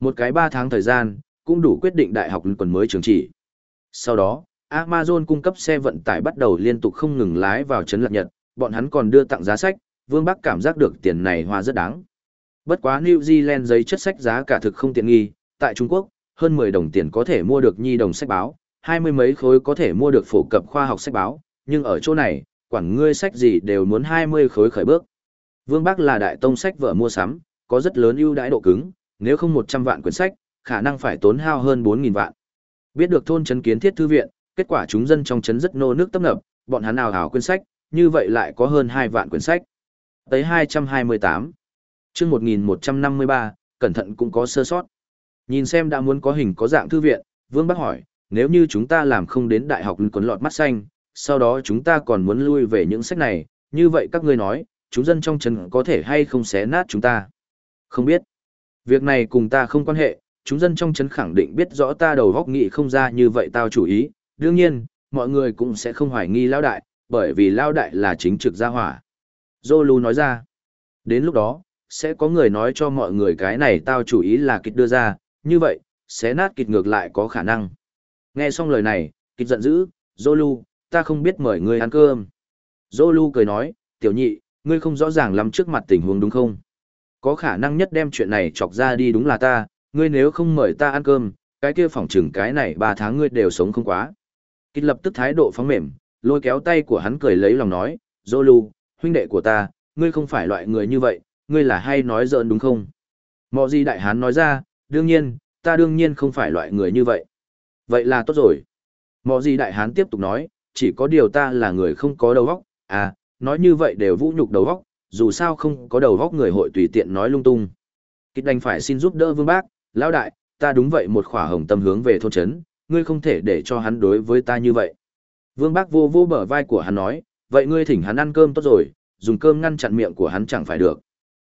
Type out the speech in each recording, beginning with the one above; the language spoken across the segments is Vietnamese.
Một cái 3 tháng thời gian, cũng đủ quyết định đại học quần mới trường chỉ. Sau đó, Amazon cung cấp xe vận tải bắt đầu liên tục không ngừng lái vào trấn Lạc Nhật, bọn hắn còn đưa tặng giá sách, Vương Bắc cảm giác được tiền này hoa rất đáng. Bất quá New Zealand giấy chất sách giá cả thực không tiện nghi, tại Trung Quốc, hơn 10 đồng tiền có thể mua được nhi đồng sách báo, hai mươi mấy khối có thể mua được phổ cập khoa học sách báo, nhưng ở chỗ này, quản ngươi sách gì đều muốn 20 khối khởi bước. Vương Bắc là đại tông sách vợ mua sắm, có rất lớn ưu đãi độ cứng, nếu không 100 vạn quyển sách, khả năng phải tốn hao hơn 4.000 vạn. Biết được thôn trấn kiến thiết thư viện, kết quả chúng dân trong trấn rất nô nước tấp nập, bọn hắn nào hảo quyển sách, như vậy lại có hơn 2 vạn quyển sách. Tới 228. chương 1153, cẩn thận cũng có sơ sót. Nhìn xem đã muốn có hình có dạng thư viện, Vương Bắc hỏi, nếu như chúng ta làm không đến đại học quấn lọt mắt xanh, sau đó chúng ta còn muốn lui về những sách này, như vậy các ngươi nói, chúng dân trong trấn có thể hay không xé nát chúng ta? Không biết. Việc này cùng ta không quan hệ, chúng dân trong trấn khẳng định biết rõ ta đầu góc nghị không ra như vậy tao chủ ý, đương nhiên, mọi người cũng sẽ không hoài nghi lao đại, bởi vì lao đại là chính trực gia hỏa. Zolu nói ra, đến lúc đó, sẽ có người nói cho mọi người cái này tao chủ ý là kịch đưa ra, như vậy, xé nát kịch ngược lại có khả năng. Nghe xong lời này, kịch giận dữ, Zolu, ta không biết mời ngươi ăn cơm. Zolu cười nói, tiểu nhị, ngươi không rõ ràng lắm trước mặt tình huống đúng không? Có khả năng nhất đem chuyện này chọc ra đi đúng là ta, ngươi nếu không mời ta ăn cơm, cái kia phỏng chừng cái này ba tháng ngươi đều sống không quá. Kịch lập tức thái độ phóng mềm, lôi kéo tay của hắn cười lấy lòng nói, Zolu, huynh đệ của ta, ngươi không phải loại người như vậy, ngươi là hay nói giỡn đúng không? Mọ gì đại hán nói ra, đương nhiên, ta đương nhiên không phải loại người như vậy. Vậy là tốt rồi. Mọ gì đại hán tiếp tục nói, chỉ có điều ta là người không có đầu óc, à, nói như vậy đều vũ nhục đầu óc, dù sao không có đầu góc người hội tùy tiện nói lung tung. Kịch đành phải xin giúp đỡ vương bác, lão đại, ta đúng vậy một khỏa hồng tâm hướng về thôn trấn, ngươi không thể để cho hắn đối với ta như vậy. Vương bác vô vô bờ vai của hắn nói, vậy ngươi thỉnh hắn ăn cơm tốt rồi, dùng cơm ngăn chặn miệng của hắn chẳng phải được.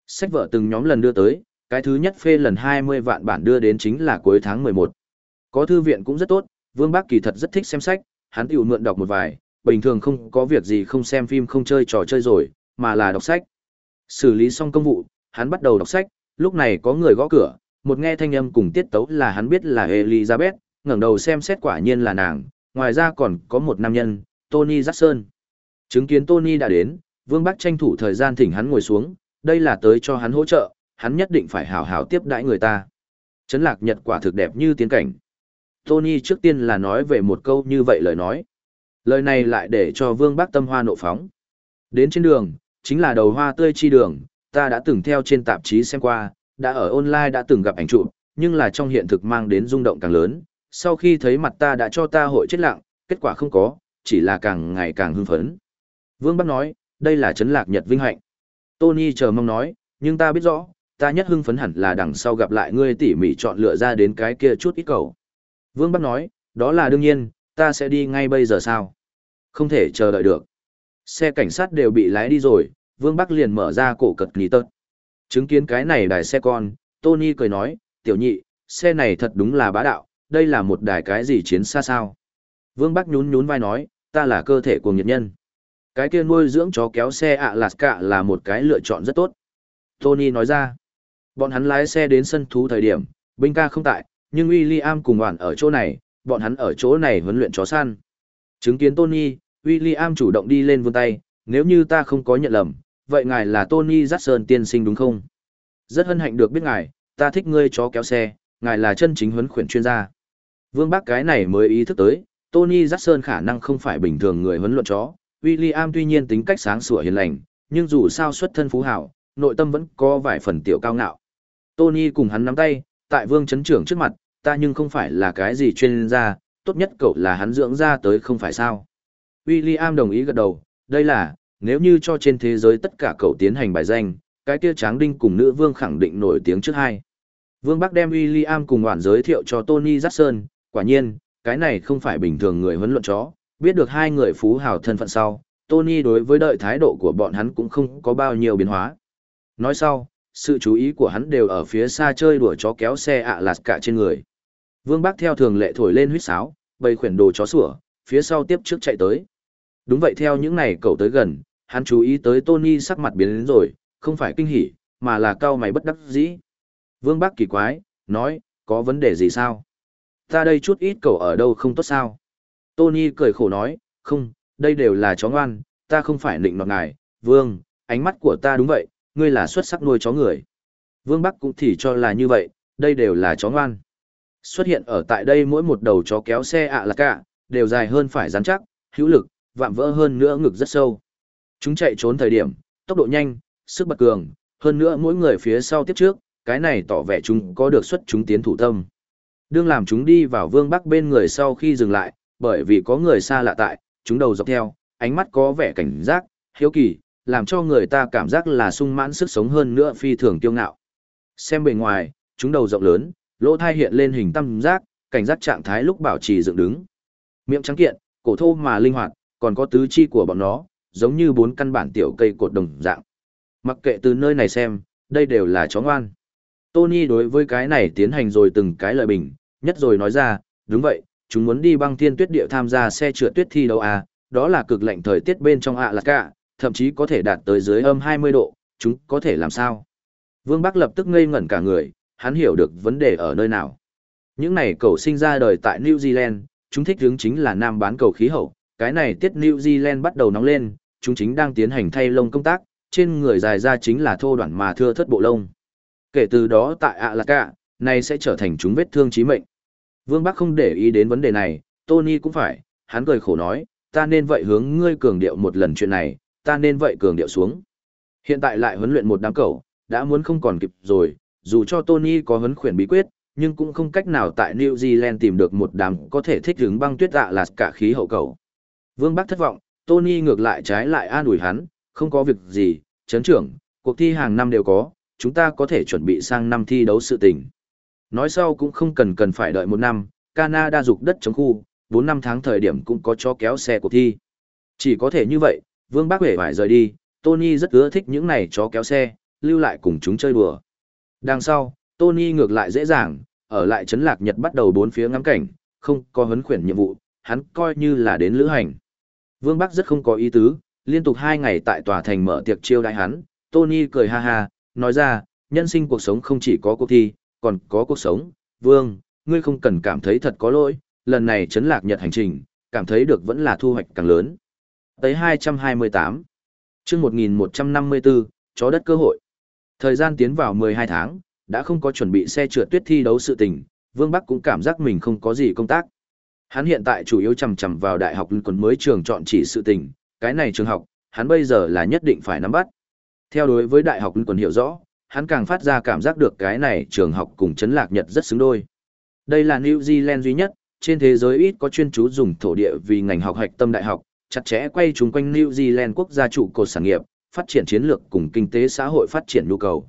Sách vợ từng nhóm lần đưa tới, cái thứ nhất phê lần 20 vạn bản đưa đến chính là cuối tháng 11. Có thư viện cũng rất tốt, Vương Bác kỳ thật rất thích xem sách, hắn tiểu mượn đọc một vài, bình thường không có việc gì không xem phim không chơi trò chơi rồi, mà là đọc sách. Xử lý xong công vụ, hắn bắt đầu đọc sách, lúc này có người gõ cửa, một nghe thanh âm cùng tiết tấu là hắn biết là Elizabeth, ngẩng đầu xem xét quả nhiên là nàng, ngoài ra còn có một nam nhân, Tony Jackson. Chứng kiến Tony đã đến, Vương Bắc tranh thủ thời gian thỉnh hắn ngồi xuống, đây là tới cho hắn hỗ trợ, hắn nhất định phải hảo hảo tiếp đãi người ta. Trấn lạc nhật quả thực đẹp như tiến cảnh. Tony trước tiên là nói về một câu như vậy lời nói. Lời này lại để cho Vương Bắc tâm hoa nộ phóng. Đến trên đường, chính là đầu hoa tươi chi đường, ta đã từng theo trên tạp chí xem qua, đã ở online đã từng gặp ảnh chụp, nhưng là trong hiện thực mang đến rung động càng lớn. Sau khi thấy mặt ta đã cho ta hội chết lặng, kết quả không có, chỉ là càng ngày càng hưng phấn. Vương Bắc nói, đây là chấn lạc nhật vinh hạnh. Tony chờ mong nói, nhưng ta biết rõ, ta nhất hưng phấn hẳn là đằng sau gặp lại ngươi tỉ mỉ chọn lựa ra đến cái kia chút ít cầu. Vương Bắc nói, đó là đương nhiên, ta sẽ đi ngay bây giờ sao? Không thể chờ đợi được. Xe cảnh sát đều bị lái đi rồi, Vương Bắc liền mở ra cổ cật nghỉ tớt. Chứng kiến cái này đài xe con, Tony cười nói, tiểu nhị, xe này thật đúng là bá đạo, đây là một đài cái gì chiến xa sao? Vương Bắc nhún nhún vai nói, ta là cơ thể của nhiệt nhân. Cái kia nuôi dưỡng chó kéo xe ạ lạt cả là một cái lựa chọn rất tốt. Tony nói ra, bọn hắn lái xe đến sân thú thời điểm, binh ca không tại, nhưng William cùng đoàn ở chỗ này, bọn hắn ở chỗ này huấn luyện chó săn. Chứng kiến Tony, William chủ động đi lên vươn tay, nếu như ta không có nhận lầm, vậy ngài là Tony Jackson tiên sinh đúng không? Rất hân hạnh được biết ngài, ta thích ngươi chó kéo xe, ngài là chân chính huấn khuyển chuyên gia. Vương Bác cái này mới ý thức tới, Tony Jackson khả năng không phải bình thường người huấn luyện chó, William tuy nhiên tính cách sáng sủa hiền lành, nhưng dù sao xuất thân phú hảo, nội tâm vẫn có vài phần tiểu cao ngạo. Tony cùng hắn nắm tay, tại vương chấn trưởng trước mặt, ta nhưng không phải là cái gì chuyên gia, tốt nhất cậu là hắn dưỡng ra tới không phải sao. William đồng ý gật đầu, đây là, nếu như cho trên thế giới tất cả cậu tiến hành bài danh, cái kia tráng đinh cùng nữ vương khẳng định nổi tiếng trước hai. Vương Bắc đem William cùng ngoản giới thiệu cho Tony Jackson, quả nhiên, cái này không phải bình thường người huấn luyện chó, biết được hai người phú hào thân phận sau, Tony đối với đợi thái độ của bọn hắn cũng không có bao nhiêu biến hóa. Nói sau, sự chú ý của hắn đều ở phía xa chơi đùa chó kéo xe ạ lạt cả trên người. Vương Bắc theo thường lệ thổi lên huýt sáo, bầy khuyển đồ chó sủa, phía sau tiếp trước chạy tới. Đúng vậy theo những này cậu tới gần, hắn chú ý tới Tony sắc mặt biến đến rồi, không phải kinh hỉ, mà là cao mày bất đắc dĩ. Vương Bắc kỳ quái, nói, có vấn đề gì sao? Ta đây chút ít cầu ở đâu không tốt sao? Tony cười khổ nói, không, đây đều là chó ngoan, ta không phải nịnh nọt ngài, vương, ánh mắt của ta đúng vậy, ngươi là xuất sắc nuôi chó người. Vương Bắc cũng thì cho là như vậy, đây đều là chó ngoan. Xuất hiện ở tại đây mỗi một đầu chó kéo xe ạ là cả, đều dài hơn phải rắn chắc, hữu lực, vạm vỡ hơn nữa ngực rất sâu. Chúng chạy trốn thời điểm, tốc độ nhanh, sức bật cường, hơn nữa mỗi người phía sau tiếp trước, cái này tỏ vẻ chúng có được xuất chúng tiến thủ tâm. Đương làm chúng đi vào vương bắc bên người sau khi dừng lại, bởi vì có người xa lạ tại, chúng đầu dọc theo, ánh mắt có vẻ cảnh giác, hiếu kỳ, làm cho người ta cảm giác là sung mãn sức sống hơn nữa phi thường kiêu ngạo. Xem bề ngoài, chúng đầu rộng lớn, lỗ thai hiện lên hình tam giác, cảnh giác trạng thái lúc bảo trì dựng đứng. Miệng trắng kiện, cổ thô mà linh hoạt, còn có tứ chi của bọn nó, giống như bốn căn bản tiểu cây cột đồng dạng. Mặc kệ từ nơi này xem, đây đều là chó ngoan. Tony đối với cái này tiến hành rồi từng cái lời bình, nhất rồi nói ra, đúng vậy, chúng muốn đi băng thiên tuyết địa tham gia xe trượt tuyết thi đấu à, đó là cực lạnh thời tiết bên trong ạ là cả, thậm chí có thể đạt tới dưới âm 20 độ, chúng có thể làm sao? Vương Bắc lập tức ngây ngẩn cả người, hắn hiểu được vấn đề ở nơi nào. Những này cầu sinh ra đời tại New Zealand, chúng thích hướng chính là nam bán cầu khí hậu, cái này tiết New Zealand bắt đầu nóng lên, chúng chính đang tiến hành thay lông công tác, trên người dài ra chính là thô đoạn mà thưa thất bộ lông. Kể từ đó tại ạ là cả, này sẽ trở thành chúng vết thương chí mệnh. Vương Bắc không để ý đến vấn đề này, Tony cũng phải, hắn cười khổ nói, ta nên vậy hướng ngươi cường điệu một lần chuyện này, ta nên vậy cường điệu xuống. Hiện tại lại huấn luyện một đám cẩu, đã muốn không còn kịp rồi, dù cho Tony có huấn khuyển bí quyết, nhưng cũng không cách nào tại New Zealand tìm được một đám có thể thích ứng băng tuyết dạ là cả khí hậu cầu. Vương Bắc thất vọng, Tony ngược lại trái lại an ủi hắn, không có việc gì, chấn trưởng, cuộc thi hàng năm đều có, chúng ta có thể chuẩn bị sang năm thi đấu sự tình. Nói sau cũng không cần cần phải đợi một năm, Canada dục đất chống khu, 4 năm tháng thời điểm cũng có cho kéo xe cuộc thi. Chỉ có thể như vậy, Vương Bác Huệ phải rời đi, Tony rất ưa thích những này chó kéo xe, lưu lại cùng chúng chơi đùa. Đằng sau, Tony ngược lại dễ dàng, ở lại trấn lạc Nhật bắt đầu bốn phía ngắm cảnh, không có hấn khuyển nhiệm vụ, hắn coi như là đến lữ hành. Vương Bắc rất không có ý tứ, liên tục hai ngày tại tòa thành mở tiệc chiêu đại hắn, Tony cười ha ha, nói ra, nhân sinh cuộc sống không chỉ có cuộc thi, còn có cuộc sống, Vương, ngươi không cần cảm thấy thật có lỗi, lần này chấn lạc Nhật hành trình, cảm thấy được vẫn là thu hoạch càng lớn. Tới 228, chương 1154, chó đất cơ hội. Thời gian tiến vào 12 tháng, đã không có chuẩn bị xe trượt tuyết thi đấu sự tình, Vương Bắc cũng cảm giác mình không có gì công tác. Hắn hiện tại chủ yếu chằm chằm vào đại học quân mới trường chọn chỉ sự tình, cái này trường học, hắn bây giờ là nhất định phải nắm bắt. Theo đối với đại học quân hiểu rõ, hắn càng phát ra cảm giác được cái này trường học cùng chấn lạc Nhật rất xứng đôi. Đây là New Zealand duy nhất, trên thế giới ít có chuyên chú dùng thổ địa vì ngành học hạch tâm đại học, chặt chẽ quay chúng quanh New Zealand quốc gia trụ cột sản nghiệp, phát triển chiến lược cùng kinh tế xã hội phát triển nhu cầu.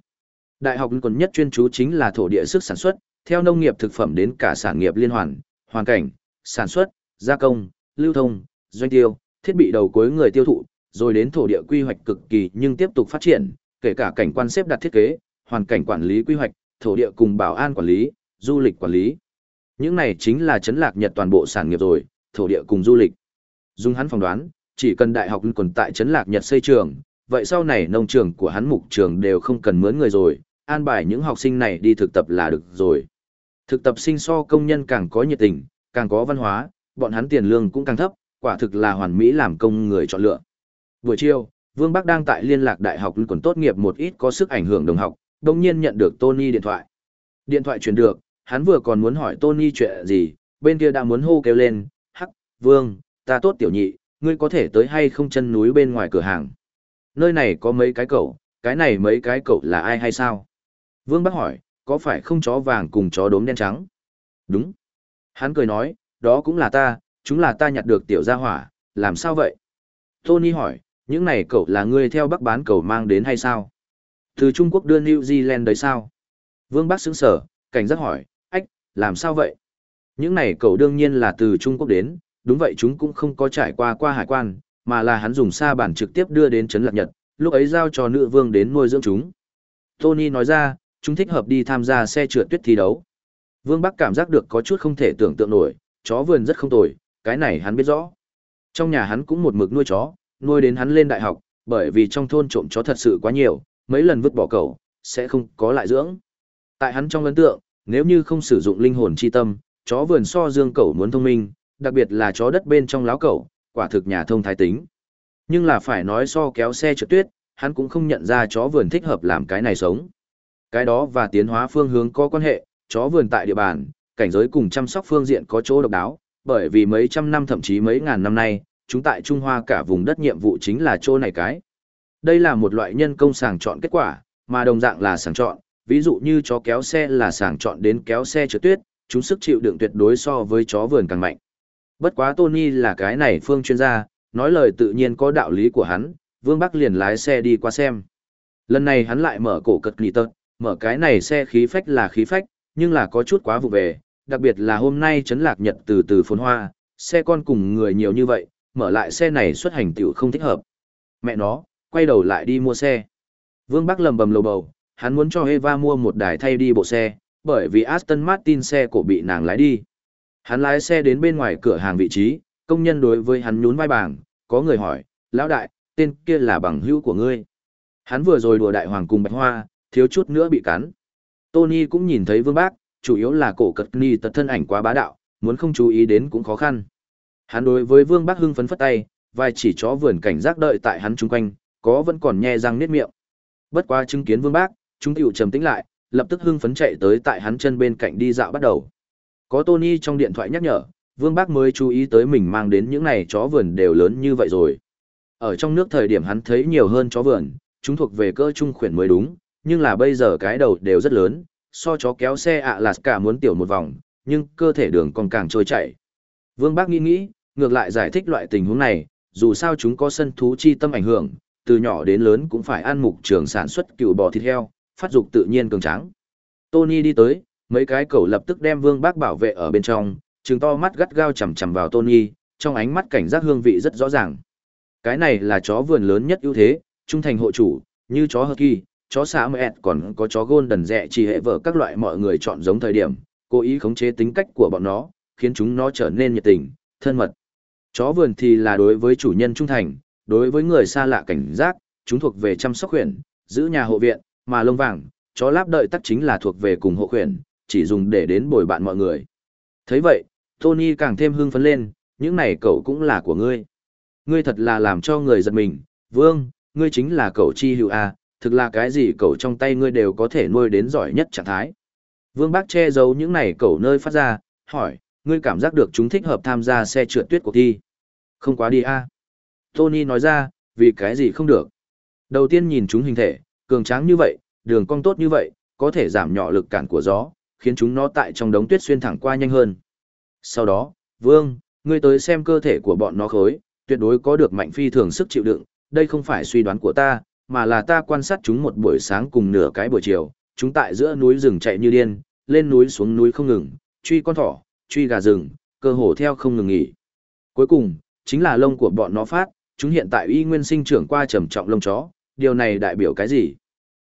Đại học còn nhất chuyên chú chính là thổ địa sức sản xuất, theo nông nghiệp thực phẩm đến cả sản nghiệp liên hoàn, hoàn cảnh, sản xuất, gia công, lưu thông, doanh tiêu, thiết bị đầu cuối người tiêu thụ, rồi đến thổ địa quy hoạch cực kỳ nhưng tiếp tục phát triển, kể cả cảnh quan xếp đặt thiết kế, hoàn cảnh quản lý quy hoạch, thổ địa cùng bảo an quản lý, du lịch quản lý. Những này chính là chấn lạc Nhật toàn bộ sản nghiệp rồi, thổ địa cùng du lịch. Dung hắn phỏng đoán, chỉ cần đại học còn tại chấn lạc Nhật xây trường, vậy sau này nông trường của hắn mục trường đều không cần mướn người rồi, an bài những học sinh này đi thực tập là được rồi. Thực tập sinh so công nhân càng có nhiệt tình, càng có văn hóa, bọn hắn tiền lương cũng càng thấp, quả thực là hoàn mỹ làm công người chọn lựa. Buổi chiều, Vương Bắc đang tại liên lạc đại học còn tốt nghiệp một ít có sức ảnh hưởng đồng học, đồng nhiên nhận được Tony điện thoại. Điện thoại truyền được, hắn vừa còn muốn hỏi Tony chuyện gì, bên kia đã muốn hô kêu lên, hắc, Vương, ta tốt tiểu nhị, ngươi có thể tới hay không chân núi bên ngoài cửa hàng. Nơi này có mấy cái cậu, cái này mấy cái cậu là ai hay sao? Vương Bắc hỏi, có phải không chó vàng cùng chó đốm đen trắng? Đúng. Hắn cười nói, đó cũng là ta, chúng là ta nhặt được tiểu gia hỏa, làm sao vậy? Tony hỏi, những này cậu là ngươi theo bắc bán cầu mang đến hay sao? Từ Trung Quốc đưa New Zealand đấy sao? Vương Bắc sững sở, cảnh giác hỏi, ách, làm sao vậy? Những này cậu đương nhiên là từ Trung Quốc đến, đúng vậy chúng cũng không có trải qua qua hải quan, mà là hắn dùng xa bản trực tiếp đưa đến Trấn Lạc Nhật, lúc ấy giao cho nữ vương đến nuôi dưỡng chúng. Tony nói ra, chúng thích hợp đi tham gia xe trượt tuyết thi đấu. Vương Bắc cảm giác được có chút không thể tưởng tượng nổi, chó vườn rất không tồi, cái này hắn biết rõ. Trong nhà hắn cũng một mực nuôi chó, nuôi đến hắn lên đại học, bởi vì trong thôn trộm chó thật sự quá nhiều, mấy lần vứt bỏ cậu, sẽ không có lại dưỡng. Tại hắn trong ấn tượng, Nếu như không sử dụng linh hồn chi tâm, chó vườn so dương cẩu muốn thông minh, đặc biệt là chó đất bên trong láo cẩu, quả thực nhà thông thái tính. Nhưng là phải nói so kéo xe trượt tuyết, hắn cũng không nhận ra chó vườn thích hợp làm cái này sống. Cái đó và tiến hóa phương hướng có quan hệ, chó vườn tại địa bàn, cảnh giới cùng chăm sóc phương diện có chỗ độc đáo, bởi vì mấy trăm năm thậm chí mấy ngàn năm nay, chúng tại Trung Hoa cả vùng đất nhiệm vụ chính là chỗ này cái. Đây là một loại nhân công sàng chọn kết quả, mà đồng dạng là sàng chọn, ví dụ như chó kéo xe là sàng chọn đến kéo xe trượt tuyết, chúng sức chịu đựng tuyệt đối so với chó vườn càng mạnh. Bất quá Tony là cái này phương chuyên gia, nói lời tự nhiên có đạo lý của hắn, Vương Bắc liền lái xe đi qua xem. Lần này hắn lại mở cổ cật nghỉ tật, mở cái này xe khí phách là khí phách, nhưng là có chút quá vụ về, đặc biệt là hôm nay chấn lạc nhật từ từ phồn hoa, xe con cùng người nhiều như vậy, mở lại xe này xuất hành tiểu không thích hợp. Mẹ nó, quay đầu lại đi mua xe. Vương Bắc lầm bầm lầu bầu, hắn muốn cho Eva mua một đài thay đi bộ xe, bởi vì Aston Martin xe cổ bị nàng lái đi. Hắn lái xe đến bên ngoài cửa hàng vị trí, công nhân đối với hắn nhún vai bảng, có người hỏi, lão đại, tên kia là bằng hữu của ngươi. Hắn vừa rồi đùa đại hoàng cùng bạch hoa, thiếu chút nữa bị cắn. Tony cũng nhìn thấy vương bác, chủ yếu là cổ cật ni tật thân ảnh quá bá đạo, muốn không chú ý đến cũng khó khăn. Hắn đối với vương bác hưng phấn phất tay, vài chỉ chó vườn cảnh giác đợi tại hắn chung quanh, có vẫn còn nhe răng niết miệng. Bất quá chứng kiến vương bác, chúng tiểu trầm tĩnh lại, lập tức hưng phấn chạy tới tại hắn chân bên cạnh đi dạo bắt đầu. Có Tony trong điện thoại nhắc nhở, Vương Bác mới chú ý tới mình mang đến những này chó vườn đều lớn như vậy rồi. Ở trong nước thời điểm hắn thấy nhiều hơn chó vườn, chúng thuộc về cơ trung khuyển mới đúng, nhưng là bây giờ cái đầu đều rất lớn, so chó kéo xe ạ là cả muốn tiểu một vòng, nhưng cơ thể đường còn càng trôi chảy. Vương Bác nghĩ nghĩ, ngược lại giải thích loại tình huống này, dù sao chúng có sân thú chi tâm ảnh hưởng, từ nhỏ đến lớn cũng phải ăn mục trường sản xuất cừu bò thịt heo, phát dục tự nhiên cường tráng. Tony đi tới, mấy cái cẩu lập tức đem Vương Bác bảo vệ ở bên trong, trừng to mắt gắt gao chằm chằm vào Tony, trong ánh mắt cảnh giác hương vị rất rõ ràng. Cái này là chó vườn lớn nhất ưu thế, trung thành hộ chủ, như chó Husky, chó xã mẹ còn có chó gôn đần rẻ chỉ hệ vợ các loại mọi người chọn giống thời điểm, cố ý khống chế tính cách của bọn nó, khiến chúng nó trở nên nhiệt tình, thân mật. Chó vườn thì là đối với chủ nhân trung thành, đối với người xa lạ cảnh giác, chúng thuộc về chăm sóc khuyển, giữ nhà hộ viện, mà lông vàng, chó láp đợi tắc chính là thuộc về cùng hộ khuyển, chỉ dùng để đến bồi bạn mọi người. thấy vậy, Tony càng thêm hưng phấn lên, những này cậu cũng là của ngươi. Ngươi thật là làm cho người giật mình, vương, ngươi chính là cậu chi hữu A, thực là cái gì cậu trong tay ngươi đều có thể nuôi đến giỏi nhất trạng thái. Vương bác che giấu những này cậu nơi phát ra, hỏi, ngươi cảm giác được chúng thích hợp tham gia xe trượt tuyết cuộc thi. Không quá đi A. Tony nói ra, vì cái gì không được. Đầu tiên nhìn chúng hình thể, cường tráng như vậy, đường cong tốt như vậy, có thể giảm nhỏ lực cản của gió, khiến chúng nó tại trong đống tuyết xuyên thẳng qua nhanh hơn. Sau đó, Vương, ngươi tới xem cơ thể của bọn nó khối, tuyệt đối có được mạnh phi thường sức chịu đựng, đây không phải suy đoán của ta, mà là ta quan sát chúng một buổi sáng cùng nửa cái buổi chiều, chúng tại giữa núi rừng chạy như điên, lên núi xuống núi không ngừng, truy con thỏ, truy gà rừng, cơ hồ theo không ngừng nghỉ. Cuối cùng, chính là lông của bọn nó phát, chúng hiện tại y nguyên sinh trưởng qua trầm trọng lông chó, điều này đại biểu cái gì?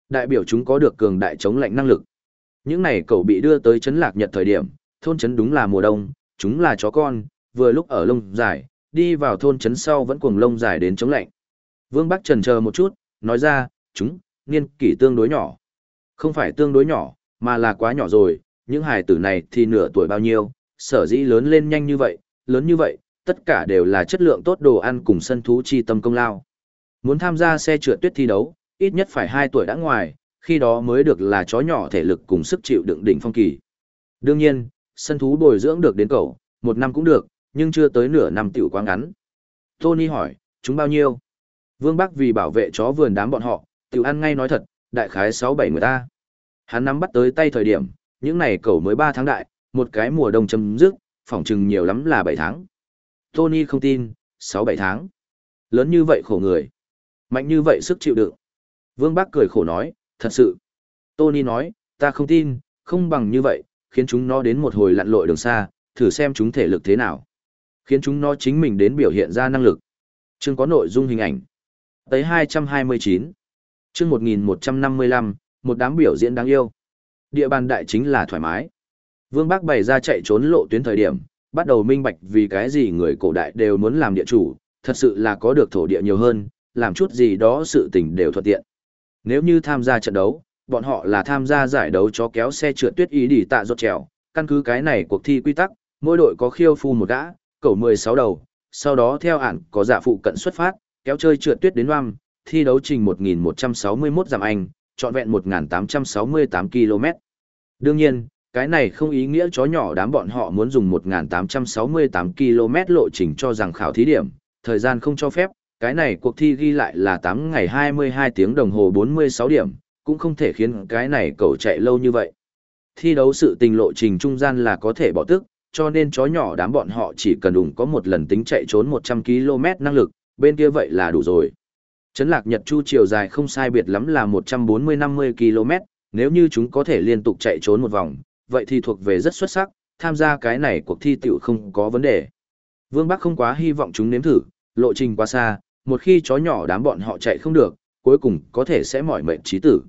Đại biểu chúng có được cường đại chống lạnh năng lực. Những này cậu bị đưa tới chấn lạc nhật thời điểm, thôn chấn đúng là mùa đông, chúng là chó con, vừa lúc ở lông dài, đi vào thôn chấn sau vẫn cuồng lông dài đến chống lạnh. Vương Bắc trần chờ một chút, nói ra, chúng, niên kỷ tương đối nhỏ. Không phải tương đối nhỏ, mà là quá nhỏ rồi, những hài tử này thì nửa tuổi bao nhiêu, sở dĩ lớn lên nhanh như vậy, lớn như vậy, tất cả đều là chất lượng tốt đồ ăn cùng sân thú chi tâm công lao. Muốn tham gia xe trượt tuyết thi đấu, ít nhất phải 2 tuổi đã ngoài, khi đó mới được là chó nhỏ thể lực cùng sức chịu đựng đỉnh phong kỳ. Đương nhiên, sân thú bồi dưỡng được đến cậu, một năm cũng được, nhưng chưa tới nửa năm tiểu quá ngắn. Tony hỏi, chúng bao nhiêu? Vương Bắc vì bảo vệ chó vườn đám bọn họ, tiểu ăn ngay nói thật, đại khái 6-7 người ta. Hắn nắm bắt tới tay thời điểm, những này cậu mới 3 tháng đại, một cái mùa đông chấm dứt, phỏng chừng nhiều lắm là 7 tháng. Tony không tin, 6-7 tháng. Lớn như vậy khổ người. Mạnh như vậy sức chịu đựng. Vương Bắc cười khổ nói, thật sự. Tony nói, ta không tin, không bằng như vậy, khiến chúng nó đến một hồi lặn lội đường xa, thử xem chúng thể lực thế nào. Khiến chúng nó chính mình đến biểu hiện ra năng lực. Chương có nội dung hình ảnh. Tới 229. Chương 1155, một đám biểu diễn đáng yêu. Địa bàn đại chính là thoải mái. Vương Bắc bày ra chạy trốn lộ tuyến thời điểm, bắt đầu minh bạch vì cái gì người cổ đại đều muốn làm địa chủ, thật sự là có được thổ địa nhiều hơn, làm chút gì đó sự tình đều thuận tiện. Nếu như tham gia trận đấu, bọn họ là tham gia giải đấu chó kéo xe trượt tuyết ý đi tạ rốt trèo, căn cứ cái này cuộc thi quy tắc, mỗi đội có khiêu phu một gã, cầu 16 đầu, sau đó theo ản có giả phụ cận xuất phát, kéo chơi trượt tuyết đến Oam, thi đấu trình 1161 dặm Anh, trọn vẹn 1868 km. Đương nhiên, cái này không ý nghĩa chó nhỏ đám bọn họ muốn dùng 1868 km lộ trình cho rằng khảo thí điểm, thời gian không cho phép, cái này cuộc thi ghi lại là 8 ngày 22 tiếng đồng hồ 46 điểm, cũng không thể khiến cái này cậu chạy lâu như vậy. Thi đấu sự tình lộ trình trung gian là có thể bỏ tức, cho nên chó nhỏ đám bọn họ chỉ cần đủng có một lần tính chạy trốn 100 km năng lực, bên kia vậy là đủ rồi. Trấn lạc Nhật Chu chiều dài không sai biệt lắm là 140-50 km, nếu như chúng có thể liên tục chạy trốn một vòng, vậy thì thuộc về rất xuất sắc, tham gia cái này cuộc thi tiểu không có vấn đề. Vương Bắc không quá hy vọng chúng nếm thử, lộ trình quá xa, một khi chó nhỏ đám bọn họ chạy không được, cuối cùng có thể sẽ mỏi mệnh trí tử.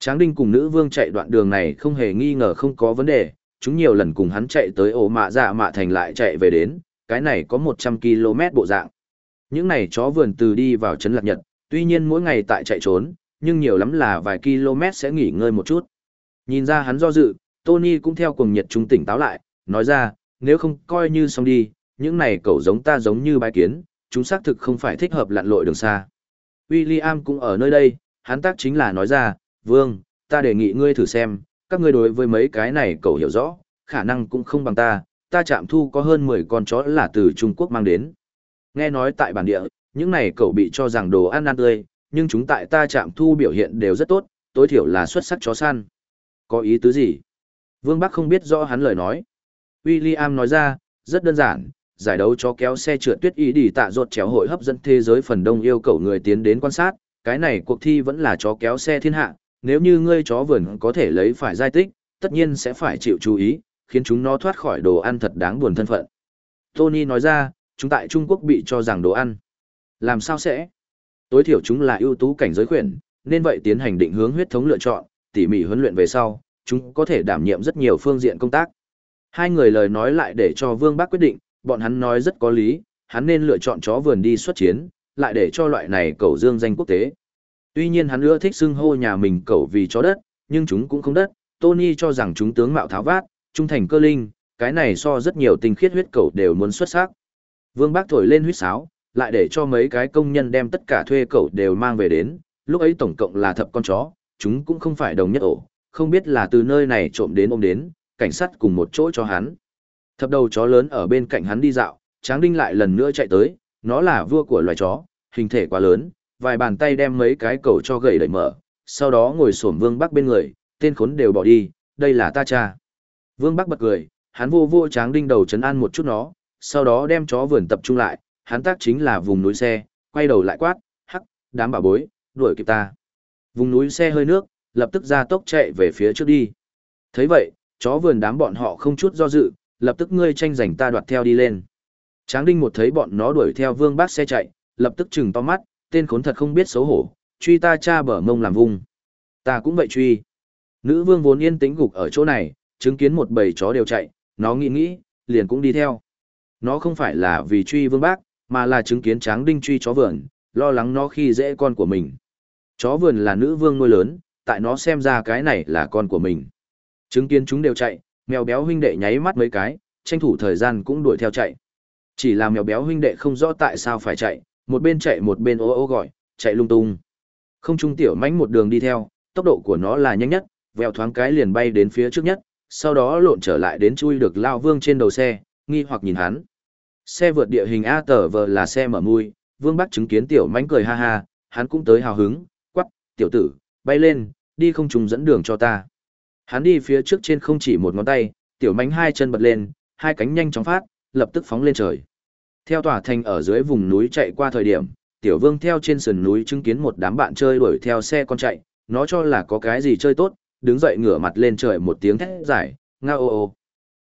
Tráng Đinh cùng nữ vương chạy đoạn đường này không hề nghi ngờ không có vấn đề, chúng nhiều lần cùng hắn chạy tới ổ mạ dạ mạ thành lại chạy về đến, cái này có 100 km bộ dạng. Những này chó vườn từ đi vào trấn lạc nhật, tuy nhiên mỗi ngày tại chạy trốn, nhưng nhiều lắm là vài km sẽ nghỉ ngơi một chút. Nhìn ra hắn do dự, Tony cũng theo cùng nhiệt trung tỉnh táo lại, nói ra, nếu không coi như xong đi, những này cậu giống ta giống như bái kiến, chúng xác thực không phải thích hợp lặn lội đường xa. William cũng ở nơi đây, hắn tác chính là nói ra, vương, ta đề nghị ngươi thử xem, các ngươi đối với mấy cái này cậu hiểu rõ, khả năng cũng không bằng ta, ta chạm thu có hơn 10 con chó là từ Trung Quốc mang đến. Nghe nói tại bản địa, những này cậu bị cho rằng đồ ăn ăn tươi, nhưng chúng tại ta chạm thu biểu hiện đều rất tốt, tối thiểu là xuất sắc chó săn. Có ý tứ gì? Vương Bắc không biết rõ hắn lời nói. William nói ra, rất đơn giản, giải đấu cho kéo xe trượt tuyết ý đi tạ rột chéo hội hấp dẫn thế giới phần đông yêu cầu người tiến đến quan sát, cái này cuộc thi vẫn là chó kéo xe thiên hạ, nếu như ngươi chó vườn có thể lấy phải giai tích, tất nhiên sẽ phải chịu chú ý, khiến chúng nó thoát khỏi đồ ăn thật đáng buồn thân phận. Tony nói ra, chúng tại Trung Quốc bị cho rằng đồ ăn. Làm sao sẽ? Tối thiểu chúng là ưu tú cảnh giới khuyển, nên vậy tiến hành định hướng huyết thống lựa chọn, tỉ mỉ huấn luyện về sau, chúng có thể đảm nhiệm rất nhiều phương diện công tác. Hai người lời nói lại để cho Vương Bác quyết định, bọn hắn nói rất có lý, hắn nên lựa chọn chó vườn đi xuất chiến, lại để cho loại này cầu dương danh quốc tế. Tuy nhiên hắn ưa thích xưng hô nhà mình cầu vì chó đất, nhưng chúng cũng không đất, Tony cho rằng chúng tướng mạo tháo vát, trung thành cơ linh, cái này so rất nhiều tinh khiết huyết cầu đều muốn xuất sắc. Vương Bác thổi lên huyết sáo, lại để cho mấy cái công nhân đem tất cả thuê cậu đều mang về đến, lúc ấy tổng cộng là thập con chó, chúng cũng không phải đồng nhất ổ, không biết là từ nơi này trộm đến ôm đến, cảnh sát cùng một chỗ cho hắn. Thập đầu chó lớn ở bên cạnh hắn đi dạo, Tráng Đinh lại lần nữa chạy tới, nó là vua của loài chó, hình thể quá lớn, vài bàn tay đem mấy cái cầu cho gậy đẩy mở, sau đó ngồi xổm Vương Bắc bên người, tên khốn đều bỏ đi, đây là ta cha. Vương Bắc bật cười, hắn vô vô Tráng Đinh đầu chấn an một chút nó, sau đó đem chó vườn tập trung lại, hắn tác chính là vùng núi xe, quay đầu lại quát, hắc, đám bà bối, đuổi kịp ta. Vùng núi xe hơi nước, lập tức ra tốc chạy về phía trước đi. thấy vậy, chó vườn đám bọn họ không chút do dự, lập tức ngươi tranh giành ta đoạt theo đi lên. Tráng đinh một thấy bọn nó đuổi theo vương bác xe chạy, lập tức chừng to mắt, tên khốn thật không biết xấu hổ, truy ta cha bở mông làm vung. Ta cũng vậy truy. Nữ vương vốn yên tĩnh gục ở chỗ này, chứng kiến một bầy chó đều chạy, nó nghĩ nghĩ, liền cũng đi theo. Nó không phải là vì truy vương bác, mà là chứng kiến tráng đinh truy chó vườn, lo lắng nó khi dễ con của mình. Chó vườn là nữ vương nuôi lớn, tại nó xem ra cái này là con của mình. Chứng kiến chúng đều chạy, mèo béo huynh đệ nháy mắt mấy cái, tranh thủ thời gian cũng đuổi theo chạy. Chỉ là mèo béo huynh đệ không rõ tại sao phải chạy, một bên chạy một bên ô ô gọi, chạy lung tung. Không trung tiểu mãnh một đường đi theo, tốc độ của nó là nhanh nhất, vèo thoáng cái liền bay đến phía trước nhất, sau đó lộn trở lại đến chui được lao vương trên đầu xe, nghi hoặc nhìn hắn. Xe vượt địa hình A tờ vờ là xe mở mui, vương bắc chứng kiến tiểu mánh cười ha ha, hắn cũng tới hào hứng, quắc, tiểu tử, bay lên, đi không trùng dẫn đường cho ta. Hắn đi phía trước trên không chỉ một ngón tay, tiểu mánh hai chân bật lên, hai cánh nhanh chóng phát, lập tức phóng lên trời. Theo tòa thành ở dưới vùng núi chạy qua thời điểm, tiểu vương theo trên sườn núi chứng kiến một đám bạn chơi đuổi theo xe con chạy, nó cho là có cái gì chơi tốt, đứng dậy ngửa mặt lên trời một tiếng thét giải, nga ô ô.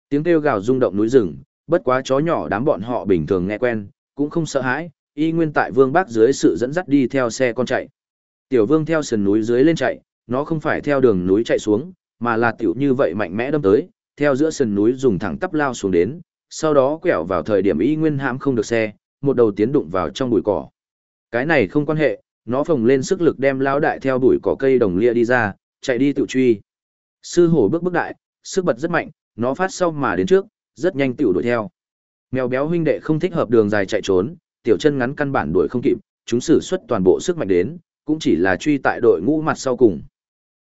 Tiếng kêu gào rung động núi rừng, bất quá chó nhỏ đám bọn họ bình thường nghe quen, cũng không sợ hãi, y nguyên tại vương bác dưới sự dẫn dắt đi theo xe con chạy. Tiểu vương theo sườn núi dưới lên chạy, nó không phải theo đường núi chạy xuống, mà là tiểu như vậy mạnh mẽ đâm tới, theo giữa sườn núi dùng thẳng tắp lao xuống đến, sau đó quẹo vào thời điểm y nguyên hãm không được xe, một đầu tiến đụng vào trong bụi cỏ. Cái này không quan hệ, nó phồng lên sức lực đem lao đại theo bụi cỏ cây đồng lia đi ra, chạy đi tự truy. Sư hổ bước bước đại, sức bật rất mạnh, nó phát sau mà đến trước, rất nhanh tiểu đuổi theo. Mèo béo huynh đệ không thích hợp đường dài chạy trốn, tiểu chân ngắn căn bản đuổi không kịp, chúng sử xuất toàn bộ sức mạnh đến, cũng chỉ là truy tại đội ngũ mặt sau cùng.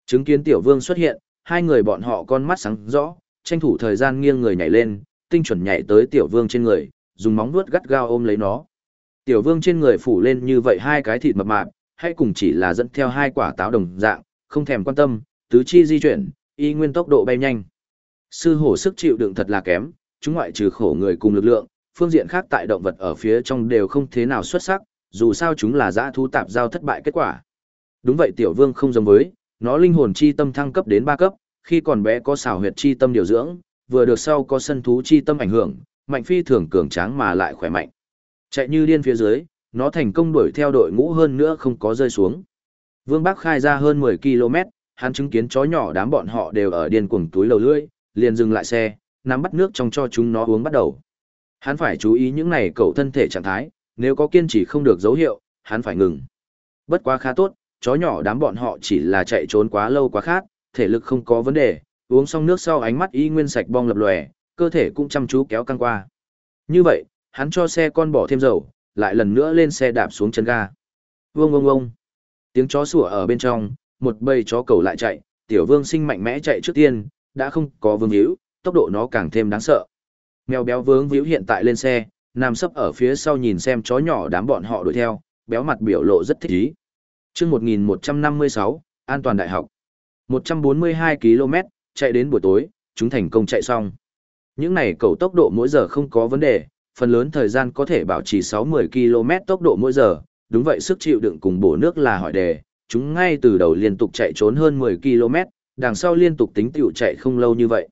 Chứng kiến tiểu vương xuất hiện, hai người bọn họ con mắt sáng rõ, tranh thủ thời gian nghiêng người nhảy lên, tinh chuẩn nhảy tới tiểu vương trên người, dùng móng vuốt gắt gao ôm lấy nó. Tiểu vương trên người phủ lên như vậy hai cái thịt mập mạp, hay cùng chỉ là dẫn theo hai quả táo đồng dạng, không thèm quan tâm, tứ chi di chuyển, y nguyên tốc độ bay nhanh. Sư hổ sức chịu đựng thật là kém, chúng ngoại trừ khổ người cùng lực lượng, phương diện khác tại động vật ở phía trong đều không thế nào xuất sắc, dù sao chúng là dã thú tạp giao thất bại kết quả. Đúng vậy tiểu vương không giống với, nó linh hồn chi tâm thăng cấp đến 3 cấp, khi còn bé có xảo huyệt chi tâm điều dưỡng, vừa được sau có sân thú chi tâm ảnh hưởng, mạnh phi thường cường tráng mà lại khỏe mạnh. Chạy như điên phía dưới, nó thành công đuổi theo đội ngũ hơn nữa không có rơi xuống. Vương Bắc khai ra hơn 10 km, hắn chứng kiến chó nhỏ đám bọn họ đều ở điên cuồng túi lầu lưỡi, liền dừng lại xe, nắm bắt nước trong cho chúng nó uống bắt đầu. Hắn phải chú ý những này cậu thân thể trạng thái, nếu có kiên trì không được dấu hiệu, hắn phải ngừng. Bất quá khá tốt, chó nhỏ đám bọn họ chỉ là chạy trốn quá lâu quá khát, thể lực không có vấn đề, uống xong nước sau ánh mắt y nguyên sạch bong lập lòe, cơ thể cũng chăm chú kéo căng qua. Như vậy, hắn cho xe con bỏ thêm dầu, lại lần nữa lên xe đạp xuống chân ga. Vương vương vương. Tiếng chó sủa ở bên trong, một bầy chó cầu lại chạy, tiểu vương sinh mạnh mẽ chạy trước tiên, đã không có vương hữu, tốc độ nó càng thêm đáng sợ. Mèo béo vướng víu hiện tại lên xe, nằm sấp ở phía sau nhìn xem chó nhỏ đám bọn họ đuổi theo, béo mặt biểu lộ rất thích ý. Trước 1156, An toàn đại học. 142 km, chạy đến buổi tối, chúng thành công chạy xong. Những này cầu tốc độ mỗi giờ không có vấn đề, phần lớn thời gian có thể bảo trì 60 km tốc độ mỗi giờ, đúng vậy sức chịu đựng cùng bổ nước là hỏi đề, chúng ngay từ đầu liên tục chạy trốn hơn 10 km, đằng sau liên tục tính tiểu chạy không lâu như vậy.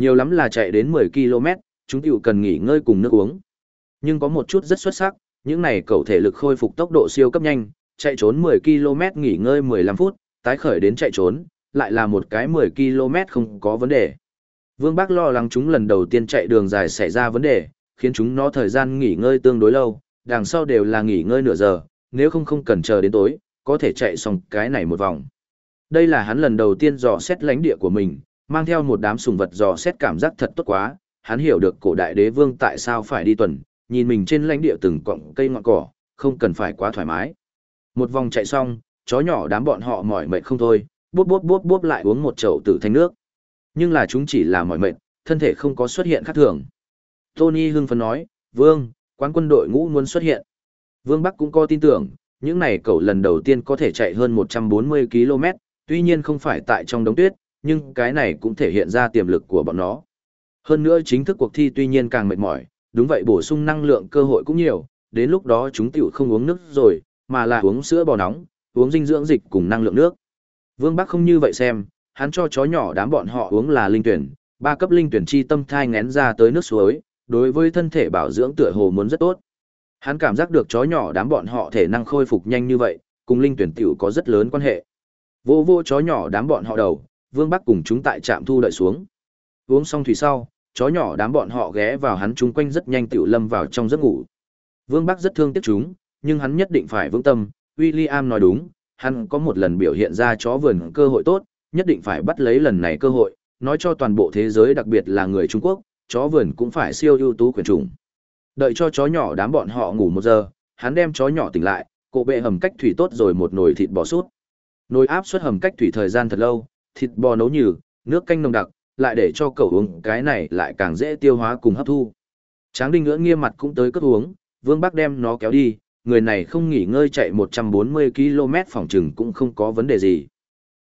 Nhiều lắm là chạy đến 10 km, chúng tiểu cần nghỉ ngơi cùng nước uống. Nhưng có một chút rất xuất sắc, những này cầu thể lực khôi phục tốc độ siêu cấp nhanh, chạy trốn 10 km nghỉ ngơi 15 phút, tái khởi đến chạy trốn, lại là một cái 10 km không có vấn đề. Vương Bác lo lắng chúng lần đầu tiên chạy đường dài xảy ra vấn đề, khiến chúng nó thời gian nghỉ ngơi tương đối lâu, đằng sau đều là nghỉ ngơi nửa giờ, nếu không không cần chờ đến tối, có thể chạy xong cái này một vòng. Đây là hắn lần đầu tiên dò xét lãnh địa của mình, mang theo một đám sùng vật dò xét cảm giác thật tốt quá, hắn hiểu được cổ đại đế vương tại sao phải đi tuần, nhìn mình trên lãnh địa từng cọng cây ngọn cỏ, không cần phải quá thoải mái. Một vòng chạy xong, chó nhỏ đám bọn họ mỏi mệt không thôi, bốp bốp bốp bốp lại uống một chậu tử thanh nước. Nhưng là chúng chỉ là mỏi mệt, thân thể không có xuất hiện khác thường. Tony hưng phấn nói, Vương, quán quân đội ngũ muốn xuất hiện. Vương Bắc cũng có tin tưởng, những này cậu lần đầu tiên có thể chạy hơn 140 km, tuy nhiên không phải tại trong đống tuyết, nhưng cái này cũng thể hiện ra tiềm lực của bọn nó. Hơn nữa chính thức cuộc thi tuy nhiên càng mệt mỏi, đúng vậy bổ sung năng lượng cơ hội cũng nhiều, đến lúc đó chúng tiểu không uống nước rồi, mà là uống sữa bò nóng, uống dinh dưỡng dịch cùng năng lượng nước. Vương Bắc không như vậy xem, hắn cho chó nhỏ đám bọn họ uống là linh tuyển, ba cấp linh tuyển chi tâm thai ngén ra tới nước suối, đối với thân thể bảo dưỡng tựa hồ muốn rất tốt. Hắn cảm giác được chó nhỏ đám bọn họ thể năng khôi phục nhanh như vậy, cùng linh tuyển tiểu có rất lớn quan hệ. Vô vô chó nhỏ đám bọn họ đầu, Vương Bắc cùng chúng tại trạm thu đợi xuống. Uống xong thủy sau, chó nhỏ đám bọn họ ghé vào hắn chung quanh rất nhanh tiểu lâm vào trong giấc ngủ. Vương Bắc rất thương tiếc chúng, nhưng hắn nhất định phải vững tâm, William nói đúng, hắn có một lần biểu hiện ra chó vườn cơ hội tốt, nhất định phải bắt lấy lần này cơ hội, nói cho toàn bộ thế giới đặc biệt là người Trung Quốc, chó vườn cũng phải siêu ưu tú quyền trùng. Đợi cho chó nhỏ đám bọn họ ngủ một giờ, hắn đem chó nhỏ tỉnh lại, cổ bệ hầm cách thủy tốt rồi một nồi thịt bò sút. Nồi áp suất hầm cách thủy thời gian thật lâu, thịt bò nấu nhừ, nước canh nồng đặc, lại để cho cậu uống cái này lại càng dễ tiêu hóa cùng hấp thu. Tráng đinh ngưỡng nghiêm mặt cũng tới cất uống, Vương Bắc đem nó kéo đi, người này không nghỉ ngơi chạy 140 km phòng trừng cũng không có vấn đề gì.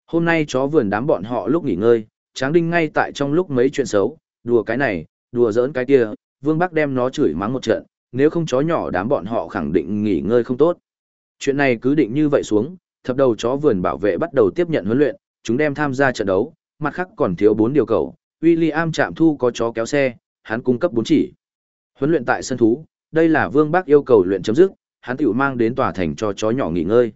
Hôm nay chó vườn đám bọn họ lúc nghỉ ngơi, Tráng đinh ngay tại trong lúc mấy chuyện xấu, đùa cái này, đùa giỡn cái kia, Vương Bắc đem nó chửi mắng một trận, nếu không chó nhỏ đám bọn họ khẳng định nghỉ ngơi không tốt. Chuyện này cứ định như vậy xuống, thập đầu chó vườn bảo vệ bắt đầu tiếp nhận huấn luyện, chúng đem tham gia trận đấu, mặt khác còn thiếu 4 điều cầu. William chạm thu có chó kéo xe, hắn cung cấp 4 chỉ. Huấn luyện tại sân thú, đây là Vương Bắc yêu cầu luyện chấm dứt, hắn tiểu mang đến tòa thành cho chó nhỏ nghỉ ngơi.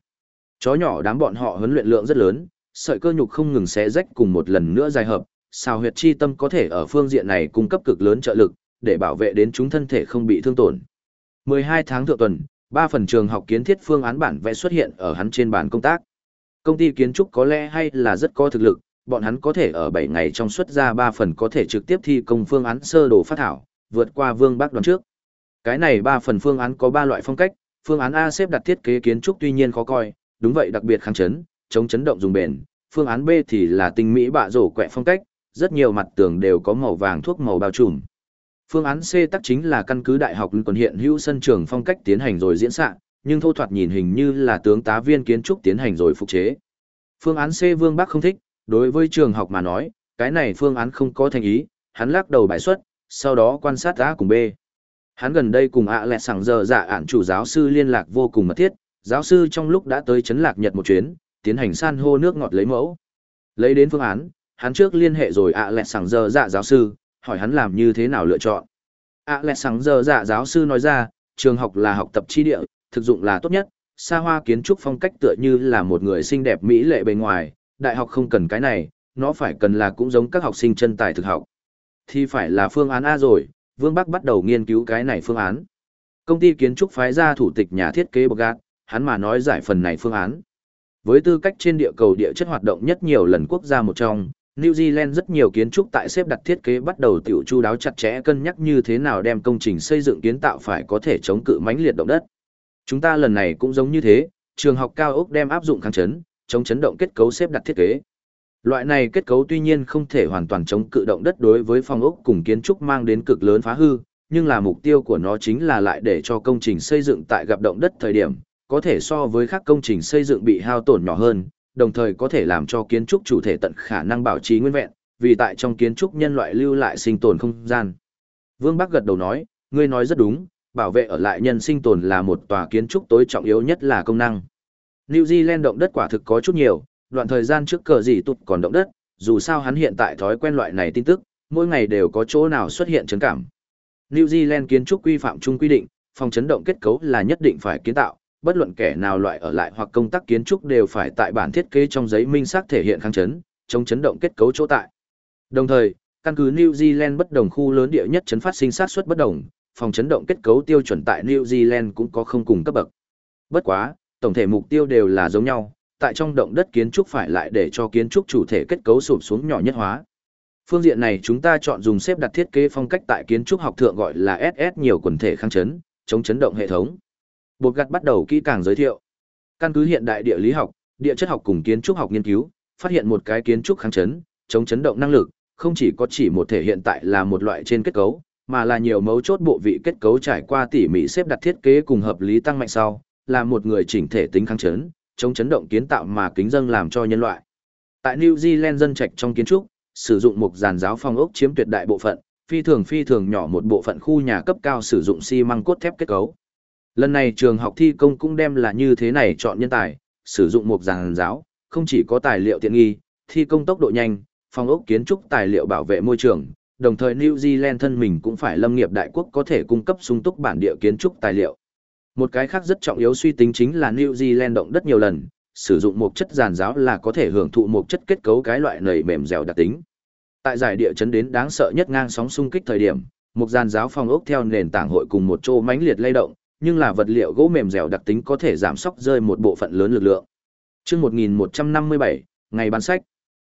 Chó nhỏ đám bọn họ huấn luyện lượng rất lớn, sợi cơ nhục không ngừng xé rách cùng một lần nữa dài hợp, sao huyệt chi tâm có thể ở phương diện này cung cấp cực lớn trợ lực, để bảo vệ đến chúng thân thể không bị thương tổn. 12 tháng thượng tuần, ba phần trường học kiến thiết phương án bản vẽ xuất hiện ở hắn trên bàn công tác. Công ty kiến trúc có lẽ hay là rất có thực lực, bọn hắn có thể ở 7 ngày trong xuất ra 3 phần có thể trực tiếp thi công phương án sơ đồ phát thảo, vượt qua Vương Bắc đoán trước. Cái này 3 phần phương án có 3 loại phong cách, phương án A xếp đặt thiết kế kiến trúc tuy nhiên khó coi, đúng vậy đặc biệt kháng chấn, chống chấn động dùng bền, phương án B thì là tinh mỹ bạ rổ quẹ phong cách, rất nhiều mặt tường đều có màu vàng thuốc màu bao trùm. Phương án C tắc chính là căn cứ đại học còn hiện hữu sân trường phong cách tiến hành rồi diễn xạ, nhưng thô thoạt nhìn hình như là tướng tá viên kiến trúc tiến hành rồi phục chế. Phương án C Vương Bắc không thích, đối với trường học mà nói, cái này phương án không có thành ý, hắn lắc đầu bài xuất, sau đó quan sát A cùng B. Hắn gần đây cùng ạ lẹ sẵn giờ dạ ản chủ giáo sư liên lạc vô cùng mật thiết, giáo sư trong lúc đã tới chấn lạc Nhật một chuyến, tiến hành san hô nước ngọt lấy mẫu. Lấy đến phương án, hắn trước liên hệ rồi ạ lẹ sẵn giờ dạ giáo sư, hỏi hắn làm như thế nào lựa chọn. ạ lẹ sẵn giờ dạ giáo sư nói ra, trường học là học tập chi địa, thực dụng là tốt nhất, xa hoa kiến trúc phong cách tựa như là một người xinh đẹp mỹ lệ bề ngoài, đại học không cần cái này, nó phải cần là cũng giống các học sinh chân tài thực học. Thì phải là phương án A rồi, Vương Bắc bắt đầu nghiên cứu cái này phương án. Công ty kiến trúc phái ra thủ tịch nhà thiết kế Bogart, hắn mà nói giải phần này phương án. Với tư cách trên địa cầu địa chất hoạt động nhất nhiều lần quốc gia một trong, New Zealand rất nhiều kiến trúc tại xếp đặt thiết kế bắt đầu tiểu chu đáo chặt chẽ cân nhắc như thế nào đem công trình xây dựng kiến tạo phải có thể chống cự mãnh liệt động đất. Chúng ta lần này cũng giống như thế, trường học cao ốc đem áp dụng kháng chấn, chống chấn động kết cấu xếp đặt thiết kế. Loại này kết cấu tuy nhiên không thể hoàn toàn chống cự động đất đối với phòng ốc cùng kiến trúc mang đến cực lớn phá hư, nhưng là mục tiêu của nó chính là lại để cho công trình xây dựng tại gặp động đất thời điểm, có thể so với các công trình xây dựng bị hao tổn nhỏ hơn, đồng thời có thể làm cho kiến trúc chủ thể tận khả năng bảo trì nguyên vẹn, vì tại trong kiến trúc nhân loại lưu lại sinh tồn không gian. Vương Bắc gật đầu nói, ngươi nói rất đúng, bảo vệ ở lại nhân sinh tồn là một tòa kiến trúc tối trọng yếu nhất là công năng. New Zealand động đất quả thực có chút nhiều, đoạn thời gian trước cờ gì tụt còn động đất, dù sao hắn hiện tại thói quen loại này tin tức, mỗi ngày đều có chỗ nào xuất hiện chấn cảm. New Zealand kiến trúc quy phạm chung quy định, phòng chấn động kết cấu là nhất định phải kiến tạo, bất luận kẻ nào loại ở lại hoặc công tác kiến trúc đều phải tại bản thiết kế trong giấy minh xác thể hiện kháng chấn, chống chấn động kết cấu chỗ tại. Đồng thời, căn cứ New Zealand bất đồng khu lớn địa nhất chấn phát sinh sát suất bất đồng, phòng chấn động kết cấu tiêu chuẩn tại New Zealand cũng có không cùng cấp bậc. Bất quá, tổng thể mục tiêu đều là giống nhau, tại trong động đất kiến trúc phải lại để cho kiến trúc chủ thể kết cấu sụp xuống nhỏ nhất hóa. Phương diện này chúng ta chọn dùng xếp đặt thiết kế phong cách tại kiến trúc học thượng gọi là SS nhiều quần thể kháng chấn, chống chấn động hệ thống. Bột gặt bắt đầu kỹ càng giới thiệu. Căn cứ hiện đại địa lý học, địa chất học cùng kiến trúc học nghiên cứu, phát hiện một cái kiến trúc kháng chấn, chống chấn động năng lực, không chỉ có chỉ một thể hiện tại là một loại trên kết cấu, mà là nhiều mấu chốt bộ vị kết cấu trải qua tỉ mỉ xếp đặt thiết kế cùng hợp lý tăng mạnh sau, là một người chỉnh thể tính kháng chấn, chống chấn động kiến tạo mà kính dâng làm cho nhân loại. Tại New Zealand dân trạch trong kiến trúc, sử dụng một giàn giáo phong ốc chiếm tuyệt đại bộ phận, phi thường phi thường nhỏ một bộ phận khu nhà cấp cao sử dụng xi măng cốt thép kết cấu. Lần này trường học thi công cũng đem là như thế này chọn nhân tài, sử dụng một giàn giáo, không chỉ có tài liệu tiện nghi, thi công tốc độ nhanh, phong ốc kiến trúc tài liệu bảo vệ môi trường, đồng thời New Zealand thân mình cũng phải lâm nghiệp đại quốc có thể cung cấp sung túc bản địa kiến trúc tài liệu. Một cái khác rất trọng yếu suy tính chính là New Zealand động đất nhiều lần, sử dụng một chất giàn giáo là có thể hưởng thụ một chất kết cấu cái loại nầy mềm dẻo đặc tính. Tại giải địa chấn đến đáng sợ nhất ngang sóng xung kích thời điểm, một giàn giáo phong ốc theo nền tảng hội cùng một chỗ mãnh liệt lay động, nhưng là vật liệu gỗ mềm dẻo đặc tính có thể giảm sóc rơi một bộ phận lớn lực lượng. Chương 1157, ngày bán sách.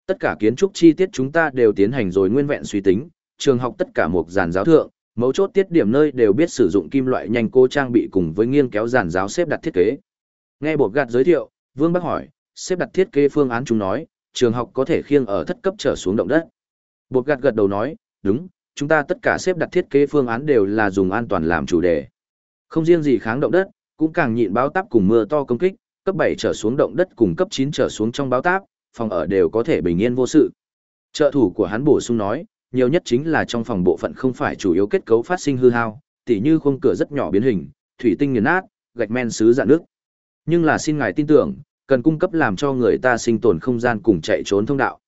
Tất cả kiến trúc chi tiết chúng ta đều tiến hành rồi nguyên vẹn suy tính, trường học tất cả một giàn giáo thượng, mấu chốt tiết điểm nơi đều biết sử dụng kim loại nhanh cô trang bị cùng với nghiêng kéo giàn giáo xếp đặt thiết kế. Nghe bột gạt giới thiệu, Vương Bắc hỏi, xếp đặt thiết kế phương án chúng nói, trường học có thể khiêng ở thất cấp trở xuống động đất. Bột gạt gật đầu nói, đúng, chúng ta tất cả xếp đặt thiết kế phương án đều là dùng an toàn làm chủ đề. Không riêng gì kháng động đất, cũng càng nhịn báo táp cùng mưa to công kích, cấp 7 trở xuống động đất cùng cấp 9 trở xuống trong báo táp, phòng ở đều có thể bình yên vô sự. Trợ thủ của hắn bổ sung nói, nhiều nhất chính là trong phòng bộ phận không phải chủ yếu kết cấu phát sinh hư hao, tỉ như khung cửa rất nhỏ biến hình, thủy tinh nghiền nát, gạch men sứ dạn nước. Nhưng là xin ngài tin tưởng, cần cung cấp làm cho người ta sinh tồn không gian cùng chạy trốn thông đạo.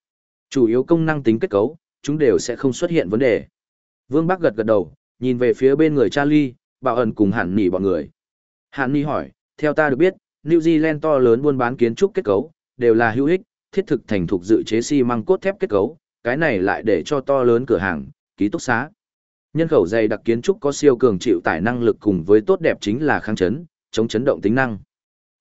Chủ yếu công năng tính kết cấu, chúng đều sẽ không xuất hiện vấn đề. Vương Bắc gật gật đầu, nhìn về phía bên người Charlie, bảo ẩn cùng hẳn nỉ bọn người. Hàn Nhi hỏi, theo ta được biết, New Zealand to lớn buôn bán kiến trúc kết cấu, đều là hữu ích, thiết thực thành thục dự chế xi măng cốt thép kết cấu, cái này lại để cho to lớn cửa hàng, ký túc xá. Nhân khẩu dày đặc kiến trúc có siêu cường chịu tải năng lực cùng với tốt đẹp chính là kháng chấn, chống chấn động tính năng.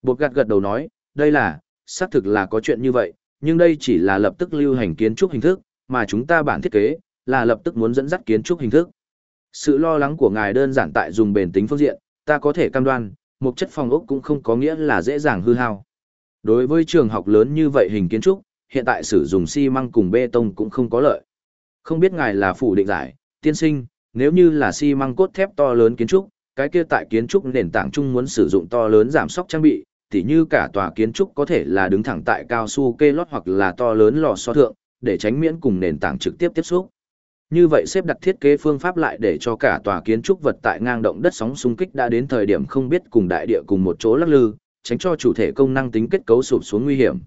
Bột gạt gật đầu nói, đây là, xác thực là có chuyện như vậy, nhưng đây chỉ là lập tức lưu hành kiến trúc hình thức, mà chúng ta bản thiết kế là lập tức muốn dẫn dắt kiến trúc hình thức. Sự lo lắng của ngài đơn giản tại dùng bền tính phương diện, ta có thể cam đoan, một chất phòng ốc cũng không có nghĩa là dễ dàng hư hao. Đối với trường học lớn như vậy hình kiến trúc, hiện tại sử dụng xi măng cùng bê tông cũng không có lợi. Không biết ngài là phủ định giải, tiên sinh, nếu như là xi măng cốt thép to lớn kiến trúc, cái kia tại kiến trúc nền tảng chung muốn sử dụng to lớn giảm sóc trang bị, tỉ như cả tòa kiến trúc có thể là đứng thẳng tại cao su kê lót hoặc là to lớn lò xo thượng, để tránh miễn cùng nền tảng trực tiếp tiếp xúc. Như vậy xếp đặt thiết kế phương pháp lại để cho cả tòa kiến trúc vật tại ngang động đất sóng xung kích đã đến thời điểm không biết cùng đại địa cùng một chỗ lắc lư, tránh cho chủ thể công năng tính kết cấu sụp xuống nguy hiểm.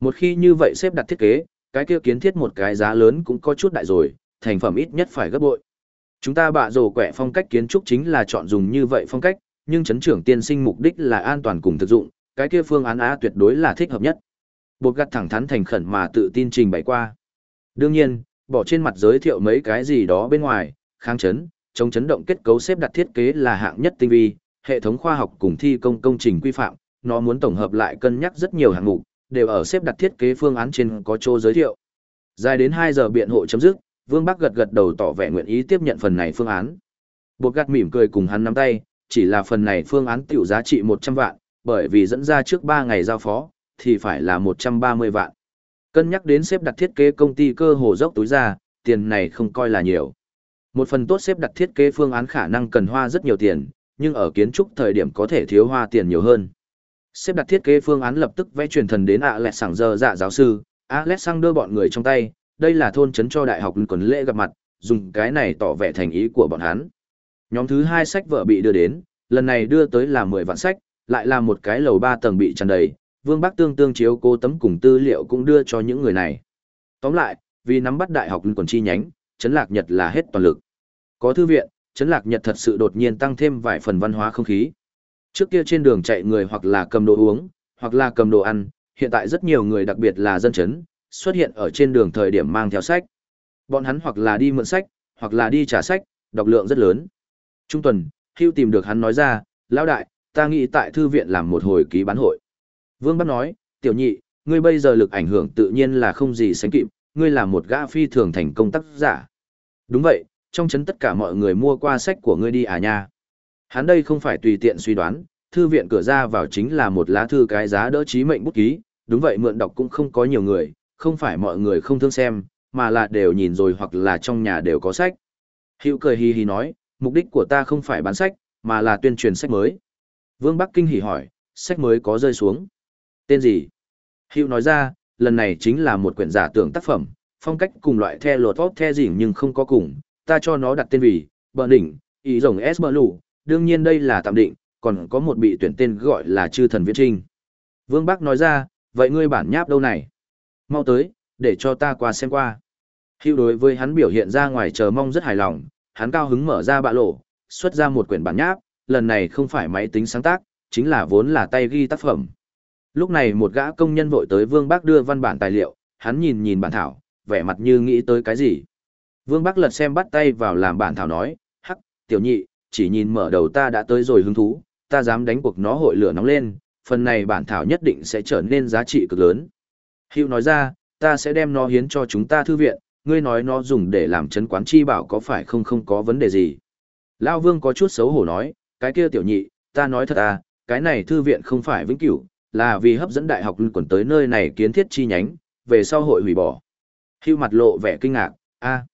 Một khi như vậy xếp đặt thiết kế, cái kia kiến thiết một cái giá lớn cũng có chút đại rồi, thành phẩm ít nhất phải gấp bội. Chúng ta bạ rồ quẻ phong cách kiến trúc chính là chọn dùng như vậy phong cách, nhưng chấn trưởng tiên sinh mục đích là an toàn cùng thực dụng, cái kia phương án á tuyệt đối là thích hợp nhất. Bột gặt thẳng thắn thành khẩn mà tự tin trình bày qua. Đương nhiên, bỏ trên mặt giới thiệu mấy cái gì đó bên ngoài, kháng chấn, chống chấn động kết cấu xếp đặt thiết kế là hạng nhất tinh vi, hệ thống khoa học cùng thi công công trình quy phạm, nó muốn tổng hợp lại cân nhắc rất nhiều hạng mục, đều ở xếp đặt thiết kế phương án trên có chỗ giới thiệu. Dài đến 2 giờ biện hộ chấm dứt, Vương Bắc gật gật đầu tỏ vẻ nguyện ý tiếp nhận phần này phương án. Bột gạt mỉm cười cùng hắn nắm tay, chỉ là phần này phương án tiểu giá trị 100 vạn, bởi vì dẫn ra trước 3 ngày giao phó, thì phải là 130 vạn. Cân nhắc đến xếp đặt thiết kế công ty cơ hồ dốc túi ra, tiền này không coi là nhiều. Một phần tốt xếp đặt thiết kế phương án khả năng cần hoa rất nhiều tiền, nhưng ở kiến trúc thời điểm có thể thiếu hoa tiền nhiều hơn. Xếp đặt thiết kế phương án lập tức vẽ truyền thần đến Alexander dạ giáo sư, Alexander bọn người trong tay, đây là thôn trấn cho đại học quần lễ gặp mặt, dùng cái này tỏ vẻ thành ý của bọn hắn. Nhóm thứ hai sách vợ bị đưa đến, lần này đưa tới là 10 vạn sách, lại là một cái lầu 3 tầng bị tràn đầy, Vương Bắc tương tương chiếu cô tấm cùng tư liệu cũng đưa cho những người này. Tóm lại, vì nắm bắt đại học quần chi nhánh, Trấn Lạc Nhật là hết toàn lực. Có thư viện, Trấn Lạc Nhật thật sự đột nhiên tăng thêm vài phần văn hóa không khí. Trước kia trên đường chạy người hoặc là cầm đồ uống, hoặc là cầm đồ ăn, hiện tại rất nhiều người đặc biệt là dân chấn, xuất hiện ở trên đường thời điểm mang theo sách. Bọn hắn hoặc là đi mượn sách, hoặc là đi trả sách, đọc lượng rất lớn. Trung tuần, Hưu tìm được hắn nói ra, lão đại, ta nghĩ tại thư viện làm một hồi ký bán hội. Vương Bắc nói, tiểu nhị, ngươi bây giờ lực ảnh hưởng tự nhiên là không gì sánh kịp, ngươi là một gã phi thường thành công tác giả. Đúng vậy, trong chấn tất cả mọi người mua qua sách của ngươi đi à nha. Hắn đây không phải tùy tiện suy đoán, thư viện cửa ra vào chính là một lá thư cái giá đỡ trí mệnh bút ký, đúng vậy mượn đọc cũng không có nhiều người, không phải mọi người không thương xem, mà là đều nhìn rồi hoặc là trong nhà đều có sách. Hữu cười hi hi nói, mục đích của ta không phải bán sách, mà là tuyên truyền sách mới. Vương Bắc Kinh hỉ hỏi, sách mới có rơi xuống. Tên gì? Hữu nói ra, lần này chính là một quyển giả tưởng tác phẩm, phong cách cùng loại the lột tốt the gì nhưng không có cùng, ta cho nó đặt tên vì, bờ đỉnh, ý rồng S bờ lù, đương nhiên đây là tạm định, còn có một bị tuyển tên gọi là chư thần viễn trinh. Vương Bắc nói ra, vậy ngươi bản nháp đâu này? Mau tới, để cho ta qua xem qua. Hữu đối với hắn biểu hiện ra ngoài chờ mong rất hài lòng, hắn cao hứng mở ra bạ lộ, xuất ra một quyển bản nháp, lần này không phải máy tính sáng tác, chính là vốn là tay ghi tác phẩm. Lúc này một gã công nhân vội tới Vương Bắc đưa văn bản tài liệu, hắn nhìn nhìn bản thảo, vẻ mặt như nghĩ tới cái gì. Vương Bắc lật xem bắt tay vào làm bản thảo nói, hắc, tiểu nhị, chỉ nhìn mở đầu ta đã tới rồi hứng thú, ta dám đánh cuộc nó hội lửa nóng lên, phần này bản thảo nhất định sẽ trở nên giá trị cực lớn. Hữu nói ra, ta sẽ đem nó hiến cho chúng ta thư viện, ngươi nói nó dùng để làm chấn quán chi bảo có phải không không có vấn đề gì. Lao Vương có chút xấu hổ nói, cái kia tiểu nhị, ta nói thật à, cái này thư viện không phải vĩnh cửu, là vì hấp dẫn đại học quần tới nơi này kiến thiết chi nhánh, về sau hội hủy bỏ. Hưu mặt lộ vẻ kinh ngạc, a.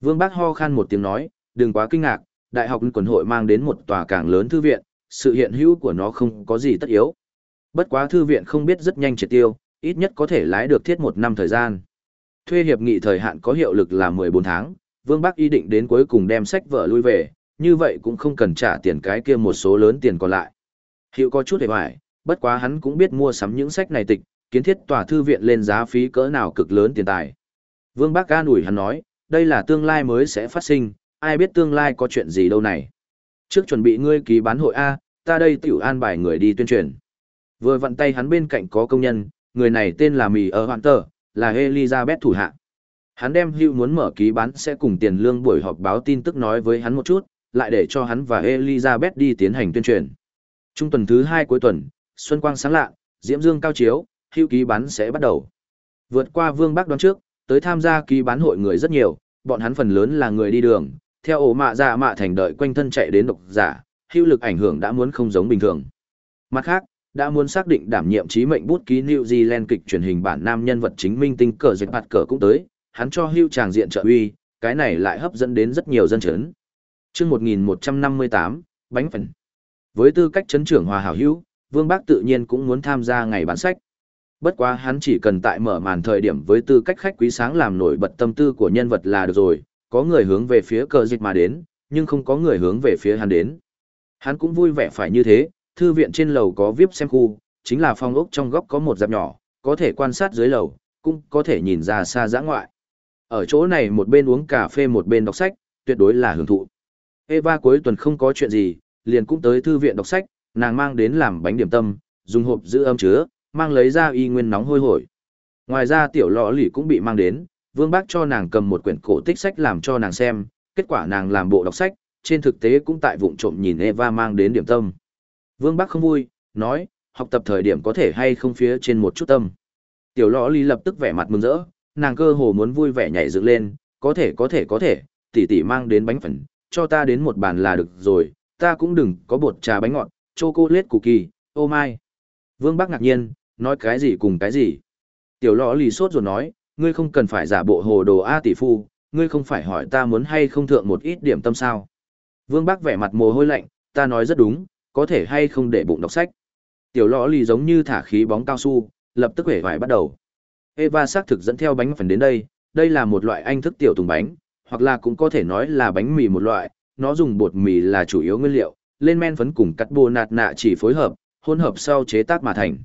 Vương Bác ho khan một tiếng nói, đừng quá kinh ngạc, đại học quần hội mang đến một tòa càng lớn thư viện, sự hiện hữu của nó không có gì tất yếu. Bất quá thư viện không biết rất nhanh triệt tiêu, ít nhất có thể lái được thiết một năm thời gian. Thuê hiệp nghị thời hạn có hiệu lực là 14 tháng, Vương Bắc ý định đến cuối cùng đem sách vở lui về, như vậy cũng không cần trả tiền cái kia một số lớn tiền còn lại. Hiệu có chút hề hoài, bất quá hắn cũng biết mua sắm những sách này tịch, kiến thiết tòa thư viện lên giá phí cỡ nào cực lớn tiền tài. Vương Bắc ca ủi hắn nói, đây là tương lai mới sẽ phát sinh, ai biết tương lai có chuyện gì đâu này. Trước chuẩn bị ngươi ký bán hội A, ta đây tiểu an bài người đi tuyên truyền. Vừa vặn tay hắn bên cạnh có công nhân, người này tên là Mì ở Hoạn Tờ, là Elizabeth thủ hạ. Hắn đem hữu muốn mở ký bán sẽ cùng tiền lương buổi họp báo tin tức nói với hắn một chút, lại để cho hắn và Elizabeth đi tiến hành tuyên truyền. Trung tuần thứ hai cuối tuần, Xuân Quang sáng lạ, Diễm Dương cao chiếu, hữu ký bán sẽ bắt đầu. Vượt qua Vương Bắc đoán trước, tới tham gia ký bán hội người rất nhiều, bọn hắn phần lớn là người đi đường, theo ổ mạ dạ mạ thành đợi quanh thân chạy đến độc giả, hữu lực ảnh hưởng đã muốn không giống bình thường. Mặt khác, đã muốn xác định đảm nhiệm trí mệnh bút ký New Zealand kịch truyền hình bản nam nhân vật chính minh tinh cờ dịch mặt cờ cũng tới, hắn cho hưu tràng diện trợ uy, cái này lại hấp dẫn đến rất nhiều dân chấn. Chương 1158, bánh phần. Với tư cách chấn trưởng hòa hảo hữu, Vương Bác tự nhiên cũng muốn tham gia ngày bán sách. Bất quá hắn chỉ cần tại mở màn thời điểm với tư cách khách quý sáng làm nổi bật tâm tư của nhân vật là được rồi, có người hướng về phía cờ dịch mà đến, nhưng không có người hướng về phía hắn đến. Hắn cũng vui vẻ phải như thế, thư viện trên lầu có VIP xem khu, chính là phòng ốc trong góc có một dạp nhỏ, có thể quan sát dưới lầu, cũng có thể nhìn ra xa giã ngoại. Ở chỗ này một bên uống cà phê một bên đọc sách, tuyệt đối là hưởng thụ. Eva cuối tuần không có chuyện gì, liền cũng tới thư viện đọc sách, nàng mang đến làm bánh điểm tâm, dùng hộp giữ âm chứa, mang lấy ra y nguyên nóng hôi hổi. Ngoài ra tiểu lọ lì cũng bị mang đến, Vương Bác cho nàng cầm một quyển cổ tích sách làm cho nàng xem, kết quả nàng làm bộ đọc sách, trên thực tế cũng tại vụng trộm nhìn Eva mang đến điểm tâm. Vương Bác không vui, nói, học tập thời điểm có thể hay không phía trên một chút tâm. Tiểu lọ lì lập tức vẻ mặt mừng rỡ, nàng cơ hồ muốn vui vẻ nhảy dựng lên, có thể có thể có thể, tỷ tỷ mang đến bánh phần, cho ta đến một bàn là được rồi, ta cũng đừng có bột trà bánh ngọt, chocolate cookie, oh ô mai. Vương Bắc ngạc nhiên, nói cái gì cùng cái gì. Tiểu lọ lì sốt rồi nói, ngươi không cần phải giả bộ hồ đồ A tỷ phu, ngươi không phải hỏi ta muốn hay không thượng một ít điểm tâm sao. Vương Bắc vẻ mặt mồ hôi lạnh, ta nói rất đúng, có thể hay không để bụng đọc sách. Tiểu lọ lì giống như thả khí bóng cao su, lập tức hể vải bắt đầu. Eva xác thực dẫn theo bánh phần đến đây, đây là một loại anh thức tiểu tùng bánh, hoặc là cũng có thể nói là bánh mì một loại, nó dùng bột mì là chủ yếu nguyên liệu, lên men phấn cùng cắt bồ nạt nạ chỉ phối hợp, hỗn hợp sau chế tác mà thành.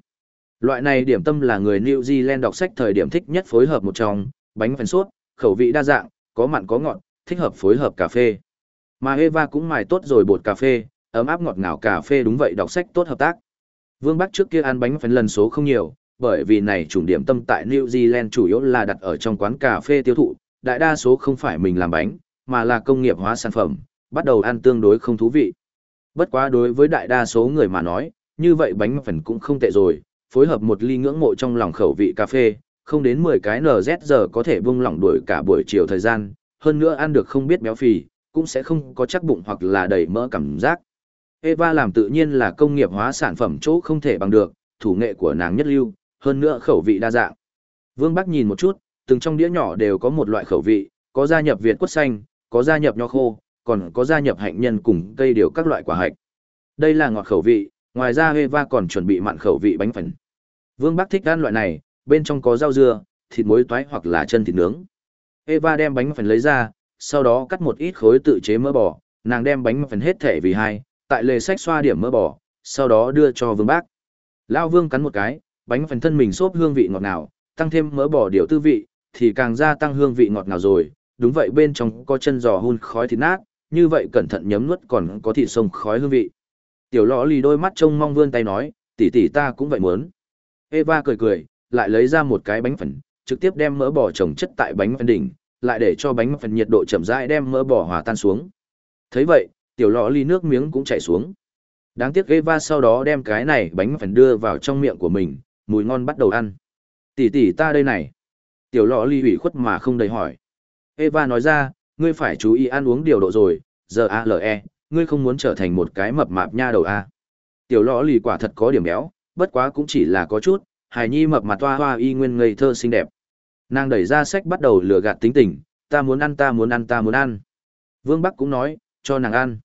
Loại này điểm tâm là người New Zealand đọc sách thời điểm thích nhất phối hợp một trong, bánh phấn sốt, khẩu vị đa dạng, có mặn có ngọt, thích hợp phối hợp cà phê. Mà Eva cũng mài tốt rồi bột cà phê, ấm áp ngọt ngào cà phê đúng vậy đọc sách tốt hợp tác. Vương Bắc trước kia ăn bánh phấn lần số không nhiều, bởi vì này chủ điểm tâm tại New Zealand chủ yếu là đặt ở trong quán cà phê tiêu thụ, đại đa số không phải mình làm bánh, mà là công nghiệp hóa sản phẩm, bắt đầu ăn tương đối không thú vị. Bất quá đối với đại đa số người mà nói, như vậy bánh phần cũng không tệ rồi, phối hợp một ly ngưỡng mộ trong lòng khẩu vị cà phê, không đến 10 cái NZ giờ có thể buông lỏng đuổi cả buổi chiều thời gian, hơn nữa ăn được không biết béo phì, cũng sẽ không có chắc bụng hoặc là đầy mỡ cảm giác. Eva làm tự nhiên là công nghiệp hóa sản phẩm chỗ không thể bằng được, thủ nghệ của nàng nhất lưu, hơn nữa khẩu vị đa dạng. Vương Bắc nhìn một chút, từng trong đĩa nhỏ đều có một loại khẩu vị, có gia nhập Việt quất xanh, có gia nhập nho khô, còn có gia nhập hạnh nhân cùng cây điều các loại quả hạch. Đây là ngọt khẩu vị, ngoài ra Eva còn chuẩn bị mặn khẩu vị bánh phấn. Vương Bắc thích ăn loại này, bên trong có rau dưa, thịt muối toái hoặc là chân thịt nướng. Eva đem bánh phần lấy ra, sau đó cắt một ít khối tự chế mỡ bò, nàng đem bánh phần hết thể vì hai, tại lề sách xoa điểm mỡ bò, sau đó đưa cho Vương Bác. Lao Vương cắn một cái, bánh phần thân mình xốp hương vị ngọt ngào, tăng thêm mỡ bò điều tư vị, thì càng gia tăng hương vị ngọt ngào rồi, đúng vậy bên trong có chân giò hun khói thịt nát, như vậy cẩn thận nhấm nuốt còn có thịt sông khói hương vị. Tiểu lọ lì đôi mắt trông mong vươn tay nói, tỷ tỷ ta cũng vậy muốn. Eva cười cười, lại lấy ra một cái bánh phấn, trực tiếp đem mỡ bò trồng chất tại bánh phần đỉnh, lại để cho bánh phấn nhiệt độ chậm rãi đem mỡ bò hòa tan xuống. Thấy vậy, tiểu lọ ly nước miếng cũng chảy xuống. Đáng tiếc Eva sau đó đem cái này bánh phấn đưa vào trong miệng của mình, mùi ngon bắt đầu ăn. Tỷ tỷ ta đây này. Tiểu lọ ly ủy khuất mà không đầy hỏi. Eva nói ra, ngươi phải chú ý ăn uống điều độ rồi, giờ ALE, ngươi không muốn trở thành một cái mập mạp nha đầu A. Tiểu lọ lì quả thật có điểm béo, bất quá cũng chỉ là có chút, hải nhi mập mặt toa hoa y nguyên ngây thơ xinh đẹp. Nàng đẩy ra sách bắt đầu lừa gạt tính tình, ta muốn ăn ta muốn ăn ta muốn ăn. Vương Bắc cũng nói, cho nàng ăn.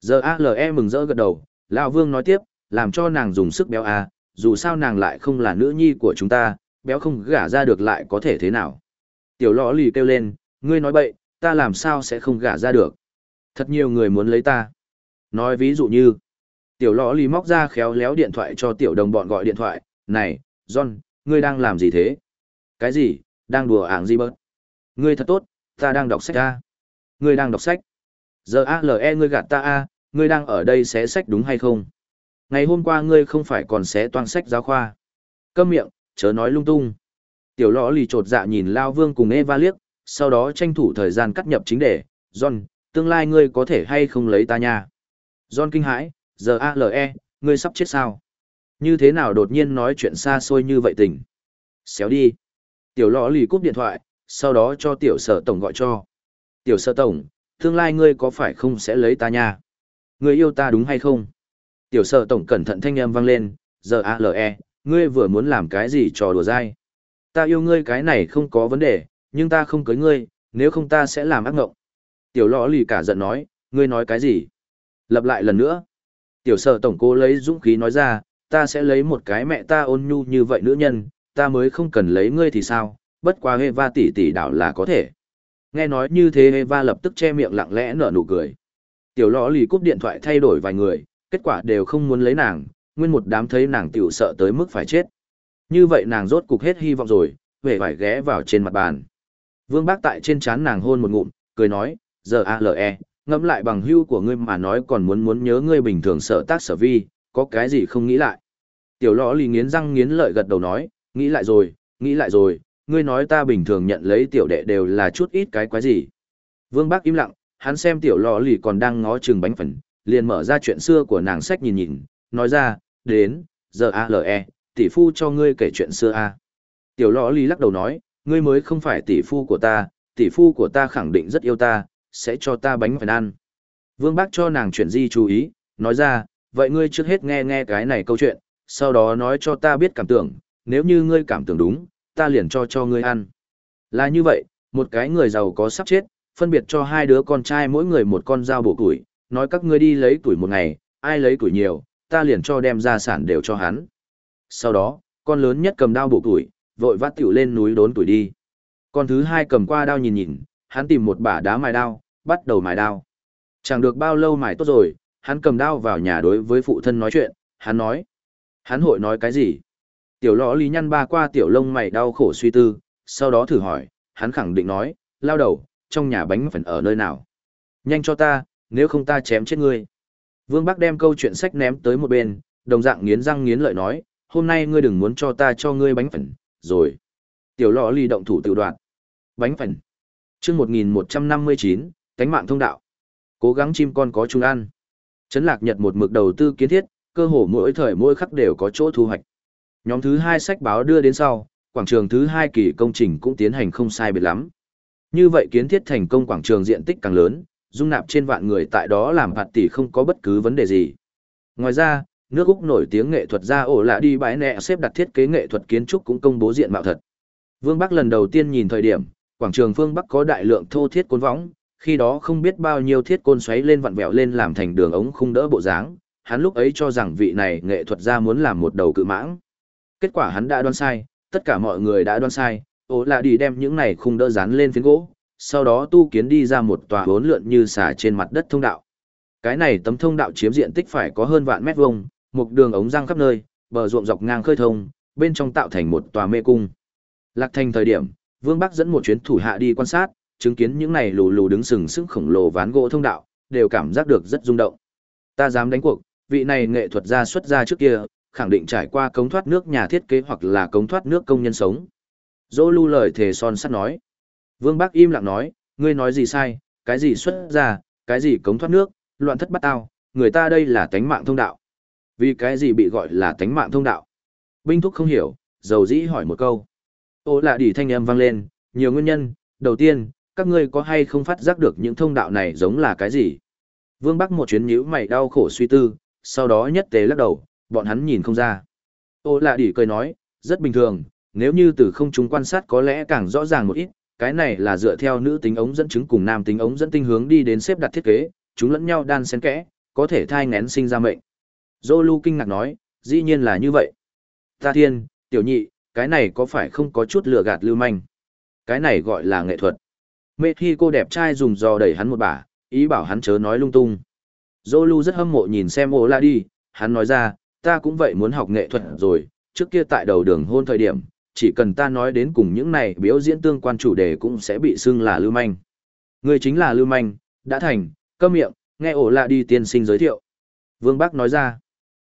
Giờ ALE mừng rỡ gật đầu, lão Vương nói tiếp, làm cho nàng dùng sức béo A, dù sao nàng lại không là nữ nhi của chúng ta, béo không gả ra được lại có thể thế nào. Tiểu lọ lì kêu lên, ngươi nói bậy, ta làm sao sẽ không gả ra được. Thật nhiều người muốn lấy ta. Nói ví dụ như, tiểu lọ lì móc ra khéo léo điện thoại cho tiểu đồng bọn gọi điện thoại, này, John, ngươi đang làm gì thế? Cái gì, đang đùa ảng gì bớt? Ngươi thật tốt, ta đang đọc sách a. Ngươi đang đọc sách. Giờ ALE ngươi gạt ta a, ngươi đang ở đây xé sách đúng hay không? Ngày hôm qua ngươi không phải còn xé toàn sách giáo khoa. Câm miệng, chớ nói lung tung. Tiểu lõ lì trột dạ nhìn Lao Vương cùng Eva liếc, sau đó tranh thủ thời gian cắt nhập chính đề, John, tương lai ngươi có thể hay không lấy ta nha. John kinh hãi, giờ ALE, ngươi sắp chết sao? Như thế nào đột nhiên nói chuyện xa xôi như vậy tình? Xéo đi. Tiểu lọ lì cúp điện thoại, sau đó cho tiểu sở tổng gọi cho. Tiểu sở tổng, tương lai ngươi có phải không sẽ lấy ta nha? Ngươi yêu ta đúng hay không? Tiểu sở tổng cẩn thận thanh âm vang lên, giờ ale ngươi vừa muốn làm cái gì trò đùa dai? Ta yêu ngươi cái này không có vấn đề, nhưng ta không cưới ngươi, nếu không ta sẽ làm ác ngộng. Tiểu lọ lì cả giận nói, ngươi nói cái gì? Lập lại lần nữa. Tiểu sở tổng cô lấy dũng khí nói ra, ta sẽ lấy một cái mẹ ta ôn nhu như vậy nữ nhân, ta mới không cần lấy ngươi thì sao, bất quá Eva tỷ tỷ đảo là có thể. Nghe nói như thế Eva lập tức che miệng lặng lẽ nở nụ cười. Tiểu lọ lì cúp điện thoại thay đổi vài người, kết quả đều không muốn lấy nàng, nguyên một đám thấy nàng tiểu sợ tới mức phải chết. Như vậy nàng rốt cục hết hy vọng rồi, về phải ghé vào trên mặt bàn. Vương Bác tại trên trán nàng hôn một ngụm, cười nói, giờ A-L-E, ngẫm lại bằng hưu của ngươi mà nói còn muốn muốn nhớ ngươi bình thường sợ tác sở vi, có cái gì không nghĩ lại. Tiểu lõ lì nghiến răng nghiến lợi gật đầu nói, nghĩ lại rồi, nghĩ lại rồi, ngươi nói ta bình thường nhận lấy tiểu đệ đều là chút ít cái quái gì. Vương Bác im lặng, hắn xem tiểu lọ lì còn đang ngó chừng bánh phần, liền mở ra chuyện xưa của nàng sách nhìn nhìn, nói ra, đến, giờ A-L-E, tỷ phu cho ngươi kể chuyện xưa A. Tiểu lọ lì lắc đầu nói, ngươi mới không phải tỷ phu của ta, tỷ phu của ta khẳng định rất yêu ta, sẽ cho ta bánh phải ăn. Vương Bác cho nàng chuyện gì chú ý, nói ra, vậy ngươi trước hết nghe nghe cái này câu chuyện, sau đó nói cho ta biết cảm tưởng, nếu như ngươi cảm tưởng đúng, ta liền cho cho ngươi ăn. Là như vậy, một cái người giàu có sắp chết, phân biệt cho hai đứa con trai mỗi người một con dao bổ tuổi, nói các ngươi đi lấy tuổi một ngày, ai lấy tuổi nhiều, ta liền cho đem gia sản đều cho hắn. Sau đó, con lớn nhất cầm đao bổ tuổi, vội vắt tiểu lên núi đốn tuổi đi. Con thứ hai cầm qua đao nhìn nhìn, hắn tìm một bả đá mài đao, bắt đầu mài đao. Chẳng được bao lâu mài tốt rồi, hắn cầm đao vào nhà đối với phụ thân nói chuyện, hắn nói. Hắn hội nói cái gì? Tiểu lõ lý nhăn ba qua tiểu lông mày đau khổ suy tư, sau đó thử hỏi, hắn khẳng định nói, lao đầu, trong nhà bánh phần ở nơi nào? Nhanh cho ta, nếu không ta chém chết ngươi. Vương Bắc đem câu chuyện sách ném tới một bên, đồng dạng nghiến răng nghiến lợi nói, hôm nay ngươi đừng muốn cho ta cho ngươi bánh phần, rồi. Tiểu lọ ly động thủ tự đoạn. Bánh phần. chương 1159, cánh mạng thông đạo. Cố gắng chim con có chung ăn. Trấn lạc nhật một mực đầu tư kiến thiết, cơ hồ mỗi thời mỗi khắc đều có chỗ thu hoạch. Nhóm thứ hai sách báo đưa đến sau, quảng trường thứ hai kỳ công trình cũng tiến hành không sai biệt lắm. Như vậy kiến thiết thành công quảng trường diện tích càng lớn, dung nạp trên vạn người tại đó làm phạt tỷ không có bất cứ vấn đề gì. Ngoài ra, nước Úc nổi tiếng nghệ thuật gia ổ lạ đi bãi nẹ xếp đặt thiết kế nghệ thuật kiến trúc cũng công bố diện mạo thật. Vương Bắc lần đầu tiên nhìn thời điểm, quảng trường phương Bắc có đại lượng thô thiết côn võng, khi đó không biết bao nhiêu thiết côn xoáy lên vặn vẹo lên làm thành đường ống khung đỡ bộ dáng, hắn lúc ấy cho rằng vị này nghệ thuật gia muốn làm một đầu cự mãng. Kết quả hắn đã đoán sai, tất cả mọi người đã đoán sai, ố lạ đi đem những này khung đỡ dán lên phiến gỗ, sau đó tu kiến đi ra một tòa hốn lượn như xả trên mặt đất thông đạo. Cái này tấm thông đạo chiếm diện tích phải có hơn vạn mét vuông, một đường ống răng khắp nơi, bờ ruộng dọc ngang khơi thông, bên trong tạo thành một tòa mê cung. Lạc thành thời điểm, Vương Bắc dẫn một chuyến thủ hạ đi quan sát, chứng kiến những này lù lù đứng sừng sững khổng lồ ván gỗ thông đạo, đều cảm giác được rất rung động. Ta dám đánh cuộc, vị này nghệ thuật gia xuất ra trước kia, khẳng định trải qua cống thoát nước nhà thiết kế hoặc là cống thoát nước công nhân sống. Dỗ lưu lời thề son sắt nói. Vương Bắc im lặng nói, ngươi nói gì sai, cái gì xuất ra, cái gì cống thoát nước, loạn thất bắt tao, người ta đây là tánh mạng thông đạo. Vì cái gì bị gọi là tánh mạng thông đạo? Binh thúc không hiểu, dầu dĩ hỏi một câu. Ô lạ đỉ thanh âm vang lên, nhiều nguyên nhân, đầu tiên, các ngươi có hay không phát giác được những thông đạo này giống là cái gì? Vương Bắc một chuyến nhíu mày đau khổ suy tư, sau đó nhất tế lắc đầu, bọn hắn nhìn không ra. Ô lạ đỉ cười nói, rất bình thường, nếu như từ không chúng quan sát có lẽ càng rõ ràng một ít, cái này là dựa theo nữ tính ống dẫn chứng cùng nam tính ống dẫn tinh hướng đi đến xếp đặt thiết kế, chúng lẫn nhau đan xen kẽ, có thể thai ngén sinh ra mệnh. Zolu kinh ngạc nói, dĩ nhiên là như vậy. Ta thiên, tiểu nhị, cái này có phải không có chút lừa gạt lưu manh? Cái này gọi là nghệ thuật. Mê khi cô đẹp trai dùng dò đẩy hắn một bả, ý bảo hắn chớ nói lung tung. Zolu rất hâm mộ nhìn xem ô la đi, hắn nói ra, ta cũng vậy muốn học nghệ thuật rồi, trước kia tại đầu đường hôn thời điểm, chỉ cần ta nói đến cùng những này biểu diễn tương quan chủ đề cũng sẽ bị xưng là lưu manh. Người chính là lưu manh, đã thành, câm miệng, nghe ổ lạ đi tiên sinh giới thiệu. Vương Bắc nói ra,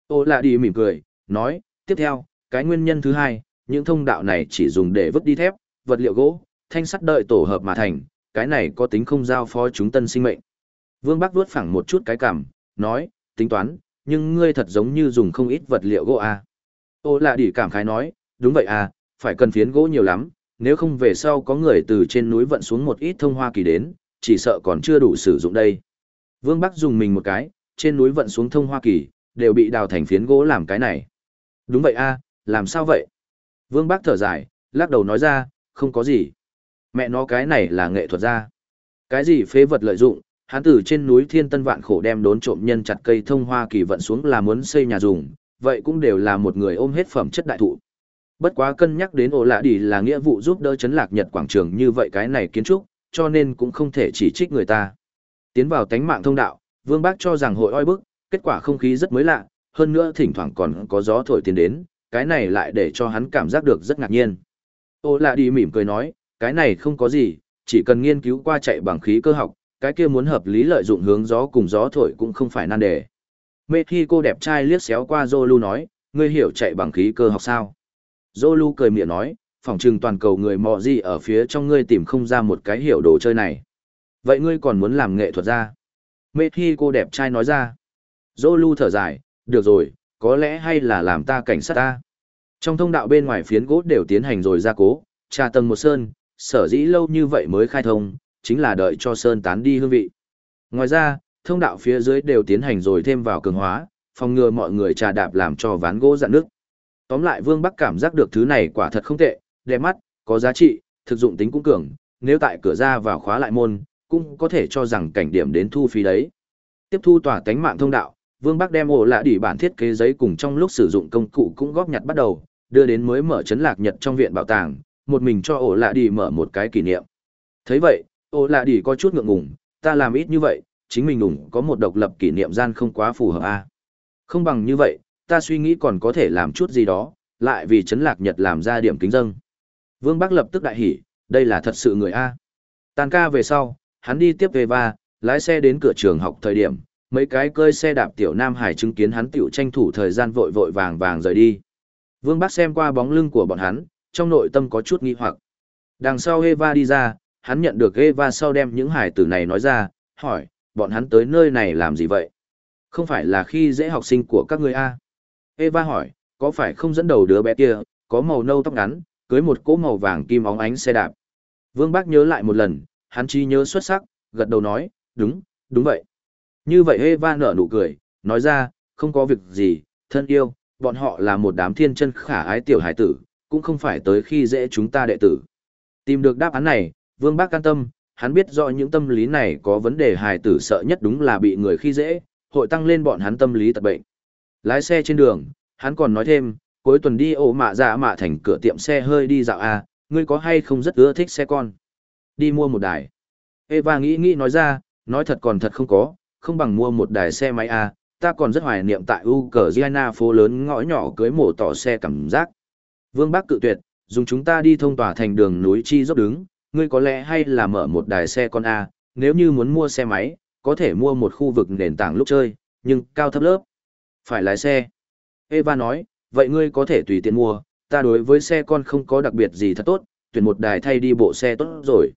ổ lạ đi mỉm cười, nói, tiếp theo, cái nguyên nhân thứ hai, những thông đạo này chỉ dùng để vứt đi thép, vật liệu gỗ, thanh sắt đợi tổ hợp mà thành, cái này có tính không giao phó chúng tân sinh mệnh. Vương Bắc vuốt phẳng một chút cái cảm, nói, tính toán, nhưng ngươi thật giống như dùng không ít vật liệu gỗ à. Ô lạ đỉ cảm khái nói, đúng vậy à, phải cần phiến gỗ nhiều lắm, nếu không về sau có người từ trên núi vận xuống một ít thông hoa kỳ đến, chỉ sợ còn chưa đủ sử dụng đây. Vương Bắc dùng mình một cái, trên núi vận xuống thông hoa kỳ, đều bị đào thành phiến gỗ làm cái này. Đúng vậy a, làm sao vậy? Vương Bắc thở dài, lắc đầu nói ra, không có gì. Mẹ nó cái này là nghệ thuật ra. Cái gì phế vật lợi dụng, hắn từ trên núi thiên tân vạn khổ đem đốn trộm nhân chặt cây thông hoa kỳ vận xuống là muốn xây nhà dùng, vậy cũng đều là một người ôm hết phẩm chất đại thụ. Bất quá cân nhắc đến ổ lạ đi là nghĩa vụ giúp đỡ chấn lạc Nhật quảng trường như vậy cái này kiến trúc, cho nên cũng không thể chỉ trích người ta. Tiến vào tánh mạng thông đạo, Vương Bác cho rằng hội oi bức, kết quả không khí rất mới lạ, hơn nữa thỉnh thoảng còn có gió thổi tiến đến, cái này lại để cho hắn cảm giác được rất ngạc nhiên. Ô lạ đi mỉm cười nói, cái này không có gì, chỉ cần nghiên cứu qua chạy bằng khí cơ học, cái kia muốn hợp lý lợi dụng hướng gió cùng gió thổi cũng không phải nan đề. Mê khi cô đẹp trai liếc xéo qua Zolu nói, ngươi hiểu chạy bằng khí cơ học sao? Zolu cười miệng nói, phỏng chừng toàn cầu người mọ gì ở phía trong ngươi tìm không ra một cái hiểu đồ chơi này. Vậy ngươi còn muốn làm nghệ thuật ra? Mê khi cô đẹp trai nói ra. Zolu thở dài, được rồi, có lẽ hay là làm ta cảnh sát ta. Trong thông đạo bên ngoài phiến gỗ đều tiến hành rồi ra cố, trà tầng một sơn, sở dĩ lâu như vậy mới khai thông, chính là đợi cho sơn tán đi hương vị. Ngoài ra, thông đạo phía dưới đều tiến hành rồi thêm vào cường hóa, phòng ngừa mọi người trà đạp làm cho ván gỗ dạn nước. Tóm lại Vương Bắc cảm giác được thứ này quả thật không tệ, đẹp mắt, có giá trị, thực dụng tính cũng cường, nếu tại cửa ra vào khóa lại môn, cũng có thể cho rằng cảnh điểm đến thu phí đấy. Tiếp thu tòa tánh mạng thông đạo, Vương Bắc đem ổ lạ đỉ bản thiết kế giấy cùng trong lúc sử dụng công cụ cũng góp nhặt bắt đầu, đưa đến mới mở chấn lạc nhật trong viện bảo tàng, một mình cho ổ lạ đỉ mở một cái kỷ niệm. thấy vậy, ổ lạ đỉ có chút ngượng ngùng, ta làm ít như vậy, chính mình ủng có một độc lập kỷ niệm gian không quá phù hợp a à. Không bằng như vậy, ta suy nghĩ còn có thể làm chút gì đó, lại vì chấn lạc nhật làm ra điểm kính dâng. Vương Bắc lập tức đại hỉ, đây là thật sự người A. Tàn ca về sau, hắn đi tiếp về và, lái xe đến cửa trường học thời điểm, mấy cái cơi xe đạp tiểu Nam Hải chứng kiến hắn tiểu tranh thủ thời gian vội vội vàng vàng rời đi. Vương Bắc xem qua bóng lưng của bọn hắn, trong nội tâm có chút nghi hoặc. Đằng sau Eva đi ra, hắn nhận được Eva sau đem những hải tử này nói ra, hỏi, bọn hắn tới nơi này làm gì vậy? Không phải là khi dễ học sinh của các người A. Eva hỏi, có phải không dẫn đầu đứa bé kia, có màu nâu tóc ngắn, cưới một cỗ màu vàng kim óng ánh xe đạp. Vương Bác nhớ lại một lần, hắn chi nhớ xuất sắc, gật đầu nói, đúng, đúng vậy. Như vậy Eva nở nụ cười, nói ra, không có việc gì, thân yêu, bọn họ là một đám thiên chân khả ái tiểu hải tử, cũng không phải tới khi dễ chúng ta đệ tử. Tìm được đáp án này, Vương Bác can tâm, hắn biết rõ những tâm lý này có vấn đề hài tử sợ nhất đúng là bị người khi dễ, hội tăng lên bọn hắn tâm lý tật bệnh. Lái xe trên đường, hắn còn nói thêm, cuối tuần đi ổ mạ dạ mạ thành cửa tiệm xe hơi đi dạo à, ngươi có hay không rất ưa thích xe con? Đi mua một đài. Eva nghĩ nghĩ nói ra, nói thật còn thật không có, không bằng mua một đài xe máy à, ta còn rất hoài niệm tại Ukraine phố lớn ngõ nhỏ cưới mổ tỏ xe cảm giác. Vương Bắc cự tuyệt, dùng chúng ta đi thông tỏa thành đường núi chi dốc đứng, ngươi có lẽ hay là mở một đài xe con A, nếu như muốn mua xe máy, có thể mua một khu vực nền tảng lúc chơi, nhưng cao thấp lớp. Phải lái xe. Eva nói, vậy ngươi có thể tùy tiện mua, ta đối với xe con không có đặc biệt gì thật tốt, tuyển một đài thay đi bộ xe tốt rồi.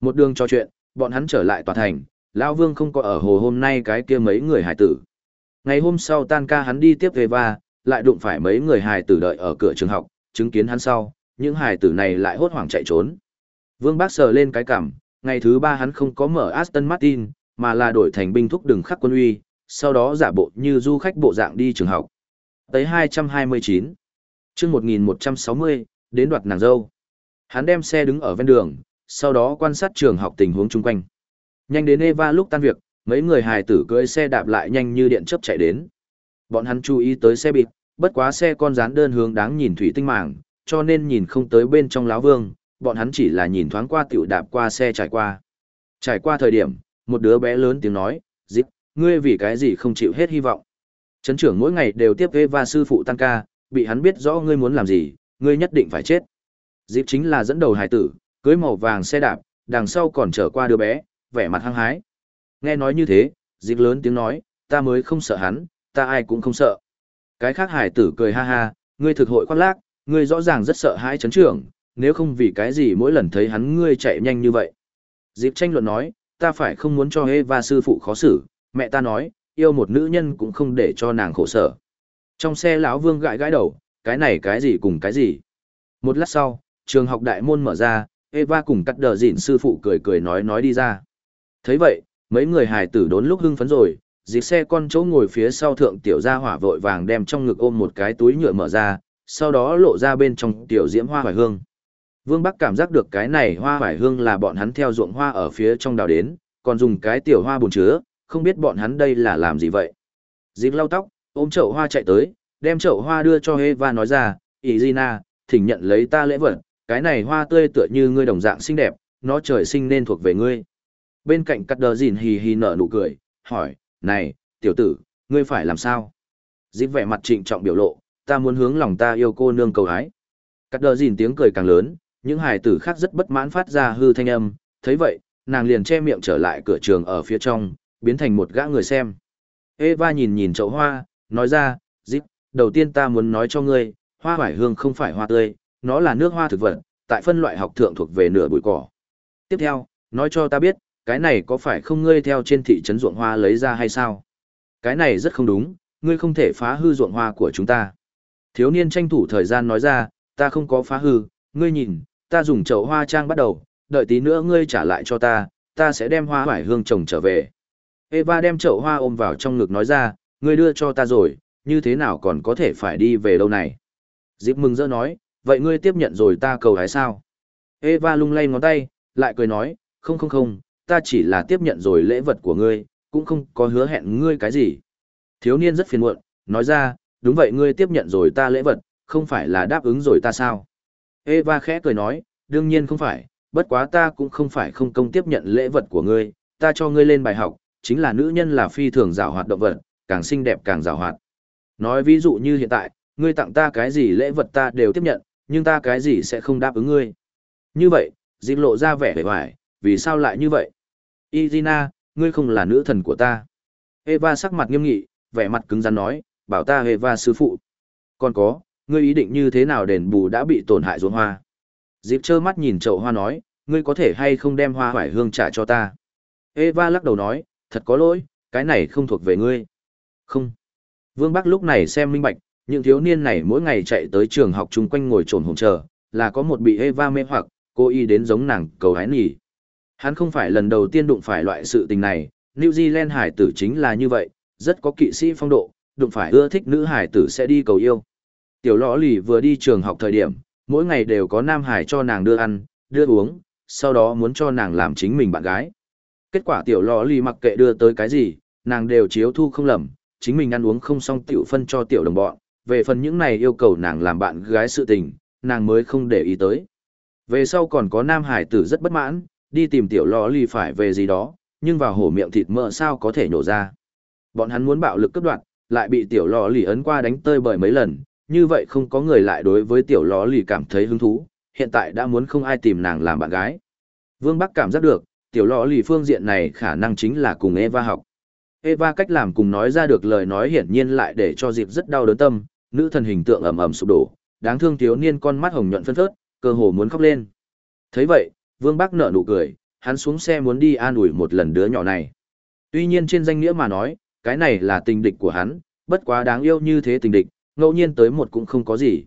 Một đường trò chuyện, bọn hắn trở lại tòa thành, Lão Vương không có ở hồ hôm nay cái kia mấy người hải tử. Ngày hôm sau tan ca hắn đi tiếp Eva, lại đụng phải mấy người hải tử đợi ở cửa trường học, chứng kiến hắn sau, những hài tử này lại hốt hoảng chạy trốn. Vương Bác sờ lên cái cằm, ngày thứ ba hắn không có mở Aston Martin, mà là đổi thành binh thúc đừng khắc quân uy, sau đó giả bộ như du khách bộ dạng đi trường học. Tới 229, chương 1160, đến đoạt nàng dâu. Hắn đem xe đứng ở ven đường, sau đó quan sát trường học tình huống chung quanh. Nhanh đến Eva lúc tan việc, mấy người hài tử cưỡi xe đạp lại nhanh như điện chớp chạy đến. Bọn hắn chú ý tới xe bịt, bất quá xe con rán đơn hướng đáng nhìn thủy tinh màng, cho nên nhìn không tới bên trong láo vương, bọn hắn chỉ là nhìn thoáng qua tiểu đạp qua xe trải qua. Trải qua thời điểm, một đứa bé lớn tiếng nói, Dịp, ngươi vì cái gì không chịu hết hy vọng. Trấn trưởng mỗi ngày đều tiếp và sư phụ tăng ca, bị hắn biết rõ ngươi muốn làm gì, ngươi nhất định phải chết. Dịp chính là dẫn đầu hài tử, cưới màu vàng xe đạp, đằng sau còn trở qua đứa bé, vẻ mặt hăng hái. Nghe nói như thế, Dịp lớn tiếng nói, ta mới không sợ hắn, ta ai cũng không sợ. Cái khác hải tử cười ha ha, ngươi thực hội khoác lác, ngươi rõ ràng rất sợ hãi chấn trưởng, nếu không vì cái gì mỗi lần thấy hắn ngươi chạy nhanh như vậy. Dịp tranh luận nói, ta phải không muốn cho Eva sư phụ khó xử, mẹ ta nói, yêu một nữ nhân cũng không để cho nàng khổ sở. Trong xe lão vương gãi gãi đầu, cái này cái gì cùng cái gì. Một lát sau, trường học đại môn mở ra, Eva cùng cắt đờ dịn sư phụ cười cười nói nói đi ra. thấy vậy, mấy người hài tử đốn lúc hưng phấn rồi, dịch xe con chỗ ngồi phía sau thượng tiểu gia hỏa vội vàng đem trong ngực ôm một cái túi nhựa mở ra, sau đó lộ ra bên trong tiểu diễm hoa hoài hương. Vương Bắc cảm giác được cái này hoa hoài hương là bọn hắn theo ruộng hoa ở phía trong đào đến, còn dùng cái tiểu hoa bồn chứa, không biết bọn hắn đây là làm gì vậy. Dịch lau tóc, ôm chậu hoa chạy tới, đem chậu hoa đưa cho Eva nói ra, Izina, thỉnh nhận lấy ta lễ vật, cái này hoa tươi tựa như ngươi đồng dạng xinh đẹp, nó trời sinh nên thuộc về ngươi. Bên cạnh cắt đờ dìn hì hì nở nụ cười, hỏi, này, tiểu tử, ngươi phải làm sao? Dịp vẻ mặt trịnh trọng biểu lộ, ta muốn hướng lòng ta yêu cô nương cầu hái. Cắt đờ dìn tiếng cười càng lớn, những hài tử khác rất bất mãn phát ra hư thanh âm, thấy vậy, nàng liền che miệng trở lại cửa trường ở phía trong, biến thành một gã người xem. Eva nhìn nhìn chậu hoa, nói ra, dịp, đầu tiên ta muốn nói cho ngươi, hoa hải hương không phải hoa tươi, nó là nước hoa thực vật, tại phân loại học thượng thuộc về nửa bụi cỏ. Tiếp theo, nói cho ta biết, cái này có phải không ngươi theo trên thị trấn ruộng hoa lấy ra hay sao? Cái này rất không đúng, ngươi không thể phá hư ruộng hoa của chúng ta. Thiếu niên tranh thủ thời gian nói ra, ta không có phá hư, ngươi nhìn, ta dùng chậu hoa trang bắt đầu, đợi tí nữa ngươi trả lại cho ta, ta sẽ đem hoa hoải hương trồng trở về. Eva đem chậu hoa ôm vào trong ngực nói ra, ngươi đưa cho ta rồi, như thế nào còn có thể phải đi về đâu này? Diệp mừng rỡ nói, vậy ngươi tiếp nhận rồi ta cầu hái sao? Eva lung lay ngón tay, lại cười nói, không không không, ta chỉ là tiếp nhận rồi lễ vật của ngươi, cũng không có hứa hẹn ngươi cái gì. Thiếu niên rất phiền muộn, nói ra, đúng vậy ngươi tiếp nhận rồi ta lễ vật, không phải là đáp ứng rồi ta sao? Eva khẽ cười nói, đương nhiên không phải, bất quá ta cũng không phải không công tiếp nhận lễ vật của ngươi, ta cho ngươi lên bài học, chính là nữ nhân là phi thường rào hoạt động vật, càng xinh đẹp càng rào hoạt. Nói ví dụ như hiện tại, ngươi tặng ta cái gì lễ vật ta đều tiếp nhận, nhưng ta cái gì sẽ không đáp ứng ngươi. Như vậy, dịp lộ ra vẻ vẻ vải, vì sao lại như vậy? Izina, ngươi không là nữ thần của ta. Eva sắc mặt nghiêm nghị, vẻ mặt cứng rắn nói, bảo ta Eva sư phụ. Còn có, ngươi ý định như thế nào đền bù đã bị tổn hại ruộng hoa? Diệp trơ mắt nhìn chậu hoa nói, ngươi có thể hay không đem hoa hoải hương trả cho ta? Eva lắc đầu nói, thật có lỗi, cái này không thuộc về ngươi. Không. Vương Bắc lúc này xem minh bạch, những thiếu niên này mỗi ngày chạy tới trường học chung quanh ngồi trồn hồn chờ, là có một bị Eva mê hoặc, cô y đến giống nàng cầu hái nỉ. Hắn không phải lần đầu tiên đụng phải loại sự tình này, New Zealand hải tử chính là như vậy, rất có kỵ sĩ phong độ, đụng phải ưa thích nữ hải tử sẽ đi cầu yêu. Tiểu lõ lì vừa đi trường học thời điểm, mỗi ngày đều có nam hải cho nàng đưa ăn, đưa uống, sau đó muốn cho nàng làm chính mình bạn gái. Kết quả tiểu lò lì mặc kệ đưa tới cái gì, nàng đều chiếu thu không lầm, chính mình ăn uống không xong tiểu phân cho tiểu đồng bọn, về phần những này yêu cầu nàng làm bạn gái sự tình, nàng mới không để ý tới. Về sau còn có nam hải tử rất bất mãn, đi tìm tiểu lò lì phải về gì đó, nhưng vào hổ miệng thịt mỡ sao có thể nổ ra. Bọn hắn muốn bạo lực cấp đoạt lại bị tiểu lò lì ấn qua đánh tơi bời mấy lần, như vậy không có người lại đối với tiểu lò lì cảm thấy hứng thú, hiện tại đã muốn không ai tìm nàng làm bạn gái. Vương Bắc cảm giác được, tiểu lò lì phương diện này khả năng chính là cùng Eva học. Eva cách làm cùng nói ra được lời nói hiển nhiên lại để cho Diệp rất đau đớn tâm, nữ thần hình tượng ầm ầm sụp đổ, đáng thương thiếu niên con mắt hồng nhuận phân phớt, cơ hồ muốn khóc lên. Thấy vậy, Vương Bắc nở nụ cười, hắn xuống xe muốn đi an ủi một lần đứa nhỏ này. Tuy nhiên trên danh nghĩa mà nói, cái này là tình địch của hắn, bất quá đáng yêu như thế tình địch, ngẫu nhiên tới một cũng không có gì.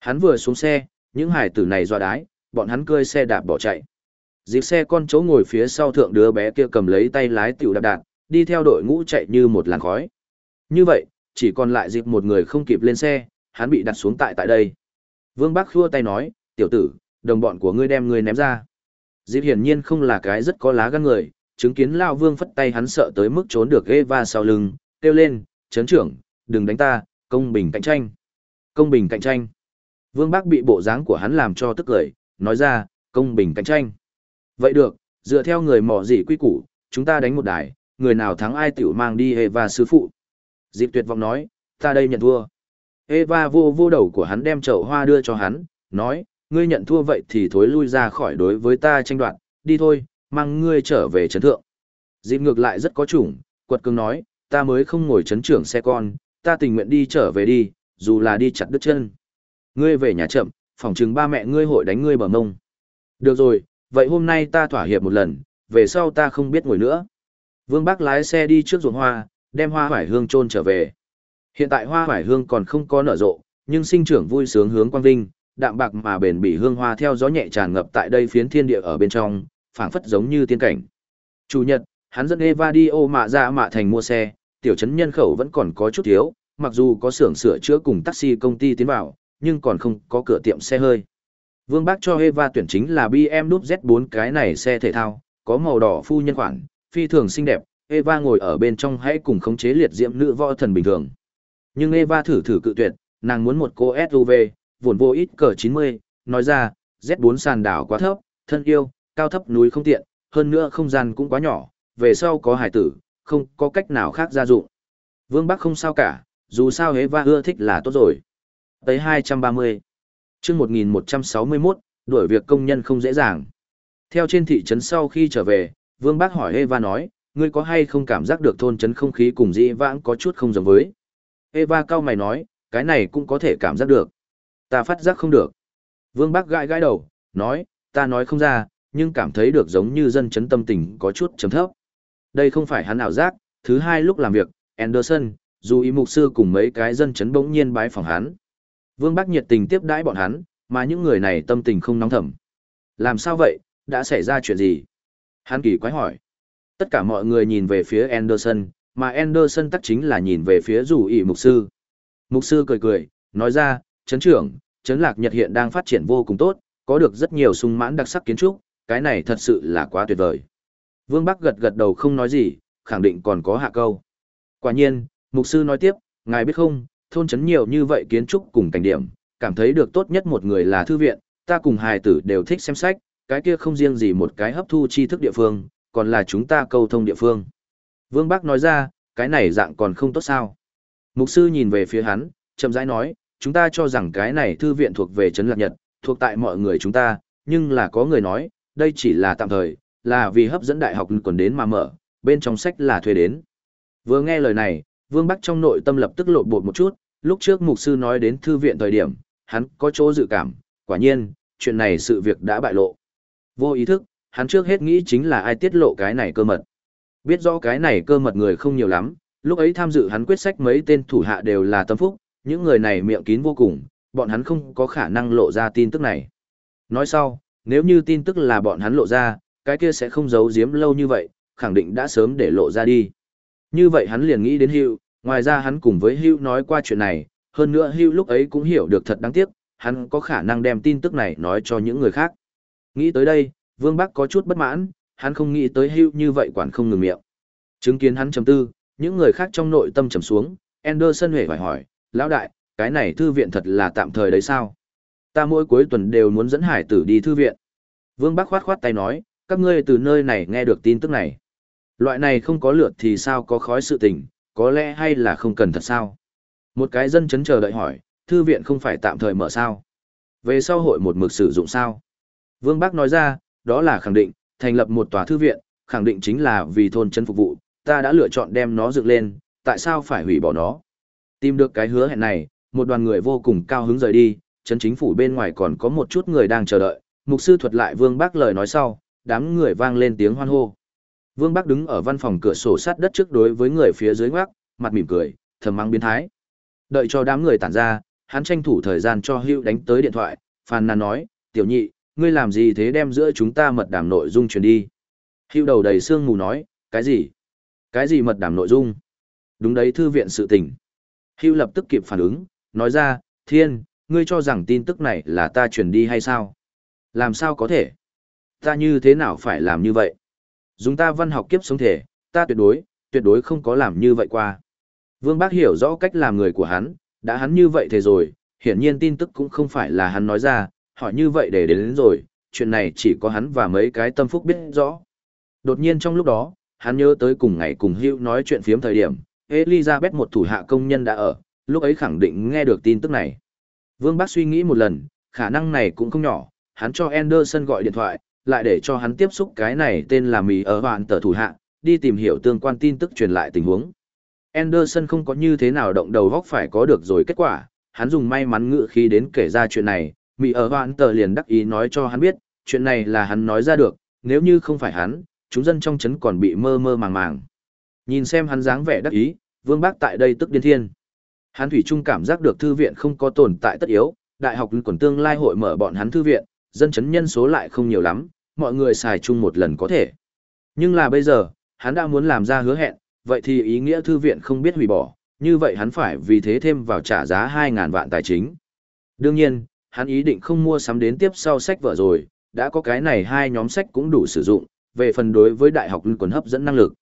Hắn vừa xuống xe, những hải tử này dọa đái, bọn hắn cơi xe đạp bỏ chạy. Dịp xe con chỗ ngồi phía sau thượng đứa bé kia cầm lấy tay lái tiểu đạp đạp, đi theo đội ngũ chạy như một làn khói. Như vậy, chỉ còn lại dịp một người không kịp lên xe, hắn bị đặt xuống tại tại đây. Vương Bắc khua tay nói, tiểu tử, đồng bọn của ngươi đem ngươi ném ra. Dịp hiển nhiên không là cái rất có lá gan người, chứng kiến Lao Vương phất tay hắn sợ tới mức trốn được Eva sau lưng, kêu lên, chấn trưởng, đừng đánh ta, công bình cạnh tranh. Công bình cạnh tranh. Vương Bác bị bộ dáng của hắn làm cho tức cười, nói ra, công bình cạnh tranh. Vậy được, dựa theo người mỏ gì quy củ, chúng ta đánh một đài, người nào thắng ai tiểu mang đi Eva sư phụ. Diệp tuyệt vọng nói, ta đây nhận thua. Eva vô vô đầu của hắn đem chậu hoa đưa cho hắn, nói, ngươi nhận thua vậy thì thối lui ra khỏi đối với ta tranh đoạt, đi thôi, mang ngươi trở về trấn thượng. Diệp ngược lại rất có chủng, quật cường nói, ta mới không ngồi trấn trưởng xe con, ta tình nguyện đi trở về đi, dù là đi chặt đứt chân. Ngươi về nhà chậm, phòng chừng ba mẹ ngươi hội đánh ngươi bờ mông. Được rồi, vậy hôm nay ta thỏa hiệp một lần, về sau ta không biết ngồi nữa. Vương Bác lái xe đi trước ruộng hoa, đem hoa hoải hương chôn trở về. Hiện tại hoa hoải hương còn không có nở rộ, nhưng sinh trưởng vui sướng hướng quang vinh, đạm bạc mà bền bỉ hương hoa theo gió nhẹ tràn ngập tại đây phiến thiên địa ở bên trong, phảng phất giống như tiên cảnh. Chủ nhật, hắn dẫn Eva đi ô mạ ra mạ thành mua xe, tiểu trấn nhân khẩu vẫn còn có chút thiếu, mặc dù có xưởng sửa chữa cùng taxi công ty tiến vào, nhưng còn không có cửa tiệm xe hơi. Vương Bác cho Eva tuyển chính là BMW Z4 cái này xe thể thao, có màu đỏ phu nhân khoản, phi thường xinh đẹp, Eva ngồi ở bên trong hãy cùng khống chế liệt diệm nữ võ thần bình thường. Nhưng Eva thử thử cự tuyệt, nàng muốn một cô SUV, vốn vô ít cỡ 90, nói ra, Z4 sàn đảo quá thấp, thân yêu, cao thấp núi không tiện, hơn nữa không gian cũng quá nhỏ, về sau có hải tử, không có cách nào khác gia dụng. Vương Bắc không sao cả, dù sao Eva ưa thích là tốt rồi. Tới 230. chương 1161, đuổi việc công nhân không dễ dàng. Theo trên thị trấn sau khi trở về, Vương Bác hỏi Eva nói, ngươi có hay không cảm giác được thôn trấn không khí cùng dĩ vãng có chút không giống với. Eva cao mày nói, cái này cũng có thể cảm giác được. Ta phát giác không được. Vương Bác gãi gãi đầu, nói, ta nói không ra, nhưng cảm thấy được giống như dân chấn tâm tình có chút chấm thấp. Đây không phải hắn ảo giác, thứ hai lúc làm việc, Anderson, dù ý mục sư cùng mấy cái dân chấn bỗng nhiên bái phòng hắn. Vương Bác nhiệt tình tiếp đãi bọn hắn, mà những người này tâm tình không nóng thầm. Làm sao vậy, đã xảy ra chuyện gì? Hắn kỳ quái hỏi. Tất cả mọi người nhìn về phía Anderson, mà Anderson tắc chính là nhìn về phía dù ý mục sư. Mục sư cười cười, nói ra, chấn trưởng, chấn lạc Nhật hiện đang phát triển vô cùng tốt, có được rất nhiều sung mãn đặc sắc kiến trúc, cái này thật sự là quá tuyệt vời. Vương Bắc gật gật đầu không nói gì, khẳng định còn có hạ câu. Quả nhiên, mục sư nói tiếp, ngài biết không, thôn chấn nhiều như vậy kiến trúc cùng cảnh điểm, cảm thấy được tốt nhất một người là thư viện, ta cùng hài tử đều thích xem sách, cái kia không riêng gì một cái hấp thu tri thức địa phương, còn là chúng ta câu thông địa phương. Vương Bắc nói ra, cái này dạng còn không tốt sao. Mục sư nhìn về phía hắn, chậm rãi nói, chúng ta cho rằng cái này thư viện thuộc về Trấn Lạc Nhật, thuộc tại mọi người chúng ta, nhưng là có người nói, đây chỉ là tạm thời, là vì hấp dẫn đại học còn đến mà mở, bên trong sách là thuê đến. Vừa nghe lời này, Vương Bắc trong nội tâm lập tức lộn bột một chút, lúc trước mục sư nói đến thư viện thời điểm, hắn có chỗ dự cảm, quả nhiên, chuyện này sự việc đã bại lộ. Vô ý thức, hắn trước hết nghĩ chính là ai tiết lộ cái này cơ mật. Biết rõ cái này cơ mật người không nhiều lắm, lúc ấy tham dự hắn quyết sách mấy tên thủ hạ đều là tâm phúc, những người này miệng kín vô cùng, bọn hắn không có khả năng lộ ra tin tức này. Nói sau, nếu như tin tức là bọn hắn lộ ra, cái kia sẽ không giấu giếm lâu như vậy, khẳng định đã sớm để lộ ra đi. Như vậy hắn liền nghĩ đến Hưu, ngoài ra hắn cùng với Hưu nói qua chuyện này, hơn nữa Hưu lúc ấy cũng hiểu được thật đáng tiếc, hắn có khả năng đem tin tức này nói cho những người khác. Nghĩ tới đây, Vương Bắc có chút bất mãn, hắn không nghĩ tới Hưu như vậy quản không ngừng miệng. Chứng kiến hắn trầm tư, những người khác trong nội tâm trầm xuống, Anderson hề phải hỏi, lão đại, cái này thư viện thật là tạm thời đấy sao? Ta mỗi cuối tuần đều muốn dẫn hải tử đi thư viện. Vương Bắc khoát khoát tay nói, các ngươi từ nơi này nghe được tin tức này. Loại này không có lượt thì sao có khói sự tình, có lẽ hay là không cần thật sao? Một cái dân chấn chờ đợi hỏi, thư viện không phải tạm thời mở sao? Về sau hội một mực sử dụng sao? Vương Bắc nói ra, đó là khẳng định, thành lập một tòa thư viện, khẳng định chính là vì thôn chân phục vụ, ta đã lựa chọn đem nó dựng lên, tại sao phải hủy bỏ nó? Tìm được cái hứa hẹn này, một đoàn người vô cùng cao hứng rời đi, chấn chính phủ bên ngoài còn có một chút người đang chờ đợi, mục sư thuật lại Vương Bắc lời nói sau, đám người vang lên tiếng hoan hô. Vương Bắc đứng ở văn phòng cửa sổ sát đất trước đối với người phía dưới ngoác, mặt mỉm cười, thầm mang biến thái. Đợi cho đám người tản ra, hắn tranh thủ thời gian cho Hữu đánh tới điện thoại, phàn nàn nói, tiểu nhị, ngươi làm gì thế đem giữa chúng ta mật đảm nội dung truyền đi. Hữu đầu đầy sương mù nói, cái gì? Cái gì mật đảm nội dung? Đúng đấy thư viện sự tình. Hữu lập tức kịp phản ứng, nói ra, thiên, ngươi cho rằng tin tức này là ta truyền đi hay sao? Làm sao có thể? Ta như thế nào phải làm như vậy? Dùng ta văn học kiếp sống thể, ta tuyệt đối, tuyệt đối không có làm như vậy qua. Vương Bác hiểu rõ cách làm người của hắn, đã hắn như vậy thế rồi, hiển nhiên tin tức cũng không phải là hắn nói ra, hỏi như vậy để đến, đến rồi, chuyện này chỉ có hắn và mấy cái tâm phúc biết rõ. Đột nhiên trong lúc đó, hắn nhớ tới cùng ngày cùng Hữu nói chuyện phiếm thời điểm, Elizabeth một thủ hạ công nhân đã ở, lúc ấy khẳng định nghe được tin tức này. Vương Bác suy nghĩ một lần, khả năng này cũng không nhỏ, hắn cho Anderson gọi điện thoại, lại để cho hắn tiếp xúc cái này tên là Mỹ ở hoạn tờ thủ hạ, đi tìm hiểu tương quan tin tức truyền lại tình huống. Anderson không có như thế nào động đầu góc phải có được rồi kết quả, hắn dùng may mắn ngự khi đến kể ra chuyện này, Mỹ ở hoạn tờ liền đắc ý nói cho hắn biết, chuyện này là hắn nói ra được, nếu như không phải hắn, chúng dân trong chấn còn bị mơ mơ màng màng. Nhìn xem hắn dáng vẻ đắc ý, vương bác tại đây tức điên thiên. Hắn thủy chung cảm giác được thư viện không có tồn tại tất yếu, đại học còn tương lai hội mở bọn hắn thư viện, dân chấn nhân số lại không nhiều lắm, mọi người xài chung một lần có thể. Nhưng là bây giờ, hắn đã muốn làm ra hứa hẹn, vậy thì ý nghĩa thư viện không biết hủy bỏ, như vậy hắn phải vì thế thêm vào trả giá 2.000 vạn tài chính. Đương nhiên, hắn ý định không mua sắm đến tiếp sau sách vở rồi, đã có cái này hai nhóm sách cũng đủ sử dụng, về phần đối với đại học quần hấp dẫn năng lực.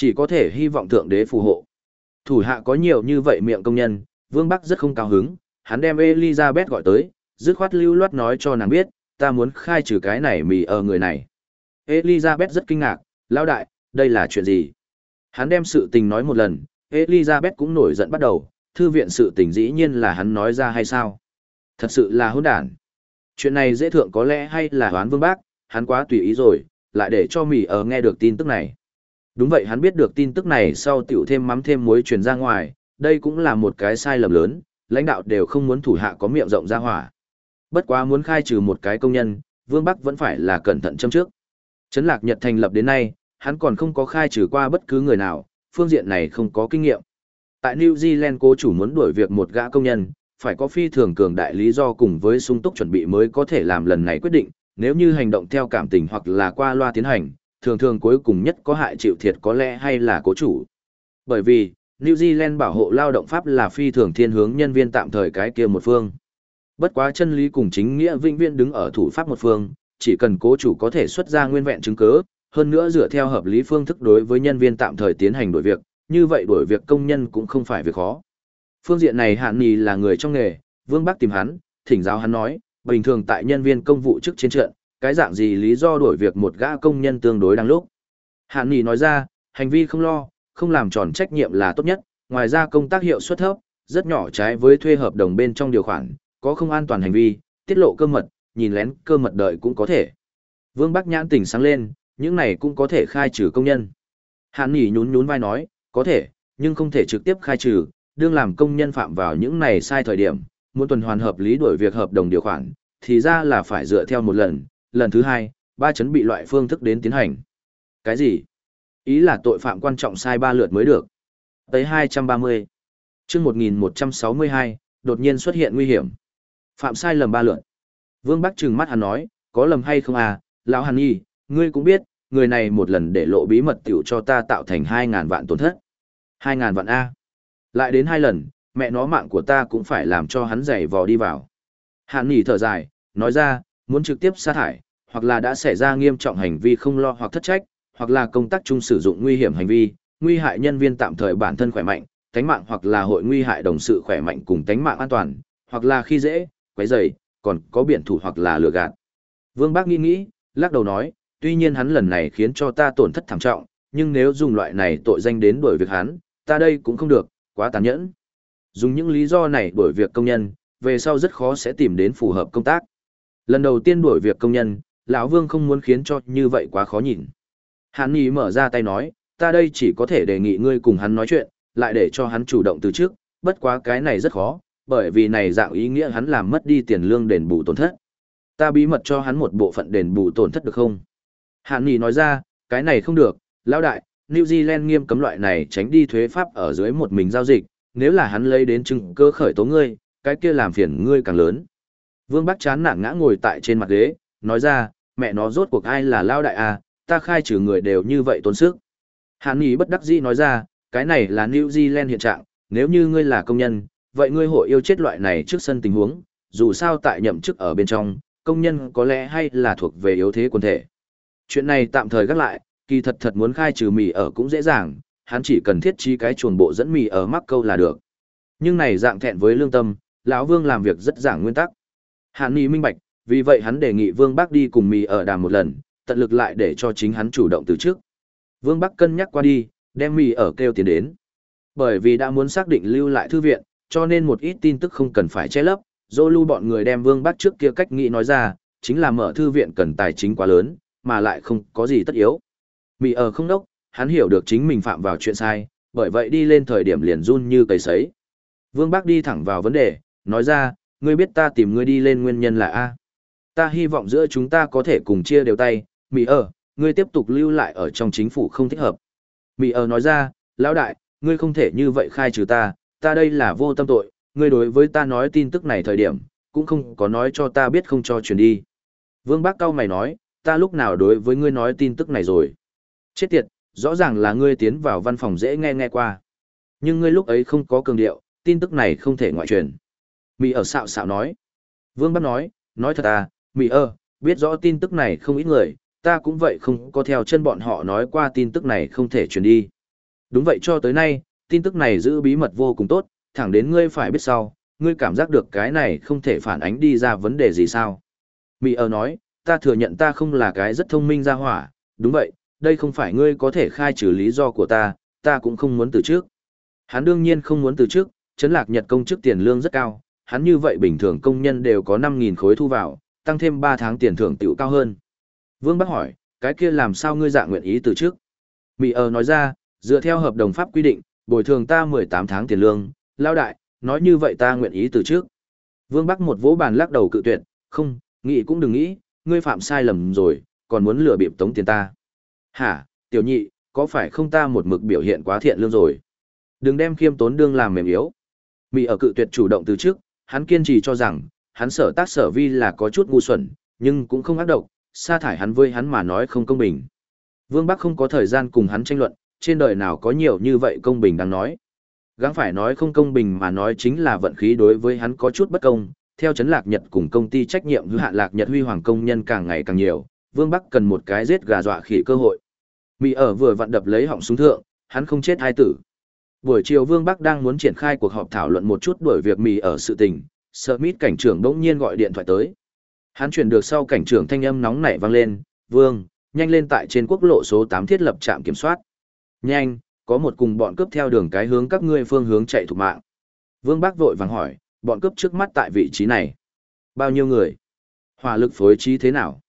Chỉ có thể hy vọng thượng đế phù hộ. Thủ hạ có nhiều như vậy miệng công nhân, Vương Bắc rất không cao hứng, hắn đem Elizabeth gọi tới, dứt khoát lưu loát nói cho nàng biết, ta muốn khai trừ cái này mì ở người này. Elizabeth rất kinh ngạc, lão đại, đây là chuyện gì? Hắn đem sự tình nói một lần, Elizabeth cũng nổi giận bắt đầu, thư viện sự tình dĩ nhiên là hắn nói ra hay sao? Thật sự là hỗn đản. Chuyện này dễ thượng có lẽ hay là hoán vương bác, hắn quá tùy ý rồi, lại để cho mì ở nghe được tin tức này. Đúng vậy hắn biết được tin tức này sau tiểu thêm mắm thêm muối truyền ra ngoài, đây cũng là một cái sai lầm lớn, lãnh đạo đều không muốn thủ hạ có miệng rộng ra hỏa. Bất quá muốn khai trừ một cái công nhân, Vương Bắc vẫn phải là cẩn thận châm trước. Trấn Lạc Nhật thành lập đến nay, hắn còn không có khai trừ qua bất cứ người nào, phương diện này không có kinh nghiệm. Tại New Zealand cố chủ muốn đuổi việc một gã công nhân, phải có phi thường cường đại lý do cùng với sung túc chuẩn bị mới có thể làm lần này quyết định, nếu như hành động theo cảm tình hoặc là qua loa tiến hành, thường thường cuối cùng nhất có hại chịu thiệt có lẽ hay là cố chủ. Bởi vì, New Zealand bảo hộ lao động pháp là phi thường thiên hướng nhân viên tạm thời cái kia một phương. Bất quá chân lý cùng chính nghĩa vĩnh viễn đứng ở thủ pháp một phương, chỉ cần cố chủ có thể xuất ra nguyên vẹn chứng cứ, hơn nữa dựa theo hợp lý phương thức đối với nhân viên tạm thời tiến hành đổi việc, như vậy đổi việc công nhân cũng không phải việc khó. Phương diện này Hạn Nì là người trong nghề, Vương Bắc tìm hắn, thỉnh giáo hắn nói, bình thường tại nhân viên công vụ chức trên trận, cái dạng gì lý do đổi việc một gã công nhân tương đối đang lúc. Hạn Nghị nói ra, hành vi không lo, không làm tròn trách nhiệm là tốt nhất, ngoài ra công tác hiệu suất thấp, rất nhỏ trái với thuê hợp đồng bên trong điều khoản, có không an toàn hành vi, tiết lộ cơ mật, nhìn lén cơ mật đợi cũng có thể. Vương Bắc nhãn tỉnh sáng lên, những này cũng có thể khai trừ công nhân. Hàn Nghị nhún nhún vai nói, có thể, nhưng không thể trực tiếp khai trừ, đương làm công nhân phạm vào những này sai thời điểm, muốn tuần hoàn hợp lý đổi việc hợp đồng điều khoản, thì ra là phải dựa theo một lần, lần thứ hai, ba chấn bị loại phương thức đến tiến hành. Cái gì? Ý là tội phạm quan trọng sai ba lượt mới được. Tới 230. chương 1162, đột nhiên xuất hiện nguy hiểm. Phạm sai lầm ba lượt. Vương Bắc trừng mắt hắn nói, có lầm hay không à, lão Hàn Nhi, ngươi cũng biết, người này một lần để lộ bí mật tiểu cho ta tạo thành 2.000 vạn tổn thất. 2.000 vạn A. Lại đến hai lần, mẹ nó mạng của ta cũng phải làm cho hắn giày vò đi vào. Hàn Nhi thở dài, nói ra, muốn trực tiếp sa thải hoặc là đã xảy ra nghiêm trọng hành vi không lo hoặc thất trách, hoặc là công tác chung sử dụng nguy hiểm hành vi, nguy hại nhân viên tạm thời bản thân khỏe mạnh, tánh mạng hoặc là hội nguy hại đồng sự khỏe mạnh cùng tánh mạng an toàn, hoặc là khi dễ, quấy rầy, còn có biển thủ hoặc là lừa gạt. Vương Bác nghĩ nghĩ, lắc đầu nói, tuy nhiên hắn lần này khiến cho ta tổn thất thảm trọng, nhưng nếu dùng loại này tội danh đến đuổi việc hắn, ta đây cũng không được, quá tàn nhẫn. Dùng những lý do này đuổi việc công nhân, về sau rất khó sẽ tìm đến phù hợp công tác. Lần đầu tiên đuổi việc công nhân, lão Vương không muốn khiến cho như vậy quá khó nhìn. hắn Nhi mở ra tay nói, ta đây chỉ có thể đề nghị ngươi cùng hắn nói chuyện, lại để cho hắn chủ động từ trước, bất quá cái này rất khó, bởi vì này dạng ý nghĩa hắn làm mất đi tiền lương đền bù tổn thất. Ta bí mật cho hắn một bộ phận đền bù tổn thất được không? hắn Nghị nói ra, cái này không được, lão đại, New Zealand nghiêm cấm loại này tránh đi thuế pháp ở dưới một mình giao dịch, nếu là hắn lấy đến chứng cơ khởi tố ngươi, cái kia làm phiền ngươi càng lớn. Vương Bắc chán nản ngã ngồi tại trên mặt ghế, nói ra, mẹ nó rốt cuộc ai là lão đại à, ta khai trừ người đều như vậy tốn sức. Hàn Nghị bất đắc dĩ nói ra, cái này là New Zealand hiện trạng, nếu như ngươi là công nhân, vậy ngươi hội yêu chết loại này trước sân tình huống, dù sao tại nhậm chức ở bên trong, công nhân có lẽ hay là thuộc về yếu thế quân thể. Chuyện này tạm thời gác lại, kỳ thật thật muốn khai trừ mì ở cũng dễ dàng, hắn chỉ cần thiết trí cái chuồn bộ dẫn mì ở mắc câu là được. Nhưng này dạng thẹn với lương tâm, lão Vương làm việc rất giảng nguyên tắc. Hàn Nghị minh bạch, vì vậy hắn đề nghị Vương Bắc đi cùng mì ở đàm một lần, tận lực lại để cho chính hắn chủ động từ trước. Vương Bắc cân nhắc qua đi, đem mì ở kêu tiền đến. Bởi vì đã muốn xác định lưu lại thư viện, cho nên một ít tin tức không cần phải che lấp, dô lưu bọn người đem vương Bắc trước kia cách nghĩ nói ra, chính là mở thư viện cần tài chính quá lớn, mà lại không có gì tất yếu. Mị ở không đốc, hắn hiểu được chính mình phạm vào chuyện sai, bởi vậy đi lên thời điểm liền run như cầy sấy. Vương Bác đi thẳng vào vấn đề, nói ra, ngươi biết ta tìm ngươi đi lên nguyên nhân là A. Ta hy vọng giữa chúng ta có thể cùng chia đều tay, Mỹ ở, ngươi tiếp tục lưu lại ở trong chính phủ không thích hợp. Mỹ ở nói ra, lão đại, ngươi không thể như vậy khai trừ ta, ta đây là vô tâm tội, ngươi đối với ta nói tin tức này thời điểm, cũng không có nói cho ta biết không cho truyền đi. Vương Bác Cao mày nói, ta lúc nào đối với ngươi nói tin tức này rồi. Chết tiệt, rõ ràng là ngươi tiến vào văn phòng dễ nghe nghe qua. Nhưng ngươi lúc ấy không có cường điệu, tin tức này không thể ngoại truyền. Mị ở xạo xạo nói. Vương Bác nói, nói thật à, Mị ơ, biết rõ tin tức này không ít người, ta cũng vậy không có theo chân bọn họ nói qua tin tức này không thể truyền đi. Đúng vậy cho tới nay, tin tức này giữ bí mật vô cùng tốt, thẳng đến ngươi phải biết sau, ngươi cảm giác được cái này không thể phản ánh đi ra vấn đề gì sao. Mị ơ nói, ta thừa nhận ta không là cái rất thông minh ra hỏa, đúng vậy, đây không phải ngươi có thể khai trừ lý do của ta, ta cũng không muốn từ trước. Hắn đương nhiên không muốn từ trước, chấn lạc nhật công chức tiền lương rất cao, hắn như vậy bình thường công nhân đều có 5.000 khối thu vào, tăng thêm 3 tháng tiền thưởng tiểu cao hơn. Vương Bắc hỏi, cái kia làm sao ngươi dạ nguyện ý từ trước? Mị ờ nói ra, dựa theo hợp đồng pháp quy định, bồi thường ta 18 tháng tiền lương, lao đại, nói như vậy ta nguyện ý từ trước. Vương Bắc một vỗ bàn lắc đầu cự tuyệt, không, nghĩ cũng đừng nghĩ, ngươi phạm sai lầm rồi, còn muốn lừa bịp tống tiền ta. Hả, tiểu nhị, có phải không ta một mực biểu hiện quá thiện lương rồi? Đừng đem khiêm tốn đương làm mềm yếu. Mị ở cự tuyệt chủ động từ trước, hắn kiên trì cho rằng, hắn sở tác sở vi là có chút ngu xuẩn, nhưng cũng không ác độc, sa thải hắn với hắn mà nói không công bình. Vương Bắc không có thời gian cùng hắn tranh luận, trên đời nào có nhiều như vậy công bình đang nói. Gắng phải nói không công bình mà nói chính là vận khí đối với hắn có chút bất công, theo chấn lạc Nhật cùng công ty trách nhiệm hữu hạn lạc Nhật huy hoàng công nhân càng ngày càng nhiều, Vương Bắc cần một cái giết gà dọa khỉ cơ hội. Mỹ ở vừa vặn đập lấy họng súng thượng, hắn không chết hai tử. Buổi chiều Vương Bắc đang muốn triển khai cuộc họp thảo luận một chút đuổi việc mì ở sự tình, Smith cảnh trưởng bỗng nhiên gọi điện thoại tới. Hắn chuyển được sau cảnh trưởng thanh âm nóng nảy vang lên, "Vương, nhanh lên tại trên quốc lộ số 8 thiết lập trạm kiểm soát." "Nhanh, có một cùng bọn cướp theo đường cái hướng các ngươi phương hướng chạy thục mạng." Vương Bắc vội vàng hỏi, "Bọn cướp trước mắt tại vị trí này, bao nhiêu người? Hỏa lực phối trí thế nào?"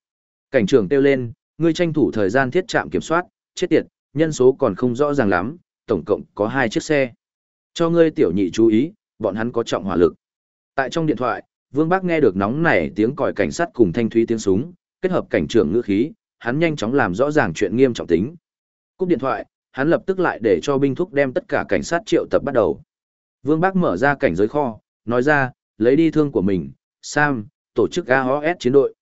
Cảnh trưởng kêu lên, "Ngươi tranh thủ thời gian thiết trạm kiểm soát, chết tiệt, nhân số còn không rõ ràng lắm, tổng cộng có hai chiếc xe. Cho ngươi tiểu nhị chú ý, bọn hắn có trọng hỏa lực." Tại trong điện thoại, Vương Bác nghe được nóng nảy tiếng còi cảnh sát cùng thanh thúy tiếng súng, kết hợp cảnh trưởng ngữ khí, hắn nhanh chóng làm rõ ràng chuyện nghiêm trọng tính. Cúp điện thoại, hắn lập tức lại để cho binh thúc đem tất cả cảnh sát triệu tập bắt đầu. Vương Bác mở ra cảnh giới kho, nói ra, lấy đi thương của mình, Sam, tổ chức AOS chiến đội.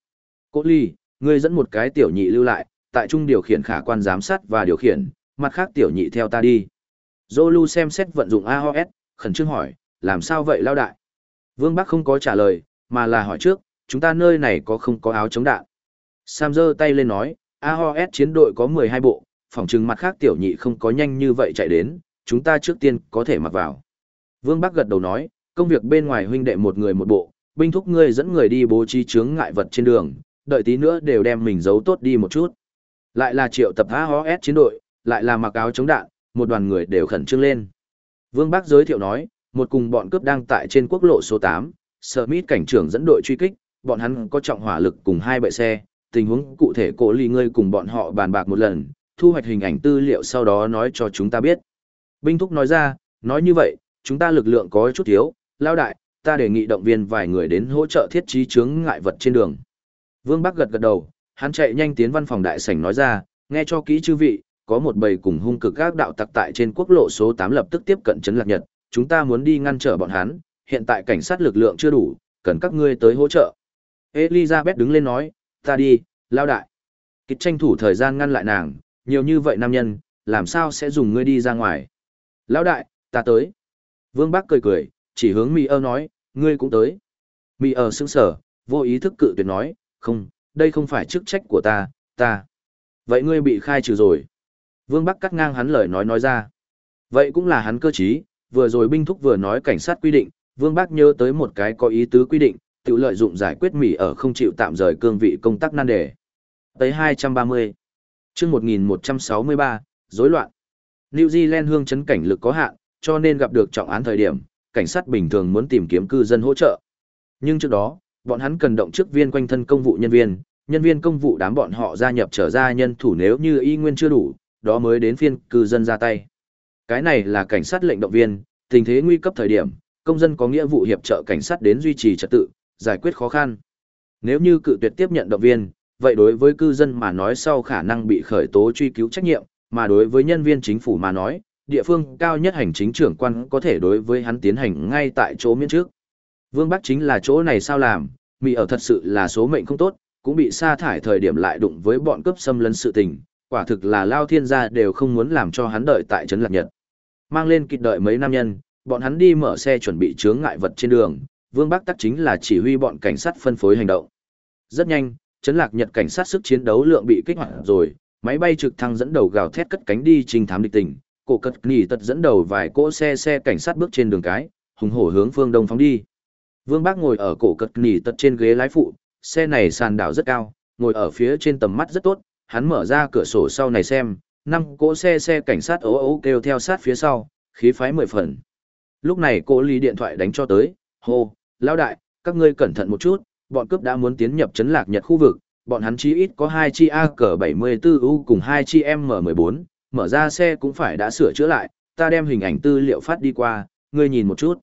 Cố Ly, ngươi dẫn một cái tiểu nhị lưu lại, tại trung điều khiển khả quan giám sát và điều khiển, mặt khác tiểu nhị theo ta đi. Zolu xem xét vận dụng AOS, khẩn trương hỏi, làm sao vậy lao đại? Vương Bắc không có trả lời, mà là hỏi trước, chúng ta nơi này có không có áo chống đạn. Sam giơ tay lên nói, AOS chiến đội có 12 bộ, phòng trừng mặt khác tiểu nhị không có nhanh như vậy chạy đến, chúng ta trước tiên có thể mặc vào. Vương Bắc gật đầu nói, công việc bên ngoài huynh đệ một người một bộ, binh thúc ngươi dẫn người đi bố trí chướng ngại vật trên đường, đợi tí nữa đều đem mình giấu tốt đi một chút. Lại là triệu tập AOS chiến đội, lại là mặc áo chống đạn, một đoàn người đều khẩn trương lên. Vương Bắc giới thiệu nói, một cùng bọn cướp đang tại trên quốc lộ số 8, Smith cảnh trưởng dẫn đội truy kích, bọn hắn có trọng hỏa lực cùng hai bệ xe, tình huống cụ thể cổ ly ngươi cùng bọn họ bàn bạc một lần, thu hoạch hình ảnh tư liệu sau đó nói cho chúng ta biết. Binh Thúc nói ra, nói như vậy, chúng ta lực lượng có chút thiếu, lao đại, ta đề nghị động viên vài người đến hỗ trợ thiết trí chướng ngại vật trên đường. Vương Bắc gật gật đầu, hắn chạy nhanh tiến văn phòng đại sảnh nói ra, nghe cho kỹ chư vị, có một bầy cùng hung cực các đạo tặc tại trên quốc lộ số 8 lập tức tiếp cận trấn lạc nhật, chúng ta muốn đi ngăn trở bọn hắn, hiện tại cảnh sát lực lượng chưa đủ, cần các ngươi tới hỗ trợ. Elizabeth đứng lên nói, ta đi, lao đại. Kịch tranh thủ thời gian ngăn lại nàng, nhiều như vậy nam nhân, làm sao sẽ dùng ngươi đi ra ngoài. Lão đại, ta tới. Vương Bắc cười cười, chỉ hướng Mì ơ nói, ngươi cũng tới. Mì ơ sững sở, vô ý thức cự tuyệt nói, không, đây không phải chức trách của ta, ta. Vậy ngươi bị khai trừ rồi. Vương Bắc cắt ngang hắn lời nói nói ra. Vậy cũng là hắn cơ trí, vừa rồi binh thúc vừa nói cảnh sát quy định, Vương Bắc nhớ tới một cái có ý tứ quy định, tự lợi dụng giải quyết mỉ ở không chịu tạm rời cương vị công tác nan đề. Tới 230. chương 1163, rối loạn. New Zealand hương chấn cảnh lực có hạn, cho nên gặp được trọng án thời điểm, cảnh sát bình thường muốn tìm kiếm cư dân hỗ trợ. Nhưng trước đó, bọn hắn cần động chức viên quanh thân công vụ nhân viên, nhân viên công vụ đám bọn họ gia nhập trở ra nhân thủ nếu như y nguyên chưa đủ, đó mới đến phiên cư dân ra tay. Cái này là cảnh sát lệnh động viên, tình thế nguy cấp thời điểm, công dân có nghĩa vụ hiệp trợ cảnh sát đến duy trì trật tự, giải quyết khó khăn. Nếu như cự tuyệt tiếp nhận động viên, vậy đối với cư dân mà nói sau khả năng bị khởi tố truy cứu trách nhiệm, mà đối với nhân viên chính phủ mà nói, địa phương cao nhất hành chính trưởng quan có thể đối với hắn tiến hành ngay tại chỗ miễn trước. Vương Bắc chính là chỗ này sao làm, mì ở thật sự là số mệnh không tốt, cũng bị sa thải thời điểm lại đụng với bọn cướp xâm lấn sự tình, quả thực là lao thiên gia đều không muốn làm cho hắn đợi tại trấn lạc nhật. Mang lên kịch đợi mấy nam nhân, bọn hắn đi mở xe chuẩn bị chướng ngại vật trên đường, Vương Bắc tắc chính là chỉ huy bọn cảnh sát phân phối hành động. Rất nhanh, trấn lạc nhật cảnh sát sức chiến đấu lượng bị kích hoạt rồi, máy bay trực thăng dẫn đầu gào thét cất cánh đi trình thám địch tình, cổ cất nghỉ tật dẫn đầu vài cỗ xe xe cảnh sát bước trên đường cái, hùng hổ hướng phương đông phóng đi. Vương Bác ngồi ở cổ cất nghỉ tật trên ghế lái phụ, xe này sàn đảo rất cao, ngồi ở phía trên tầm mắt rất tốt, hắn mở ra cửa sổ sau này xem, năm cỗ xe xe cảnh sát ố ố kêu theo sát phía sau, khí phái mười phần. Lúc này cô lý điện thoại đánh cho tới, hô, lão đại, các ngươi cẩn thận một chút, bọn cướp đã muốn tiến nhập chấn lạc nhật khu vực, bọn hắn chí ít có hai chi AK-74U cùng hai chi M14, mở ra xe cũng phải đã sửa chữa lại, ta đem hình ảnh tư liệu phát đi qua, ngươi nhìn một chút.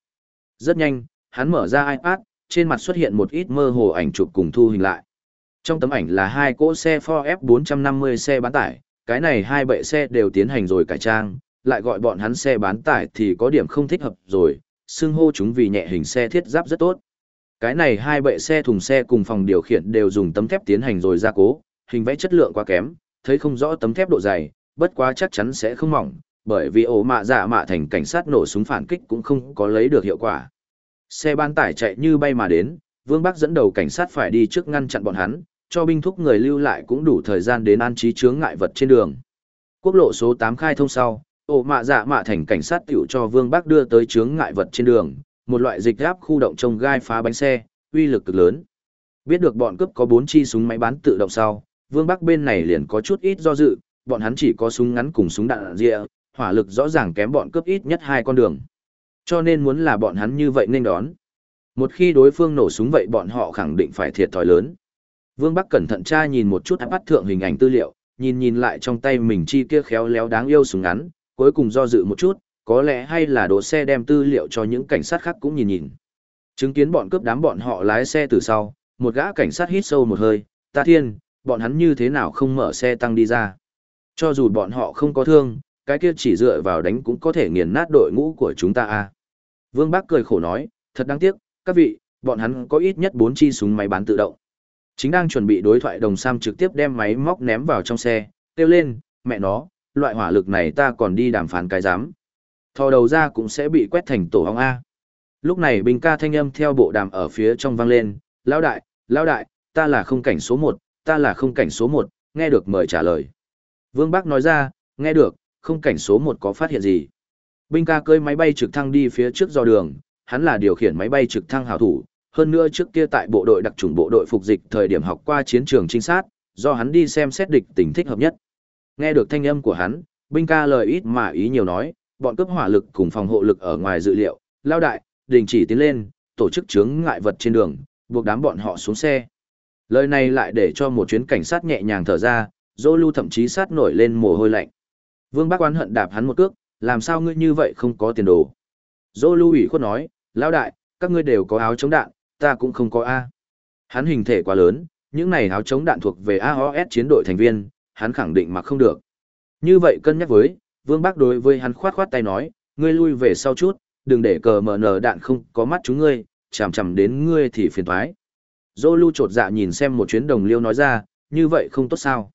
Rất nhanh, hắn mở ra iPad, trên mặt xuất hiện một ít mơ hồ ảnh chụp cùng thu hình lại. Trong tấm ảnh là hai cỗ xe Ford F450 xe bán tải, cái này hai bệ xe đều tiến hành rồi cải trang, lại gọi bọn hắn xe bán tải thì có điểm không thích hợp rồi, xưng hô chúng vì nhẹ hình xe thiết giáp rất tốt. Cái này hai bệ xe thùng xe cùng phòng điều khiển đều dùng tấm thép tiến hành rồi gia cố, hình vẽ chất lượng quá kém, thấy không rõ tấm thép độ dày, bất quá chắc chắn sẽ không mỏng, bởi vì ổ mạ giả mạ thành cảnh sát nổ súng phản kích cũng không có lấy được hiệu quả. Xe bán tải chạy như bay mà đến, Vương Bắc dẫn đầu cảnh sát phải đi trước ngăn chặn bọn hắn, cho binh thúc người lưu lại cũng đủ thời gian đến an trí chướng ngại vật trên đường. Quốc lộ số 8 khai thông sau, ổ mạ dạ mạ thành cảnh sát tiểu cho Vương Bắc đưa tới chướng ngại vật trên đường, một loại dịch áp khu động trông gai phá bánh xe, uy lực cực lớn. Biết được bọn cướp có 4 chi súng máy bán tự động sau, Vương Bắc bên này liền có chút ít do dự, bọn hắn chỉ có súng ngắn cùng súng đạn rịa, hỏa lực rõ ràng kém bọn cướp ít nhất hai con đường. Cho nên muốn là bọn hắn như vậy nên đón. Một khi đối phương nổ súng vậy bọn họ khẳng định phải thiệt thòi lớn. Vương Bắc cẩn thận tra nhìn một chút bắt thượng hình ảnh tư liệu, nhìn nhìn lại trong tay mình chi kia khéo léo đáng yêu súng ngắn, cuối cùng do dự một chút, có lẽ hay là đỗ xe đem tư liệu cho những cảnh sát khác cũng nhìn nhìn. Chứng kiến bọn cướp đám bọn họ lái xe từ sau, một gã cảnh sát hít sâu một hơi, ta thiên, bọn hắn như thế nào không mở xe tăng đi ra. Cho dù bọn họ không có thương, cái kia chỉ dựa vào đánh cũng có thể nghiền nát đội ngũ của chúng ta a. À. Vương Bắc cười khổ nói, thật đáng tiếc, các vị, bọn hắn có ít nhất 4 chi súng máy bán tự động. Chính đang chuẩn bị đối thoại đồng Sam trực tiếp đem máy móc ném vào trong xe, kêu lên, mẹ nó, loại hỏa lực này ta còn đi đàm phán cái giám. Thò đầu ra cũng sẽ bị quét thành tổ hong A. Lúc này bình ca thanh âm theo bộ đàm ở phía trong vang lên, lão đại, lão đại, ta là không cảnh số một, ta là không cảnh số một, nghe được mời trả lời. Vương Bắc nói ra, nghe được, không cảnh số một có phát hiện gì. Binh ca cơi máy bay trực thăng đi phía trước do đường, hắn là điều khiển máy bay trực thăng hảo thủ, hơn nữa trước kia tại bộ đội đặc trùng bộ đội phục dịch thời điểm học qua chiến trường trinh sát, do hắn đi xem xét địch tình thích hợp nhất. Nghe được thanh âm của hắn, binh ca lời ít mà ý nhiều nói, bọn cướp hỏa lực cùng phòng hộ lực ở ngoài dự liệu, lao đại, đình chỉ tiến lên, tổ chức chướng ngại vật trên đường, buộc đám bọn họ xuống xe. Lời này lại để cho một chuyến cảnh sát nhẹ nhàng thở ra, dô lưu thậm chí sát nổi lên mồ hôi lạnh. Vương Bác oán hận đạp hắn một cước, làm sao ngươi như vậy không có tiền đồ. Dô lưu ủy khuất nói, lao đại, các ngươi đều có áo chống đạn, ta cũng không có A. Hắn hình thể quá lớn, những này áo chống đạn thuộc về AOS chiến đội thành viên, hắn khẳng định mà không được. Như vậy cân nhắc với, Vương Bác đối với hắn khoát khoát tay nói, ngươi lui về sau chút, đừng để cờ mở nở đạn không có mắt chúng ngươi, chằm chằm đến ngươi thì phiền toái. Dô lưu trột dạ nhìn xem một chuyến đồng liêu nói ra, như vậy không tốt sao.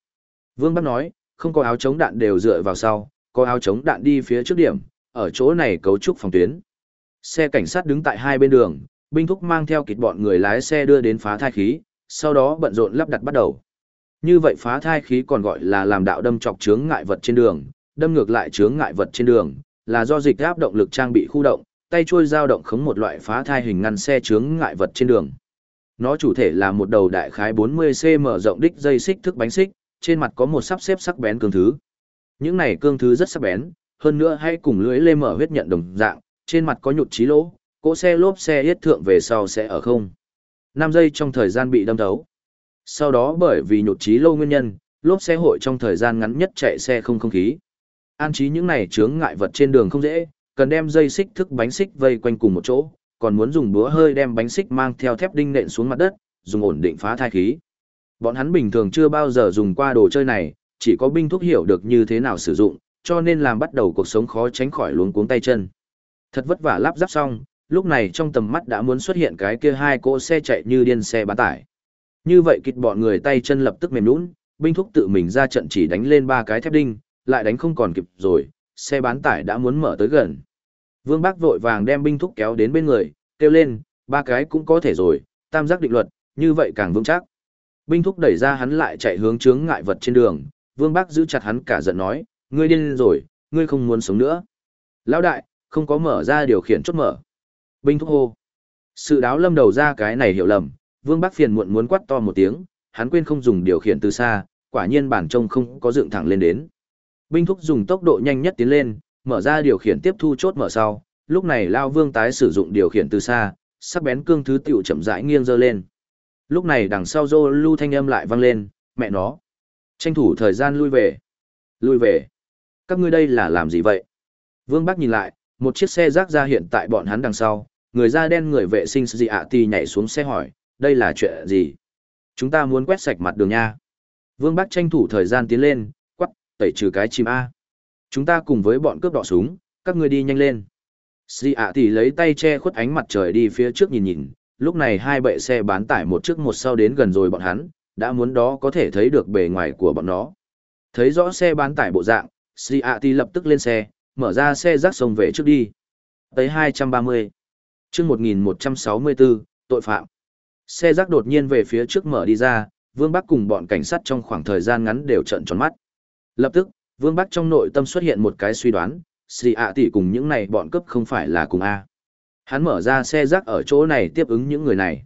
Vương Bác nói, không có áo chống đạn đều dựa vào sau, có áo chống đạn đi phía trước điểm, ở chỗ này cấu trúc phòng tuyến. Xe cảnh sát đứng tại hai bên đường, binh thúc mang theo kịch bọn người lái xe đưa đến phá thai khí, sau đó bận rộn lắp đặt bắt đầu. Như vậy phá thai khí còn gọi là làm đạo đâm chọc chướng ngại vật trên đường, đâm ngược lại chướng ngại vật trên đường, là do dịch áp động lực trang bị khu động, tay trôi dao động khống một loại phá thai hình ngăn xe chướng ngại vật trên đường. Nó chủ thể là một đầu đại khái 40cm rộng đích dây xích thức bánh xích, trên mặt có một sắp xếp sắc bén cương thứ. Những này cương thứ rất sắc bén, hơn nữa hay cùng lưới lê mở huyết nhận đồng dạng, trên mặt có nhụt chí lỗ, cỗ xe lốp xe yết thượng về sau sẽ ở không. 5 giây trong thời gian bị đâm thấu. Sau đó bởi vì nhụt chí lâu nguyên nhân, lốp xe hội trong thời gian ngắn nhất chạy xe không không khí. An trí những này chướng ngại vật trên đường không dễ, cần đem dây xích thức bánh xích vây quanh cùng một chỗ, còn muốn dùng búa hơi đem bánh xích mang theo thép đinh nện xuống mặt đất, dùng ổn định phá thai khí. Bọn hắn bình thường chưa bao giờ dùng qua đồ chơi này, chỉ có binh thuốc hiểu được như thế nào sử dụng, cho nên làm bắt đầu cuộc sống khó tránh khỏi luống cuống tay chân. Thật vất vả lắp ráp xong, lúc này trong tầm mắt đã muốn xuất hiện cái kia hai cỗ xe chạy như điên xe bán tải. Như vậy kịch bọn người tay chân lập tức mềm nhũn, binh thúc tự mình ra trận chỉ đánh lên ba cái thép đinh, lại đánh không còn kịp rồi, xe bán tải đã muốn mở tới gần. Vương Bác vội vàng đem binh thúc kéo đến bên người, kêu lên, ba cái cũng có thể rồi, tam giác định luật, như vậy càng vững chắc. Binh thúc đẩy ra hắn lại chạy hướng chướng ngại vật trên đường, Vương Bác giữ chặt hắn cả giận nói, ngươi điên rồi, ngươi không muốn sống nữa. Lão đại, không có mở ra điều khiển chốt mở. Binh thúc hô. Sự đáo lâm đầu ra cái này hiểu lầm, Vương Bắc phiền muộn muốn quát to một tiếng, hắn quên không dùng điều khiển từ xa, quả nhiên bản trông không có dựng thẳng lên đến. Binh thúc dùng tốc độ nhanh nhất tiến lên, mở ra điều khiển tiếp thu chốt mở sau, lúc này Lao Vương tái sử dụng điều khiển từ xa, sắc bén cương thứ tiểu chậm rãi nghiêng dơ lên. Lúc này đằng sau rô lưu thanh âm lại vang lên, mẹ nó. Tranh thủ thời gian lui về. Lui về. Các ngươi đây là làm gì vậy? Vương Bắc nhìn lại, một chiếc xe rác ra hiện tại bọn hắn đằng sau, người da đen người vệ sinh gì ạ à thì nhảy xuống xe hỏi, đây là chuyện gì? Chúng ta muốn quét sạch mặt đường nha. Vương Bắc tranh thủ thời gian tiến lên, quắc, tẩy trừ cái chim A. Chúng ta cùng với bọn cướp đỏ súng, các ngươi đi nhanh lên. Sì ạ thì lấy tay che khuất ánh mặt trời đi phía trước nhìn nhìn, lúc này hai bệ xe bán tải một trước một sau đến gần rồi bọn hắn, đã muốn đó có thể thấy được bề ngoài của bọn nó. Thấy rõ xe bán tải bộ dạng, Sì ạ thì lập tức lên xe, mở ra xe rác sông về trước đi. Tới 230 chương 1164, tội phạm. Xe rác đột nhiên về phía trước mở đi ra, Vương Bắc cùng bọn cảnh sát trong khoảng thời gian ngắn đều trợn tròn mắt. Lập tức, Vương Bắc trong nội tâm xuất hiện một cái suy đoán, xì ạ tỷ cùng những này bọn cướp không phải là cùng A. Hắn mở ra xe rác ở chỗ này tiếp ứng những người này.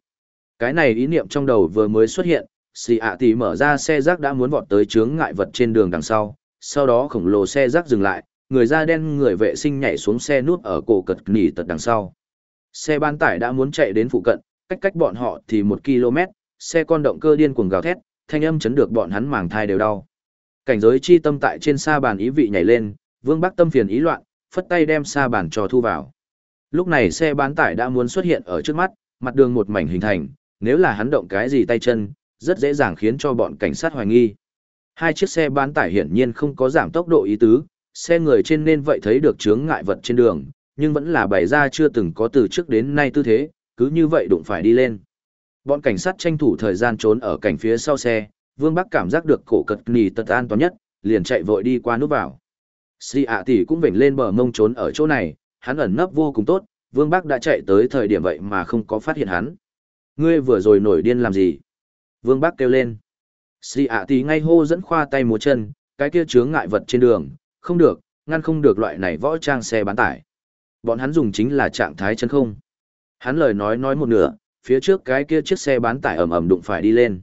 Cái này ý niệm trong đầu vừa mới xuất hiện, xì ạ tỷ mở ra xe rác đã muốn vọt tới chướng ngại vật trên đường đằng sau, sau đó khổng lồ xe rác dừng lại, người da đen người vệ sinh nhảy xuống xe núp ở cổ cật nỉ tật đằng sau. Xe bán tải đã muốn chạy đến phụ cận, cách cách bọn họ thì một km, xe con động cơ điên cuồng gào thét, thanh âm chấn được bọn hắn màng thai đều đau. Cảnh giới chi tâm tại trên sa bàn ý vị nhảy lên, Vương Bắc tâm phiền ý loạn, phất tay đem sa bàn cho thu vào. Lúc này xe bán tải đã muốn xuất hiện ở trước mắt, mặt đường một mảnh hình thành, nếu là hắn động cái gì tay chân, rất dễ dàng khiến cho bọn cảnh sát hoài nghi. Hai chiếc xe bán tải hiển nhiên không có giảm tốc độ ý tứ, xe người trên nên vậy thấy được chướng ngại vật trên đường, nhưng vẫn là bày ra chưa từng có từ trước đến nay tư thế, cứ như vậy đụng phải đi lên. Bọn cảnh sát tranh thủ thời gian trốn ở cảnh phía sau xe, Vương Bắc cảm giác được cổ cật nì tật an toàn nhất, liền chạy vội đi qua nút vào. Si ạ tỷ cũng vểnh lên bờ mông trốn ở chỗ này, hắn ẩn nấp vô cùng tốt, Vương Bắc đã chạy tới thời điểm vậy mà không có phát hiện hắn. Ngươi vừa rồi nổi điên làm gì? Vương Bắc kêu lên. Si ạ tỷ ngay hô dẫn khoa tay múa chân, cái kia chướng ngại vật trên đường, không được, ngăn không được loại này võ trang xe bán tải. Bọn hắn dùng chính là trạng thái chân không. Hắn lời nói nói một nửa, phía trước cái kia chiếc xe bán tải ầm ầm đụng phải đi lên.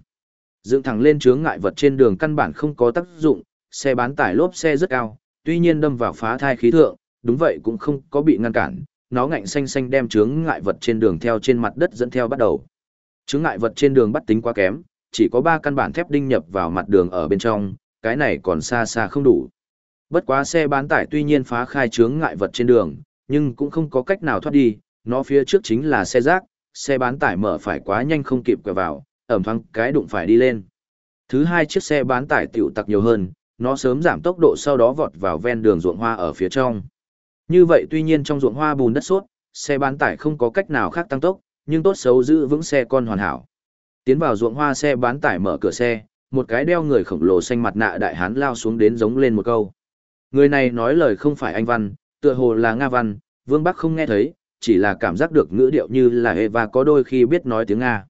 Dựng thẳng lên chướng ngại vật trên đường căn bản không có tác dụng, xe bán tải lốp xe rất cao, tuy nhiên đâm vào phá thai khí thượng, đúng vậy cũng không có bị ngăn cản, nó ngạnh xanh xanh đem chướng ngại vật trên đường theo trên mặt đất dẫn theo bắt đầu. Chướng ngại vật trên đường bắt tính quá kém, chỉ có 3 căn bản thép đinh nhập vào mặt đường ở bên trong, cái này còn xa xa không đủ. Bất quá xe bán tải tuy nhiên phá khai chướng ngại vật trên đường, nhưng cũng không có cách nào thoát đi, nó phía trước chính là xe rác, xe bán tải mở phải quá nhanh không kịp quẹo vào, ẩm thoáng cái đụng phải đi lên. Thứ hai chiếc xe bán tải tiểu tặc nhiều hơn, nó sớm giảm tốc độ sau đó vọt vào ven đường ruộng hoa ở phía trong. Như vậy tuy nhiên trong ruộng hoa bùn đất suốt, xe bán tải không có cách nào khác tăng tốc, nhưng tốt xấu giữ vững xe con hoàn hảo. Tiến vào ruộng hoa xe bán tải mở cửa xe, một cái đeo người khổng lồ xanh mặt nạ đại hán lao xuống đến giống lên một câu. Người này nói lời không phải anh văn, tựa hồ là Nga văn, Vương Bắc không nghe thấy, chỉ là cảm giác được ngữ điệu như là Eva có đôi khi biết nói tiếng Nga.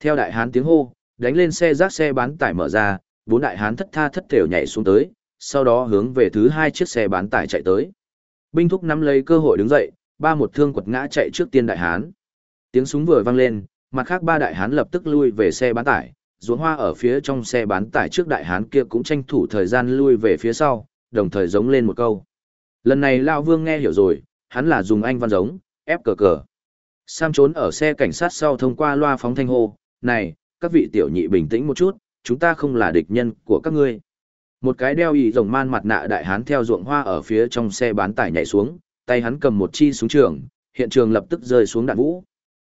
Theo đại hán tiếng hô, đánh lên xe rác xe bán tải mở ra, bốn đại hán thất tha thất thểu nhảy xuống tới, sau đó hướng về thứ hai chiếc xe bán tải chạy tới. Binh thúc nắm lấy cơ hội đứng dậy, ba một thương quật ngã chạy trước tiên đại hán. Tiếng súng vừa vang lên, mặt khác ba đại hán lập tức lui về xe bán tải, ruộng hoa ở phía trong xe bán tải trước đại hán kia cũng tranh thủ thời gian lui về phía sau, đồng thời giống lên một câu. Lần này Lao Vương nghe hiểu rồi, hắn là dùng anh văn giống, ép cờ cờ. Sam trốn ở xe cảnh sát sau thông qua loa phóng thanh hô, này, các vị tiểu nhị bình tĩnh một chút, chúng ta không là địch nhân của các ngươi. Một cái đeo ý rồng man mặt nạ đại hán theo ruộng hoa ở phía trong xe bán tải nhảy xuống, tay hắn cầm một chi súng trường, hiện trường lập tức rơi xuống đạn vũ.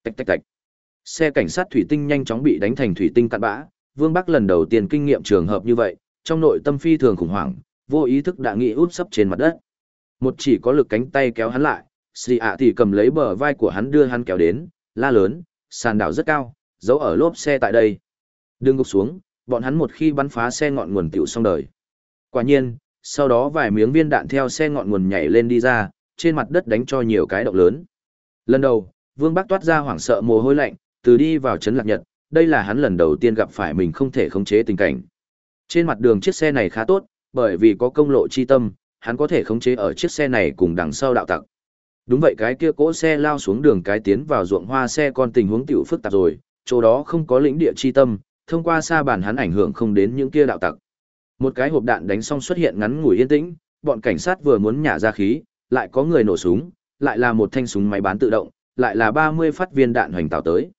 Tạch tạch tạch. Xe cảnh sát thủy tinh nhanh chóng bị đánh thành thủy tinh cạn bã, Vương Bắc lần đầu tiên kinh nghiệm trường hợp như vậy, trong nội tâm phi thường khủng hoảng, vô ý thức đã nghĩ út sấp trên mặt đất. Một chỉ có lực cánh tay kéo hắn lại, xì ạ thì cầm lấy bờ vai của hắn đưa hắn kéo đến, la lớn, sàn đảo rất cao, giấu ở lốp xe tại đây. Đừng gục xuống, bọn hắn một khi bắn phá xe ngọn nguồn tiểu xong đời. Quả nhiên, sau đó vài miếng viên đạn theo xe ngọn nguồn nhảy lên đi ra, trên mặt đất đánh cho nhiều cái động lớn. Lần đầu, Vương Bắc toát ra hoảng sợ mồ hôi lạnh, từ đi vào trấn Lạc Nhật, đây là hắn lần đầu tiên gặp phải mình không thể khống chế tình cảnh. Trên mặt đường chiếc xe này khá tốt, bởi vì có công lộ chi tâm, hắn có thể khống chế ở chiếc xe này cùng đằng sau đạo tặc. Đúng vậy cái kia cỗ xe lao xuống đường cái tiến vào ruộng hoa xe con tình huống tiểu phức tạp rồi, chỗ đó không có lĩnh địa chi tâm, thông qua xa bản hắn ảnh hưởng không đến những kia đạo tặc. Một cái hộp đạn đánh xong xuất hiện ngắn ngủi yên tĩnh, bọn cảnh sát vừa muốn nhả ra khí, lại có người nổ súng, lại là một thanh súng máy bán tự động, lại là 30 phát viên đạn hoành tạo tới.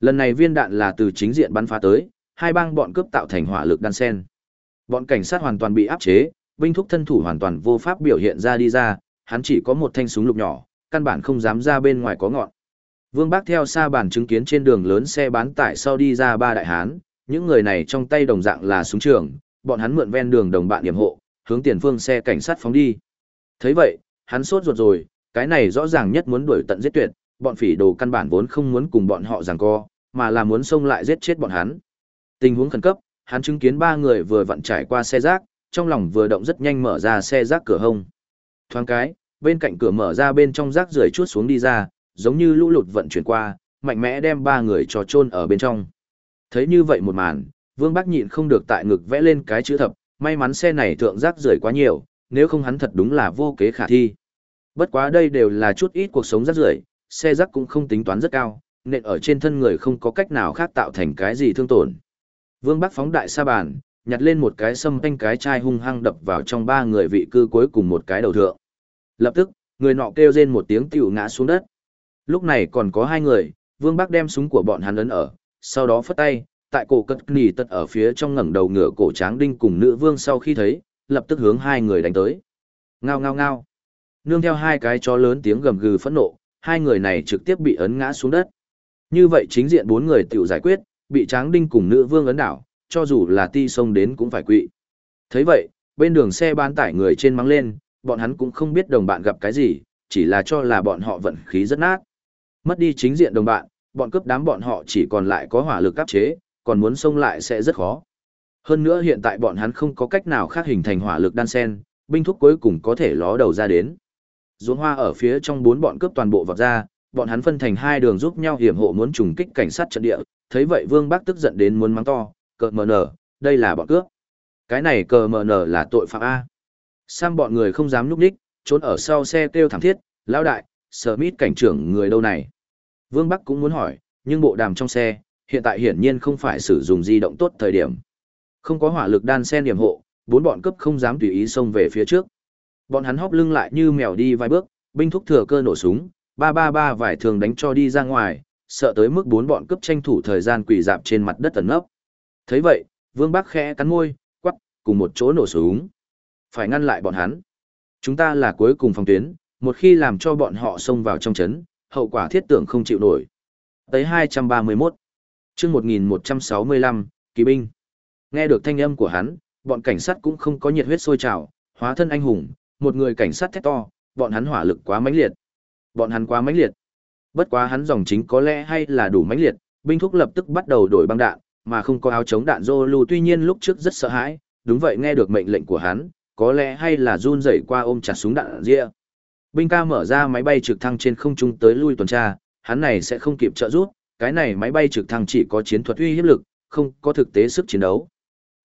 Lần này viên đạn là từ chính diện bắn phá tới, hai bang bọn cướp tạo thành hỏa lực đan sen. Bọn cảnh sát hoàn toàn bị áp chế, binh thúc thân thủ hoàn toàn vô pháp biểu hiện ra đi ra, hắn chỉ có một thanh súng lục nhỏ, căn bản không dám ra bên ngoài có ngọn. Vương Bác theo xa bản chứng kiến trên đường lớn xe bán tải sau đi ra ba đại hán, những người này trong tay đồng dạng là súng trường, bọn hắn mượn ven đường đồng bạn điểm hộ, hướng tiền phương xe cảnh sát phóng đi. thấy vậy, hắn sốt ruột rồi, cái này rõ ràng nhất muốn đuổi tận giết tuyệt, bọn phỉ đồ căn bản vốn không muốn cùng bọn họ giằng co, mà là muốn xông lại giết chết bọn hắn. Tình huống khẩn cấp, hắn chứng kiến ba người vừa vặn trải qua xe rác, trong lòng vừa động rất nhanh mở ra xe rác cửa hông. Thoáng cái, bên cạnh cửa mở ra bên trong rác rưởi chuốt xuống đi ra, giống như lũ lụt vận chuyển qua, mạnh mẽ đem ba người cho chôn ở bên trong. Thấy như vậy một màn, Vương Bắc nhịn không được tại ngực vẽ lên cái chữ thập, may mắn xe này thượng rác rưởi quá nhiều, nếu không hắn thật đúng là vô kế khả thi. Bất quá đây đều là chút ít cuộc sống rác rưởi, xe rác cũng không tính toán rất cao, nên ở trên thân người không có cách nào khác tạo thành cái gì thương tổn. Vương Bắc phóng đại sa bàn, nhặt lên một cái sâm tanh cái chai hung hăng đập vào trong ba người vị cư cuối cùng một cái đầu thượng. Lập tức, người nọ kêu rên một tiếng tiểu ngã xuống đất. Lúc này còn có hai người, Vương Bắc đem súng của bọn hắn ấn ở, sau đó phất tay, tại cổ cất nỉ tật ở phía trong ngẩng đầu ngựa cổ tráng đinh cùng nữ vương sau khi thấy, lập tức hướng hai người đánh tới. Ngao ngao ngao. Nương theo hai cái chó lớn tiếng gầm gừ phẫn nộ, hai người này trực tiếp bị ấn ngã xuống đất. Như vậy chính diện bốn người tiểu giải quyết, bị tráng đinh cùng nữ vương ấn đảo, cho dù là ti sông đến cũng phải quỵ. thấy vậy, bên đường xe bán tải người trên mắng lên, bọn hắn cũng không biết đồng bạn gặp cái gì, chỉ là cho là bọn họ vận khí rất nát. Mất đi chính diện đồng bạn, bọn cướp đám bọn họ chỉ còn lại có hỏa lực áp chế, còn muốn xông lại sẽ rất khó. Hơn nữa hiện tại bọn hắn không có cách nào khác hình thành hỏa lực đan sen, binh thúc cuối cùng có thể ló đầu ra đến. Dũng hoa ở phía trong bốn bọn cướp toàn bộ vọt ra, bọn hắn phân thành hai đường giúp nhau hiểm hộ muốn trùng kích cảnh sát trận địa, thấy vậy Vương Bác tức giận đến muốn mắng to, cờ mờ nở, đây là bọn cướp. Cái này cờ mờ nở là tội phạm A. Sam bọn người không dám núp đích, trốn ở sau xe kêu thẳng thiết, lão đại, Smith cảnh trưởng người đâu này. Vương Bắc cũng muốn hỏi, nhưng bộ đàm trong xe, hiện tại hiển nhiên không phải sử dụng di động tốt thời điểm. Không có hỏa lực đan sen điểm hộ, bốn bọn cướp không dám tùy ý xông về phía trước. Bọn hắn hóp lưng lại như mèo đi vài bước, binh thúc thừa cơ nổ súng, ba ba ba vài thường đánh cho đi ra ngoài, sợ tới mức bốn bọn cướp tranh thủ thời gian quỳ dạp trên mặt đất ẩn nấp. Thấy vậy, Vương Bắc khẽ cắn môi, quắc, cùng một chỗ nổ súng. Phải ngăn lại bọn hắn. Chúng ta là cuối cùng phòng tuyến, một khi làm cho bọn họ xông vào trong trấn, hậu quả thiết tưởng không chịu nổi. Tới 231 chương 1165, kỳ binh. Nghe được thanh âm của hắn, bọn cảnh sát cũng không có nhiệt huyết sôi trào, hóa thân anh hùng, một người cảnh sát thét to, bọn hắn hỏa lực quá mãnh liệt. Bọn hắn quá mãnh liệt. Bất quá hắn dòng chính có lẽ hay là đủ mãnh liệt, binh thúc lập tức bắt đầu đổi băng đạn, mà không có áo chống đạn Zolu tuy nhiên lúc trước rất sợ hãi, đúng vậy nghe được mệnh lệnh của hắn, có lẽ hay là run rẩy qua ôm chặt súng đạn ria. Binh ca mở ra máy bay trực thăng trên không trung tới lui tuần tra, hắn này sẽ không kịp trợ giúp, cái này máy bay trực thăng chỉ có chiến thuật uy hiếp lực, không có thực tế sức chiến đấu.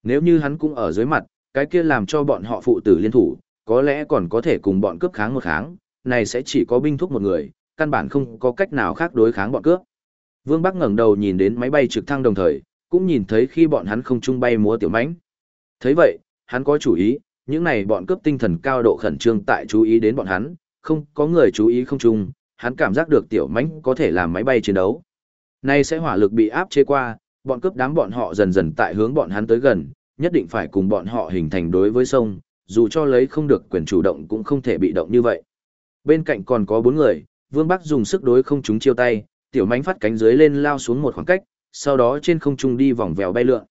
Nếu như hắn cũng ở dưới mặt, cái kia làm cho bọn họ phụ tử liên thủ, có lẽ còn có thể cùng bọn cướp kháng một kháng, này sẽ chỉ có binh thúc một người, căn bản không có cách nào khác đối kháng bọn cướp. Vương Bắc ngẩng đầu nhìn đến máy bay trực thăng đồng thời, cũng nhìn thấy khi bọn hắn không trung bay múa tiểu mãnh. Thấy vậy, hắn có chủ ý, những này bọn cướp tinh thần cao độ khẩn trương tại chú ý đến bọn hắn, không có người chú ý không trung, hắn cảm giác được tiểu mãnh có thể làm máy bay chiến đấu. Nay sẽ hỏa lực bị áp chế qua, bọn cướp đám bọn họ dần dần tại hướng bọn hắn tới gần, nhất định phải cùng bọn họ hình thành đối với sông, dù cho lấy không được quyền chủ động cũng không thể bị động như vậy. Bên cạnh còn có bốn người, Vương Bắc dùng sức đối không chúng chiêu tay, tiểu mãnh phát cánh dưới lên lao xuống một khoảng cách, sau đó trên không trung đi vòng vèo bay lượn.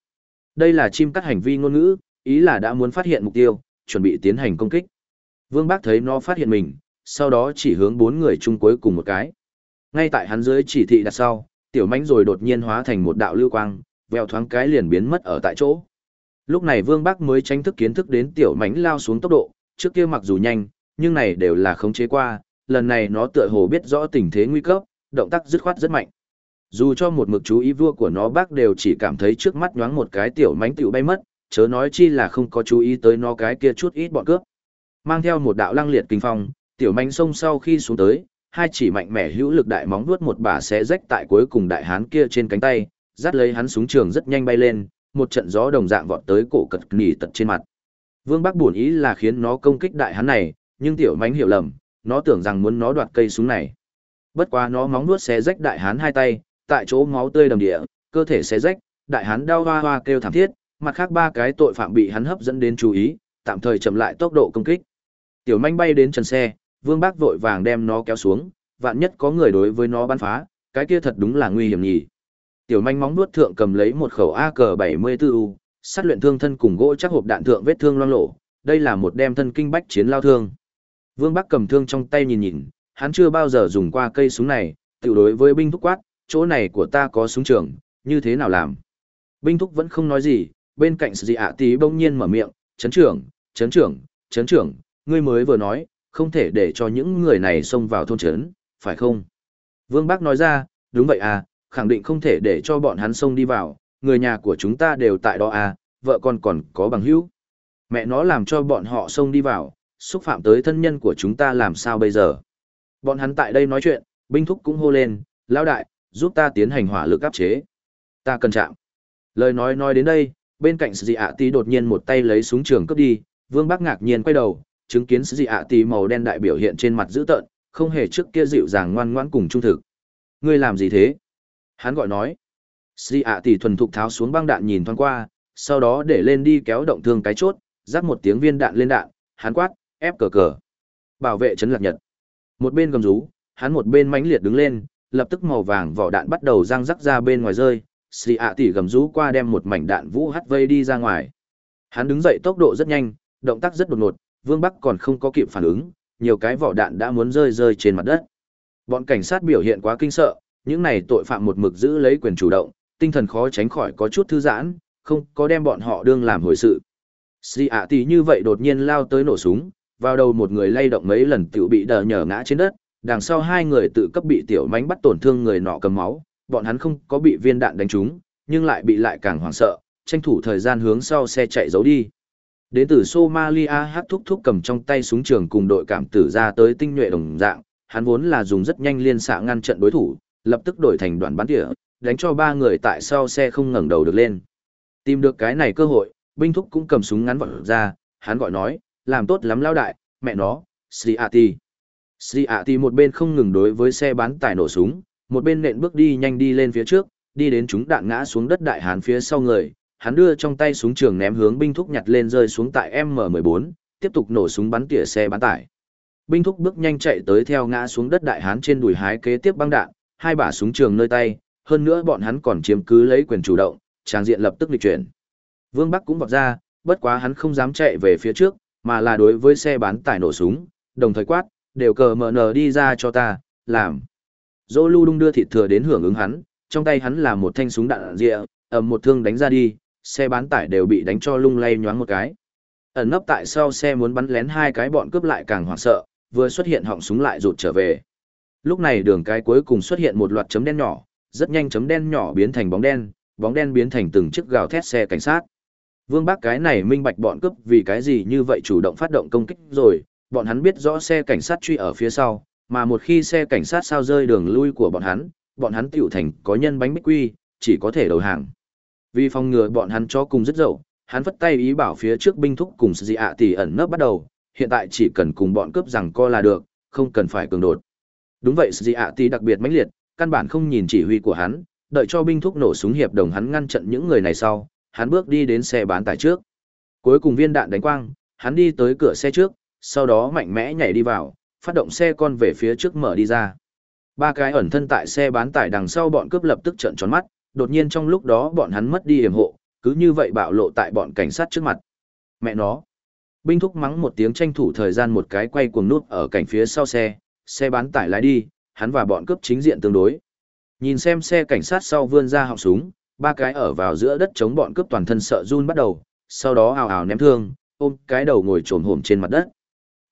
Đây là chim cắt hành vi ngôn ngữ, ý là đã muốn phát hiện mục tiêu, chuẩn bị tiến hành công kích. Vương Bác thấy nó phát hiện mình, sau đó chỉ hướng bốn người chung cuối cùng một cái. Ngay tại hắn dưới chỉ thị đặt sau, tiểu mãnh rồi đột nhiên hóa thành một đạo lưu quang, vèo thoáng cái liền biến mất ở tại chỗ. Lúc này Vương Bắc mới tránh thức kiến thức đến tiểu mãnh lao xuống tốc độ, trước kia mặc dù nhanh, nhưng này đều là khống chế qua, lần này nó tựa hồ biết rõ tình thế nguy cấp, động tác dứt khoát rất mạnh. Dù cho một mực chú ý vua của nó bác đều chỉ cảm thấy trước mắt nhoáng một cái tiểu mánh tiểu bay mất, chớ nói chi là không có chú ý tới nó cái kia chút ít bọn cướp. Mang theo một đạo lăng liệt kinh phong, tiểu mánh sông sau khi xuống tới, hai chỉ mạnh mẽ hữu lực đại móng vuốt một bà sẽ rách tại cuối cùng đại hán kia trên cánh tay, dắt lấy hắn súng trường rất nhanh bay lên, một trận gió đồng dạng vọt tới cổ cật nỉ tật trên mặt. Vương Bắc buồn ý là khiến nó công kích đại hán này, nhưng tiểu mánh hiểu lầm, nó tưởng rằng muốn nó đoạt cây súng này. Bất quá nó móng vuốt xé rách đại hán hai tay, tại chỗ máu tươi đầm địa, cơ thể xé rách, đại hán đau hoa hoa kêu thảm thiết, mặt khác ba cái tội phạm bị hắn hấp dẫn đến chú ý, tạm thời chậm lại tốc độ công kích. Tiểu manh bay đến trần xe, Vương Bác vội vàng đem nó kéo xuống, vạn nhất có người đối với nó bắn phá, cái kia thật đúng là nguy hiểm nhỉ. Tiểu manh móng nuốt thượng cầm lấy một khẩu AK-74U, sát luyện thương thân cùng gỗ chắc hộp đạn thượng vết thương loang lổ, đây là một đem thân kinh bách chiến lao thương. Vương Bắc cầm thương trong tay nhìn nhìn, hắn chưa bao giờ dùng qua cây súng này, tiểu đối với binh thúc quát, chỗ này của ta có súng trường, như thế nào làm? Binh thúc vẫn không nói gì, bên cạnh dị ạ tí bỗng nhiên mở miệng, chấn trưởng, chấn trưởng, chấn trưởng, ngươi mới vừa nói, không thể để cho những người này xông vào thôn trấn, phải không? Vương Bác nói ra, đúng vậy à, khẳng định không thể để cho bọn hắn xông đi vào, người nhà của chúng ta đều tại đó à, vợ con còn có bằng hữu. Mẹ nó làm cho bọn họ xông đi vào, xúc phạm tới thân nhân của chúng ta làm sao bây giờ? Bọn hắn tại đây nói chuyện, binh thúc cũng hô lên, lão đại, giúp ta tiến hành hỏa lực áp chế. Ta cần chạm. Lời nói nói đến đây, bên cạnh Sĩ ạ tí đột nhiên một tay lấy súng trường cướp đi, vương bác ngạc nhiên quay đầu, chứng kiến Sĩ ạ tí màu đen đại biểu hiện trên mặt dữ tợn, không hề trước kia dịu dàng ngoan ngoãn cùng trung thực. Ngươi làm gì thế? Hắn gọi nói. Sĩ ạ tí thuần thục tháo xuống băng đạn nhìn thoáng qua, sau đó để lên đi kéo động thương cái chốt, rắc một tiếng viên đạn lên đạn, hắn quát, ép cờ cờ. Bảo vệ chấn lạc nhật. Một bên gầm rú, hắn một bên mãnh liệt đứng lên, lập tức màu vàng vỏ đạn bắt đầu răng rắc ra bên ngoài rơi, xì ạ Tỉ gầm rú qua đem một mảnh đạn vũ hắt vây đi ra ngoài. Hắn đứng dậy tốc độ rất nhanh, động tác rất đột ngột, Vương Bắc còn không có kịp phản ứng, nhiều cái vỏ đạn đã muốn rơi rơi trên mặt đất. Bọn cảnh sát biểu hiện quá kinh sợ, những này tội phạm một mực giữ lấy quyền chủ động, tinh thần khó tránh khỏi có chút thư giãn, không có đem bọn họ đương làm hồi sự. xì ạ Tỉ như vậy đột nhiên lao tới nổ súng, vào đầu một người lay động mấy lần tựu bị đờ nhở ngã trên đất, đằng sau hai người tự cấp bị tiểu mánh bắt tổn thương người nọ cầm máu, bọn hắn không có bị viên đạn đánh trúng, nhưng lại bị lại càng hoảng sợ, tranh thủ thời gian hướng sau xe chạy giấu đi. Đến từ Somalia hát thúc thúc cầm trong tay súng trường cùng đội cảm tử ra tới tinh nhuệ đồng dạng, hắn vốn là dùng rất nhanh liên xạ ngăn trận đối thủ, lập tức đổi thành đoạn bắn tỉa, đánh cho ba người tại sau xe không ngẩng đầu được lên. Tìm được cái này cơ hội, binh thúc cũng cầm súng ngắn vọt ra, hắn gọi nói, làm tốt lắm lao đại, mẹ nó, Sriati. Sriati một bên không ngừng đối với xe bán tải nổ súng, một bên nện bước đi nhanh đi lên phía trước, đi đến chúng đạn ngã xuống đất đại hán phía sau người, hắn đưa trong tay súng trường ném hướng binh thúc nhặt lên rơi xuống tại M14, tiếp tục nổ súng bắn tỉa xe bán tải. Binh thúc bước nhanh chạy tới theo ngã xuống đất đại hán trên đùi hái kế tiếp băng đạn, hai bả súng trường nơi tay, hơn nữa bọn hắn còn chiếm cứ lấy quyền chủ động, trang diện lập tức lịch chuyển. Vương Bắc cũng vọt ra, bất quá hắn không dám chạy về phía trước, mà là đối với xe bán tải nổ súng, đồng thời quát, đều cờ mở nở đi ra cho ta, làm. Dô lưu đung đưa thịt thừa đến hưởng ứng hắn, trong tay hắn là một thanh súng đạn rịa, ầm một thương đánh ra đi, xe bán tải đều bị đánh cho lung lay nhoáng một cái. Ẩn nấp tại sau xe muốn bắn lén hai cái bọn cướp lại càng hoảng sợ, vừa xuất hiện họng súng lại rụt trở về. Lúc này đường cái cuối cùng xuất hiện một loạt chấm đen nhỏ, rất nhanh chấm đen nhỏ biến thành bóng đen, bóng đen biến thành từng chiếc gào thét xe cảnh sát. Vương Bác cái này minh bạch bọn cướp vì cái gì như vậy chủ động phát động công kích rồi, bọn hắn biết rõ xe cảnh sát truy ở phía sau, mà một khi xe cảnh sát sao rơi đường lui của bọn hắn, bọn hắn tiểu thành có nhân bánh bích quy, chỉ có thể đầu hàng. Vì phòng ngừa bọn hắn cho cùng rất dậu, hắn vất tay ý bảo phía trước binh thúc cùng dị ạ tỷ ẩn nấp bắt đầu, hiện tại chỉ cần cùng bọn cướp rằng co là được, không cần phải cường đột. Đúng vậy dị ạ tỷ đặc biệt mãnh liệt, căn bản không nhìn chỉ huy của hắn, đợi cho binh thúc nổ súng hiệp đồng hắn ngăn chặn những người này sau, hắn bước đi đến xe bán tải trước. Cuối cùng viên đạn đánh quang, hắn đi tới cửa xe trước, sau đó mạnh mẽ nhảy đi vào, phát động xe con về phía trước mở đi ra. Ba cái ẩn thân tại xe bán tải đằng sau bọn cướp lập tức trợn tròn mắt, đột nhiên trong lúc đó bọn hắn mất đi hiểm hộ, cứ như vậy bạo lộ tại bọn cảnh sát trước mặt. Mẹ nó. Binh thúc mắng một tiếng tranh thủ thời gian một cái quay cuồng nút ở cảnh phía sau xe, xe bán tải lái đi, hắn và bọn cướp chính diện tương đối. Nhìn xem xe cảnh sát sau vươn ra họng súng, ba cái ở vào giữa đất chống bọn cướp toàn thân sợ run bắt đầu, sau đó ào ào ném thương, ôm cái đầu ngồi trồm hổm trên mặt đất.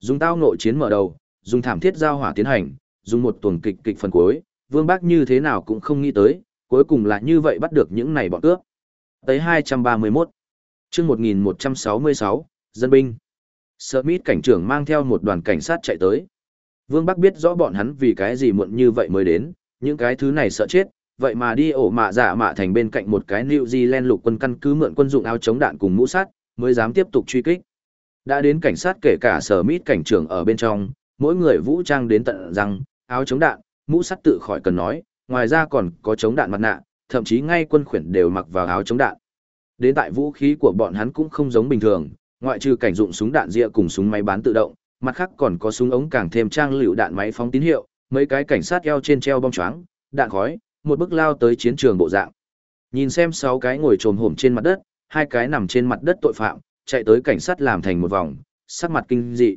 Dùng tao nội chiến mở đầu, dùng thảm thiết giao hỏa tiến hành, dùng một tuần kịch kịch phần cuối, Vương Bác như thế nào cũng không nghĩ tới, cuối cùng là như vậy bắt được những này bọn cướp. Tới 231. chương 1166, dân binh. Smith cảnh trưởng mang theo một đoàn cảnh sát chạy tới. Vương Bắc biết rõ bọn hắn vì cái gì muộn như vậy mới đến, những cái thứ này sợ chết, vậy mà đi ổ mạ giả mạ thành bên cạnh một cái New Zealand lục quân căn cứ mượn quân dụng áo chống đạn cùng mũ sắt, mới dám tiếp tục truy kích. Đã đến cảnh sát kể cả sở mít cảnh trưởng ở bên trong, mỗi người vũ trang đến tận răng, áo chống đạn, mũ sắt tự khỏi cần nói, ngoài ra còn có chống đạn mặt nạ, thậm chí ngay quân khuyển đều mặc vào áo chống đạn. Đến tại vũ khí của bọn hắn cũng không giống bình thường, ngoại trừ cảnh dụng súng đạn rịa cùng súng máy bán tự động, mặt khác còn có súng ống càng thêm trang lựu đạn máy phóng tín hiệu, mấy cái cảnh sát eo trên treo bom choáng, đạn khói, một bức lao tới chiến trường bộ dạng. Nhìn xem sáu cái ngồi trồm hổm trên mặt đất, hai cái nằm trên mặt đất tội phạm, chạy tới cảnh sát làm thành một vòng, sắc mặt kinh dị.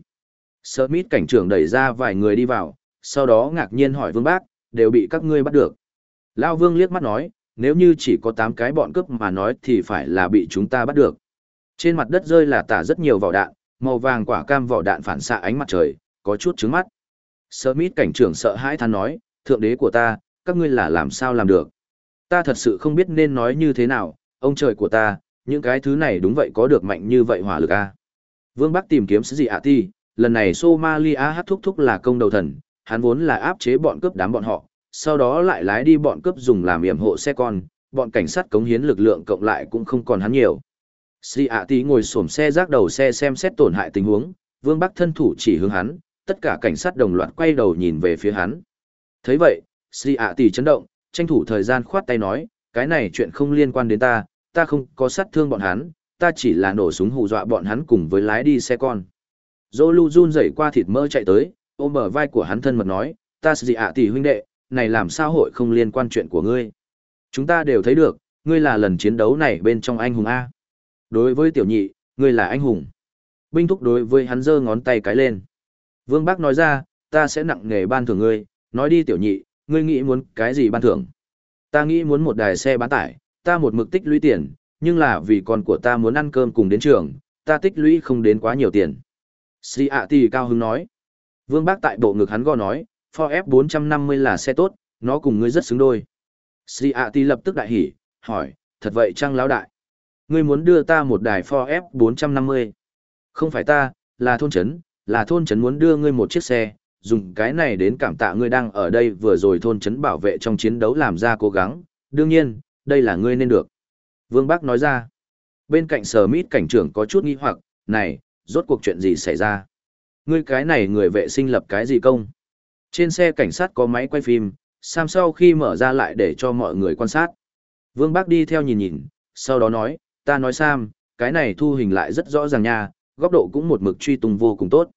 Smith cảnh trưởng đẩy ra vài người đi vào, sau đó ngạc nhiên hỏi Vương Bác, đều bị các ngươi bắt được. Lao Vương liếc mắt nói, nếu như chỉ có 8 cái bọn cướp mà nói thì phải là bị chúng ta bắt được. Trên mặt đất rơi là tả rất nhiều vỏ đạn, màu vàng quả cam vỏ đạn phản xạ ánh mặt trời, có chút trứng mắt. Smith cảnh trưởng sợ hãi than nói, thượng đế của ta, các ngươi là làm sao làm được. Ta thật sự không biết nên nói như thế nào, ông trời của ta, những cái thứ này đúng vậy có được mạnh như vậy hỏa lực a. Vương Bắc tìm kiếm sứ gì ạ ti, lần này Somalia hát thúc thúc là công đầu thần, hắn vốn là áp chế bọn cướp đám bọn họ, sau đó lại lái đi bọn cướp dùng làm yểm hộ xe con, bọn cảnh sát cống hiến lực lượng cộng lại cũng không còn hắn nhiều. Sĩ ạ tí ngồi xổm xe rác đầu xe xem xét tổn hại tình huống, Vương Bắc thân thủ chỉ hướng hắn, tất cả cảnh sát đồng loạt quay đầu nhìn về phía hắn. thấy vậy, Sĩ ạ tỷ chấn động, tranh thủ thời gian khoát tay nói, cái này chuyện không liên quan đến ta, ta không có sát thương bọn hắn, ta chỉ là nổ súng hù dọa bọn hắn cùng với lái đi xe con. Zolu run rẩy qua thịt mơ chạy tới, ôm bờ vai của hắn thân mật nói, ta gì ạ tỷ huynh đệ, này làm sao hội không liên quan chuyện của ngươi. Chúng ta đều thấy được, ngươi là lần chiến đấu này bên trong anh hùng A. Đối với tiểu nhị, ngươi là anh hùng. Binh thúc đối với hắn giơ ngón tay cái lên. Vương Bác nói ra, ta sẽ nặng nghề ban thưởng ngươi, nói đi tiểu nhị, ngươi nghĩ muốn cái gì ban thưởng. Ta nghĩ muốn một đài xe bán tải, ta một mực tích lũy tiền, nhưng là vì con của ta muốn ăn cơm cùng đến trường, ta tích lũy không đến quá nhiều tiền. Si ạ tỷ cao hứng nói. Vương Bác tại bộ ngực hắn gò nói, Ford F450 là xe tốt, nó cùng ngươi rất xứng đôi. Si ạ tỷ lập tức đại hỉ, hỏi, thật vậy chăng lão đại? Ngươi muốn đưa ta một đài Ford F450? Không phải ta, là thôn trấn, là thôn trấn muốn đưa ngươi một chiếc xe, dùng cái này đến cảm tạ ngươi đang ở đây vừa rồi thôn trấn bảo vệ trong chiến đấu làm ra cố gắng, đương nhiên, đây là ngươi nên được. Vương Bắc nói ra, bên cạnh sở mít cảnh trưởng có chút nghi hoặc, này, rốt cuộc chuyện gì xảy ra? Ngươi cái này người vệ sinh lập cái gì công? Trên xe cảnh sát có máy quay phim, Sam sau khi mở ra lại để cho mọi người quan sát. Vương Bắc đi theo nhìn nhìn, sau đó nói, ta nói Sam, cái này thu hình lại rất rõ ràng nha, góc độ cũng một mực truy tung vô cùng tốt.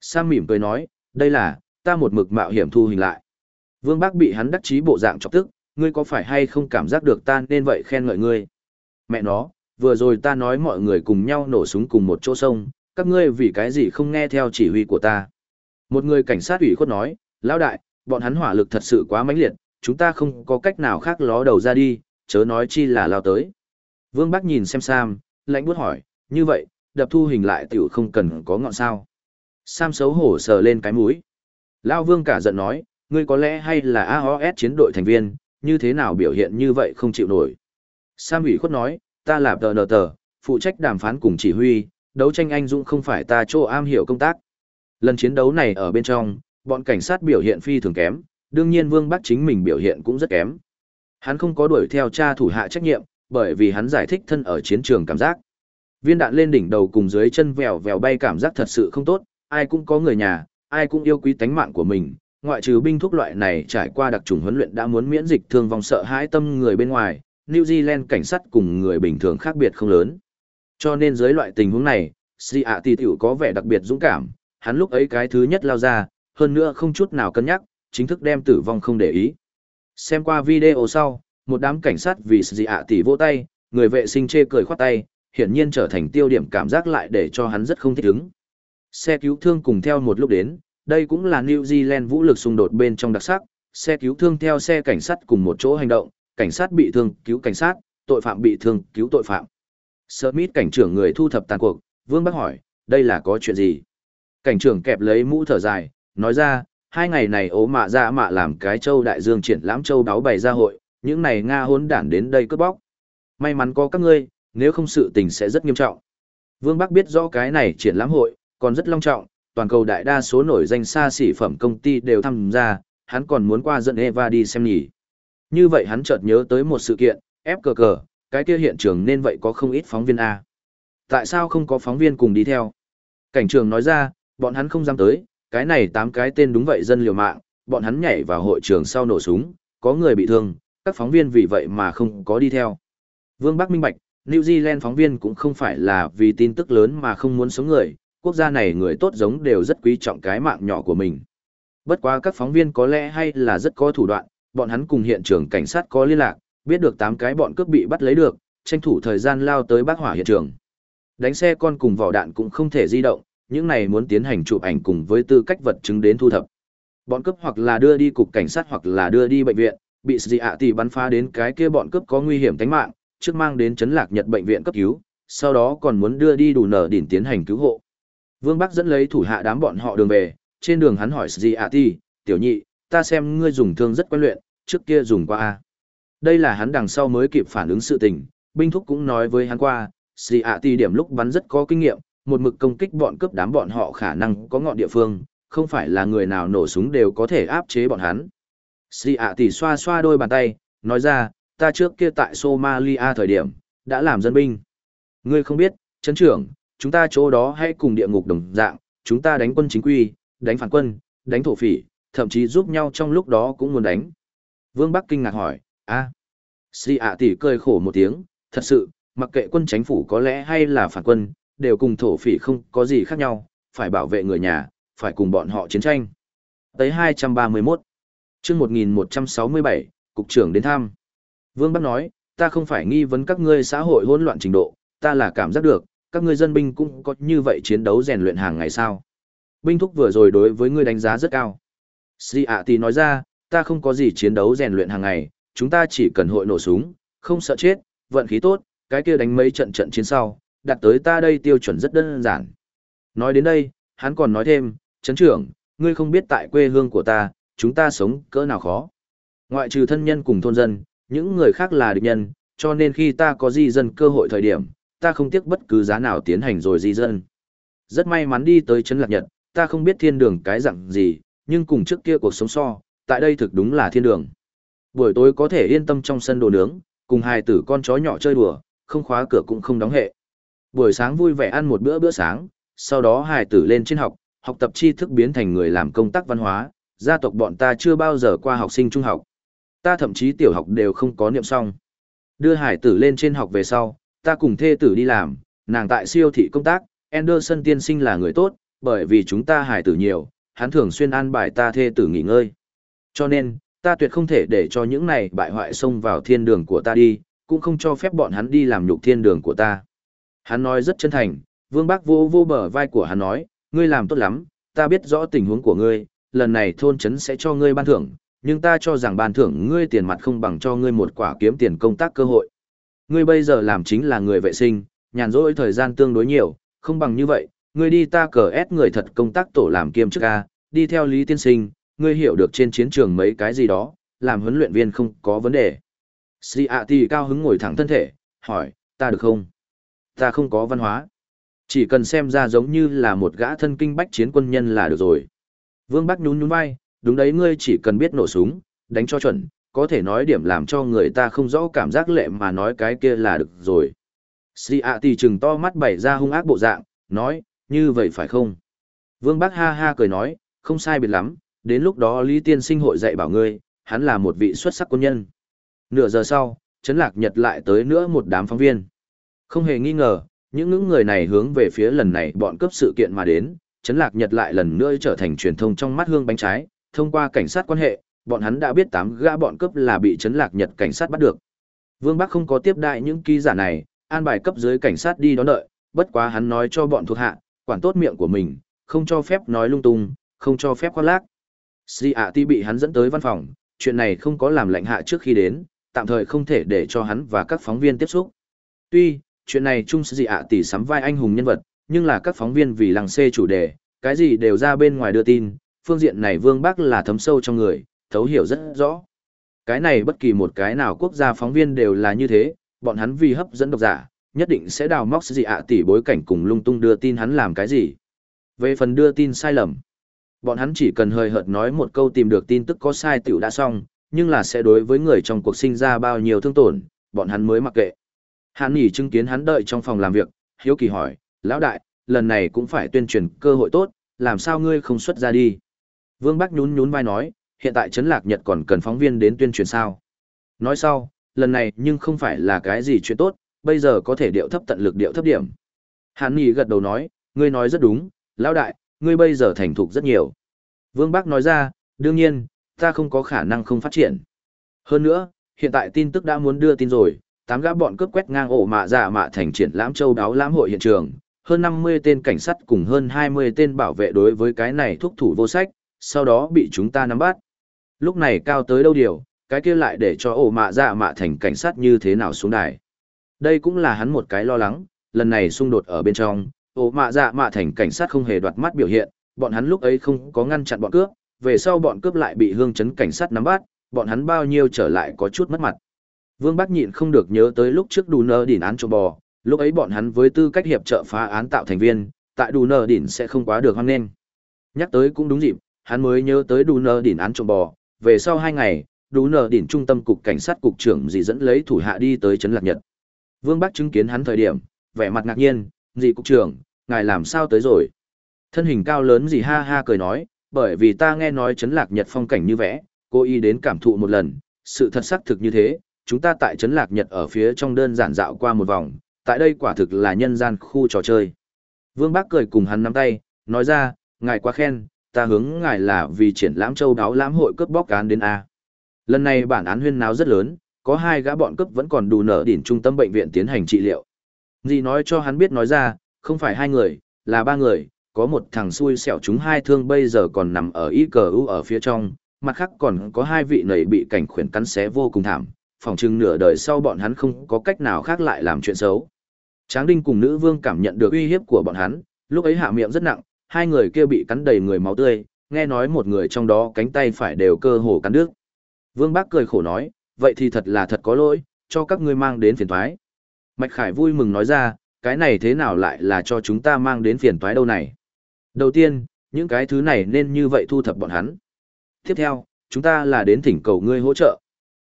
Sam mỉm cười nói, đây là, ta một mực mạo hiểm thu hình lại. Vương Bác bị hắn đắc chí bộ dạng chọc tức, ngươi có phải hay không cảm giác được ta nên vậy khen ngợi ngươi. Mẹ nó, vừa rồi ta nói mọi người cùng nhau nổ súng cùng một chỗ sông, các ngươi vì cái gì không nghe theo chỉ huy của ta. Một người cảnh sát ủy khuất nói, lão đại, bọn hắn hỏa lực thật sự quá mãnh liệt, chúng ta không có cách nào khác ló đầu ra đi, chớ nói chi là lao tới. Vương Bắc nhìn xem Sam, lãnh bút hỏi, như vậy, đập thu hình lại tiểu không cần có ngọn sao. Sam xấu hổ sờ lên cái mũi. Lao Vương cả giận nói, ngươi có lẽ hay là AOS chiến đội thành viên, như thế nào biểu hiện như vậy không chịu nổi. Sam ủy khuất nói, ta là tờ nờ tờ, phụ trách đàm phán cùng chỉ huy, đấu tranh anh dũng không phải ta chỗ am hiểu công tác. Lần chiến đấu này ở bên trong, bọn cảnh sát biểu hiện phi thường kém, đương nhiên Vương Bắc chính mình biểu hiện cũng rất kém. Hắn không có đuổi theo cha thủ hạ trách nhiệm, bởi vì hắn giải thích thân ở chiến trường cảm giác. Viên đạn lên đỉnh đầu cùng dưới chân vèo vèo bay cảm giác thật sự không tốt, ai cũng có người nhà, ai cũng yêu quý tánh mạng của mình, ngoại trừ binh thuốc loại này trải qua đặc trùng huấn luyện đã muốn miễn dịch thương vong sợ hãi tâm người bên ngoài, New Zealand cảnh sát cùng người bình thường khác biệt không lớn. Cho nên dưới loại tình huống này, Si ạ tỷ tiểu có vẻ đặc biệt dũng cảm, hắn lúc ấy cái thứ nhất lao ra, hơn nữa không chút nào cân nhắc, chính thức đem tử vong không để ý. Xem qua video sau, một đám cảnh sát vì Si ạ tỷ vỗ tay, người vệ sinh chê cười khoát tay, hiển nhiên trở thành tiêu điểm cảm giác lại để cho hắn rất không thích ứng. Xe cứu thương cùng theo một lúc đến, đây cũng là New Zealand vũ lực xung đột bên trong đặc sắc, xe cứu thương theo xe cảnh sát cùng một chỗ hành động, cảnh sát bị thương cứu cảnh sát, tội phạm bị thương cứu tội phạm. Smith cảnh trưởng người thu thập tàn cuộc, Vương Bắc hỏi, đây là có chuyện gì? Cảnh trưởng kẹp lấy mũ thở dài, nói ra, hai ngày này ố mạ ra mạ làm cái châu đại dương triển lãm châu đáo bày ra hội, những này Nga hôn đản đến đây cướp bóc. May mắn có các ngươi, nếu không sự tình sẽ rất nghiêm trọng. Vương Bắc biết rõ cái này triển lãm hội, còn rất long trọng, toàn cầu đại đa số nổi danh xa xỉ phẩm công ty đều tham gia, hắn còn muốn qua dẫn Eva đi xem nhỉ. Như vậy hắn chợt nhớ tới một sự kiện, ép cờ cờ, cái kia hiện trường nên vậy có không ít phóng viên A. Tại sao không có phóng viên cùng đi theo? Cảnh trường nói ra, bọn hắn không dám tới, cái này tám cái tên đúng vậy dân liều mạng, bọn hắn nhảy vào hội trường sau nổ súng, có người bị thương, các phóng viên vì vậy mà không có đi theo. Vương Bắc minh bạch, New Zealand phóng viên cũng không phải là vì tin tức lớn mà không muốn sống người, quốc gia này người tốt giống đều rất quý trọng cái mạng nhỏ của mình. Bất quá các phóng viên có lẽ hay là rất có thủ đoạn, bọn hắn cùng hiện trường cảnh sát có liên lạc, biết được 8 cái bọn cướp bị bắt lấy được, tranh thủ thời gian lao tới bác hỏa hiện trường. Đánh xe con cùng vỏ đạn cũng không thể di động, những này muốn tiến hành chụp ảnh cùng với tư cách vật chứng đến thu thập. Bọn cướp hoặc là đưa đi cục cảnh sát hoặc là đưa đi bệnh viện, bị dị ạ tỷ bắn phá đến cái kia bọn cướp có nguy hiểm tính mạng, trước mang đến chấn lạc nhật bệnh viện cấp cứu, sau đó còn muốn đưa đi đủ nở đỉnh tiến hành cứu hộ. Vương Bắc dẫn lấy thủ hạ đám bọn họ đường về, trên đường hắn hỏi dị ạ Ti, tiểu nhị, ta xem ngươi dùng thương rất quen luyện, trước kia dùng qua a. Đây là hắn đằng sau mới kịp phản ứng sự tình, binh thúc cũng nói với hắn qua, dị ạ Ti điểm lúc bắn rất có kinh nghiệm, một mực công kích bọn cướp đám bọn họ khả năng có ngọn địa phương, không phải là người nào nổ súng đều có thể áp chế bọn hắn. Sĩ ạ tỷ xoa xoa đôi bàn tay, nói ra, ta trước kia tại Somalia thời điểm, đã làm dân binh. Ngươi không biết, chấn trưởng, chúng ta chỗ đó hãy cùng địa ngục đồng dạng, chúng ta đánh quân chính quy, đánh phản quân, đánh thổ phỉ, thậm chí giúp nhau trong lúc đó cũng muốn đánh. Vương Bắc kinh ngạc hỏi, a. Sĩ ạ tỷ cười khổ một tiếng, thật sự, mặc kệ quân chính phủ có lẽ hay là phản quân, đều cùng thổ phỉ không có gì khác nhau, phải bảo vệ người nhà, phải cùng bọn họ chiến tranh. Tới 231, chương 1167, Cục trưởng đến thăm. Vương Bắc nói, ta không phải nghi vấn các ngươi xã hội hỗn loạn trình độ, ta là cảm giác được, các ngươi dân binh cũng có như vậy chiến đấu rèn luyện hàng ngày sao. Binh thúc vừa rồi đối với ngươi đánh giá rất cao. Si ạ thì nói ra, ta không có gì chiến đấu rèn luyện hàng ngày, chúng ta chỉ cần hội nổ súng, không sợ chết, vận khí tốt, cái kia đánh mấy trận trận chiến sau, đặt tới ta đây tiêu chuẩn rất đơn giản. Nói đến đây, hắn còn nói thêm, chấn trưởng, ngươi không biết tại quê hương của ta, chúng ta sống cỡ nào khó. Ngoại trừ thân nhân cùng thôn dân, những người khác là địch nhân, cho nên khi ta có di dân cơ hội thời điểm, ta không tiếc bất cứ giá nào tiến hành rồi di dân. Rất may mắn đi tới Trấn Lạc Nhật, ta không biết thiên đường cái dạng gì, nhưng cùng trước kia cuộc sống so, tại đây thực đúng là thiên đường. Buổi tối có thể yên tâm trong sân đồ nướng, cùng hai tử con chó nhỏ chơi đùa, không khóa cửa cũng không đóng hệ. Buổi sáng vui vẻ ăn một bữa bữa sáng, sau đó hài tử lên trên học, học tập tri thức biến thành người làm công tác văn hóa, gia tộc bọn ta chưa bao giờ qua học sinh trung học. Ta thậm chí tiểu học đều không có niệm xong. Đưa hải tử lên trên học về sau, ta cùng thê tử đi làm, nàng tại siêu thị công tác, Anderson tiên sinh là người tốt, bởi vì chúng ta hài tử nhiều, hắn thường xuyên an bài ta thê tử nghỉ ngơi. Cho nên, ta tuyệt không thể để cho những này bại hoại xông vào thiên đường của ta đi, cũng không cho phép bọn hắn đi làm nhục thiên đường của ta. Hắn nói rất chân thành, Vương Bác vô vô bờ vai của hắn nói, ngươi làm tốt lắm, ta biết rõ tình huống của ngươi, lần này thôn trấn sẽ cho ngươi ban thưởng, nhưng ta cho rằng ban thưởng ngươi tiền mặt không bằng cho ngươi một quả kiếm tiền công tác cơ hội. Ngươi bây giờ làm chính là người vệ sinh, nhàn rỗi thời gian tương đối nhiều, không bằng như vậy, ngươi đi ta cờ ép người thật công tác tổ làm kiêm chức A, đi theo Lý Tiên Sinh, ngươi hiểu được trên chiến trường mấy cái gì đó, làm huấn luyện viên không có vấn đề. Si ạ thì cao hứng ngồi thẳng thân thể, hỏi, ta được không? Ta không có văn hóa. Chỉ cần xem ra giống như là một gã thân kinh bách chiến quân nhân là được rồi. Vương Bắc nhún nhún vai, đúng đấy ngươi chỉ cần biết nổ súng, đánh cho chuẩn, có thể nói điểm làm cho người ta không rõ cảm giác lệ mà nói cái kia là được rồi. Si ạ thì trừng to mắt bày ra hung ác bộ dạng, nói, như vậy phải không? Vương Bắc ha ha cười nói, không sai biệt lắm, đến lúc đó Lý Tiên sinh hội dạy bảo ngươi, hắn là một vị xuất sắc quân nhân. Nửa giờ sau, Trấn Lạc Nhật lại tới nữa một đám phóng viên. Không hề nghi ngờ, những những người này hướng về phía lần này bọn cấp sự kiện mà đến, Trấn Lạc Nhật lại lần nữa trở thành truyền thông trong mắt hương bánh trái, thông qua cảnh sát quan hệ, bọn hắn đã biết tám gã bọn cướp là bị Trấn Lạc Nhật cảnh sát bắt được. Vương Bắc không có tiếp đại những ký giả này, an bài cấp dưới cảnh sát đi đón đợi, bất quá hắn nói cho bọn thuộc hạ, quản tốt miệng của mình, không cho phép nói lung tung, không cho phép khoác lác. Si ạ ti bị hắn dẫn tới văn phòng, chuyện này không có làm lệnh hạ trước khi đến, tạm thời không thể để cho hắn và các phóng viên tiếp xúc. Tuy, chuyện này chung sĩ ạ tỷ sắm vai anh hùng nhân vật, nhưng là các phóng viên vì làng xê chủ đề, cái gì đều ra bên ngoài đưa tin, phương diện này Vương Bắc là thấm sâu trong người, thấu hiểu rất rõ. Cái này bất kỳ một cái nào quốc gia phóng viên đều là như thế, bọn hắn vì hấp dẫn độc giả, nhất định sẽ đào móc gì ạ à tỷ bối cảnh cùng lung tung đưa tin hắn làm cái gì. Về phần đưa tin sai lầm, bọn hắn chỉ cần hơi hợt nói một câu tìm được tin tức có sai tiểu đã xong, nhưng là sẽ đối với người trong cuộc sinh ra bao nhiêu thương tổn, bọn hắn mới mặc kệ. hắn nghỉ chứng kiến hắn đợi trong phòng làm việc, hiếu kỳ hỏi, lão đại, lần này cũng phải tuyên truyền cơ hội tốt, làm sao ngươi không xuất ra đi. Vương Bắc nhún nhún vai nói, hiện tại Trấn Lạc Nhật còn cần phóng viên đến tuyên truyền sao. Nói sau, lần này nhưng không phải là cái gì chuyện tốt, bây giờ có thể điệu thấp tận lực điệu thấp điểm. Hàn Nghị gật đầu nói, ngươi nói rất đúng, lão đại, ngươi bây giờ thành thục rất nhiều. Vương Bắc nói ra, đương nhiên, ta không có khả năng không phát triển. Hơn nữa, hiện tại tin tức đã muốn đưa tin rồi, tám gã bọn cướp quét ngang ổ mạ giả dạ mạ thành triển lãm châu đáo lãm hội hiện trường, hơn 50 tên cảnh sát cùng hơn 20 tên bảo vệ đối với cái này thúc thủ vô sách, sau đó bị chúng ta nắm bắt. Lúc này cao tới đâu điều, cái kia lại để cho ổ mạ dạ mạ thành cảnh sát như thế nào xuống đài. Đây cũng là hắn một cái lo lắng, lần này xung đột ở bên trong, ổ mạ dạ mạ thành cảnh sát không hề đoạt mắt biểu hiện, bọn hắn lúc ấy không có ngăn chặn bọn cướp, về sau bọn cướp lại bị hương chấn cảnh sát nắm bắt, bọn hắn bao nhiêu trở lại có chút mất mặt. Vương Bắc nhịn không được nhớ tới lúc trước đủ nơ đỉn án trộm bò, lúc ấy bọn hắn với tư cách hiệp trợ phá án tạo thành viên, tại đủ nơ đỉn sẽ không quá được hoan nghênh. Nhắc tới cũng đúng dịp, hắn mới nhớ tới đủ nơ đỉn án trộm bò, về sau hai ngày, đủ nơ đỉnh trung tâm cục cảnh sát cục trưởng dì dẫn lấy thủ hạ đi tới trấn lạc nhật. Vương Bắc chứng kiến hắn thời điểm, vẻ mặt ngạc nhiên, dì cục trưởng, ngài làm sao tới rồi? Thân hình cao lớn dì ha ha cười nói, bởi vì ta nghe nói trấn lạc nhật phong cảnh như vẽ, cô y đến cảm thụ một lần, sự thật xác thực như thế, chúng ta tại trấn lạc nhật ở phía trong đơn giản dạo qua một vòng, tại đây quả thực là nhân gian khu trò chơi. Vương Bác cười cùng hắn nắm tay, nói ra, ngài quá khen, ta hướng ngài là vì triển lãm châu đáo lãm hội cướp bóc cán đến A. Lần này bản án huyên náo rất lớn, có hai gã bọn cướp vẫn còn đủ nở đỉnh trung tâm bệnh viện tiến hành trị liệu. Dì nói cho hắn biết nói ra, không phải hai người, là ba người, có một thằng xui xẻo chúng hai thương bây giờ còn nằm ở y cờ u ở phía trong, mặt khác còn có hai vị nầy bị cảnh khuyển cắn xé vô cùng thảm, phòng chừng nửa đời sau bọn hắn không có cách nào khác lại làm chuyện xấu. Tráng Đinh cùng nữ vương cảm nhận được uy hiếp của bọn hắn, lúc ấy hạ miệng rất nặng, hai người kia bị cắn đầy người máu tươi, nghe nói một người trong đó cánh tay phải đều cơ hồ cắn đứt. Vương Bác cười khổ nói, vậy thì thật là thật có lỗi, cho các ngươi mang đến phiền toái. Mạch Khải vui mừng nói ra, cái này thế nào lại là cho chúng ta mang đến phiền toái đâu này. Đầu tiên, những cái thứ này nên như vậy thu thập bọn hắn. Tiếp theo, chúng ta là đến thỉnh cầu ngươi hỗ trợ.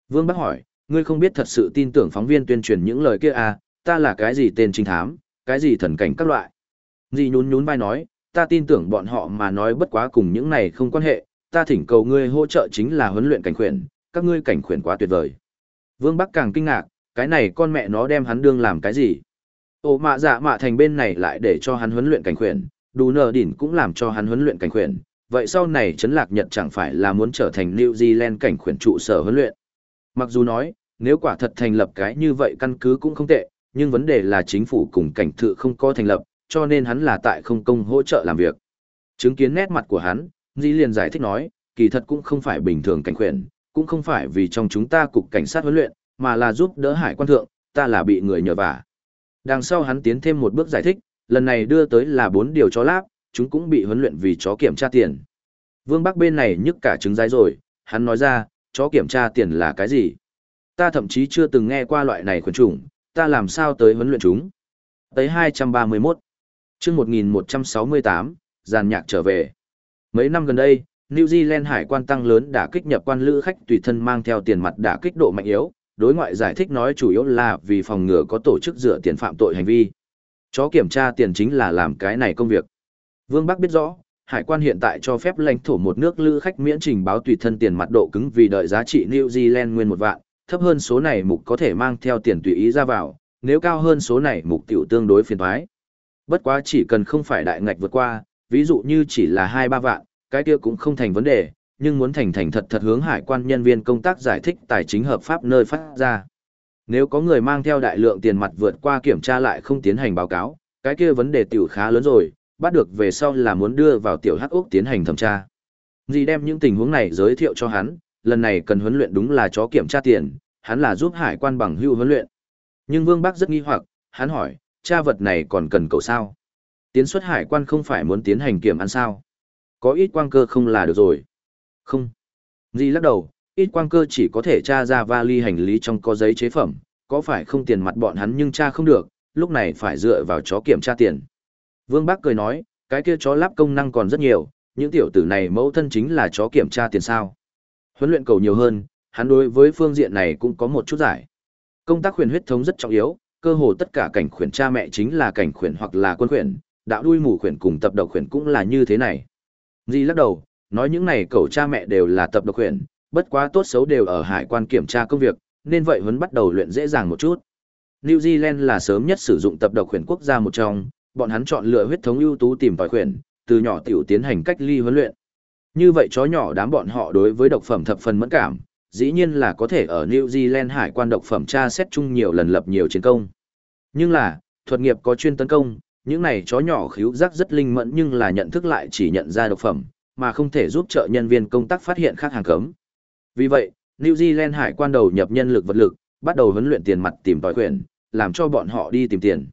Vương Bác hỏi, ngươi không biết thật sự tin tưởng phóng viên tuyên truyền những lời kia à, ta là cái gì tên trinh thám, cái gì thần cảnh các loại. Dì nhún nhún vai nói, ta tin tưởng bọn họ mà nói bất quá cùng những này không quan hệ, ta thỉnh cầu ngươi hỗ trợ chính là huấn luyện cảnh khuyển, các ngươi cảnh khuyển quá tuyệt vời. Vương Bắc càng kinh ngạc, cái này con mẹ nó đem hắn đương làm cái gì? Ô mạ dạ mạ thành bên này lại để cho hắn huấn luyện cảnh khuyển, đủ nờ đỉnh cũng làm cho hắn huấn luyện cảnh khuyển. Vậy sau này Trấn Lạc Nhật chẳng phải là muốn trở thành New Zealand cảnh khuyển trụ sở huấn luyện. Mặc dù nói, nếu quả thật thành lập cái như vậy căn cứ cũng không tệ, nhưng vấn đề là chính phủ cùng cảnh thự không có thành lập, cho nên hắn là tại không công hỗ trợ làm việc. Chứng kiến nét mặt của hắn, Di liền giải thích nói, kỳ thật cũng không phải bình thường cảnh khuyển, cũng không phải vì trong chúng ta cục cảnh sát huấn luyện, mà là giúp đỡ hải quan thượng, ta là bị người nhờ vả. Đằng sau hắn tiến thêm một bước giải thích, lần này đưa tới là bốn điều chó láp, chúng cũng bị huấn luyện vì chó kiểm tra tiền. Vương Bắc bên này nhức cả trứng rái rồi, hắn nói ra, chó kiểm tra tiền là cái gì? Ta thậm chí chưa từng nghe qua loại này khuyển trùng, ta làm sao tới huấn luyện chúng. Tới 231 chương 1168, giàn nhạc trở về. Mấy năm gần đây, New Zealand hải quan tăng lớn đã kích nhập quan lữ khách tùy thân mang theo tiền mặt đã kích độ mạnh yếu, đối ngoại giải thích nói chủ yếu là vì phòng ngừa có tổ chức dựa tiền phạm tội hành vi. Chó kiểm tra tiền chính là làm cái này công việc. Vương Bắc biết rõ, hải quan hiện tại cho phép lãnh thổ một nước lữ khách miễn trình báo tùy thân tiền mặt độ cứng vì đợi giá trị New Zealand nguyên một vạn, thấp hơn số này mục có thể mang theo tiền tùy ý ra vào, nếu cao hơn số này mục tiểu tương đối phiền thoái. Bất quá chỉ cần không phải đại ngạch vượt qua, ví dụ như chỉ là 2-3 vạn, cái kia cũng không thành vấn đề, nhưng muốn thành thành thật thật hướng hải quan nhân viên công tác giải thích tài chính hợp pháp nơi phát ra. Nếu có người mang theo đại lượng tiền mặt vượt qua kiểm tra lại không tiến hành báo cáo, cái kia vấn đề tiểu khá lớn rồi, bắt được về sau là muốn đưa vào tiểu hắc ốc tiến hành thẩm tra. Dì đem những tình huống này giới thiệu cho hắn, lần này cần huấn luyện đúng là chó kiểm tra tiền, hắn là giúp hải quan bằng hưu huấn luyện. Nhưng Vương Bắc rất nghi hoặc, hắn hỏi, cha vật này còn cần cậu sao? Tiến xuất hải quan không phải muốn tiến hành kiểm ăn sao? Có ít quang cơ không là được rồi. Không. Di lắc đầu, ít quang cơ chỉ có thể tra ra vali hành lý trong có giấy chế phẩm, có phải không tiền mặt bọn hắn nhưng tra không được, lúc này phải dựa vào chó kiểm tra tiền. Vương bác cười nói, cái kia chó lắp công năng còn rất nhiều, những tiểu tử này mẫu thân chính là chó kiểm tra tiền sao. Huấn luyện cầu nhiều hơn, hắn đối với phương diện này cũng có một chút giải. Công tác huyền huyết thống rất trọng yếu, cơ hồ tất cả cảnh khuyển cha mẹ chính là cảnh khuyển hoặc là quân khuyển, đạo đuôi mù khuyển cùng tập độc khuyển cũng là như thế này. Di lắc đầu, nói những này cậu cha mẹ đều là tập độc khuyển, bất quá tốt xấu đều ở hải quan kiểm tra công việc, nên vậy huấn bắt đầu luyện dễ dàng một chút. New Zealand là sớm nhất sử dụng tập độc khuyển quốc gia một trong, bọn hắn chọn lựa huyết thống ưu tú tìm tòi khuyển, từ nhỏ tiểu tiến hành cách ly huấn luyện. Như vậy chó nhỏ đám bọn họ đối với độc phẩm thập phần mẫn cảm, dĩ nhiên là có thể ở New Zealand hải quan độc phẩm tra xét chung nhiều lần lập nhiều chiến công. Nhưng là, thuật nghiệp có chuyên tấn công, những này chó nhỏ khíu giác rất linh mẫn nhưng là nhận thức lại chỉ nhận ra độc phẩm, mà không thể giúp trợ nhân viên công tác phát hiện khác hàng cấm. Vì vậy, New Zealand hải quan đầu nhập nhân lực vật lực, bắt đầu huấn luyện tiền mặt tìm tòi quyền, làm cho bọn họ đi tìm tiền.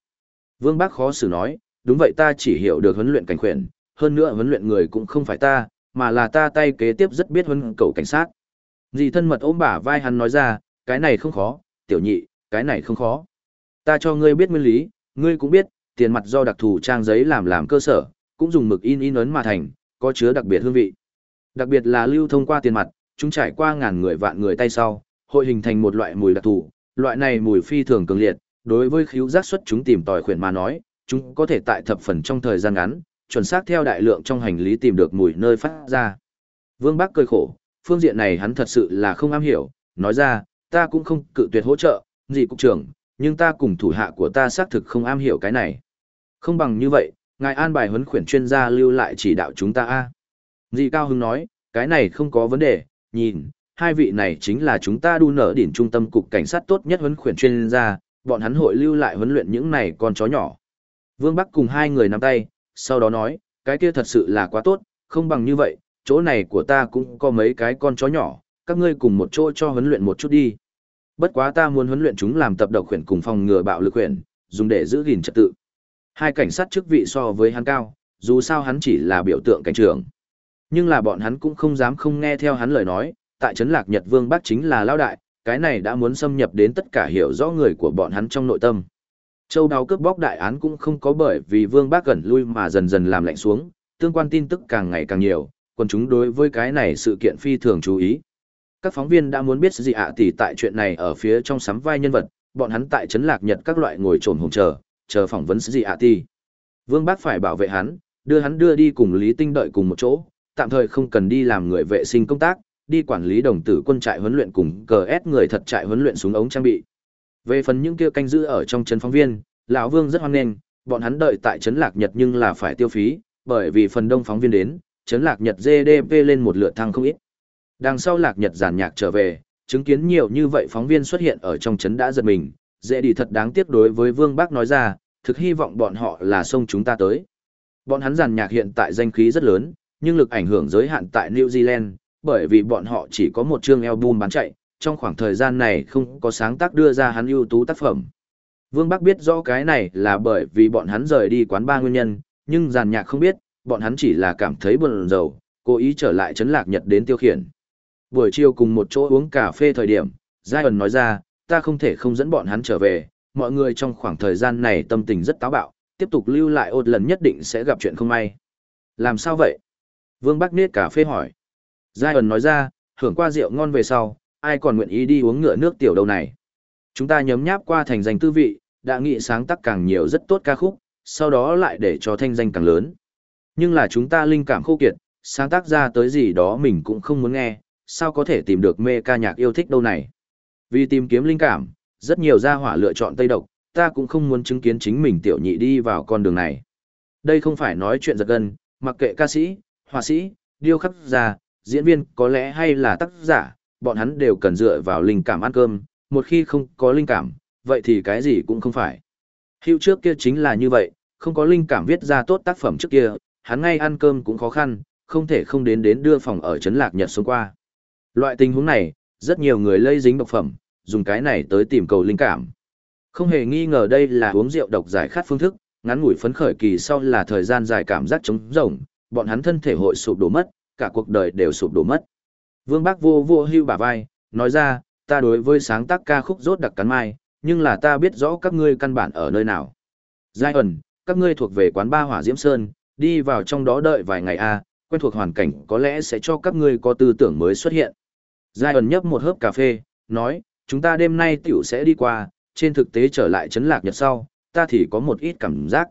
Vương Bác khó xử nói, đúng vậy ta chỉ hiểu được huấn luyện cảnh quyền, hơn nữa huấn luyện người cũng không phải ta, mà là ta tay kế tiếp rất biết huấn cầu cảnh sát. Dì thân mật ôm bả vai hắn nói ra, cái này không khó, tiểu nhị, cái này không khó. Ta cho ngươi biết nguyên lý, ngươi cũng biết, tiền mặt do đặc thù trang giấy làm làm cơ sở, cũng dùng mực in in ấn mà thành, có chứa đặc biệt hương vị. Đặc biệt là lưu thông qua tiền mặt, chúng trải qua ngàn người vạn người tay sau, hội hình thành một loại mùi đặc thù, loại này mùi phi thường cường liệt, đối với khíu giác xuất chúng tìm tòi khuyển mà nói, chúng có thể tại thập phần trong thời gian ngắn, chuẩn xác theo đại lượng trong hành lý tìm được mùi nơi phát ra. Vương Bắc cười khổ, phương diện này hắn thật sự là không am hiểu, nói ra, ta cũng không cự tuyệt hỗ trợ, gì cục trưởng, nhưng ta cùng thủ hạ của ta xác thực không am hiểu cái này. Không bằng như vậy, ngài an bài huấn khuyển chuyên gia lưu lại chỉ đạo chúng ta a. Dì Cao Hưng nói, cái này không có vấn đề, nhìn, hai vị này chính là chúng ta đu nở đỉnh trung tâm cục cảnh sát tốt nhất huấn khuyển chuyên gia, bọn hắn hội lưu lại huấn luyện những này con chó nhỏ. Vương Bắc cùng hai người nắm tay, sau đó nói, cái kia thật sự là quá tốt, không bằng như vậy, chỗ này của ta cũng có mấy cái con chó nhỏ, các ngươi cùng một chỗ cho huấn luyện một chút đi. Bất quá ta muốn huấn luyện chúng làm tập độc khuyển cùng phòng ngừa bạo lực khuyển, dùng để giữ gìn trật tự. Hai cảnh sát chức vị so với hắn cao, dù sao hắn chỉ là biểu tượng cảnh trưởng. Nhưng là bọn hắn cũng không dám không nghe theo hắn lời nói, tại trấn lạc Nhật Vương bác chính là lao đại, cái này đã muốn xâm nhập đến tất cả hiểu rõ người của bọn hắn trong nội tâm. Châu đào cướp bóc đại án cũng không có bởi vì Vương Bác gần lui mà dần dần làm lạnh xuống, tương quan tin tức càng ngày càng nhiều, còn chúng đối với cái này sự kiện phi thường chú ý. Các phóng viên đã muốn biết gì ạ tỷ tại chuyện này ở phía trong sắm vai nhân vật, bọn hắn tại trấn lạc Nhật các loại ngồi trồn hùng chờ, chờ phỏng vấn gì ạ tỷ. Vương Bác phải bảo vệ hắn, đưa hắn đưa đi cùng Lý Tinh đợi cùng một chỗ, tạm thời không cần đi làm người vệ sinh công tác, đi quản lý đồng tử quân trại huấn luyện cùng cờ ép người thật trại huấn luyện súng ống trang bị. Về phần những kia canh giữ ở trong trấn phóng viên, lão Vương rất hoan nghênh, bọn hắn đợi tại trấn Lạc Nhật nhưng là phải tiêu phí, bởi vì phần đông phóng viên đến, trấn Lạc Nhật GDP lên một lượt thăng không ít. Đằng sau Lạc Nhật giản nhạc trở về, chứng kiến nhiều như vậy phóng viên xuất hiện ở trong trấn đã giật mình, dễ đi thật đáng tiếc đối với Vương Bác nói ra, thực hy vọng bọn họ là xông chúng ta tới. Bọn hắn giàn nhạc hiện tại danh khí rất lớn, nhưng lực ảnh hưởng giới hạn tại New Zealand, bởi vì bọn họ chỉ có một chương album bán chạy, trong khoảng thời gian này không có sáng tác đưa ra hắn ưu tú tác phẩm. Vương Bắc biết rõ cái này là bởi vì bọn hắn rời đi quán ba nguyên nhân, nhưng giàn nhạc không biết, bọn hắn chỉ là cảm thấy buồn rầu, cố ý trở lại chấn lạc nhật đến tiêu khiển. Buổi chiều cùng một chỗ uống cà phê thời điểm, Zion nói ra, ta không thể không dẫn bọn hắn trở về, mọi người trong khoảng thời gian này tâm tình rất táo bạo, tiếp tục lưu lại ột lần nhất định sẽ gặp chuyện không may. Làm sao vậy? Vương Bắc Niết cà phê hỏi. Giai ẩn nói ra, hưởng qua rượu ngon về sau, ai còn nguyện ý đi uống ngựa nước tiểu đâu này. Chúng ta nhấm nháp qua thành danh tư vị, đã nghĩ sáng tác càng nhiều rất tốt ca khúc, sau đó lại để cho thanh danh càng lớn. Nhưng là chúng ta linh cảm khô kiệt, sáng tác ra tới gì đó mình cũng không muốn nghe, sao có thể tìm được mê ca nhạc yêu thích đâu này. Vì tìm kiếm linh cảm, rất nhiều gia hỏa lựa chọn Tây Độc, ta cũng không muốn chứng kiến chính mình tiểu nhị đi vào con đường này. Đây không phải nói chuyện giật gân, mặc kệ ca sĩ, họa sĩ, điêu khắc gia, diễn viên có lẽ hay là tác giả, bọn hắn đều cần dựa vào linh cảm ăn cơm, một khi không có linh cảm, vậy thì cái gì cũng không phải. Hiệu trước kia chính là như vậy, không có linh cảm viết ra tốt tác phẩm trước kia, hắn ngay ăn cơm cũng khó khăn, không thể không đến đến đưa phòng ở Trấn Lạc Nhật xuống qua. Loại tình huống này, rất nhiều người lây dính độc phẩm, dùng cái này tới tìm cầu linh cảm. Không hề nghi ngờ đây là uống rượu độc giải khát phương thức, ngắn ngủi phấn khởi kỳ sau là thời gian dài cảm giác trống rỗng, bọn hắn thân thể hội sụp đổ mất, cả cuộc đời đều sụp đổ mất. Vương Bác vô vô hưu bả vai, nói ra, ta đối với sáng tác ca khúc rốt đặc cắn mai, nhưng là ta biết rõ các ngươi căn bản ở nơi nào. Giai ẩn, các ngươi thuộc về quán ba hỏa diễm sơn, đi vào trong đó đợi vài ngày a, quen thuộc hoàn cảnh có lẽ sẽ cho các ngươi có tư tưởng mới xuất hiện. Giai ẩn nhấp một hớp cà phê, nói, chúng ta đêm nay tiểu sẽ đi qua, trên thực tế trở lại chấn lạc nhật sau, ta thì có một ít cảm giác.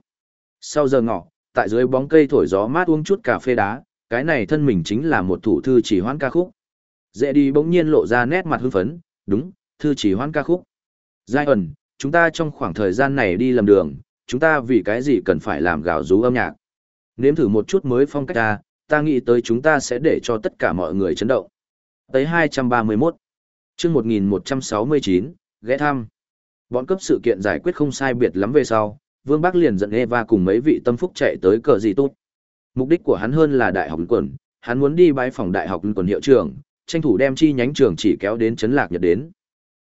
Sau giờ ngọ, tại dưới bóng cây thổi gió mát uống chút cà phê đá, cái này thân mình chính là một thủ thư chỉ hoãn ca khúc. Dễ đi bỗng nhiên lộ ra nét mặt hưng phấn, đúng, thư chỉ hoãn ca khúc. Giai ẩn, chúng ta trong khoảng thời gian này đi lầm đường, chúng ta vì cái gì cần phải làm gạo rú âm nhạc. Nếm thử một chút mới phong cách ta, ta nghĩ tới chúng ta sẽ để cho tất cả mọi người chấn động. Tới 231, chương 1169, ghé thăm. Bọn cấp sự kiện giải quyết không sai biệt lắm về sau, Vương Bắc liền dẫn Eva cùng mấy vị tâm phúc chạy tới cờ gì tốt. Mục đích của hắn hơn là đại học quần, hắn muốn đi bái phòng đại học quần hiệu trưởng, tranh thủ đem chi nhánh trường chỉ kéo đến chấn lạc nhật đến.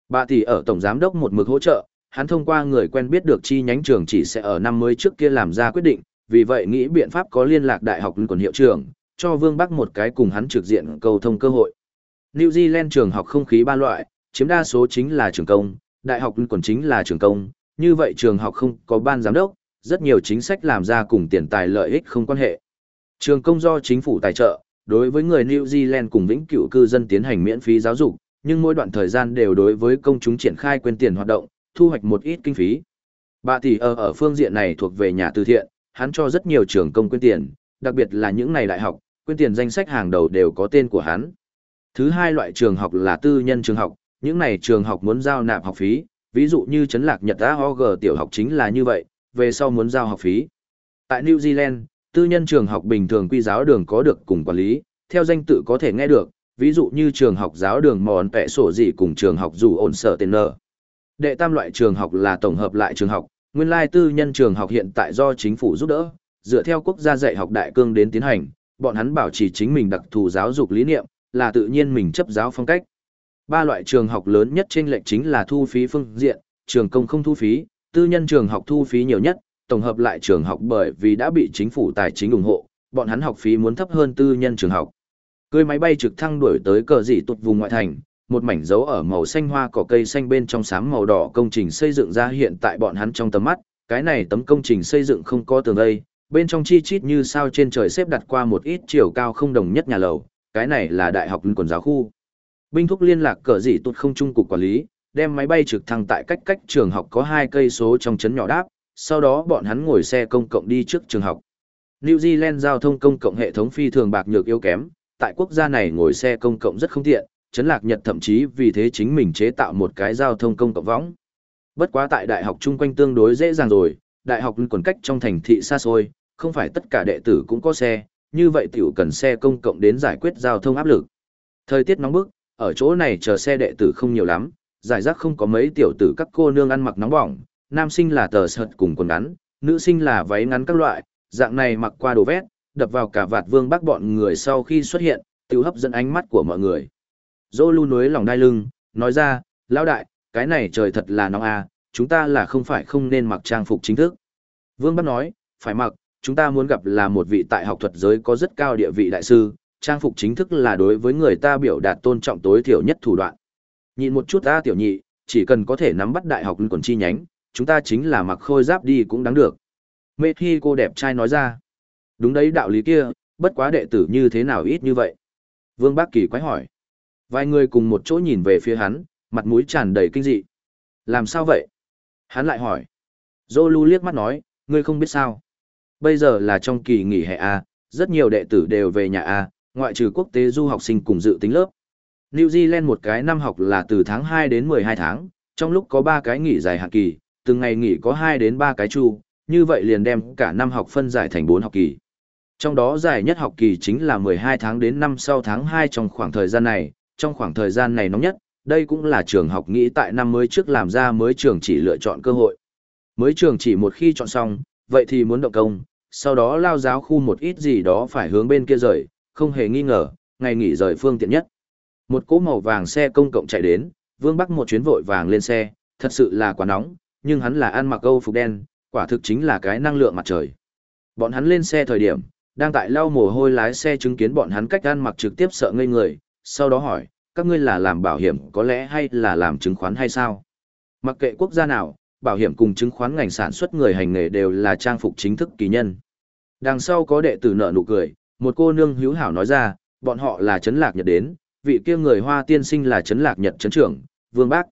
Bà tỷ ở tổng giám đốc một mực hỗ trợ, hắn thông qua người quen biết được chi nhánh trường chỉ sẽ ở năm mới trước kia làm ra quyết định, vì vậy nghĩ biện pháp có liên lạc đại học quần hiệu trưởng, cho Vương Bắc một cái cùng hắn trực diện cầu thông cơ hội. New Zealand trường học không khí ba loại, chiếm đa số chính là trường công, đại học quần chính là trường công, như vậy trường học không có ban giám đốc, rất nhiều chính sách làm ra cùng tiền tài lợi ích không quan hệ. Trường công do chính phủ tài trợ, đối với người New Zealand cùng vĩnh cửu cư dân tiến hành miễn phí giáo dục, nhưng mỗi đoạn thời gian đều đối với công chúng triển khai quên tiền hoạt động, thu hoạch một ít kinh phí. Bà tỷ ở ở phương diện này thuộc về nhà từ thiện, hắn cho rất nhiều trường công quên tiền, đặc biệt là những này đại học, quên tiền danh sách hàng đầu đều có tên của hắn. Thứ hai loại trường học là tư nhân trường học, những này trường học muốn giao nạp học phí, ví dụ như trấn lạc Nhật AOG tiểu học chính là như vậy, về sau muốn giao học phí. Tại New Zealand, tư nhân trường học bình thường quy giáo đường có được cùng quản lý, theo danh tự có thể nghe được, ví dụ như trường học giáo đường mòn vẽ sổ gì cùng trường học dù ổn sở tên nợ. Đệ tam loại trường học là tổng hợp lại trường học, nguyên lai tư nhân trường học hiện tại do chính phủ giúp đỡ, dựa theo quốc gia dạy học đại cương đến tiến hành, bọn hắn bảo trì chính mình đặc thù giáo dục lý niệm, là tự nhiên mình chấp giáo phong cách. Ba loại trường học lớn nhất trên lệnh chính là thu phí phương diện, trường công không thu phí, tư nhân trường học thu phí nhiều nhất, tổng hợp lại trường học bởi vì đã bị chính phủ tài chính ủng hộ, bọn hắn học phí muốn thấp hơn tư nhân trường học. Cưới máy bay trực thăng đuổi tới cờ dị tụt vùng ngoại thành, một mảnh dấu ở màu xanh hoa cỏ cây xanh bên trong xám màu đỏ công trình xây dựng ra hiện tại bọn hắn trong tầm mắt, cái này tấm công trình xây dựng không có tường đây, bên trong chi chít như sao trên trời xếp đặt qua một ít chiều cao không đồng nhất nhà lầu, cái này là đại học quần giáo khu. Binh thúc liên lạc cờ dị tụt không trung cục quản lý, đem máy bay trực thăng tại cách cách trường học có hai cây số trong trấn nhỏ đáp, sau đó bọn hắn ngồi xe công cộng đi trước trường học. New Zealand giao thông công cộng hệ thống phi thường bạc nhược yếu kém, tại quốc gia này ngồi xe công cộng rất không tiện, Trấn Lạc Nhật thậm chí vì thế chính mình chế tạo một cái giao thông công cộng võng. Bất quá tại đại học chung quanh tương đối dễ dàng rồi, đại học quần cách trong thành thị xa xôi, không phải tất cả đệ tử cũng có xe, như vậy tiểu cần xe công cộng đến giải quyết giao thông áp lực. Thời tiết nóng bức, ở chỗ này chờ xe đệ tử không nhiều lắm, giải rác không có mấy tiểu tử các cô nương ăn mặc nóng bỏng, nam sinh là tờ sợt cùng quần ngắn, nữ sinh là váy ngắn các loại, dạng này mặc qua đồ vét, đập vào cả vạt vương bắc bọn người sau khi xuất hiện, tiểu hấp dẫn ánh mắt của mọi người. Dô lưu núi lòng đai lưng, nói ra, lão đại, cái này trời thật là nóng à, chúng ta là không phải không nên mặc trang phục chính thức. Vương Bắc nói, phải mặc, chúng ta muốn gặp là một vị tại học thuật giới có rất cao địa vị đại sư, trang phục chính thức là đối với người ta biểu đạt tôn trọng tối thiểu nhất thủ đoạn. Nhìn một chút ta tiểu nhị, chỉ cần có thể nắm bắt đại học quần chi nhánh, chúng ta chính là mặc khôi giáp đi cũng đáng được. Mê Thi cô đẹp trai nói ra. Đúng đấy đạo lý kia, bất quá đệ tử như thế nào ít như vậy. Vương Bác Kỳ quái hỏi. Vài người cùng một chỗ nhìn về phía hắn, mặt mũi tràn đầy kinh dị. Làm sao vậy? Hắn lại hỏi. Dô lưu liếc mắt nói, ngươi không biết sao. Bây giờ là trong kỳ nghỉ hè A, rất nhiều đệ tử đều về nhà A, ngoại trừ quốc tế du học sinh cùng dự tính lớp. New Zealand một cái năm học là từ tháng 2 đến 12 tháng, trong lúc có 3 cái nghỉ dài hạn kỳ, từng ngày nghỉ có 2 đến 3 cái chu, như vậy liền đem cả năm học phân giải thành 4 học kỳ. Trong đó dài nhất học kỳ chính là 12 tháng đến năm sau tháng 2 trong khoảng thời gian này, trong khoảng thời gian này nóng nhất, Đây cũng là trường học nghĩ tại năm mới trước làm ra mới trường chỉ lựa chọn cơ hội. Mới trường chỉ một khi chọn xong, vậy thì muốn động công, sau đó lao giáo khu một ít gì đó phải hướng bên kia rời, không hề nghi ngờ, ngày nghỉ rời phương tiện nhất. Một cỗ màu vàng xe công cộng chạy đến, Vương Bắc một chuyến vội vàng lên xe, thật sự là quá nóng, nhưng hắn là ăn mặc câu phục đen, quả thực chính là cái năng lượng mặt trời. Bọn hắn lên xe thời điểm, đang tại lau mồ hôi lái xe chứng kiến bọn hắn cách ăn mặc trực tiếp sợ ngây người, sau đó hỏi, các ngươi là làm bảo hiểm có lẽ hay là làm chứng khoán hay sao? Mặc kệ quốc gia nào, bảo hiểm cùng chứng khoán ngành sản xuất người hành nghề đều là trang phục chính thức kỳ nhân. Đằng sau có đệ tử nợ nụ cười, một cô nương hữu hảo nói ra, bọn họ là Trấn Lạc Nhật đến, vị kia người Hoa tiên sinh là Trấn Lạc Nhật Trấn trưởng, Vương Bác.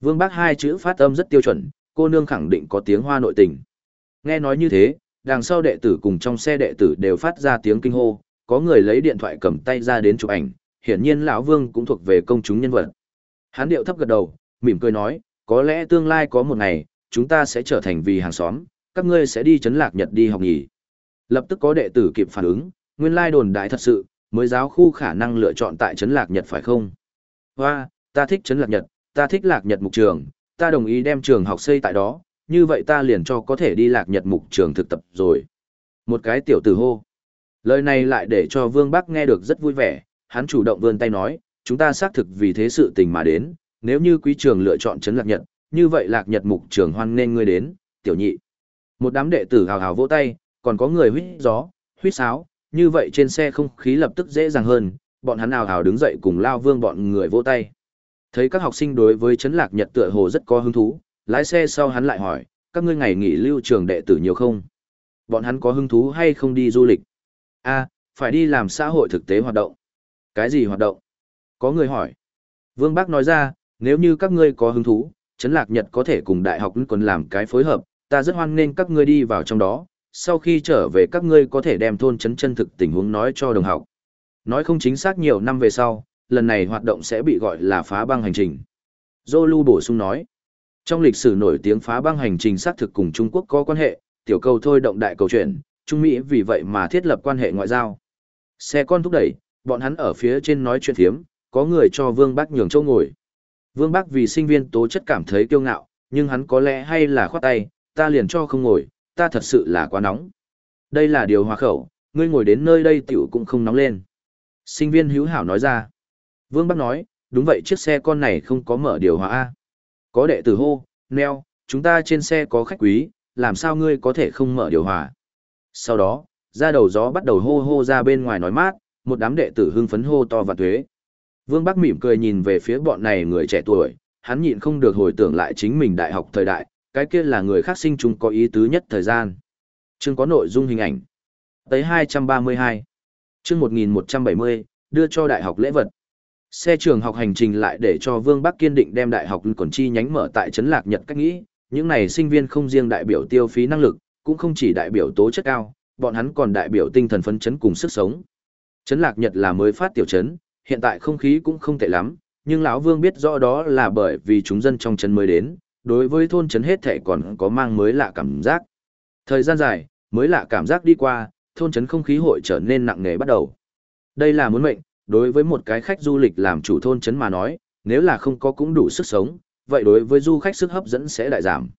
Vương Bác hai chữ phát âm rất tiêu chuẩn, cô nương khẳng định có tiếng Hoa nội tình. Nghe nói như thế, đằng sau đệ tử cùng trong xe đệ tử đều phát ra tiếng kinh hô, có người lấy điện thoại cầm tay ra đến chụp ảnh, hiển nhiên lão Vương cũng thuộc về công chúng nhân vật. Hán điệu thấp gật đầu, mỉm cười nói, có lẽ tương lai có một ngày, chúng ta sẽ trở thành vì hàng xóm, các ngươi sẽ đi chấn lạc Nhật đi học nhỉ. Lập tức có đệ tử kịp phản ứng, nguyên lai đồn đại thật sự, mới giáo khu khả năng lựa chọn tại chấn lạc Nhật phải không? Hoa, ta thích chấn lạc Nhật, ta thích lạc Nhật mục trường, ta đồng ý đem trường học xây tại đó, như vậy ta liền cho có thể đi lạc Nhật mục trường thực tập rồi. Một cái tiểu tử hô. Lời này lại để cho Vương Bắc nghe được rất vui vẻ, hắn chủ động vươn tay nói, chúng ta xác thực vì thế sự tình mà đến, nếu như quý trường lựa chọn chấn lạc Nhật, như vậy lạc Nhật mục trường hoan nên ngươi đến, tiểu nhị. Một đám đệ tử hào hào vỗ tay, còn có người huýt gió, huýt sáo, như vậy trên xe không khí lập tức dễ dàng hơn, bọn hắn hào hào đứng dậy cùng lao vương bọn người vỗ tay. Thấy các học sinh đối với chấn lạc Nhật tựa hồ rất có hứng thú, lái xe sau hắn lại hỏi, các ngươi ngày nghỉ lưu trường đệ tử nhiều không? Bọn hắn có hứng thú hay không đi du lịch? a phải đi làm xã hội thực tế hoạt động. Cái gì hoạt động? Có người hỏi. Vương Bác nói ra, nếu như các ngươi có hứng thú, Trấn Lạc Nhật có thể cùng Đại học Quân làm cái phối hợp, ta rất hoan nghênh các ngươi đi vào trong đó, sau khi trở về các ngươi có thể đem thôn Trấn chân thực tình huống nói cho đồng học. Nói không chính xác nhiều năm về sau, lần này hoạt động sẽ bị gọi là phá băng hành trình. Zolu bổ sung nói, trong lịch sử nổi tiếng phá băng hành trình xác thực cùng Trung Quốc có quan hệ, tiểu cầu thôi động đại cầu chuyện, Trung Mỹ vì vậy mà thiết lập quan hệ ngoại giao. Xe con thúc đẩy, bọn hắn ở phía trên nói chuyện thiếm, có người cho Vương Bác nhường châu ngồi. Vương Bác vì sinh viên tố chất cảm thấy kiêu ngạo, nhưng hắn có lẽ hay là khoát tay, ta liền cho không ngồi, ta thật sự là quá nóng. Đây là điều hòa khẩu, ngươi ngồi đến nơi đây tiểu cũng không nóng lên. Sinh viên hữu hảo nói ra. Vương Bác nói, đúng vậy chiếc xe con này không có mở điều hòa A. Có đệ tử hô, neo, chúng ta trên xe có khách quý, làm sao ngươi có thể không mở điều hòa. Sau đó, ra đầu gió bắt đầu hô hô ra bên ngoài nói mát, một đám đệ tử hưng phấn hô to và thuế. Vương Bắc mỉm cười nhìn về phía bọn này người trẻ tuổi, hắn nhịn không được hồi tưởng lại chính mình đại học thời đại, cái kia là người khác sinh chung có ý tứ nhất thời gian. Chương có nội dung hình ảnh. Tới 232. Chương 1170, đưa cho đại học lễ vật. Xe trường học hành trình lại để cho Vương Bắc kiên định đem đại học còn chi nhánh mở tại trấn Lạc Nhật cách nghĩ, những này sinh viên không riêng đại biểu tiêu phí năng lực, cũng không chỉ đại biểu tố chất cao, bọn hắn còn đại biểu tinh thần phấn chấn cùng sức sống. Trấn Lạc Nhật là mới phát tiểu trấn, hiện tại không khí cũng không tệ lắm, nhưng lão Vương biết rõ đó là bởi vì chúng dân trong trấn mới đến, đối với thôn trấn hết thảy còn có mang mới lạ cảm giác. Thời gian dài, mới lạ cảm giác đi qua, thôn trấn không khí hội trở nên nặng nề bắt đầu. Đây là muốn mệnh, đối với một cái khách du lịch làm chủ thôn trấn mà nói, nếu là không có cũng đủ sức sống, vậy đối với du khách sức hấp dẫn sẽ đại giảm.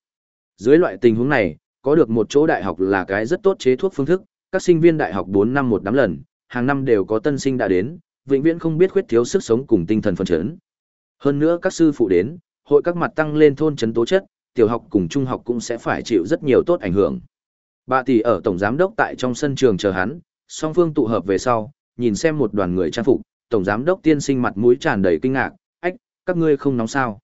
Dưới loại tình huống này, có được một chỗ đại học là cái rất tốt chế thuốc phương thức, các sinh viên đại học 4 năm một đám lần, hàng năm đều có tân sinh đã đến, vĩnh viễn không biết khuyết thiếu sức sống cùng tinh thần phấn chấn. Hơn nữa các sư phụ đến, hội các mặt tăng lên thôn trấn tố chất, tiểu học cùng trung học cũng sẽ phải chịu rất nhiều tốt ảnh hưởng. Bà tỷ ở tổng giám đốc tại trong sân trường chờ hắn, song phương tụ hợp về sau, nhìn xem một đoàn người trang phục, tổng giám đốc tiên sinh mặt mũi tràn đầy kinh ngạc, "Ách, các ngươi không nóng sao?"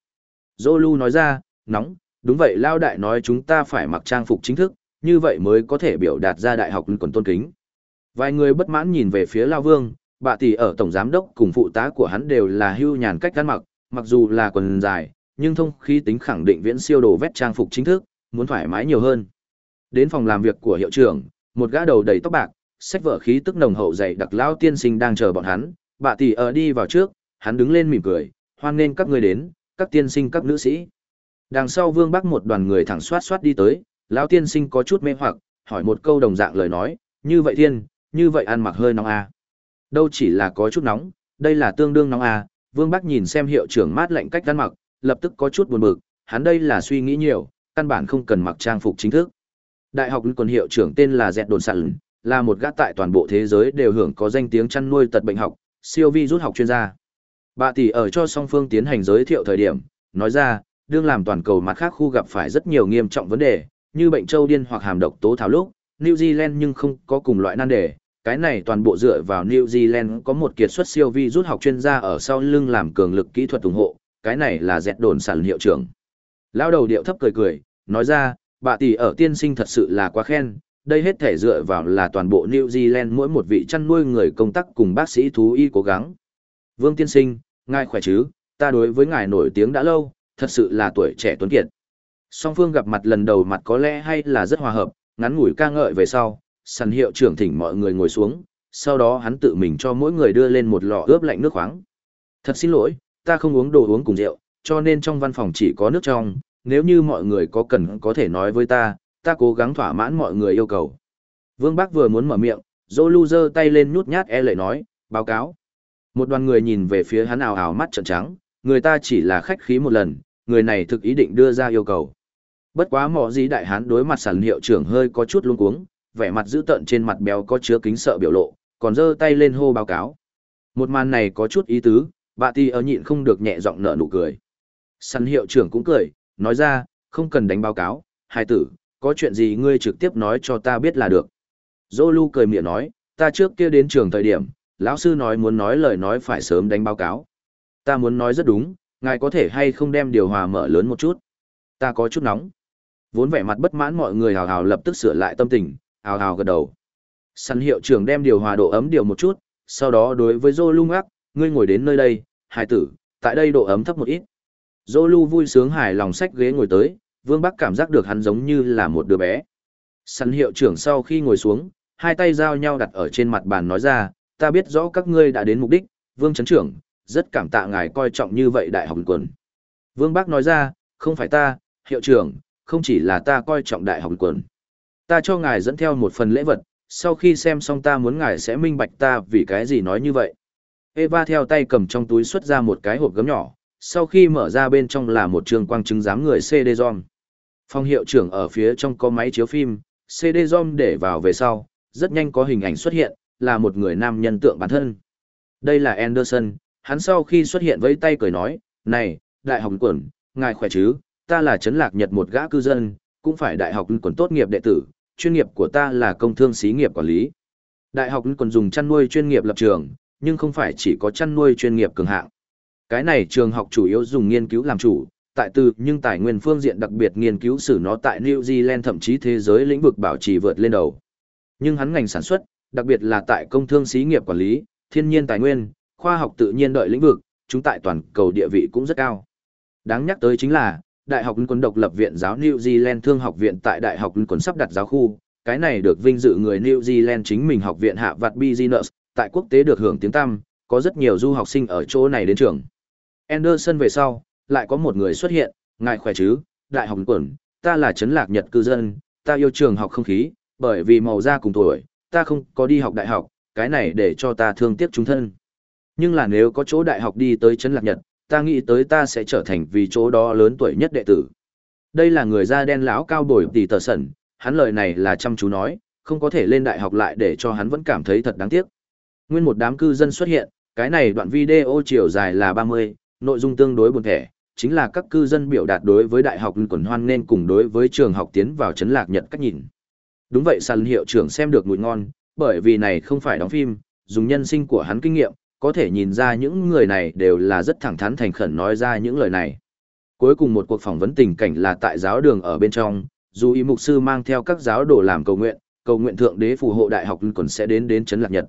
Zolu nói ra, "Nóng, đúng vậy lao đại nói chúng ta phải mặc trang phục chính thức, như vậy mới có thể biểu đạt ra đại học còn tôn kính." Vài người bất mãn nhìn về phía Lao Vương, bà tỷ ở tổng giám đốc cùng phụ tá của hắn đều là hưu nhàn cách ăn mặc, mặc dù là quần dài, nhưng thông khí tính khẳng định viễn siêu đồ vét trang phục chính thức, muốn thoải mái nhiều hơn. Đến phòng làm việc của hiệu trưởng, một gã đầu đầy tóc bạc, sách vở khí tức nồng hậu dày đặc lao tiên sinh đang chờ bọn hắn, bà tỷ ở đi vào trước, hắn đứng lên mỉm cười, hoan nghênh các người đến, các tiên sinh các nữ sĩ. Đằng sau Vương Bắc một đoàn người thẳng xoát xoát đi tới, lão tiên sinh có chút mê hoặc, hỏi một câu đồng dạng lời nói, như vậy thiên, như vậy ăn mặc hơi nóng à. Đâu chỉ là có chút nóng, đây là tương đương nóng à, Vương Bắc nhìn xem hiệu trưởng mát lạnh cách ăn mặc, lập tức có chút buồn bực, hắn đây là suy nghĩ nhiều, căn bản không cần mặc trang phục chính thức. Đại học quân hiệu trưởng tên là Dẹt Đồn Sẵn, là một gã tại toàn bộ thế giới đều hưởng có danh tiếng chăn nuôi tật bệnh học, siêu vi rút học chuyên gia. Bà tỷ ở cho song phương tiến hành giới thiệu thời điểm, nói ra, đương làm toàn cầu mặt khác khu gặp phải rất nhiều nghiêm trọng vấn đề, như bệnh châu điên hoặc hàm độc tố thảo lúc, New Zealand nhưng không có cùng loại nan đề. Cái này toàn bộ dựa vào New Zealand có một kiệt xuất siêu vi rút học chuyên gia ở sau lưng làm cường lực kỹ thuật ủng hộ, cái này là dẹt đồn sản hiệu trưởng. Lao đầu điệu thấp cười cười, nói ra, bà tỷ ở tiên sinh thật sự là quá khen, đây hết thể dựa vào là toàn bộ New Zealand mỗi một vị chăn nuôi người công tác cùng bác sĩ thú y cố gắng. Vương tiên sinh, ngài khỏe chứ, ta đối với ngài nổi tiếng đã lâu, thật sự là tuổi trẻ tuấn kiệt. Song phương gặp mặt lần đầu mặt có lẽ hay là rất hòa hợp, ngắn ngủi ca ngợi về sau, sàn hiệu trưởng thỉnh mọi người ngồi xuống, sau đó hắn tự mình cho mỗi người đưa lên một lọ ướp lạnh nước khoáng. Thật xin lỗi, ta không uống đồ uống cùng rượu, cho nên trong văn phòng chỉ có nước trong, nếu như mọi người có cần có thể nói với ta, ta cố gắng thỏa mãn mọi người yêu cầu. Vương Bắc vừa muốn mở miệng, Zolu giơ tay lên nhút nhát e lệ nói, báo cáo. Một đoàn người nhìn về phía hắn ảo ảo mắt trợn trắng, người ta chỉ là khách khí một lần, người này thực ý định đưa ra yêu cầu. Bất quá mỏ gì đại hán đối mặt sản hiệu trưởng hơi có chút luống cuống, vẻ mặt dữ tợn trên mặt béo có chứa kính sợ biểu lộ, còn giơ tay lên hô báo cáo. Một màn này có chút ý tứ, bà ti ở nhịn không được nhẹ giọng nở nụ cười. Săn hiệu trưởng cũng cười, nói ra, không cần đánh báo cáo, hai tử, có chuyện gì ngươi trực tiếp nói cho ta biết là được. Zolu cười miệng nói, ta trước kia đến trường thời điểm, lão sư nói muốn nói lời nói phải sớm đánh báo cáo. Ta muốn nói rất đúng, ngài có thể hay không đem điều hòa mở lớn một chút. Ta có chút nóng. Vốn vẻ mặt bất mãn mọi người hào hào lập tức sửa lại tâm tình, ào ào gật đầu. Săn hiệu trưởng đem điều hòa độ ấm điều một chút, sau đó đối với Zolu ngắc, ngươi ngồi đến nơi đây, hài tử, tại đây độ ấm thấp một ít. Zolu vui sướng hài lòng sách ghế ngồi tới, Vương Bắc cảm giác được hắn giống như là một đứa bé. Săn hiệu trưởng sau khi ngồi xuống, hai tay giao nhau đặt ở trên mặt bàn nói ra, ta biết rõ các ngươi đã đến mục đích, Vương Trấn Trưởng, rất cảm tạ ngài coi trọng như vậy đại học quần. Vương Bắc nói ra, không phải ta, hiệu trưởng, không chỉ là ta coi trọng đại học quần. Ta cho ngài dẫn theo một phần lễ vật, sau khi xem xong ta muốn ngài sẽ minh bạch ta vì cái gì nói như vậy. Eva theo tay cầm trong túi xuất ra một cái hộp gấm nhỏ, sau khi mở ra bên trong là một trường quang chứng giám người CD-ROM. Phòng hiệu trưởng ở phía trong có máy chiếu phim, CD-ROM để vào về sau, rất nhanh có hình ảnh xuất hiện, là một người nam nhân tượng bản thân. Đây là Anderson, hắn sau khi xuất hiện với tay cười nói, này, đại học quẩn, ngài khỏe chứ, ta là Trấn Lạc Nhật một gã cư dân, cũng phải đại học quẩn tốt nghiệp đệ tử, chuyên nghiệp của ta là công thương xí nghiệp quản lý. Đại học còn dùng chăn nuôi chuyên nghiệp lập trường, nhưng không phải chỉ có chăn nuôi chuyên nghiệp cường hạng. Cái này trường học chủ yếu dùng nghiên cứu làm chủ, tại từ nhưng tài nguyên phương diện đặc biệt nghiên cứu sử nó tại New Zealand thậm chí thế giới lĩnh vực bảo trì vượt lên đầu. Nhưng hắn ngành sản xuất, đặc biệt là tại công thương xí nghiệp quản lý, thiên nhiên tài nguyên, khoa học tự nhiên đợi lĩnh vực, chúng tại toàn cầu địa vị cũng rất cao. Đáng nhắc tới chính là, Đại học Lincoln độc lập viện giáo New Zealand Thương học viện tại Đại học Lincoln sắp đặt giáo khu, cái này được vinh dự người New Zealand chính mình học viện hạ vặt business, tại quốc tế được hưởng tiếng tăm, có rất nhiều du học sinh ở chỗ này đến trường. Anderson về sau, lại có một người xuất hiện, ngài khỏe chứ, đại học Lincoln, ta là Trấn Lạc Nhật cư dân, ta yêu trường học không khí, bởi vì màu da cùng tuổi, ta không có đi học đại học, cái này để cho ta thương tiếc chúng thân. Nhưng là nếu có chỗ đại học đi tới Trấn Lạc Nhật, ta nghĩ tới ta sẽ trở thành vì chỗ đó lớn tuổi nhất đệ tử. Đây là người da đen lão cao bồi tỷ tờ sẩn, hắn lời này là chăm chú nói, không có thể lên đại học lại để cho hắn vẫn cảm thấy thật đáng tiếc. Nguyên một đám cư dân xuất hiện, cái này đoạn video chiều dài là 30, nội dung tương đối buồn thẻ, chính là các cư dân biểu đạt đối với đại học quần hoan nên cùng đối với trường học tiến vào chấn lạc nhận cách nhìn. Đúng vậy sàn hiệu trưởng xem được mùi ngon, bởi vì này không phải đóng phim, dùng nhân sinh của hắn kinh nghiệm, có thể nhìn ra những người này đều là rất thẳng thắn thành khẩn nói ra những lời này. Cuối cùng một cuộc phỏng vấn tình cảnh là tại giáo đường ở bên trong, dù ý mục sư mang theo các giáo đồ làm cầu nguyện, cầu nguyện thượng đế phù hộ đại học còn sẽ đến đến chấn lạc nhật.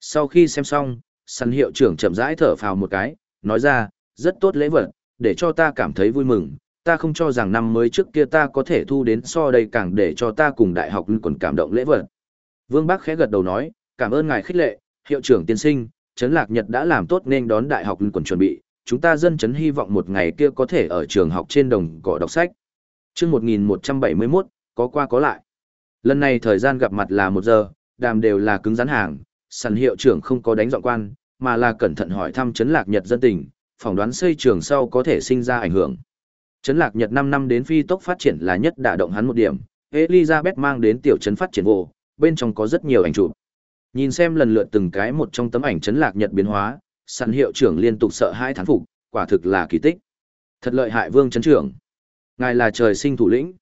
Sau khi xem xong, săn hiệu trưởng chậm rãi thở phào một cái, nói ra, rất tốt lễ vật, để cho ta cảm thấy vui mừng. Ta không cho rằng năm mới trước kia ta có thể thu đến so đây càng để cho ta cùng đại học còn cảm động lễ vật. Vương Bắc khẽ gật đầu nói, cảm ơn ngài khích lệ, hiệu trưởng tiên sinh, Trấn Lạc Nhật đã làm tốt nên đón đại học còn chuẩn bị, chúng ta dân chấn hy vọng một ngày kia có thể ở trường học trên đồng cỏ đọc sách. Trước 1171, có qua có lại. Lần này thời gian gặp mặt là một giờ, đàm đều là cứng rắn hàng, sàn hiệu trưởng không có đánh dọn quan, mà là cẩn thận hỏi thăm Trấn Lạc Nhật dân tình, phỏng đoán xây trường sau có thể sinh ra ảnh hưởng. Trấn Lạc Nhật 5 năm đến phi tốc phát triển là nhất đả động hắn một điểm, Elizabeth mang đến tiểu trấn phát triển vô, bên trong có rất nhiều ảnh chụp. Nhìn xem lần lượt từng cái một trong tấm ảnh chấn Lạc Nhật biến hóa, sàn hiệu trưởng liên tục sợ hai thán phục, quả thực là kỳ tích. Thật lợi hại Vương chấn trưởng. Ngài là trời sinh thủ lĩnh.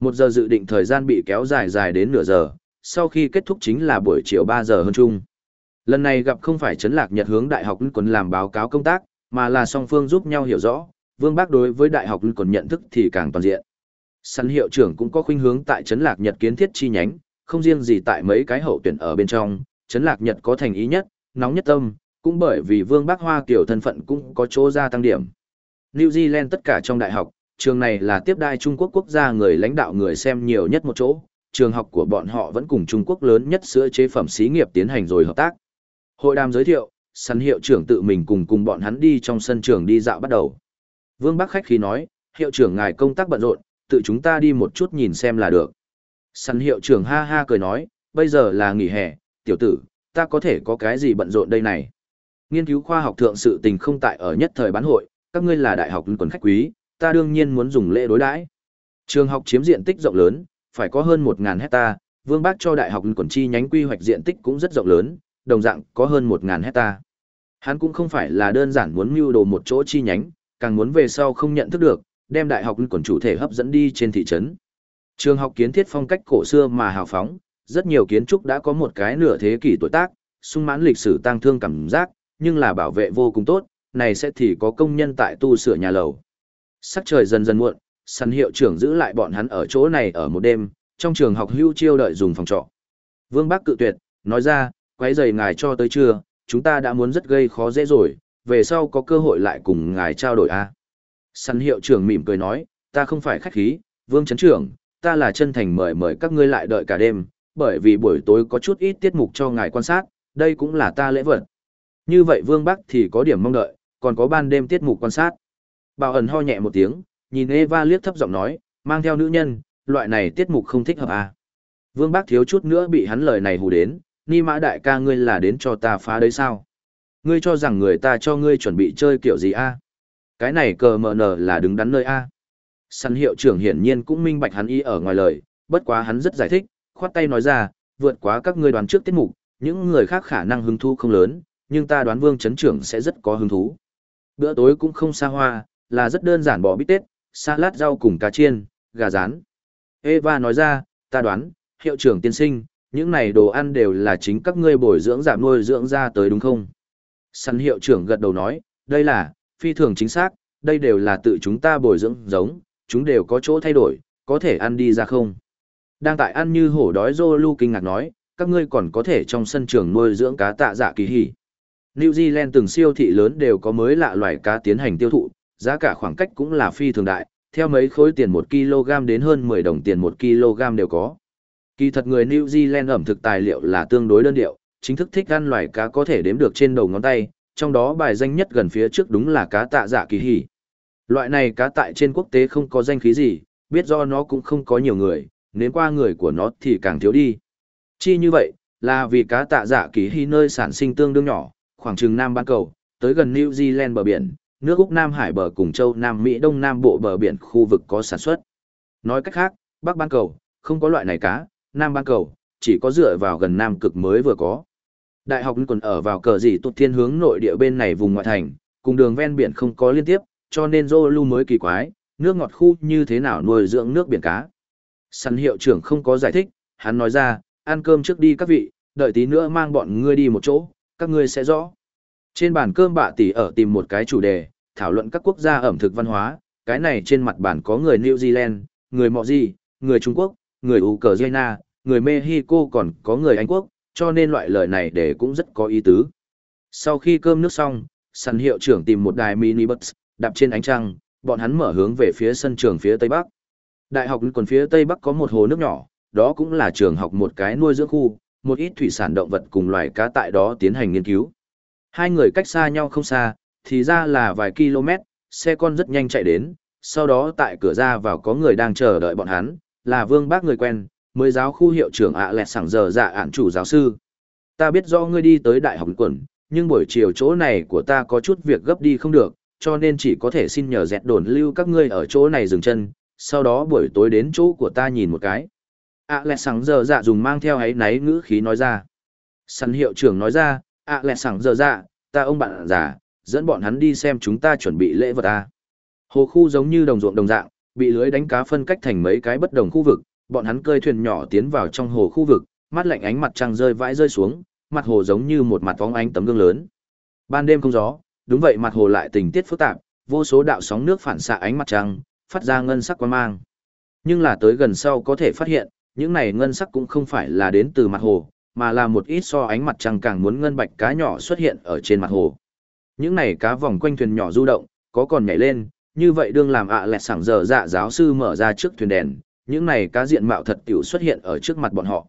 Một giờ dự định thời gian bị kéo dài dài đến nửa giờ, sau khi kết thúc chính là buổi chiều 3 giờ hơn chung. Lần này gặp không phải chấn Lạc Nhật hướng Đại học Quân làm báo cáo công tác, mà là song phương giúp nhau hiểu rõ, Vương Bác đối với Đại học còn nhận thức thì càng toàn diện. Săn hiệu trưởng cũng có khuynh hướng tại chấn Lạc Nhật kiến thiết chi nhánh, không riêng gì tại mấy cái hậu tuyển ở bên trong, Trấn Lạc Nhật có thành ý nhất, nóng nhất tâm, cũng bởi vì Vương bắc Hoa kiểu thân phận cũng có chỗ gia tăng điểm. New Zealand tất cả trong đại học, trường này là tiếp đai Trung Quốc quốc gia người lãnh đạo người xem nhiều nhất một chỗ, trường học của bọn họ vẫn cùng Trung Quốc lớn nhất sữa chế phẩm xí nghiệp tiến hành rồi hợp tác. Hội đàm giới thiệu, săn hiệu trưởng tự mình cùng cùng bọn hắn đi trong sân trường đi dạo bắt đầu. Vương Bắc khách khí nói, hiệu trưởng ngài công tác bận rộn, tự chúng ta đi một chút nhìn xem là được. Săn hiệu trưởng ha ha cười nói, bây giờ là nghỉ hè, tiểu tử, ta có thể có cái gì bận rộn đây này. Nghiên cứu khoa học thượng sự tình không tại ở nhất thời bán hội, các ngươi là đại học quần khách quý, ta đương nhiên muốn dùng lễ đối đãi. Trường học chiếm diện tích rộng lớn, phải có hơn 1000 hecta, Vương Bác cho đại học quần chi nhánh quy hoạch diện tích cũng rất rộng lớn, đồng dạng có hơn 1000 hecta. Hắn cũng không phải là đơn giản muốn mưu đồ một chỗ chi nhánh, càng muốn về sau không nhận thức được, đem đại học quần chủ thể hấp dẫn đi trên thị trấn. Trường học kiến thiết phong cách cổ xưa mà hào phóng, rất nhiều kiến trúc đã có một cái nửa thế kỷ tuổi tác, sung mãn lịch sử tăng thương cảm giác, nhưng là bảo vệ vô cùng tốt, này sẽ thì có công nhân tại tu sửa nhà lầu. Sắc trời dần dần muộn, săn hiệu trưởng giữ lại bọn hắn ở chỗ này ở một đêm, trong trường học hưu chiêu đợi dùng phòng trọ. Vương Bắc cự tuyệt, nói ra, quấy giày ngài cho tới trưa, chúng ta đã muốn rất gây khó dễ rồi, về sau có cơ hội lại cùng ngài trao đổi a. À? Săn hiệu trưởng mỉm cười nói, ta không phải khách khí, Vương Trấn Trưởng, ta là chân thành mời mời các ngươi lại đợi cả đêm, bởi vì buổi tối có chút ít tiết mục cho ngài quan sát, đây cũng là ta lễ vật. Như vậy Vương Bắc thì có điểm mong đợi, còn có ban đêm tiết mục quan sát. Bảo ẩn ho nhẹ một tiếng, nhìn Eva liếc thấp giọng nói, mang theo nữ nhân, loại này tiết mục không thích hợp à. Vương Bác thiếu chút nữa bị hắn lời này hù đến, ni mã đại ca ngươi là đến cho ta phá đấy sao? Ngươi cho rằng người ta cho ngươi chuẩn bị chơi kiểu gì a? À? Cái này cờ mờ nở là đứng đắn nơi a. À? Săn hiệu trưởng hiển nhiên cũng minh bạch hắn ý ở ngoài lời, bất quá hắn rất giải thích, khoát tay nói ra, vượt quá các ngươi đoán trước tiết mục, những người khác khả năng hứng thú không lớn, nhưng ta đoán vương chấn trưởng sẽ rất có hứng thú. Bữa tối cũng không xa hoa, là rất đơn giản bò bít tết, salad rau cùng cá chiên, gà rán. Eva nói ra, ta đoán, hiệu trưởng tiên sinh, những này đồ ăn đều là chính các ngươi bồi dưỡng giảm nuôi dưỡng ra tới đúng không? Săn hiệu trưởng gật đầu nói, đây là, phi thường chính xác, đây đều là tự chúng ta bồi dưỡng giống, chúng đều có chỗ thay đổi, có thể ăn đi ra không? Đang tại ăn như hổ đói Zolu kinh ngạc nói, các ngươi còn có thể trong sân trường nuôi dưỡng cá tạ dạ kỳ hỉ. New Zealand từng siêu thị lớn đều có mới lạ loài cá tiến hành tiêu thụ, giá cả khoảng cách cũng là phi thường đại, theo mấy khối tiền 1 kg đến hơn 10 đồng tiền 1 kg đều có. Kỳ thật người New Zealand ẩm thực tài liệu là tương đối đơn điệu, chính thức thích ăn loài cá có thể đếm được trên đầu ngón tay, trong đó bài danh nhất gần phía trước đúng là cá tạ dạ kỳ hỉ. Loại này cá tại trên quốc tế không có danh khí gì, biết do nó cũng không có nhiều người, nếu qua người của nó thì càng thiếu đi. Chi như vậy, là vì cá tạ dạ kỳ hy nơi sản sinh tương đương nhỏ, khoảng chừng Nam Bán Cầu, tới gần New Zealand bờ biển, nước Úc Nam Hải bờ cùng châu Nam Mỹ Đông Nam Bộ bờ biển khu vực có sản xuất. Nói cách khác, Bắc Bán Cầu, không có loại này cá, Nam Bán Cầu, chỉ có dựa vào gần Nam Cực mới vừa có. Đại học còn ở vào cờ gì tụt thiên hướng nội địa bên này vùng ngoại thành, cùng đường ven biển không có liên tiếp, cho nên Zolu mới kỳ quái, nước ngọt khu như thế nào nuôi dưỡng nước biển cá. Săn hiệu trưởng không có giải thích, hắn nói ra, ăn cơm trước đi các vị, đợi tí nữa mang bọn ngươi đi một chỗ, các ngươi sẽ rõ. Trên bàn cơm bạ tỷ ở tìm một cái chủ đề, thảo luận các quốc gia ẩm thực văn hóa, cái này trên mặt bàn có người New Zealand, người Mọ Di, người Trung Quốc, người Ukraine, người Mexico còn có người Anh Quốc, cho nên loại lời này để cũng rất có ý tứ. Sau khi cơm nước xong, săn hiệu trưởng tìm một đài minibus, đạp trên ánh trăng, bọn hắn mở hướng về phía sân trường phía tây bắc. Đại học còn phía tây bắc có một hồ nước nhỏ, đó cũng là trường học một cái nuôi dưỡng khu, một ít thủy sản động vật cùng loài cá tại đó tiến hành nghiên cứu. Hai người cách xa nhau không xa, thì ra là vài km, xe con rất nhanh chạy đến, sau đó tại cửa ra vào có người đang chờ đợi bọn hắn, là vương bác người quen, mới giáo khu hiệu trưởng ạ lẹt sẵn giờ dạ ản chủ giáo sư. Ta biết do ngươi đi tới đại học quần, nhưng buổi chiều chỗ này của ta có chút việc gấp đi không được, cho nên chỉ có thể xin nhờ dẹt đồn lưu các ngươi ở chỗ này dừng chân, sau đó buổi tối đến chỗ của ta nhìn một cái. À lẹ sáng giờ dạ dùng mang theo ấy náy ngữ khí nói ra. Săn hiệu trưởng nói ra, à lẹ sáng giờ dạ, ta ông bạn già, dẫn bọn hắn đi xem chúng ta chuẩn bị lễ vật ta. Hồ khu giống như đồng ruộng đồng dạng, bị lưới đánh cá phân cách thành mấy cái bất đồng khu vực, bọn hắn cơi thuyền nhỏ tiến vào trong hồ khu vực, mắt lạnh ánh mặt trăng rơi vãi rơi xuống, mặt hồ giống như một mặt vóng ánh tấm gương lớn. Ban đêm không gió, đúng vậy mặt hồ lại tình tiết phức tạp, vô số đạo sóng nước phản xạ ánh mặt trăng, phát ra ngân sắc quang mang. Nhưng là tới gần sau có thể phát hiện, những này ngân sắc cũng không phải là đến từ mặt hồ, mà là một ít so ánh mặt trăng càng muốn ngân bạch cá nhỏ xuất hiện ở trên mặt hồ. Những này cá vòng quanh thuyền nhỏ du động, có còn nhảy lên, như vậy đương làm ạ à lẹt sảng giờ dạ giáo sư mở ra trước thuyền đèn, những này cá diện mạo thật tiểu xuất hiện ở trước mặt bọn họ.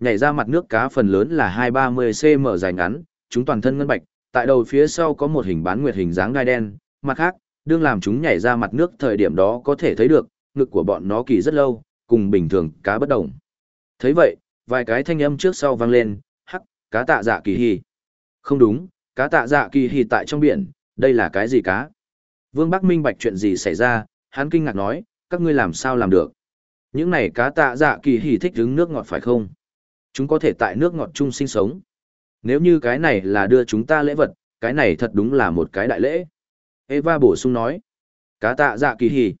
Nhảy ra mặt nước cá phần lớn là 230 cm dài ngắn, chúng toàn thân ngân bạch, tại đầu phía sau có một hình bán nguyệt hình dáng gai đen, mặt khác, đương làm chúng nhảy ra mặt nước thời điểm đó có thể thấy được, ngực của bọn nó kỳ rất lâu, cùng bình thường cá bất động thấy vậy, vài cái thanh âm trước sau vang lên, hắc, cá tạ dạ kỳ hì. Không đúng, cá tạ dạ kỳ hì tại trong biển, đây là cái gì cá? Vương Bắc minh bạch chuyện gì xảy ra, hắn kinh ngạc nói, các ngươi làm sao làm được? Những này cá tạ dạ kỳ hì thích hứng nước ngọt phải không? Chúng có thể tại nước ngọt chung sinh sống. Nếu như cái này là đưa chúng ta lễ vật, cái này thật đúng là một cái đại lễ. Eva bổ sung nói. Cá tạ dạ kỳ hỉ.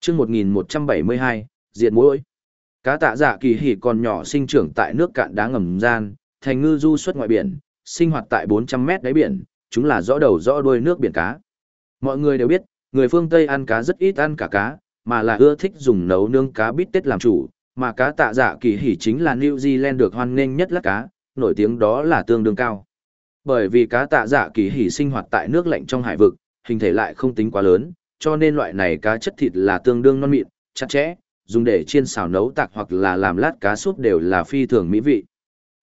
chương 1172, diệt mũi. Cá tạ dạ kỳ hỉ còn nhỏ sinh trưởng tại nước cạn đá ngầm gian, thành ngư du xuất ngoại biển, sinh hoạt tại 400 mét đáy biển, chúng là rõ đầu rõ đuôi nước biển cá. Mọi người đều biết, người phương Tây ăn cá rất ít ăn cả cá, mà là ưa thích dùng nấu nướng cá bít tết làm chủ, mà cá tạ dạ kỳ hỉ chính là New Zealand được hoan nghênh nhất lát cá, nổi tiếng đó là tương đương cao. Bởi vì cá tạ dạ kỳ hỉ sinh hoạt tại nước lạnh trong hải vực, hình thể lại không tính quá lớn, cho nên loại này cá chất thịt là tương đương non mịn, chặt chẽ, dùng để chiên xào nấu tạc hoặc là làm lát cá súp đều là phi thường mỹ vị.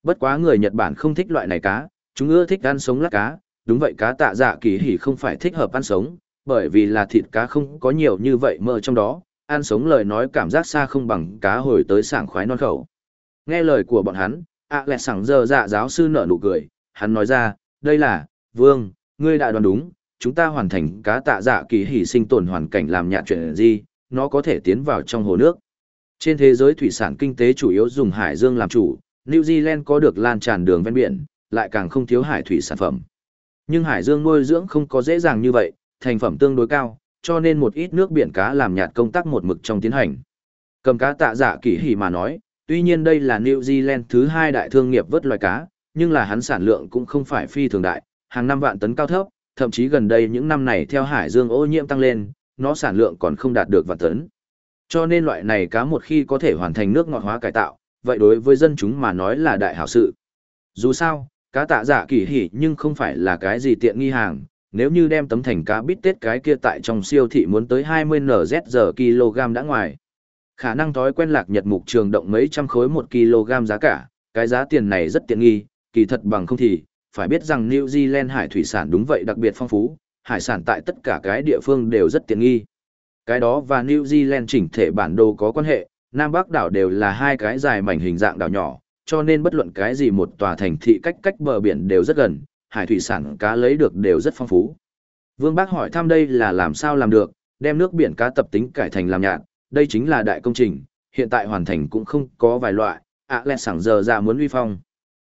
Bất quá người Nhật Bản không thích loại này cá, chúng ưa thích ăn sống lát cá, đúng vậy cá tạ dạ kỳ hỉ không phải thích hợp ăn sống, bởi vì là thịt cá không có nhiều như vậy mỡ trong đó, ăn sống lời nói cảm giác xa không bằng cá hồi tới sảng khoái non khẩu. Nghe lời của bọn hắn, ạ lẹ sảng giờ dạ giáo sư nở nụ cười, hắn nói ra, đây là, vương, ngươi đã đoán đúng, chúng ta hoàn thành cá tạ dạ kỳ hỉ sinh tồn hoàn cảnh làm nhạt chuyện gì, nó có thể tiến vào trong hồ nước. Trên thế giới thủy sản kinh tế chủ yếu dùng hải dương làm chủ, New Zealand có được lan tràn đường ven biển, lại càng không thiếu hải thủy sản phẩm. Nhưng hải dương nuôi dưỡng không có dễ dàng như vậy, thành phẩm tương đối cao, cho nên một ít nước biển cá làm nhạt công tác một mực trong tiến hành. Cầm cá tạ dạ kỳ hỉ mà nói, tuy nhiên đây là New Zealand thứ hai đại thương nghiệp vớt loài cá, nhưng là hắn sản lượng cũng không phải phi thường đại, hàng năm vạn tấn cao thấp, thậm chí gần đây những năm này theo hải dương ô nhiễm tăng lên, nó sản lượng còn không đạt được vạn tấn. Cho nên loại này cá một khi có thể hoàn thành nước ngọt hóa cải tạo, vậy đối với dân chúng mà nói là đại hảo sự. Dù sao, cá tạ giả kỳ hỉ nhưng không phải là cái gì tiện nghi hàng, nếu như đem tấm thành cá bít tết cái kia tại trong siêu thị muốn tới 20 NZ giờ kg đã ngoài. Khả năng thói quen lạc nhật mục trường động mấy trăm khối một kg giá cả, cái giá tiền này rất tiện nghi, kỳ thật bằng không thì, phải biết rằng New Zealand hải thủy sản đúng vậy đặc biệt phong phú, hải sản tại tất cả cái địa phương đều rất tiện nghi. Cái đó và New Zealand chỉnh thể bản đồ có quan hệ, Nam Bắc đảo đều là hai cái dài mảnh hình dạng đảo nhỏ, cho nên bất luận cái gì một tòa thành thị cách cách bờ biển đều rất gần, hải thủy sản cá lấy được đều rất phong phú. Vương Bác hỏi thăm đây là làm sao làm được, đem nước biển cá tập tính cải thành làm nhạt, đây chính là đại công trình, hiện tại hoàn thành cũng không có vài loại, ạ à lẹ sẵn giờ ra muốn uy phong.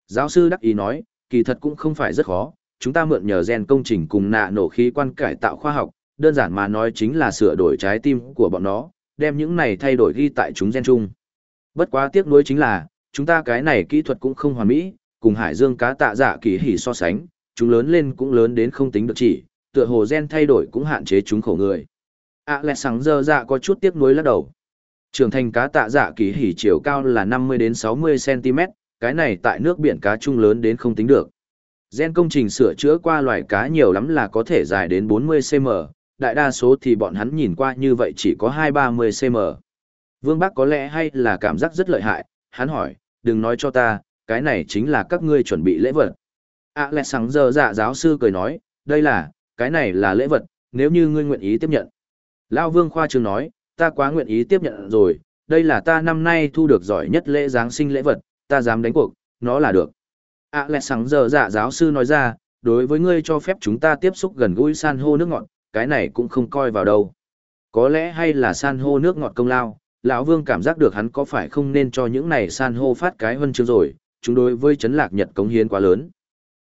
Giáo sư đắc ý nói, kỳ thật cũng không phải rất khó, chúng ta mượn nhờ gen công trình cùng nạ nổ khí quan cải tạo khoa học, đơn giản mà nói chính là sửa đổi trái tim của bọn nó, đem những này thay đổi ghi tại chúng gen chung. Bất quá tiếc nuối chính là, chúng ta cái này kỹ thuật cũng không hoàn mỹ, cùng hải dương cá tạ dạ kỳ hỉ so sánh, chúng lớn lên cũng lớn đến không tính được chỉ, tựa hồ gen thay đổi cũng hạn chế chúng khổ người. À lẹ sáng giờ dạ có chút tiếc nuối lắc đầu. Trưởng thành cá tạ dạ kỳ hỉ chiều cao là 50 đến 60 cm, cái này tại nước biển cá chung lớn đến không tính được. Gen công trình sửa chữa qua loài cá nhiều lắm là có thể dài đến 40 cm, đại đa số thì bọn hắn nhìn qua như vậy chỉ có 2-30 cm. Vương Bắc có lẽ hay là cảm giác rất lợi hại, hắn hỏi, đừng nói cho ta, cái này chính là các ngươi chuẩn bị lễ vật. À lẹ sáng giờ dạ giáo sư cười nói, đây là, cái này là lễ vật, nếu như ngươi nguyện ý tiếp nhận. Lao Vương Khoa Trương nói, ta quá nguyện ý tiếp nhận rồi, đây là ta năm nay thu được giỏi nhất lễ Giáng sinh lễ vật, ta dám đánh cuộc, nó là được. À lẹ sáng giờ dạ giáo sư nói ra, đối với ngươi cho phép chúng ta tiếp xúc gần gũi san hô nước ngọt, cái này cũng không coi vào đâu. Có lẽ hay là san hô nước ngọt công lao, lão Vương cảm giác được hắn có phải không nên cho những này san hô phát cái huân chương rồi, chúng đối với chấn lạc Nhật cống hiến quá lớn.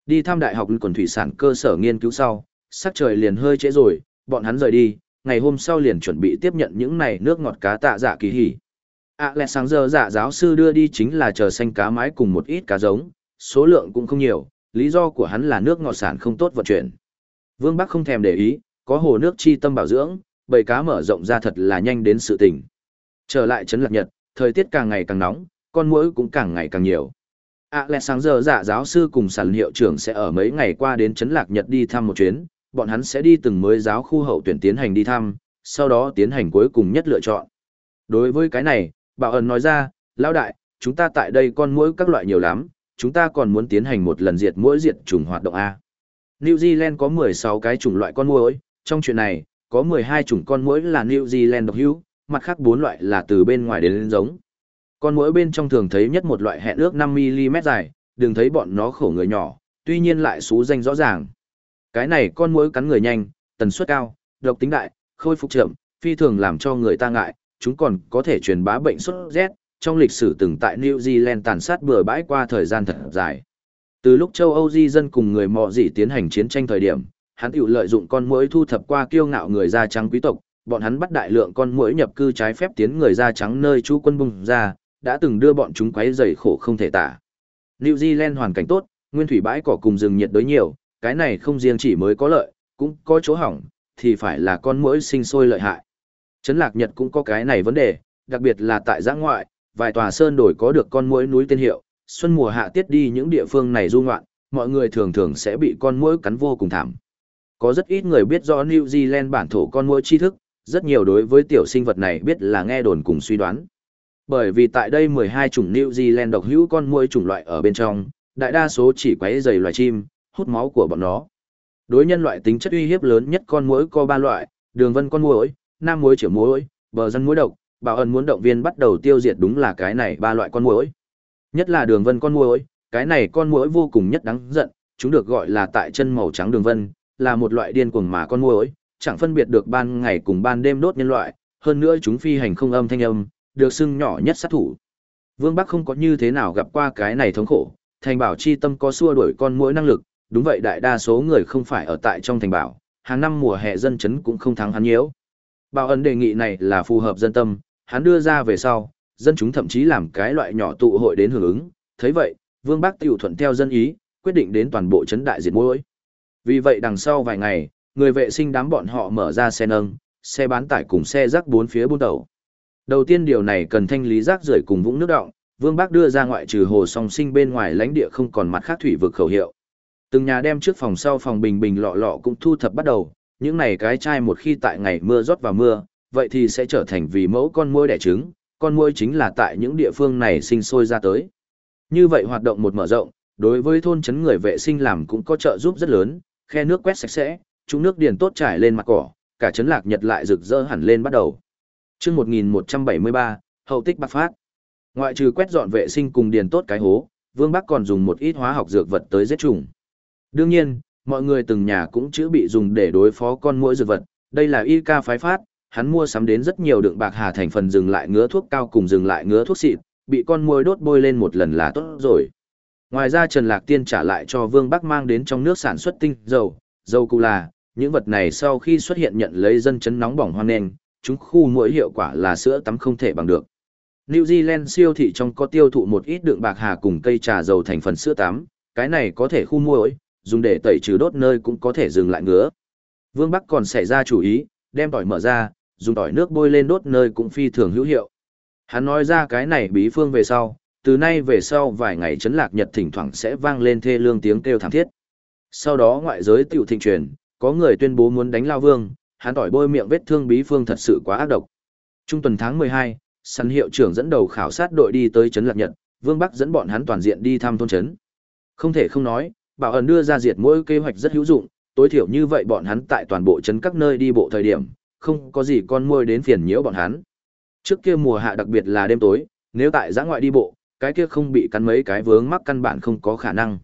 Đi thăm đại học quần thủy sản cơ sở nghiên cứu sau, sắc trời liền hơi trễ rồi, bọn hắn rời đi, ngày hôm sau liền chuẩn bị tiếp nhận những này nước ngọt cá tạ dạ kỳ hỉ. À lẹ sáng giờ giả giáo sư đưa đi chính là chờ xanh cá mái cùng một ít cá giống, số lượng cũng không nhiều, lý do của hắn là nước ngọt sản không tốt vận chuyển. Vương Bắc không thèm để ý, có hồ nước chi tâm bảo dưỡng, bầy cá mở rộng ra thật là nhanh đến sự tình. Trở lại trấn lạc nhật, thời tiết càng ngày càng nóng, con muỗi cũng càng ngày càng nhiều. À lẽ sáng giờ giả giáo sư cùng sản hiệu trưởng sẽ ở mấy ngày qua đến trấn lạc nhật đi thăm một chuyến, bọn hắn sẽ đi từng mới giáo khu hậu tuyển tiến hành đi thăm, sau đó tiến hành cuối cùng nhất lựa chọn. Đối với cái này, Bảo ẩn nói ra, lão đại, chúng ta tại đây con muỗi các loại nhiều lắm, chúng ta còn muốn tiến hành một lần diệt muỗi diệt trùng hoạt động A. New Zealand có 16 cái chủng loại con muỗi, trong chuyện này, có 12 chủng con muỗi là New Zealand độc hữu, mặt khác 4 loại là từ bên ngoài đến, lên giống. Con muỗi bên trong thường thấy nhất một loại hẹn ước 5mm dài, đừng thấy bọn nó khổ người nhỏ, tuy nhiên lại xú danh rõ ràng. Cái này con muỗi cắn người nhanh, tần suất cao, độc tính đại, khôi phục chậm, phi thường làm cho người ta ngại, chúng còn có thể truyền bá bệnh sốt rét, trong lịch sử từng tại New Zealand tàn sát bừa bãi qua thời gian thật dài. Từ lúc châu Âu di dân cùng người mọ dị tiến hành chiến tranh thời điểm, hắn tiểu lợi dụng con muỗi thu thập qua kiêu ngạo người da trắng quý tộc, bọn hắn bắt đại lượng con muỗi nhập cư trái phép tiến người da trắng nơi chú quân bùng ra, đã từng đưa bọn chúng quấy rầy khổ không thể tả. New Zealand hoàn cảnh tốt, nguyên thủy bãi cỏ cùng rừng nhiệt đối nhiều, cái này không riêng chỉ mới có lợi, cũng có chỗ hỏng, thì phải là con muỗi sinh sôi lợi hại. Trấn Lạc Nhật cũng có cái này vấn đề, đặc biệt là tại giã ngoại, vài tòa sơn đổi có được con muỗi núi tên hiệu, xuân mùa hạ tiết đi những địa phương này du ngoạn, mọi người thường thường sẽ bị con muỗi cắn vô cùng thảm. Có rất ít người biết rõ New Zealand bản thổ con muỗi tri thức, rất nhiều đối với tiểu sinh vật này biết là nghe đồn cùng suy đoán. Bởi vì tại đây 12 chủng New Zealand độc hữu con muỗi chủng loại ở bên trong, đại đa số chỉ quấy dày loài chim, hút máu của bọn nó. Đối nhân loại tính chất uy hiếp lớn nhất con muỗi có ba loại, đường vân con muỗi, nam muối chiều muối, bờ dân muối độc, bảo ẩn muốn động viên bắt đầu tiêu diệt đúng là cái này ba loại con muỗi. Nhất là đường vân con muỗi, cái này con muỗi vô cùng nhất đáng giận, chúng được gọi là tại chân màu trắng đường vân, là một loại điên cuồng mà con muỗi, chẳng phân biệt được ban ngày cùng ban đêm đốt nhân loại, hơn nữa chúng phi hành không âm thanh âm, được xưng nhỏ nhất sát thủ. Vương Bắc không có như thế nào gặp qua cái này thống khổ, thành bảo chi tâm có xua đuổi con muỗi năng lực, đúng vậy đại đa số người không phải ở tại trong thành bảo, hàng năm mùa hè dân chấn cũng không thắng hắn nhiễu. Bảo ẩn đề nghị này là phù hợp dân tâm, hắn đưa ra về sau, dân chúng thậm chí làm cái loại nhỏ tụ hội đến hưởng ứng, thấy vậy, Vương Bắc tiểu thuận theo dân ý, quyết định đến toàn bộ trấn đại diệt mũi. Vì vậy đằng sau vài ngày, người vệ sinh đám bọn họ mở ra xe nâng, xe bán tải cùng xe rác bốn phía buôn đầu. Đầu tiên điều này cần thanh lý rác rưởi cùng vũng nước động, Vương Bắc đưa ra ngoại trừ hồ song sinh bên ngoài lãnh địa không còn mặt khác thủy vực khẩu hiệu. Từng nhà đem trước phòng sau phòng bình bình lọ lọ cũng thu thập bắt đầu, những này cái chai một khi tại ngày mưa rót vào mưa, vậy thì sẽ trở thành vì mẫu con muỗi đẻ trứng, con muỗi chính là tại những địa phương này sinh sôi ra tới. Như vậy hoạt động một mở rộng, đối với thôn trấn người vệ sinh làm cũng có trợ giúp rất lớn, khe nước quét sạch sẽ, chúng nước điền tốt trải lên mặt cỏ, cả trấn lạc nhật lại rực rỡ hẳn lên bắt đầu. Chương 1173, hậu tích bạc phát. Ngoại trừ quét dọn vệ sinh cùng điền tốt cái hố, Vương Bắc còn dùng một ít hóa học dược vật tới giết trùng. Đương nhiên, mọi người từng nhà cũng chữ bị dùng để đối phó con mũi dược vật, đây là y ca phái phát, hắn mua sắm đến rất nhiều đựng bạc hà thành phần dừng lại ngứa thuốc cao cùng dừng lại ngứa thuốc xịt, bị con muỗi đốt bôi lên một lần là tốt rồi. Ngoài ra Trần Lạc Tiên trả lại cho Vương Bắc mang đến trong nước sản xuất tinh dầu, dầu cù là, những vật này sau khi xuất hiện nhận lấy dân chấn nóng bỏng hoan nền, chúng khu muỗi hiệu quả là sữa tắm không thể bằng được. New Zealand siêu thị trong có tiêu thụ một ít đựng bạc hà cùng cây trà dầu thành phần sữa tắm, cái này có thể khu muỗi, dùng để tẩy trừ đốt nơi cũng có thể dừng lại ngứa. Vương Bắc còn xảy ra chủ ý, đem tỏi mở ra, dùng tỏi nước bôi lên đốt nơi cũng phi thường hữu hiệu. Hắn nói ra cái này bí phương về sau, từ nay về sau vài ngày chấn lạc nhật thỉnh thoảng sẽ vang lên thê lương tiếng kêu thảm thiết. Sau đó ngoại giới tiểu thịnh truyền, có người tuyên bố muốn đánh Lao Vương, hắn tỏi bôi miệng vết thương bí phương thật sự quá ác độc. Trung tuần tháng 12, săn hiệu trưởng dẫn đầu khảo sát đội đi tới chấn lạc nhật, Vương Bắc dẫn bọn hắn toàn diện đi thăm thôn chấn. Không thể không nói, bảo ẩn đưa ra diệt mỗi kế hoạch rất hữu dụng, tối thiểu như vậy bọn hắn tại toàn bộ trấn các nơi đi bộ thời điểm, không có gì con môi đến phiền nhiễu bọn hắn. Trước kia mùa hạ đặc biệt là đêm tối, nếu tại giã ngoại đi bộ, cái kia không bị cắn mấy cái vướng mắc căn bản không có khả năng.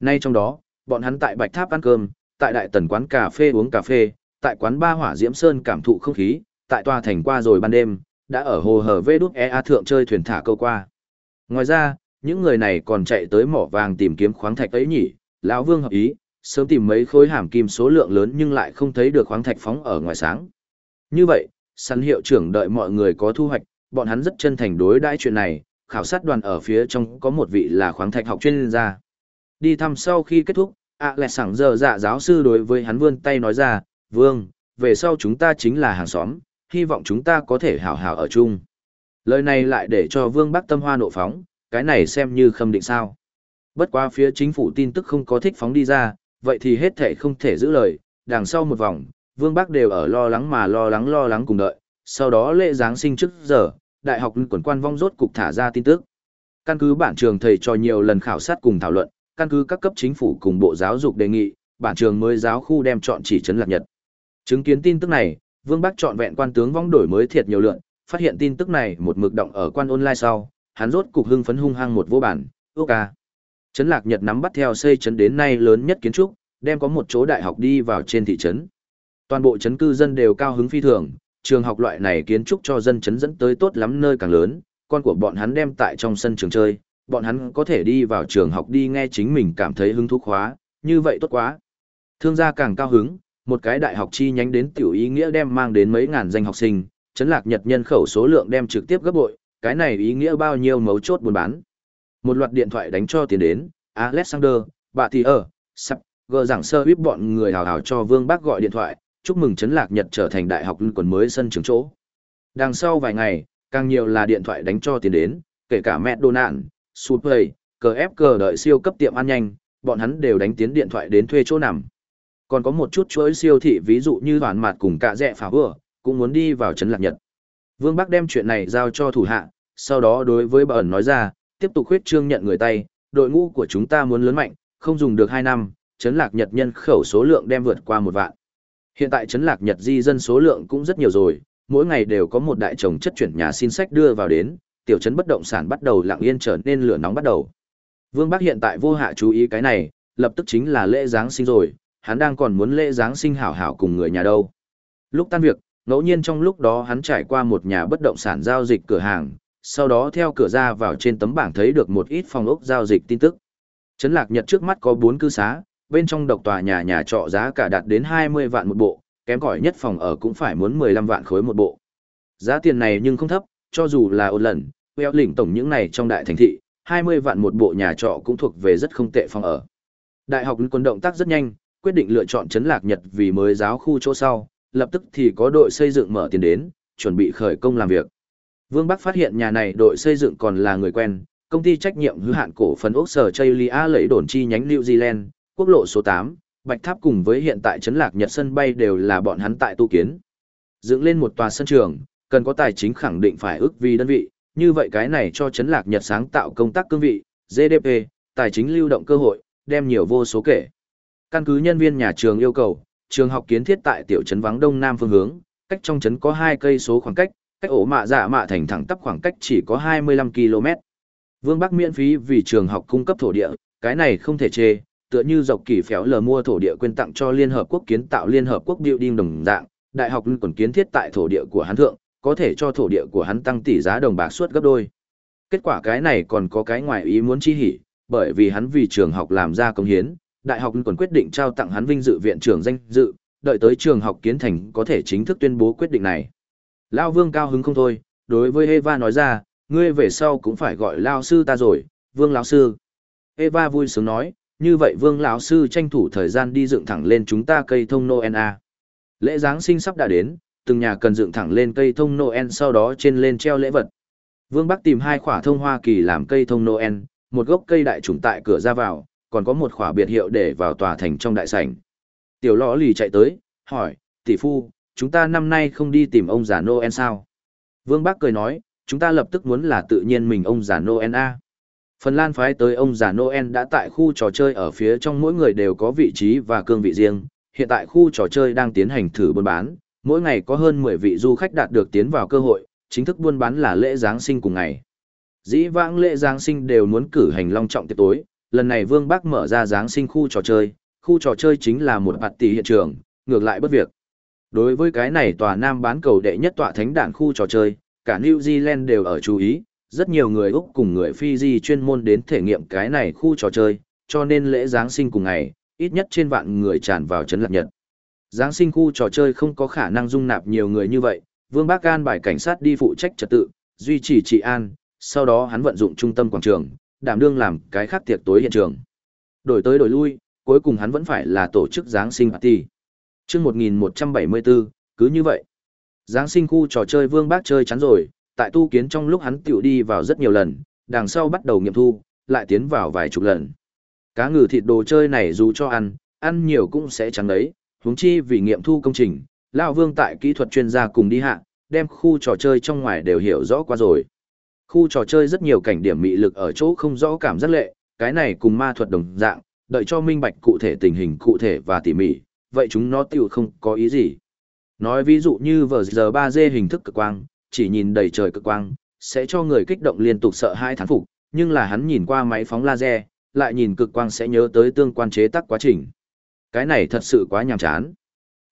Nay trong đó, bọn hắn tại Bạch Tháp ăn cơm, tại Đại Tần quán cà phê uống cà phê, tại quán ba hỏa diễm sơn cảm thụ không khí, tại tòa thành qua rồi ban đêm, đã ở hồ hở vê đúc EA thượng chơi thuyền thả câu qua. Ngoài ra, những người này còn chạy tới mỏ vàng tìm kiếm khoáng thạch ấy nhỉ, lão Vương hợp ý, sớm tìm mấy khối hàm kim số lượng lớn nhưng lại không thấy được khoáng thạch phóng ở ngoài sáng. Như vậy, săn hiệu trưởng đợi mọi người có thu hoạch, bọn hắn rất chân thành đối đãi chuyện này, khảo sát đoàn ở phía trong có một vị là khoáng thạch học chuyên gia. Đi thăm sau khi kết thúc, ạ lẹ sẵn giờ dạ giáo sư đối với hắn vươn tay nói ra, Vương, về sau chúng ta chính là hàng xóm, hy vọng chúng ta có thể hảo hảo ở chung. Lời này lại để cho Vương Bắc tâm hoa nộ phóng, cái này xem như khâm định sao. Bất quá phía chính phủ tin tức không có thích phóng đi ra, vậy thì hết thể không thể giữ lời, đằng sau một vòng, Vương Bắc đều ở lo lắng mà lo lắng lo lắng cùng đợi, sau đó lễ Giáng sinh trước giờ, đại học quần quan vong rốt cục thả ra tin tức. Căn cứ bản trường thầy cho nhiều lần khảo sát cùng thảo luận, căn cứ các cấp chính phủ cùng bộ giáo dục đề nghị, bản trường mới giáo khu đem chọn chỉ trấn lạc nhật. Chứng kiến tin tức này, Vương Bắc chọn vẹn quan tướng vong đổi mới thiệt nhiều lượng, phát hiện tin tức này một mực động ở quan online sau, hắn rốt cục hưng phấn hung hăng một vô bản, ước. Trấn Lạc Nhật nắm bắt theo xây trấn đến nay lớn nhất kiến trúc, đem có một chỗ đại học đi vào trên thị trấn. Toàn bộ trấn cư dân đều cao hứng phi thường, trường học loại này kiến trúc cho dân trấn dẫn tới tốt lắm nơi càng lớn, con của bọn hắn đem tại trong sân trường chơi, bọn hắn có thể đi vào trường học đi nghe chính mình cảm thấy hứng thú khóa, như vậy tốt quá. Thương gia càng cao hứng, một cái đại học chi nhánh đến tiểu ý nghĩa đem mang đến mấy ngàn danh học sinh, chấn lạc nhật nhân khẩu số lượng đem trực tiếp gấp bội, cái này ý nghĩa bao nhiêu mấu chốt buôn bán. Một loạt điện thoại đánh cho tiền đến, Alexander, bà thì ở, sắp, gờ giảng sơ biết bọn người hào hào cho Vương Bác gọi điện thoại, chúc mừng Trấn lạc nhật trở thành đại học quần mới sân trường chỗ. Đằng sau vài ngày, càng nhiều là điện thoại đánh cho tiền đến, kể cả mẹ đồ nạn, Subway, cờ ép cờ đợi siêu cấp tiệm ăn nhanh, bọn hắn đều đánh tiến điện thoại đến thuê chỗ nằm. Còn có một chút chuỗi siêu thị ví dụ như đoàn mặt cùng cả rẻ phá vừa, cũng muốn đi vào trấn lạc nhật. Vương Bắc đem chuyện này giao cho thủ hạ, sau đó đối với bà ẩn nói ra, tiếp tục khuyết trương nhận người tay, đội ngũ của chúng ta muốn lớn mạnh, không dùng được 2 năm, chấn lạc nhật nhân khẩu số lượng đem vượt qua một vạn. Hiện tại chấn lạc nhật di dân số lượng cũng rất nhiều rồi, mỗi ngày đều có một đại chồng chất chuyển nhà xin sách đưa vào đến, tiểu trấn bất động sản bắt đầu lặng yên trở nên lửa nóng bắt đầu. Vương Bắc hiện tại vô hạ chú ý cái này, lập tức chính là lễ Giáng sinh rồi, hắn đang còn muốn lễ Giáng sinh hảo hảo cùng người nhà đâu. Lúc tan việc, ngẫu nhiên trong lúc đó hắn trải qua một nhà bất động sản giao dịch cửa hàng, sau đó theo cửa ra vào trên tấm bảng thấy được một ít phòng ốc giao dịch tin tức. Trấn Lạc Nhật trước mắt có 4 cư xá, bên trong độc tòa nhà nhà trọ giá cả đạt đến 20 vạn một bộ, kém cỏi nhất phòng ở cũng phải muốn 15 vạn khối một bộ. Giá tiền này nhưng không thấp, cho dù là ổn lần, queo lỉnh tổng những này trong đại thành thị, 20 vạn một bộ nhà trọ cũng thuộc về rất không tệ phòng ở. Đại học quân động tác rất nhanh, quyết định lựa chọn Trấn Lạc Nhật vì mới giáo khu chỗ sau, lập tức thì có đội xây dựng mở tiền đến, chuẩn bị khởi công làm việc. Vương Bắc phát hiện nhà này đội xây dựng còn là người quen, công ty trách nhiệm hữu hạn cổ phần ốc sở Chaylia lấy đồn chi nhánh New Zealand, quốc lộ số 8, Bạch Tháp cùng với hiện tại Trấn Lạc Nhật sân bay đều là bọn hắn tại tu kiến. Dựng lên một tòa sân trường, cần có tài chính khẳng định phải ước vì đơn vị, như vậy cái này cho Trấn Lạc Nhật sáng tạo công tác cương vị, GDP, tài chính lưu động cơ hội, đem nhiều vô số kể. Căn cứ nhân viên nhà trường yêu cầu, trường học kiến thiết tại tiểu trấn vắng đông nam phương hướng, cách trong trấn có 2 cây số khoảng cách, cách ổ mạ dạ mạ thành thẳng tắp khoảng cách chỉ có 25 km. Vương Bắc miễn phí vì trường học cung cấp thổ địa, cái này không thể chê, tựa như dọc kỳ phéo lờ mua thổ địa quyên tặng cho Liên Hợp Quốc kiến tạo Liên Hợp Quốc building đồng dạng, đại học còn kiến thiết tại thổ địa của hắn thượng, có thể cho thổ địa của hắn tăng tỷ giá đồng bạc suốt gấp đôi. Kết quả cái này còn có cái ngoài ý muốn chi hỉ, bởi vì hắn vì trường học làm ra công hiến, đại học còn quyết định trao tặng hắn vinh dự viện trưởng danh dự, đợi tới trường học kiến thành có thể chính thức tuyên bố quyết định này. Lao Vương cao hứng không thôi, đối với Eva nói ra, ngươi về sau cũng phải gọi Lao sư ta rồi, Vương lão sư. Eva vui sướng nói, như vậy Vương lão sư tranh thủ thời gian đi dựng thẳng lên chúng ta cây thông Noel a. Lễ Giáng sinh sắp đã đến, từng nhà cần dựng thẳng lên cây thông Noel sau đó trên lên treo lễ vật. Vương Bắc tìm hai quả thông Hoa Kỳ làm cây thông Noel, một gốc cây đại trùng tại cửa ra vào, còn có một khỏa biệt hiệu để vào tòa thành trong đại sảnh. Tiểu lõ lì chạy tới, hỏi, tỷ phu, chúng ta năm nay không đi tìm ông già Noel sao? Vương Bác cười nói, chúng ta lập tức muốn là tự nhiên mình ông già Noel A. Phần Lan phái tới ông già Noel đã tại khu trò chơi ở phía trong mỗi người đều có vị trí và cương vị riêng. Hiện tại khu trò chơi đang tiến hành thử buôn bán, mỗi ngày có hơn 10 vị du khách đạt được tiến vào cơ hội, chính thức buôn bán là lễ Giáng sinh cùng ngày. Dĩ vãng lễ Giáng sinh đều muốn cử hành long trọng tiệc tối, lần này Vương Bắc mở ra Giáng sinh khu trò chơi, khu trò chơi chính là một bạt tỷ hiện trường, ngược lại bất việc. Đối với cái này tòa nam bán cầu đệ nhất tọa thánh đản khu trò chơi, cả New Zealand đều ở chú ý, rất nhiều người Úc cùng người Fiji chuyên môn đến thể nghiệm cái này khu trò chơi, cho nên lễ Giáng sinh cùng ngày, ít nhất trên vạn người tràn vào trấn lạc nhật. Giáng sinh khu trò chơi không có khả năng dung nạp nhiều người như vậy, Vương Bác an bài cảnh sát đi phụ trách trật tự, duy trì trị an, sau đó hắn vận dụng trung tâm quảng trường, đảm đương làm cái khác tiệc tối hiện trường. Đổi tới đổi lui, cuối cùng hắn vẫn phải là tổ chức Giáng sinh party. Trước 1174, cứ như vậy. Giáng sinh khu trò chơi Vương Bác chơi chắn rồi, tại tu kiến trong lúc hắn tiểu đi vào rất nhiều lần, đằng sau bắt đầu nghiệm thu, lại tiến vào vài chục lần. Cá ngừ thịt đồ chơi này dù cho ăn, ăn nhiều cũng sẽ trắng đấy, huống chi vì nghiệm thu công trình, lão Vương tại kỹ thuật chuyên gia cùng đi hạ, đem khu trò chơi trong ngoài đều hiểu rõ qua rồi. Khu trò chơi rất nhiều cảnh điểm mị lực ở chỗ không rõ cảm giác lệ, cái này cùng ma thuật đồng dạng, đợi cho minh bạch cụ thể tình hình cụ thể và tỉ mỉ, vậy chúng nó tiểu không có ý gì. Nói ví dụ như vờ giờ 3D hình thức cực quang, chỉ nhìn đầy trời cực quang, sẽ cho người kích động liên tục sợ hai thán phục, nhưng là hắn nhìn qua máy phóng laser, lại nhìn cực quang sẽ nhớ tới tương quan chế tác quá trình. Cái này thật sự quá nhàm chán.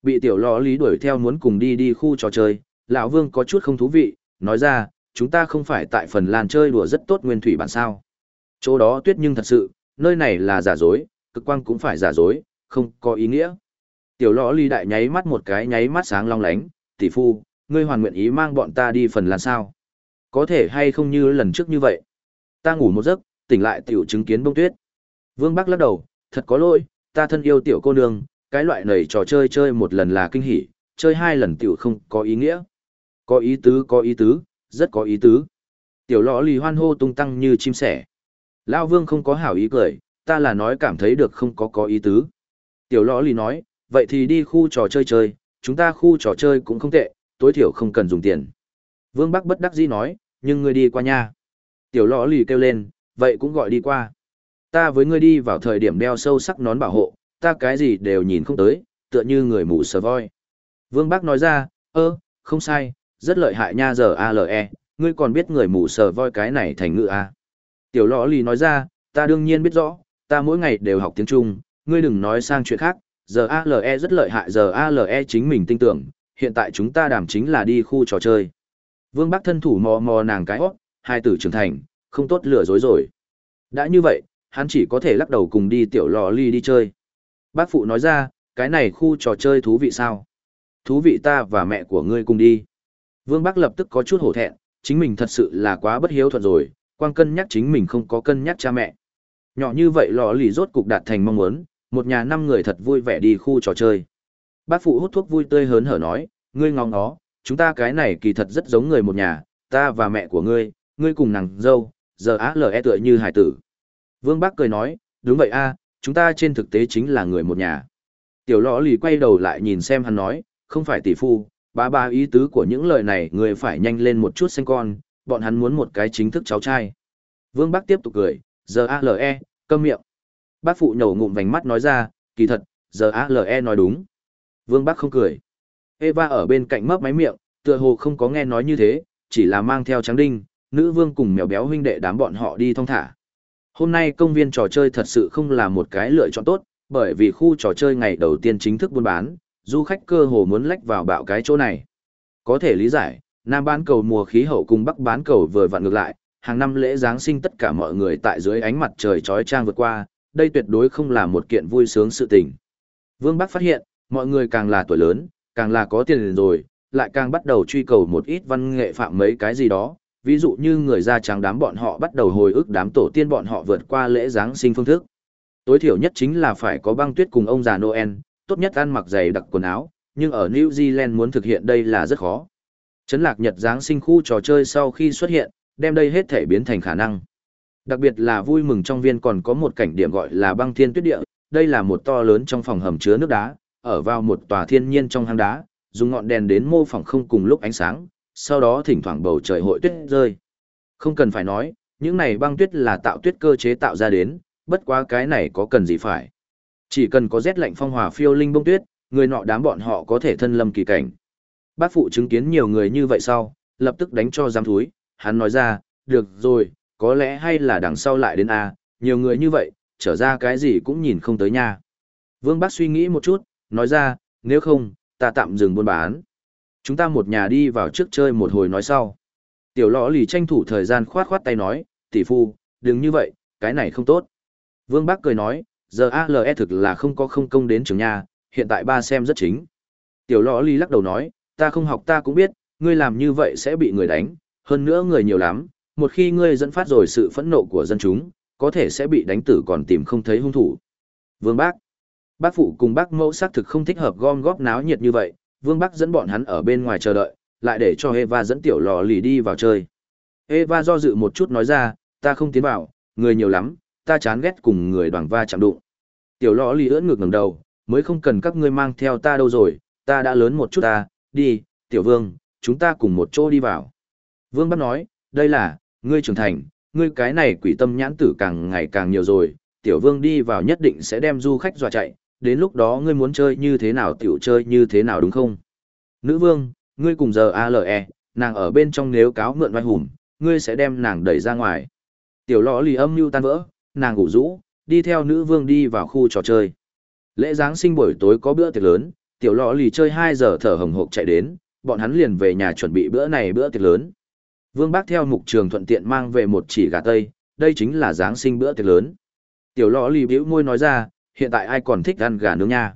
Bị tiểu lò lý đuổi theo muốn cùng đi đi khu trò chơi, lão vương có chút không thú vị, nói ra, chúng ta không phải tại Phần Lan chơi đùa rất tốt nguyên thủy bản sao. Chỗ đó tuyết nhưng thật sự, nơi này là giả dối, cực quang cũng phải giả dối, không có ý nghĩa. Tiểu lõ ly đại nháy mắt một cái nháy mắt sáng long lánh, tỷ phu, ngươi hoàn nguyện ý mang bọn ta đi Phần Lan sao? Có thể hay không như lần trước như vậy? Ta ngủ một giấc, tỉnh lại tiểu chứng kiến bông tuyết. Vương Bắc lắc đầu, thật có lỗi, ta thân yêu tiểu cô nương, cái loại này trò chơi chơi một lần là kinh hỉ, chơi hai lần tiểu không có ý nghĩa. Có ý tứ có ý tứ, rất có ý tứ. Tiểu lọ lì hoan hô tung tăng như chim sẻ. Lao vương không có hảo ý cười, ta là nói cảm thấy được không có có ý tứ. Tiểu lọ lì nói, vậy thì đi khu trò chơi chơi, chúng ta khu trò chơi cũng không tệ, tối thiểu không cần dùng tiền. Vương Bắc bất đắc dĩ nói, nhưng ngươi đi qua nha. Tiểu lọ lì kêu lên, vậy cũng gọi đi qua. Ta với ngươi đi vào thời điểm đeo sâu sắc nón bảo hộ, ta cái gì đều nhìn không tới, tựa như người mù sờ voi. Vương Bắc nói ra, ơ, không sai, rất lợi hại nha giờ ALE, ngươi còn biết người mù sờ voi cái này thành ngữ à. Tiểu lọ lì nói ra, ta đương nhiên biết rõ, ta mỗi ngày đều học tiếng Trung, ngươi đừng nói sang chuyện khác, giờ ALE rất lợi hại giờ ALE chính mình tin tưởng, hiện tại chúng ta đàm chính là đi khu trò chơi. Vương Bắc thân thủ mò mò nàng cái hót, hai tử trưởng thành, không tốt lừa dối rồi. Đã như vậy, hắn chỉ có thể lắc đầu cùng đi tiểu lò ly đi chơi. Bác phụ nói ra, cái này khu trò chơi thú vị sao? Thú vị ta và mẹ của ngươi cùng đi. Vương Bắc lập tức có chút hổ thẹn, chính mình thật sự là quá bất hiếu thuận rồi, quang cân nhắc chính mình không có cân nhắc cha mẹ. Nhỏ như vậy lò lì rốt cục đạt thành mong muốn, một nhà năm người thật vui vẻ đi khu trò chơi. Bác phụ hút thuốc vui tươi hớn hở nói, ngươi ngóng nó, chúng ta cái này kỳ thật rất giống người một nhà, ta và mẹ của ngươi, ngươi cùng nàng dâu, giờ á lờ e tựa như hải tử. Vương bác cười nói, đúng vậy a, chúng ta trên thực tế chính là người một nhà. Tiểu lõ lì quay đầu lại nhìn xem hắn nói, không phải tỷ phu, ba ba ý tứ của những lời này người phải nhanh lên một chút sinh con, bọn hắn muốn một cái chính thức cháu trai. Vương Bắc tiếp tục cười, giờ ALE, câm miệng. Bác phụ nhổ ngụm vành mắt nói ra, kỳ thật, giờ ALE nói đúng. Vương Bắc không cười. Eva ở bên cạnh mấp máy miệng, tựa hồ không có nghe nói như thế, chỉ là mang theo trắng đinh, nữ vương cùng mèo béo huynh đệ đám bọn họ đi thong thả. Hôm nay công viên trò chơi thật sự không là một cái lựa chọn tốt, bởi vì khu trò chơi ngày đầu tiên chính thức buôn bán, du khách cơ hồ muốn lách vào bạo cái chỗ này. Có thể lý giải, Nam bán cầu mùa khí hậu cùng Bắc bán cầu vừa vặn ngược lại, hàng năm lễ Giáng sinh tất cả mọi người tại dưới ánh mặt trời trói trang vượt qua, đây tuyệt đối không là một kiện vui sướng sự tình. Vương Bắc phát hiện, mọi người càng là tuổi lớn, càng là có tiền rồi, lại càng bắt đầu truy cầu một ít văn nghệ phạm mấy cái gì đó, ví dụ như người da trắng đám bọn họ bắt đầu hồi ức đám tổ tiên bọn họ vượt qua lễ Giáng sinh phương thức. Tối thiểu nhất chính là phải có băng tuyết cùng ông già Noel, tốt nhất ăn mặc giày đặc quần áo, nhưng ở New Zealand muốn thực hiện đây là rất khó. Trấn lạc Nhật Giáng sinh khu trò chơi sau khi xuất hiện, đem đây hết thể biến thành khả năng. Đặc biệt là vui mừng trong viên còn có một cảnh điểm gọi là băng thiên tuyết địa, đây là một to lớn trong phòng hầm chứa nước đá, ở vào một tòa thiên nhiên trong hang đá, dùng ngọn đèn đến mô phỏng không cùng lúc ánh sáng, sau đó thỉnh thoảng bầu trời hội tuyết rơi. Không cần phải nói, những này băng tuyết là tạo tuyết cơ chế tạo ra đến, bất quá cái này có cần gì phải. Chỉ cần có rét lạnh phong hòa phiêu linh bông tuyết, người nọ đám bọn họ có thể thân lâm kỳ cảnh. Bác phụ chứng kiến nhiều người như vậy sau, lập tức đánh cho giám thúi, hắn nói ra, được rồi, có lẽ hay là đằng sau lại đến A, nhiều người như vậy, trở ra cái gì cũng nhìn không tới nha. Vương Bác suy nghĩ một chút, nói ra, nếu không, ta tạm dừng buôn bán. Chúng ta một nhà đi vào trước chơi một hồi nói sau. Tiểu lọ lì tranh thủ thời gian khoát khoát tay nói, tỷ phu, đừng như vậy, cái này không tốt. Vương bác cười nói, giờ ALE thực là không có không công đến trường nhà, hiện tại ba xem rất chính. Tiểu lọ lì lắc đầu nói, ta không học ta cũng biết, ngươi làm như vậy sẽ bị người đánh, hơn nữa người nhiều lắm, một khi ngươi dẫn phát rồi sự phẫn nộ của dân chúng, có thể sẽ bị đánh tử còn tìm không thấy hung thủ. Vương Bác Bác phụ cùng bác mẫu xác thực không thích hợp gom góp náo nhiệt như vậy, Vương Bác dẫn bọn hắn ở bên ngoài chờ đợi, lại để cho Eva dẫn tiểu lò lì đi vào chơi. Eva do dự một chút nói ra, ta không tiến vào, người nhiều lắm, ta chán ghét cùng người đoàn va chạm đụng. Tiểu lò lì ưỡn ngược ngẩng đầu, mới không cần các ngươi mang theo ta đâu rồi, ta đã lớn một chút ta, đi, tiểu vương, chúng ta cùng một chỗ đi vào. Vương Bác nói, đây là, ngươi trưởng thành, ngươi cái này quỷ tâm nhãn tử càng ngày càng nhiều rồi, tiểu vương đi vào nhất định sẽ đem du khách dọa chạy, đến lúc đó ngươi muốn chơi như thế nào tiểu chơi như thế nào đúng không? Nữ vương, ngươi cùng giờ ALE, nàng ở bên trong nếu cáo mượn oai hùng, ngươi sẽ đem nàng đẩy ra ngoài. Tiểu lọ lì âm mưu tan vỡ, nàng ngủ rũ, đi theo nữ vương đi vào khu trò chơi. Lễ Giáng sinh buổi tối có bữa tiệc lớn, tiểu lọ lì chơi 2 giờ thở hồng hộc chạy đến, bọn hắn liền về nhà chuẩn bị bữa này bữa tiệc lớn. Vương Bác theo mục trường thuận tiện mang về một chỉ gà tây, đây chính là Giáng sinh bữa tiệc lớn. Tiểu lọ lì biểu môi nói ra, hiện tại ai còn thích ăn gà nướng nha.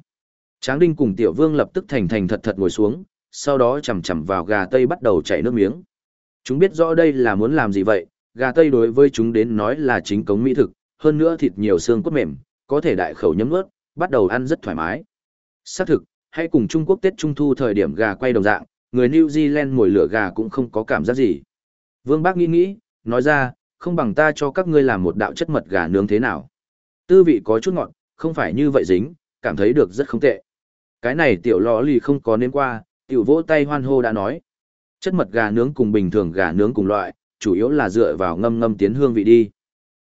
Tráng Đinh cùng Tiểu Vương lập tức thành thành thật thật ngồi xuống, sau đó chầm chầm vào gà tây bắt đầu chảy nước miếng. Chúng biết rõ đây là muốn làm gì vậy, gà tây đối với chúng đến nói là chính cống mỹ thực, hơn nữa thịt nhiều xương cốt mềm, có thể đại khẩu nhấm nuốt, bắt đầu ăn rất thoải mái. Xác thực, hay cùng Trung Quốc Tết Trung Thu thời điểm gà quay đồng dạng, người New Zealand mồi lửa gà cũng không có cảm giác gì. Vương Bác nghĩ nghĩ, nói ra, không bằng ta cho các ngươi làm một đạo chất mật gà nướng thế nào. Tư vị có chút ngọt, không phải như vậy dính, cảm thấy được rất không tệ. Cái này tiểu lò lì không có nên qua, tiểu vỗ tay hoan hô đã nói. Chất mật gà nướng cùng bình thường gà nướng cùng loại, chủ yếu là dựa vào ngâm ngâm tiến hương vị đi.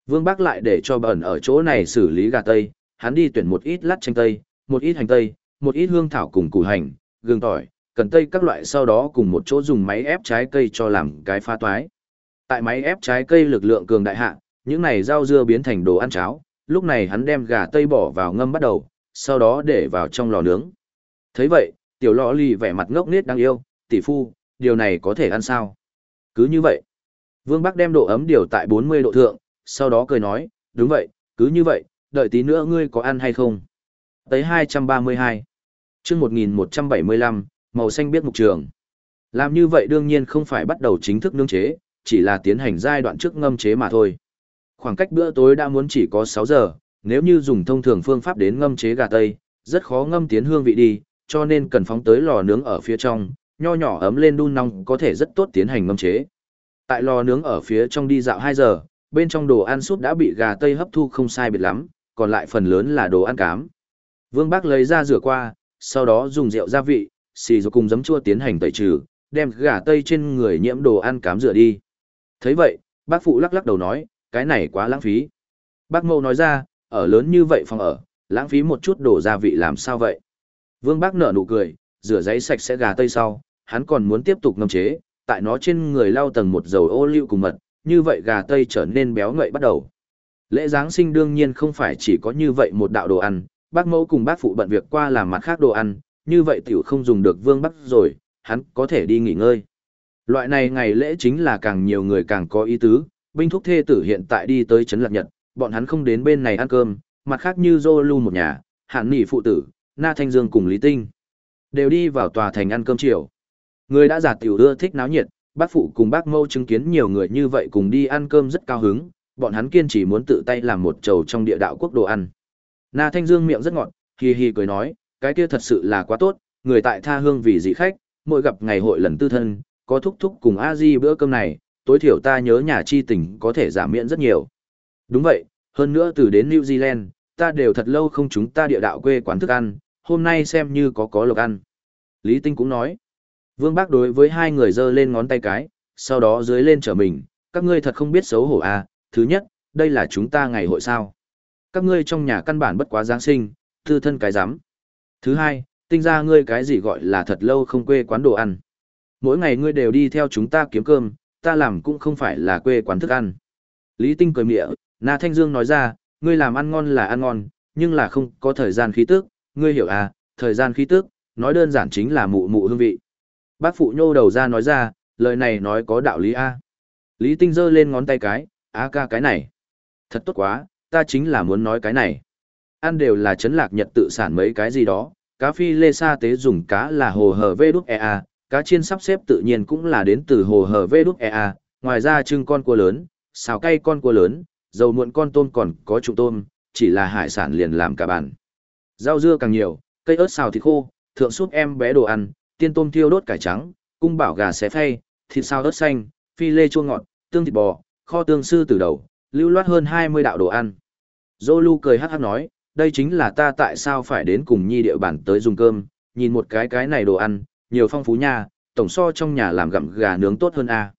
Vương Bác lại để cho bẩn ở chỗ này xử lý gà tây, hắn đi tuyển một ít lát chanh tây, một ít hành tây, một ít hương thảo cùng củ hành, gừng tỏi, cần tây các loại sau đó cùng một chỗ dùng máy ép trái cây cho làm cái pha toái. Tại máy ép trái cây lực lượng cường đại hạ, những này rau dưa biến thành đồ ăn cháo, lúc này hắn đem gà tây bỏ vào ngâm bắt đầu, sau đó để vào trong lò nướng. thấy vậy, tiểu lọ lì vẻ mặt ngốc nết đáng yêu, tỷ phu, điều này có thể ăn sao? Cứ như vậy. Vương Bắc đem độ ấm điều tại 40 độ thượng, sau đó cười nói, đúng vậy, cứ như vậy, đợi tí nữa ngươi có ăn hay không? Tới 232. chương 1175, màu xanh biết mục trường. Làm như vậy đương nhiên không phải bắt đầu chính thức nướng chế, chỉ là tiến hành giai đoạn trước ngâm chế mà thôi. Khoảng cách bữa tối đã muốn chỉ có 6 giờ, nếu như dùng thông thường phương pháp đến ngâm chế gà tây, rất khó ngâm tiến hương vị đi, cho nên cần phóng tới lò nướng ở phía trong, nho nhỏ ấm lên đun nóng có thể rất tốt tiến hành ngâm chế. Tại lò nướng ở phía trong đi dạo 2 giờ, bên trong đồ ăn súp đã bị gà tây hấp thu không sai biệt lắm, còn lại phần lớn là đồ ăn cám. Vương Bác lấy ra rửa qua, sau đó dùng rượu gia vị, xì rồi cùng giấm chua tiến hành tẩy trừ, đem gà tây trên người nhiễm đồ ăn cám rửa đi. thấy vậy, bác phụ lắc lắc đầu nói, cái này quá lãng phí. Bác mâu nói ra, ở lớn như vậy phòng ở, lãng phí một chút đồ gia vị làm sao vậy? Vương bác nở nụ cười, rửa giấy sạch sẽ gà tây sau, hắn còn muốn tiếp tục ngâm chế, tại nó trên người lau tầng một dầu ô liu cùng mật, như vậy gà tây trở nên béo ngậy bắt đầu. Lễ Giáng sinh đương nhiên không phải chỉ có như vậy một đạo đồ ăn, bác mẫu cùng bác phụ bận việc qua làm mặt khác đồ ăn, như vậy tiểu không dùng được vương bắc rồi, hắn có thể đi nghỉ ngơi. Loại này ngày lễ chính là càng nhiều người càng có ý tứ, binh thúc thê tử hiện tại đi tới Trấn Lạc Nhật, bọn hắn không đến bên này ăn cơm, mặt khác như Zolu một nhà, hạn nỉ phụ tử, Na Thanh Dương cùng Lý Tinh. Đều đi vào tòa thành ăn cơm chiều. Người đã giả tiểu ưa thích náo nhiệt, bác phụ cùng bác mâu chứng kiến nhiều người như vậy cùng đi ăn cơm rất cao hứng, bọn hắn kiên trì muốn tự tay làm một chầu trong địa đạo quốc đồ ăn. Na Thanh Dương miệng rất ngọt, hì hì cười nói, cái kia thật sự là quá tốt, người tại tha hương vì dị khách, mỗi gặp ngày hội lần tư thân, có thúc thúc cùng a di bữa cơm này, tối thiểu ta nhớ nhà chi tình có thể giảm miễn rất nhiều. Đúng vậy, hơn nữa từ đến New Zealand, ta đều thật lâu không chúng ta địa đạo quê quán thức ăn, hôm nay xem như có có lộc ăn. Lý Tinh cũng nói, Vương Bác đối với hai người giơ lên ngón tay cái, sau đó dưới lên trở mình, các ngươi thật không biết xấu hổ à, thứ nhất, đây là chúng ta ngày hội sao. Các ngươi trong nhà căn bản bất quá Giáng sinh, thư thân cái giám. Thứ hai, tinh ra ngươi cái gì gọi là thật lâu không quê quán đồ ăn. Mỗi ngày ngươi đều đi theo chúng ta kiếm cơm, ta làm cũng không phải là quê quán thức ăn. Lý Tinh cười mỉa, Na Thanh Dương nói ra, ngươi làm ăn ngon là ăn ngon, nhưng là không có thời gian khí tức, ngươi hiểu à, thời gian khí tức, nói đơn giản chính là mụ mụ hương vị. Bác phụ nhô đầu ra nói ra, lời này nói có đạo lý A. Lý Tinh giơ lên ngón tay cái, a ca cái này. Thật tốt quá, ta chính là muốn nói cái này. Ăn đều là chấn lạc nhật tự sản mấy cái gì đó, cá phi lê sa tế dùng cá là hồ hờ vê đúc ea, cá chiên sắp xếp tự nhiên cũng là đến từ hồ hờ vê đúc ea, ngoài ra trưng con cua lớn, xào cay con cua lớn, dầu muộn con tôm còn có trụ tôm, chỉ là hải sản liền làm cả bàn. Rau dưa càng nhiều, cây ớt xào thịt khô, thượng súp em bé đồ ăn, tiên tôm thiêu đốt cải trắng, cung bảo gà xé phay, thịt xào ớt xanh, phi lê chua ngọt, tương thịt bò, kho tương sư từ đầu, lưu loát hơn 20 đạo đồ ăn. Zolu cười hắc hắc nói, đây chính là ta tại sao phải đến cùng nhi địa bản tới dùng cơm, nhìn một cái cái này đồ ăn, nhiều phong phú nha, tổng so trong nhà làm gặm gà nướng tốt hơn a.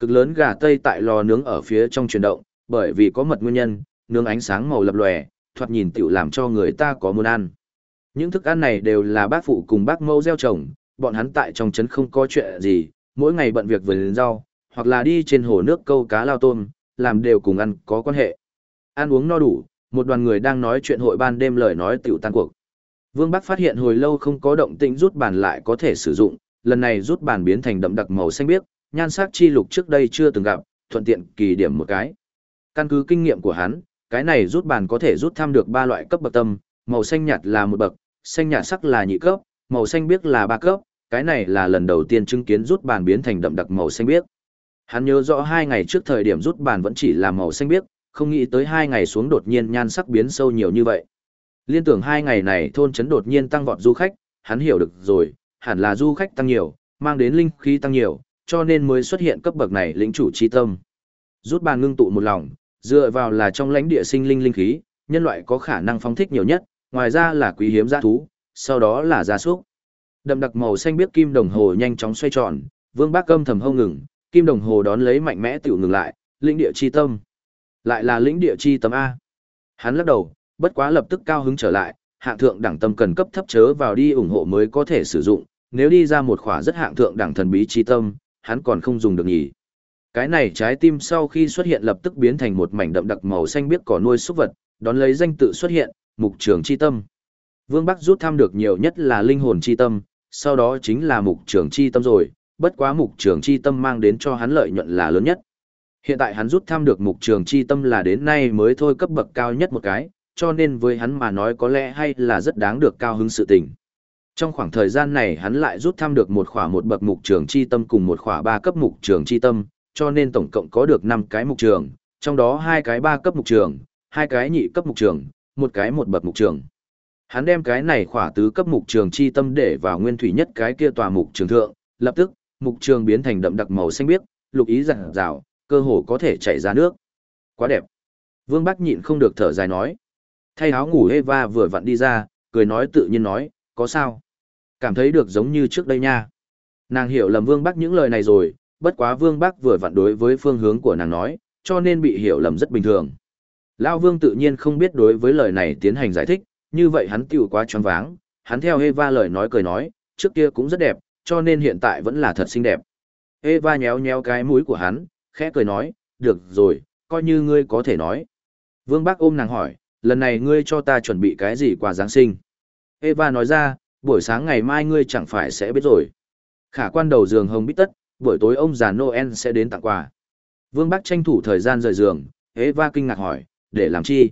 Cực lớn gà tây tại lò nướng ở phía trong chuyển động, bởi vì có mật nguyên nhân, nướng ánh sáng màu lập lòe, thoạt nhìn tiểu làm cho người ta có muốn ăn. Những thức ăn này đều là bác phụ cùng bác mâu gieo trồng, bọn hắn tại trong trấn không có chuyện gì, mỗi ngày bận việc vườn rau, hoặc là đi trên hồ nước câu cá lao tôm, làm đều cùng ăn có quan hệ. Ăn uống no đủ, một đoàn người đang nói chuyện hội ban đêm lời nói tiểu tan cuộc. Vương Bắc phát hiện hồi lâu không có động tĩnh rút bàn lại có thể sử dụng, lần này rút bàn biến thành đậm đặc màu xanh biếc, nhan sắc chi lục trước đây chưa từng gặp, thuận tiện kỳ điểm một cái. Căn cứ kinh nghiệm của hắn, cái này rút bàn có thể rút thăm được ba loại cấp bậc tâm, màu xanh nhạt là một bậc, xanh nhạt sắc là nhị cấp, màu xanh biếc là ba cấp, cái này là lần đầu tiên chứng kiến rút bàn biến thành đậm đặc màu xanh biếc. Hắn nhớ rõ hai ngày trước thời điểm rút bàn vẫn chỉ là màu xanh biếc, không nghĩ tới hai ngày xuống đột nhiên nhan sắc biến sâu nhiều như vậy. Liên tưởng hai ngày này thôn trấn đột nhiên tăng vọt du khách, hắn hiểu được rồi, hẳn là du khách tăng nhiều, mang đến linh khí tăng nhiều, cho nên mới xuất hiện cấp bậc này lĩnh chủ chi tâm. Rút bàn ngưng tụ một lòng, dựa vào là trong lãnh địa sinh linh linh khí, nhân loại có khả năng phóng thích nhiều nhất, ngoài ra là quý hiếm gia thú, sau đó là gia súc. Đậm đặc màu xanh biếc kim đồng hồ nhanh chóng xoay tròn, Vương Bác Âm thầm hâu ngừng, kim đồng hồ đón lấy mạnh mẽ tiểu ngừng lại, lĩnh địa chi tâm. Lại là lĩnh địa chi tâm A. Hắn lắc đầu, bất quá lập tức cao hứng trở lại, hạng thượng đẳng tâm cần cấp thấp chớ vào đi ủng hộ mới có thể sử dụng, nếu đi ra một khỏa rất hạng thượng đẳng thần bí chi tâm, hắn còn không dùng được nhỉ. Cái này trái tim sau khi xuất hiện lập tức biến thành một mảnh đậm đặc màu xanh biếc cỏ nuôi súc vật, đón lấy danh tự xuất hiện, mục trường chi tâm. Vương Bắc rút thăm được nhiều nhất là linh hồn chi tâm, sau đó chính là mục trường chi tâm rồi, bất quá mục trường chi tâm mang đến cho hắn lợi nhuận là lớn nhất. Hiện tại hắn rút thăm được mục trường chi tâm là đến nay mới thôi cấp bậc cao nhất một cái, cho nên với hắn mà nói có lẽ hay là rất đáng được cao hứng sự tình. Trong khoảng thời gian này hắn lại rút thăm được một khỏa một bậc mục trường chi tâm cùng một khỏa ba cấp mục trường chi tâm, cho nên tổng cộng có được 5 cái mục trường, trong đó hai cái ba cấp mục trường, hai cái nhị cấp mục trường, một cái một bậc mục trường. Hắn đem cái này khỏa tứ cấp mục trường chi tâm để vào nguyên thủy nhất cái kia tòa mục trường thượng, lập tức, mục trường biến thành đậm đặc màu xanh biếc, lục ý rạng rào, cơ hồ có thể chảy ra nước. Quá đẹp. Vương Bắc nhịn không được thở dài nói. Thay áo ngủ Eva vừa vặn đi ra, cười nói tự nhiên nói, có sao? Cảm thấy được giống như trước đây nha. Nàng hiểu lầm Vương Bắc những lời này rồi, bất quá Vương Bắc vừa vặn đối với phương hướng của nàng nói, cho nên bị hiểu lầm rất bình thường. Lao Vương tự nhiên không biết đối với lời này tiến hành giải thích, như vậy hắn tiểu quá choáng váng, hắn theo Eva lời nói cười nói, trước kia cũng rất đẹp, cho nên hiện tại vẫn là thật xinh đẹp. Eva nhéo nhéo cái mũi của hắn, khẽ cười nói, được rồi, coi như ngươi có thể nói. Vương Bác ôm nàng hỏi, lần này ngươi cho ta chuẩn bị cái gì quà Giáng sinh? Eva nói ra, buổi sáng ngày mai ngươi chẳng phải sẽ biết rồi. Khả quan đầu giường hồng bít tất, buổi tối ông già Noel sẽ đến tặng quà. Vương Bắc tranh thủ thời gian rời giường, Eva kinh ngạc hỏi, để làm chi?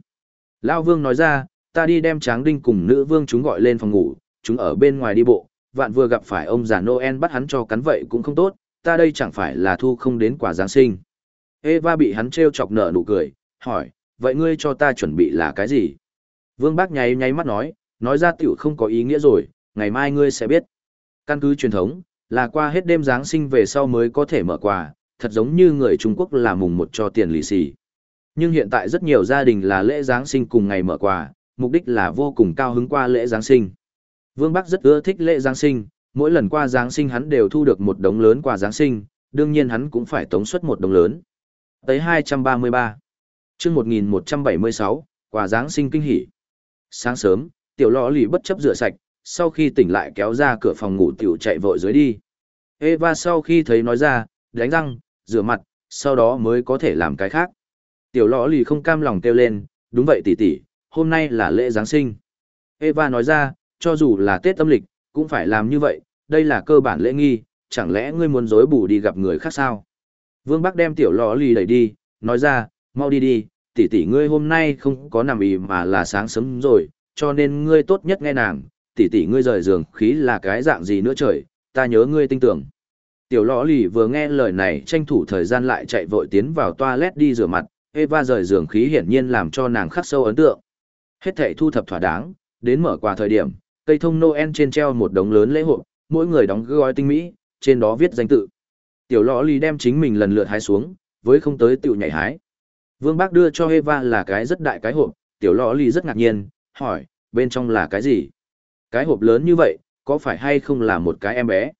Lao Vương nói ra, ta đi đem Tráng Đinh cùng nữ vương chúng gọi lên phòng ngủ, chúng ở bên ngoài đi bộ, vạn vừa gặp phải ông già Noel bắt hắn cho cắn vậy cũng không tốt, ta đây chẳng phải là thu không đến quả Giáng sinh. Eva bị hắn trêu chọc nở nụ cười, hỏi, vậy ngươi cho ta chuẩn bị là cái gì? Vương Bác nháy nháy mắt nói, nói ra tiểu không có ý nghĩa rồi, ngày mai ngươi sẽ biết. Căn cứ truyền thống, là qua hết đêm Giáng sinh về sau mới có thể mở quà, thật giống như người Trung Quốc là mùng một cho tiền lì xì. Nhưng hiện tại rất nhiều gia đình là lễ Giáng sinh cùng ngày mở quà, mục đích là vô cùng cao hứng qua lễ Giáng sinh. Vương Bắc rất ưa thích lễ Giáng sinh, mỗi lần qua Giáng sinh hắn đều thu được một đống lớn quà Giáng sinh, đương nhiên hắn cũng phải tống suất một đống lớn. Tới 233. chương 1176, quà Giáng sinh kinh hỉ. Sáng sớm, tiểu lọ lì bất chấp rửa sạch, sau khi tỉnh lại kéo ra cửa phòng ngủ tiểu chạy vội dưới đi. Eva sau khi thấy nói ra, đánh răng, rửa mặt, sau đó mới có thể làm cái khác. Tiểu lọ lì không cam lòng kêu lên, đúng vậy tỷ tỷ, hôm nay là lễ Giáng sinh. Eva nói ra, cho dù là Tết âm lịch, cũng phải làm như vậy, đây là cơ bản lễ nghi, chẳng lẽ ngươi muốn dối bù đi gặp người khác sao? Vương Bắc đem tiểu lọ lì đẩy đi, nói ra, mau đi đi, tỷ tỷ ngươi hôm nay không có nằm ý mà là sáng sớm rồi, cho nên ngươi tốt nhất nghe nàng, tỷ tỷ ngươi rời giường khí là cái dạng gì nữa trời, ta nhớ ngươi tinh tưởng. Tiểu lọ lì vừa nghe lời này tranh thủ thời gian lại chạy vội tiến vào toilet đi rửa mặt, Eva rời giường khí hiển nhiên làm cho nàng khắc sâu ấn tượng. Hết thảy thu thập thỏa đáng, đến mở quà thời điểm, cây thông Noel trên treo một đống lớn lễ hội, mỗi người đóng gói tinh mỹ, trên đó viết danh tự. Tiểu lọ lì đem chính mình lần lượt hái xuống, với không tới tiểu nhảy hái. Vương Bác đưa cho Eva là cái rất đại cái hộp, tiểu lọ lì rất ngạc nhiên, hỏi, bên trong là cái gì? Cái hộp lớn như vậy, có phải hay không là một cái em bé?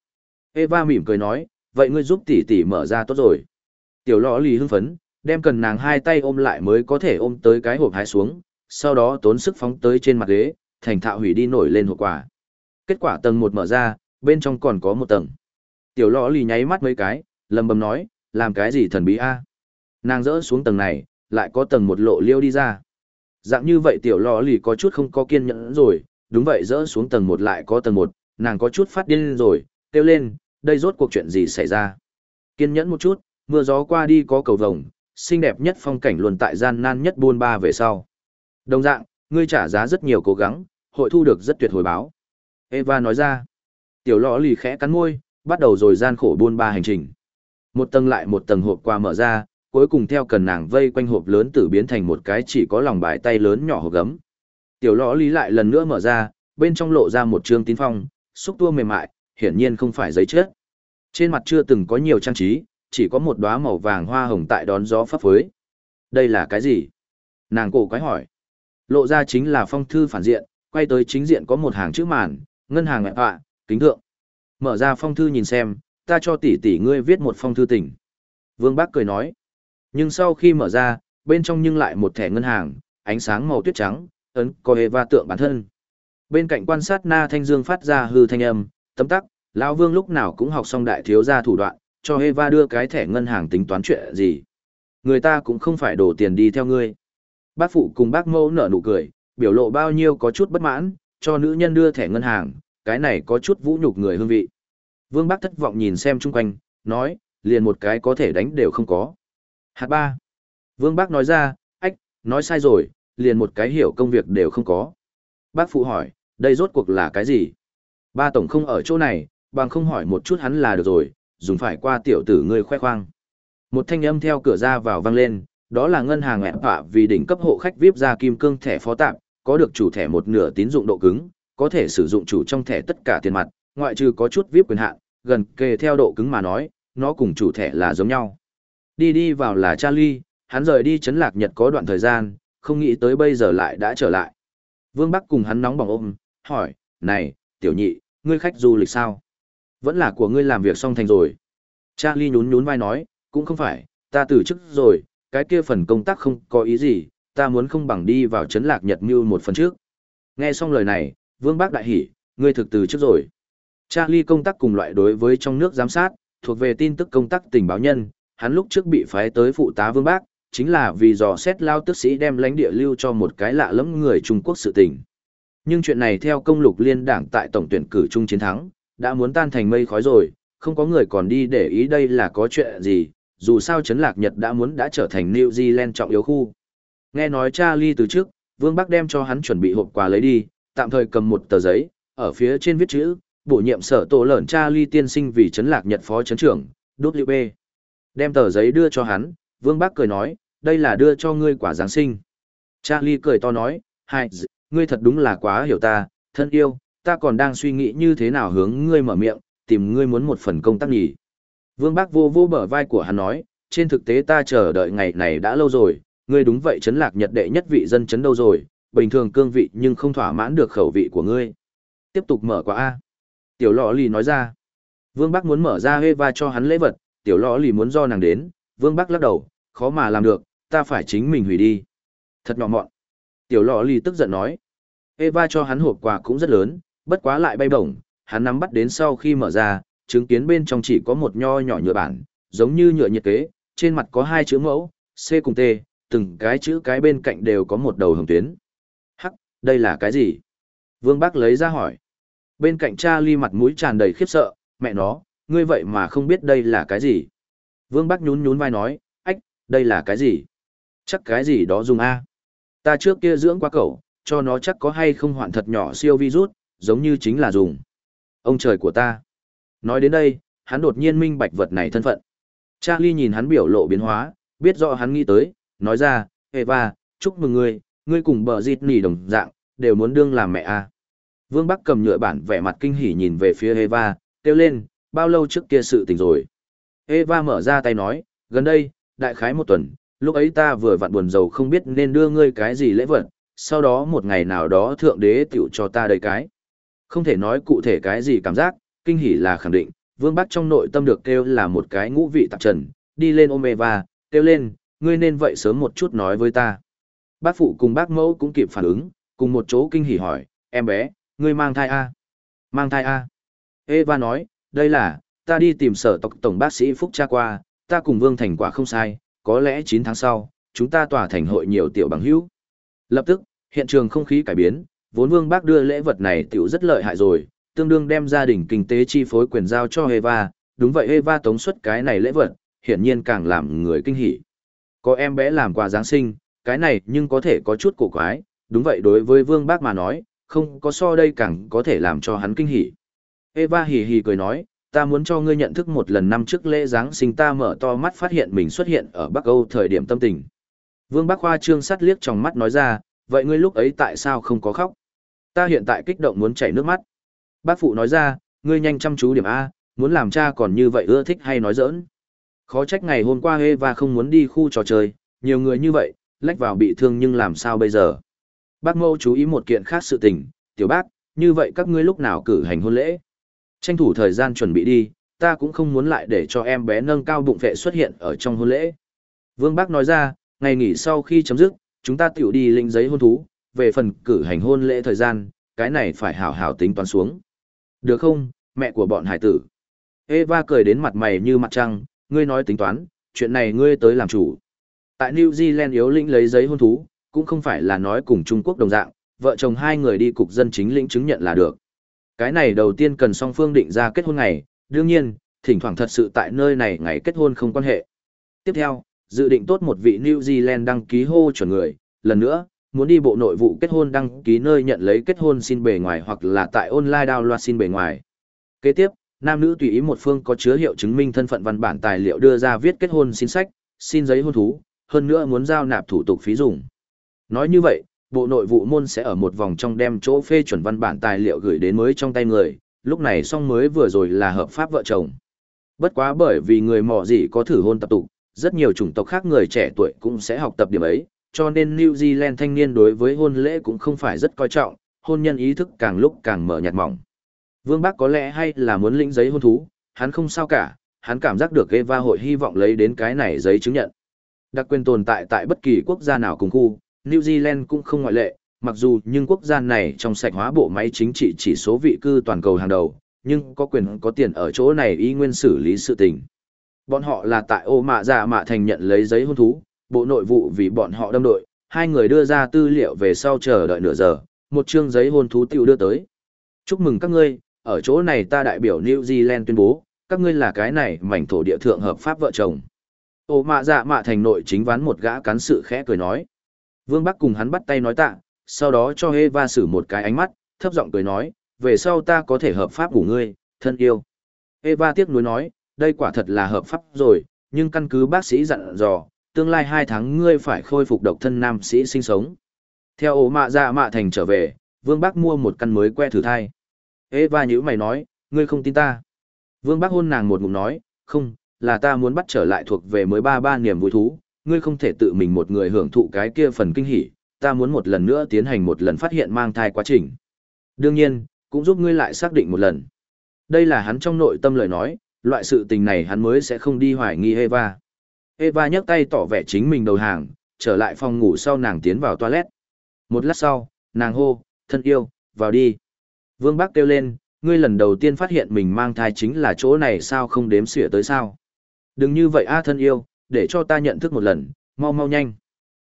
Eva mỉm cười nói, vậy ngươi giúp tỷ tỷ mở ra tốt rồi. Tiểu lọ lì hưng phấn, đem cần nàng hai tay ôm lại mới có thể ôm tới cái hộp hái xuống, sau đó tốn sức phóng tới trên mặt ghế, thành thạo hủy đi nổi lên hộp quả. Kết quả tầng một mở ra, bên trong còn có một tầng. Tiểu lọ lì nháy mắt mấy cái, lầm bầm nói, làm cái gì thần bí a? Nàng rỡ xuống tầng này, lại có tầng một lộ liêu đi ra. Dạng như vậy tiểu lọ lì có chút không có kiên nhẫn rồi, đúng vậy rỡ xuống tầng một lại có tầng một, nàng có chút phát điên rồi, kêu lên, đây rốt cuộc chuyện gì xảy ra. Kiên nhẫn một chút, mưa gió qua đi có cầu vồng, xinh đẹp nhất phong cảnh luôn tại gian nan nhất buôn ba về sau. Đồng dạng, ngươi trả giá rất nhiều cố gắng, hội thu được rất tuyệt hồi báo. Eva nói ra, tiểu lọ lì khẽ cắn môi, bắt đầu rồi gian khổ buôn ba hành trình. Một tầng lại một tầng hộp qua mở ra, cuối cùng theo cần nàng vây quanh hộp lớn tử biến thành một cái chỉ có lòng bài tay lớn nhỏ hộp gấm. Tiểu lọ lý lại lần nữa mở ra, bên trong lộ ra một trương tín phong, xúc tua mềm mại, hiển nhiên không phải giấy chết. Trên mặt chưa từng có nhiều trang trí, chỉ có một đóa màu vàng hoa hồng tại đón gió phấp phới. Đây là cái gì? Nàng cổ quái hỏi. Lộ ra chính là phong thư phản diện, quay tới chính diện có một hàng chữ màn, ngân hàng ngại họa, kính thượng. Mở ra phong thư nhìn xem, ta cho tỷ tỷ ngươi viết một phong thư tình. Vương Bác cười nói. Nhưng sau khi mở ra, bên trong nhưng lại một thẻ ngân hàng, ánh sáng màu tuyết trắng, ấn có Eva tượng bản thân. Bên cạnh quan sát Na Thanh Dương phát ra hư thanh âm, tấm tắc, lão Vương lúc nào cũng học xong đại thiếu gia thủ đoạn, cho Eva đưa cái thẻ ngân hàng tính toán chuyện gì. Người ta cũng không phải đổ tiền đi theo ngươi. Bác phụ cùng bác mẫu nở nụ cười, biểu lộ bao nhiêu có chút bất mãn, cho nữ nhân đưa thẻ ngân hàng, cái này có chút vũ nhục người hương vị. Vương Bác thất vọng nhìn xem chung quanh, nói, liền một cái có thể đánh đều không có. Hạt ba. Vương Bác nói ra, ách, nói sai rồi, liền một cái hiểu công việc đều không có. Bác phụ hỏi, đây rốt cuộc là cái gì? Ba tổng không ở chỗ này, bằng không hỏi một chút hắn là được rồi, dùng phải qua tiểu tử người khoe khoang. Một thanh âm theo cửa ra vào vang lên, đó là ngân hàng ẹn phạ vì đỉnh cấp hộ khách VIP ra kim cương thẻ phó tạm, có được chủ thẻ một nửa tín dụng độ cứng, có thể sử dụng chủ trong thẻ tất cả tiền mặt, ngoại trừ có chút VIP quyền hạn, gần kề theo độ cứng mà nói, nó cùng chủ thẻ là giống nhau. Đi đi vào là Charlie, hắn rời đi chấn lạc Nhật có đoạn thời gian, không nghĩ tới bây giờ lại đã trở lại. Vương Bắc cùng hắn nóng bỏng ôm, hỏi, này, tiểu nhị, ngươi khách du lịch sao? Vẫn là của ngươi làm việc xong thành rồi. Charlie nhún nhún vai nói, cũng không phải, ta từ chức rồi, cái kia phần công tác không có ý gì, ta muốn không bằng đi vào chấn lạc Nhật mưu một phần trước. Nghe xong lời này, Vương Bác đại hỉ, ngươi thực từ trước rồi. Charlie công tác cùng loại đối với trong nước giám sát, thuộc về tin tức công tác tình báo nhân, hắn lúc trước bị phái tới phụ tá Vương Bác, chính là vì dò xét lao tức sĩ đem lãnh địa lưu cho một cái lạ lẫm người Trung Quốc sự tình. Nhưng chuyện này theo công lục liên đảng tại tổng tuyển cử chung chiến thắng, đã muốn tan thành mây khói rồi, không có người còn đi để ý đây là có chuyện gì, dù sao Trấn lạc Nhật đã muốn đã trở thành New Zealand trọng yếu khu. Nghe nói Charlie từ trước, Vương Bắc đem cho hắn chuẩn bị hộp quà lấy đi, tạm thời cầm một tờ giấy, ở phía trên viết chữ, bổ nhiệm sở tổ lợn ly tiên sinh vì chấn lạc Nhật phó chấn trưởng, WB. Đem tờ giấy đưa cho hắn, Vương Bắc cười nói, đây là đưa cho ngươi quả Giáng sinh. Charlie cười to nói, hai, ngươi thật đúng là quá hiểu ta, thân yêu, ta còn đang suy nghĩ như thế nào hướng ngươi mở miệng, tìm ngươi muốn một phần công tác nhỉ. Vương Bác vô vô bờ vai của hắn nói, trên thực tế ta chờ đợi ngày này đã lâu rồi, ngươi đúng vậy chấn lạc nhật đệ nhất vị dân chấn đâu rồi, bình thường cương vị nhưng không thỏa mãn được khẩu vị của ngươi. Tiếp tục mở quả A. Tiểu lọ lì nói ra. Vương Bác muốn mở ra Eva cho hắn lễ vật, tiểu lọ lì muốn do nàng đến, Vương Bác lắc đầu, khó mà làm được, ta phải chính mình hủy đi. Thật nhỏ mọn. Tiểu lọ lì tức giận nói. Eva cho hắn hộp quà cũng rất lớn, bất quá lại bay bổng, hắn nắm bắt đến sau khi mở ra, chứng kiến bên trong chỉ có một nho nhỏ nhựa bản, giống như nhựa nhiệt kế, trên mặt có hai chữ mẫu, C cùng T, từng cái chữ cái bên cạnh đều có một đầu hồng tuyến. Đây là cái gì? Vương Bắc lấy ra hỏi. Bên cạnh cha ly mặt mũi tràn đầy khiếp sợ, mẹ nó, ngươi vậy mà không biết đây là cái gì. Vương Bắc nhún nhún vai nói, ách, đây là cái gì? Chắc cái gì đó dùng A. Ta trước kia dưỡng qua cậu, cho nó chắc có hay không hoạn thật nhỏ siêu virus, giống như chính là dùng. Ông trời của ta. Nói đến đây, hắn đột nhiên minh bạch vật này thân phận. Charlie nhìn hắn biểu lộ biến hóa, biết rõ hắn nghĩ tới, nói ra, Eva, chúc mừng ngươi, ngươi cùng bờ dịt nỉ đồng dạng, đều muốn đương làm mẹ a. Vương Bắc cầm nhựa bản vẻ mặt kinh hỉ nhìn về phía Eva, kêu lên, bao lâu trước kia sự tình rồi. Eva mở ra tay nói, gần đây, đại khái một tuần, lúc ấy ta vừa vặn buồn giàu không biết nên đưa ngươi cái gì lễ vật, sau đó một ngày nào đó thượng đế tiểu cho ta đầy cái. Không thể nói cụ thể cái gì cảm giác, kinh hỉ là khẳng định, Vương Bắc trong nội tâm được kêu là một cái ngũ vị tạp trần, đi lên ôm Eva, kêu lên, ngươi nên vậy sớm một chút nói với ta. Bác phụ cùng bác mẫu cũng kịp phản ứng, cùng một chỗ kinh hỉ hỏi, em bé, ngươi mang thai a Mang thai a Eva nói, đây là, ta đi tìm sở tộc tổng bác sĩ Phúc cha qua, ta cùng Vương Thành quả không sai, có lẽ 9 tháng sau, chúng ta tỏa thành hội nhiều tiểu bằng hữu. Lập tức, hiện trường không khí cải biến, vốn Vương Bác đưa lễ vật này tiểu rất lợi hại rồi, tương đương đem gia đình kinh tế chi phối quyền giao cho Eva, đúng vậy Eva tống xuất cái này lễ vật, hiển nhiên càng làm người kinh hỉ. Có em bé làm quà Giáng sinh, cái này nhưng có thể có chút cổ quái, đúng vậy đối với Vương Bác mà nói, không có so đây càng có thể làm cho hắn kinh hỉ. Eva hì hì cười nói, ta muốn cho ngươi nhận thức một lần năm trước lễ Giáng sinh ta mở to mắt phát hiện mình xuất hiện ở Bắc Âu thời điểm tâm tình. Vương Bắc Hoa trương sắt liếc trong mắt nói ra, vậy ngươi lúc ấy tại sao không có khóc? Ta hiện tại kích động muốn chảy nước mắt. Bác phụ nói ra, ngươi nhanh chăm chú điểm A, muốn làm cha còn như vậy ưa thích hay nói giỡn. Khó trách ngày hôm qua Eva không muốn đi khu trò chơi, nhiều người như vậy, lách vào bị thương nhưng làm sao bây giờ? Bác mâu chú ý một kiện khác sự tình, tiểu bác, như vậy các ngươi lúc nào cử hành hôn lễ? Tranh thủ thời gian chuẩn bị đi, ta cũng không muốn lại để cho em bé nâng cao bụng vệ xuất hiện ở trong hôn lễ. Vương Bác nói ra, ngày nghỉ sau khi chấm dứt, chúng ta tiểu đi lĩnh giấy hôn thú, về phần cử hành hôn lễ thời gian, cái này phải hảo hảo tính toán xuống. Được không, mẹ của bọn hải tử? Eva cười đến mặt mày như mặt trăng, ngươi nói tính toán, chuyện này ngươi tới làm chủ. Tại New Zealand yếu lĩnh lấy giấy hôn thú, cũng không phải là nói cùng Trung Quốc đồng dạng, vợ chồng hai người đi cục dân chính lĩnh chứng nhận là được. Cái này đầu tiên cần song phương định ra kết hôn ngày, đương nhiên, thỉnh thoảng thật sự tại nơi này ngày kết hôn không quan hệ. Tiếp theo, dự định tốt một vị New Zealand đăng ký hô chuẩn người, lần nữa, muốn đi bộ nội vụ kết hôn đăng ký nơi nhận lấy kết hôn xin bề ngoài hoặc là tại online download xin bề ngoài. Kế tiếp, nam nữ tùy ý một phương có chứa hiệu chứng minh thân phận văn bản tài liệu đưa ra viết kết hôn xin sách, xin giấy hôn thú, hơn nữa muốn giao nạp thủ tục phí dùng. Nói như vậy, Bộ Nội vụ môn sẽ ở một vòng trong đem chỗ phê chuẩn văn bản tài liệu gửi đến mới trong tay người, lúc này song mới vừa rồi là hợp pháp vợ chồng. Bất quá bởi vì người mỏ gì có thử hôn tập tục, rất nhiều chủng tộc khác người trẻ tuổi cũng sẽ học tập điểm ấy, cho nên New Zealand thanh niên đối với hôn lễ cũng không phải rất coi trọng, hôn nhân ý thức càng lúc càng mở nhạt mỏng. Vương Bắc có lẽ hay là muốn lĩnh giấy hôn thú, hắn không sao cả, hắn cảm giác được Eva hội hy vọng lấy đến cái này giấy chứng nhận. Đặc quyền tồn tại tại bất kỳ quốc gia nào cùng khu, New Zealand cũng không ngoại lệ, mặc dù nhưng quốc gia này trong sạch hóa bộ máy chính trị chỉ số vị cư toàn cầu hàng đầu, nhưng có quyền có tiền ở chỗ này y nguyên xử lý sự tình. Bọn họ là tại ô mạ dạ mạ thành nhận lấy giấy hôn thú, bộ nội vụ vì bọn họ đâm đội, hai người đưa ra tư liệu về sau chờ đợi nửa giờ, một chương giấy hôn thú tiêu đưa tới. Chúc mừng các ngươi, ở chỗ này ta đại biểu New Zealand tuyên bố, các ngươi là cái này mảnh thổ địa thượng hợp pháp vợ chồng. Ô mạ dạ mạ thành nội chính ván một gã cán sự khẽ cười nói. Vương Bắc cùng hắn bắt tay nói tạ, sau đó cho Eva xử một cái ánh mắt, thấp giọng cười nói, về sau ta có thể hợp pháp của ngươi, thân yêu. Eva tiếc nuối nói, đây quả thật là hợp pháp rồi, nhưng căn cứ bác sĩ dặn dò, tương lai hai tháng ngươi phải khôi phục độc thân nam sĩ sinh sống. Theo ổ mạ dạ mạ thành trở về, Vương Bác mua một căn mới que thử thai. Eva nhữ mày nói, ngươi không tin ta. Vương Bác hôn nàng một ngụm nói, không, là ta muốn bắt trở lại thuộc về mới ba ba niềm vui thú, ngươi không thể tự mình một người hưởng thụ cái kia phần kinh hỉ, ta muốn một lần nữa tiến hành một lần phát hiện mang thai quá trình. Đương nhiên, cũng giúp ngươi lại xác định một lần. Đây là hắn trong nội tâm lời nói, loại sự tình này hắn mới sẽ không đi hoài nghi Eva. Eva nhấc tay tỏ vẻ chính mình đầu hàng, trở lại phòng ngủ sau nàng tiến vào toilet. Một lát sau, nàng hô, thân yêu, vào đi. Vương Bắc kêu lên, ngươi lần đầu tiên phát hiện mình mang thai chính là chỗ này sao không đếm xỉa tới sao. Đừng như vậy a thân yêu, để cho ta nhận thức một lần, mau mau nhanh.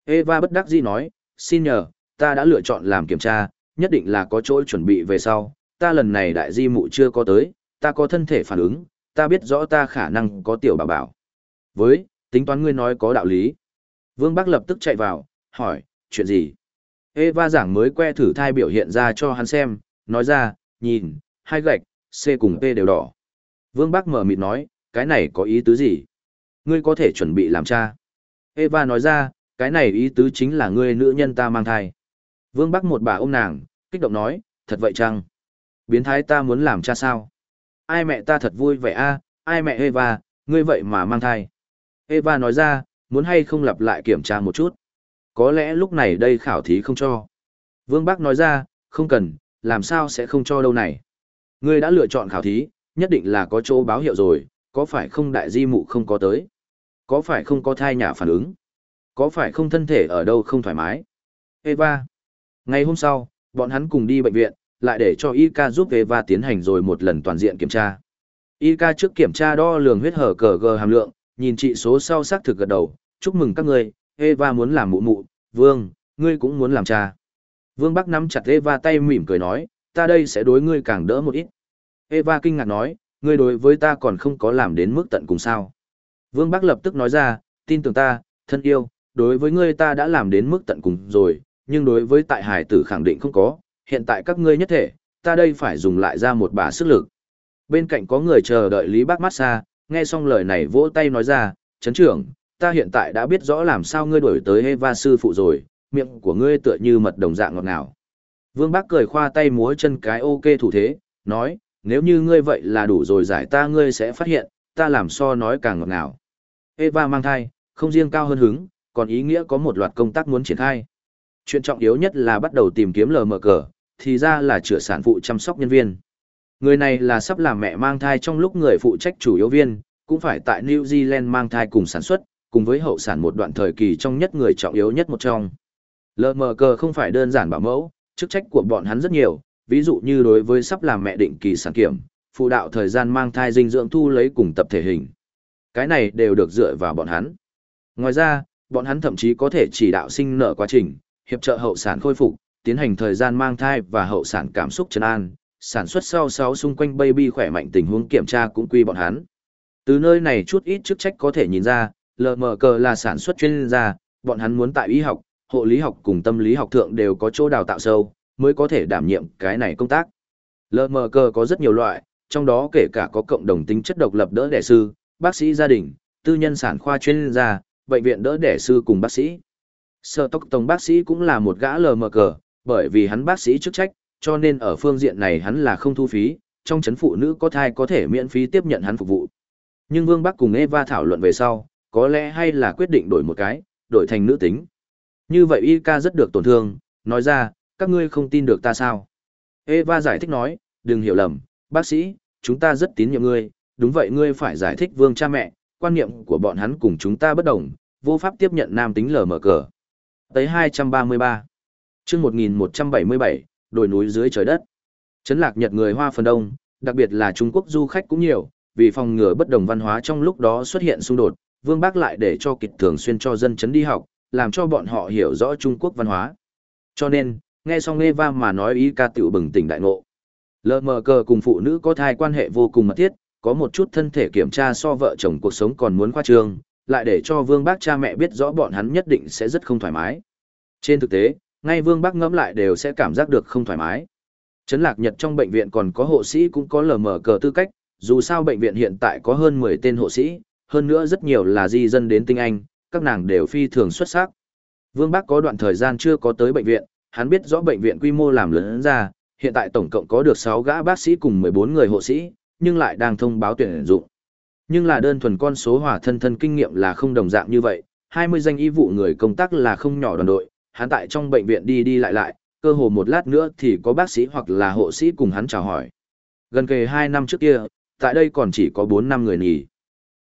Eva bất đắc dĩ nói, xin nhờ, ta đã lựa chọn làm kiểm tra, nhất định là có chỗ chuẩn bị về sau, ta lần này đại di mụ chưa có tới, ta có thân thể phản ứng, ta biết rõ ta khả năng có tiểu bảo bảo. Với, tính toán ngươi nói có đạo lý. Vương Bắc lập tức chạy vào, hỏi, chuyện gì? Eva giảng mới que thử thai biểu hiện ra cho hắn xem, nói ra, nhìn, hai gạch, C cùng P đều đỏ. Vương Bắc mở mịt nói, cái này có ý tứ gì? Ngươi có thể chuẩn bị làm cha. Eva nói ra, cái này ý tứ chính là ngươi nữ nhân ta mang thai. Vương Bắc một bà ôm nàng, kích động nói, thật vậy chăng? Biến thái ta muốn làm cha sao? Ai mẹ ta thật vui vẻ a, ai mẹ Eva, ngươi vậy mà mang thai. Eva nói ra, muốn hay không lặp lại kiểm tra một chút. Có lẽ lúc này đây khảo thí không cho. Vương Bắc nói ra, không cần, làm sao sẽ không cho đâu này. Ngươi đã lựa chọn khảo thí, nhất định là có chỗ báo hiệu rồi, có phải không đại di mụ không có tới? Có phải không có thai nhà phản ứng? Có phải không thân thể ở đâu không thoải mái? Eva. Ngày hôm sau, bọn hắn cùng đi bệnh viện, lại để cho Ika giúp Eva tiến hành rồi một lần toàn diện kiểm tra. Ika trước kiểm tra đo lường huyết hở cờ g hàm lượng, nhìn trị số sau xác thực gật đầu, chúc mừng các ngươi, Eva muốn làm mụ mụ, Vương, ngươi cũng muốn làm cha. Vương Bắc nắm chặt Eva tay mỉm cười nói, ta đây sẽ đối ngươi càng đỡ một ít. Eva kinh ngạc nói, ngươi đối với ta còn không có làm đến mức tận cùng sao. Vương Bắc lập tức nói ra, tin tưởng ta, thân yêu, đối với ngươi ta đã làm đến mức tận cùng rồi, nhưng đối với tại hải tử khẳng định không có, hiện tại các ngươi nhất thể, ta đây phải dùng lại ra một bà sức lực. Bên cạnh có người chờ đợi Lý Bác Massage, nghe xong lời này vỗ tay nói ra, chấn trưởng, ta hiện tại đã biết rõ làm sao ngươi đổi tới Eva sư phụ rồi, miệng của ngươi tựa như mật đồng dạng ngọt ngào. Vương Bác cười khoa tay múa chân cái ok thủ thế, nói, nếu như ngươi vậy là đủ rồi giải ta ngươi sẽ phát hiện, ta làm so nói càng ngọt ngào. Eva mang thai, không riêng cao hơn hứng, còn ý nghĩa có một loạt công tác muốn triển khai. Chuyện trọng yếu nhất là bắt đầu tìm kiếm lờ Mở cờ, thì ra là chữa sản phụ chăm sóc nhân viên. Người này là sắp làm mẹ mang thai trong lúc người phụ trách chủ yếu viên, cũng phải tại New Zealand mang thai cùng sản xuất, cùng với hậu sản một đoạn thời kỳ trong nhất người trọng yếu nhất một trong. Lờ Mở Cờ không phải đơn giản bảo mẫu, chức trách của bọn hắn rất nhiều, ví dụ như đối với sắp làm mẹ định kỳ sản kiểm, phụ đạo thời gian mang thai dinh dưỡng thu lấy cùng tập thể hình. Cái này đều được dựa vào bọn hắn. Ngoài ra, bọn hắn thậm chí có thể chỉ đạo sinh nở quá trình, hiệp trợ hậu sản khôi phục, tiến hành thời gian mang thai và hậu sản cảm xúc trấn an, sản xuất sau sáu xung quanh baby khỏe mạnh tình huống kiểm tra cũng quy bọn hắn. Từ nơi này chút ít chức trách có thể nhìn ra, LMK là sản xuất chuyên gia, bọn hắn muốn tại y học, hộ lý học cùng tâm lý học thượng đều có chỗ đào tạo sâu, mới có thể đảm nhiệm cái này công tác. LMK có rất nhiều loại, trong đó kể cả có cộng đồng tính chất độc lập đỡ đẻ sư, bác sĩ gia đình, tư nhân sản khoa chuyên gia, bệnh viện đỡ đẻ sư cùng bác sĩ. Sở tốc tổng bác sĩ cũng là một gã LMK, bởi vì hắn bác sĩ chức trách, cho nên ở phương diện này hắn là không thu phí, trong chấn phụ nữ có thai có thể miễn phí tiếp nhận hắn phục vụ. Nhưng Vương Bắc cùng Eva thảo luận về sau, có lẽ hay là quyết định đổi một cái, đổi thành nữ tính. Như vậy Y ca rất được tổn thương, nói ra, các ngươi không tin được ta sao? Eva giải thích nói, đừng hiểu lầm, bác sĩ, chúng ta rất tín nhiệm ngươi, đúng vậy ngươi phải giải thích vương cha mẹ, quan niệm của bọn hắn cùng chúng ta bất đồng, vô pháp tiếp nhận nam tính lờ mở cờ. Tới 233. chương 1177, đồi núi dưới trời đất. Trấn lạc Nhật người Hoa phần đông, đặc biệt là Trung Quốc du khách cũng nhiều, vì phòng ngừa bất đồng văn hóa trong lúc đó xuất hiện xung đột, Vương Bác lại để cho kịch thường xuyên cho dân chấn đi học, làm cho bọn họ hiểu rõ Trung Quốc văn hóa. Cho nên, nghe xong Eva mà nói ý ca tiểu bừng tỉnh đại ngộ. Lờ mờ cờ cùng phụ nữ có thai quan hệ vô cùng mật thiết, có một chút thân thể kiểm tra so vợ chồng cuộc sống còn muốn khoa trương, lại để cho Vương Bác cha mẹ biết rõ bọn hắn nhất định sẽ rất không thoải mái. Trên thực tế, ngay Vương Bác ngẫm lại đều sẽ cảm giác được không thoải mái. Trấn Lạc Nhật trong bệnh viện còn có hộ sĩ cũng có lờ mở cờ tư cách, dù sao bệnh viện hiện tại có hơn 10 tên hộ sĩ, hơn nữa rất nhiều là di dân đến tinh Anh, các nàng đều phi thường xuất sắc. Vương Bác có đoạn thời gian chưa có tới bệnh viện, hắn biết rõ bệnh viện quy mô làm lớn ra, hiện tại tổng cộng có được 6 gã bác sĩ cùng 14 người hộ sĩ, nhưng lại đang thông báo tuyển dụng. Nhưng là đơn thuần con số hỏa thân thân kinh nghiệm là không đồng dạng như vậy, 20 danh y vụ người công tác là không nhỏ đoàn đội, hắn tại trong bệnh viện đi đi lại lại, cơ hồ một lát nữa thì có bác sĩ hoặc là hộ sĩ cùng hắn chào hỏi. Gần kề 2 năm trước kia, tại đây còn chỉ có 4 năm người nghỉ.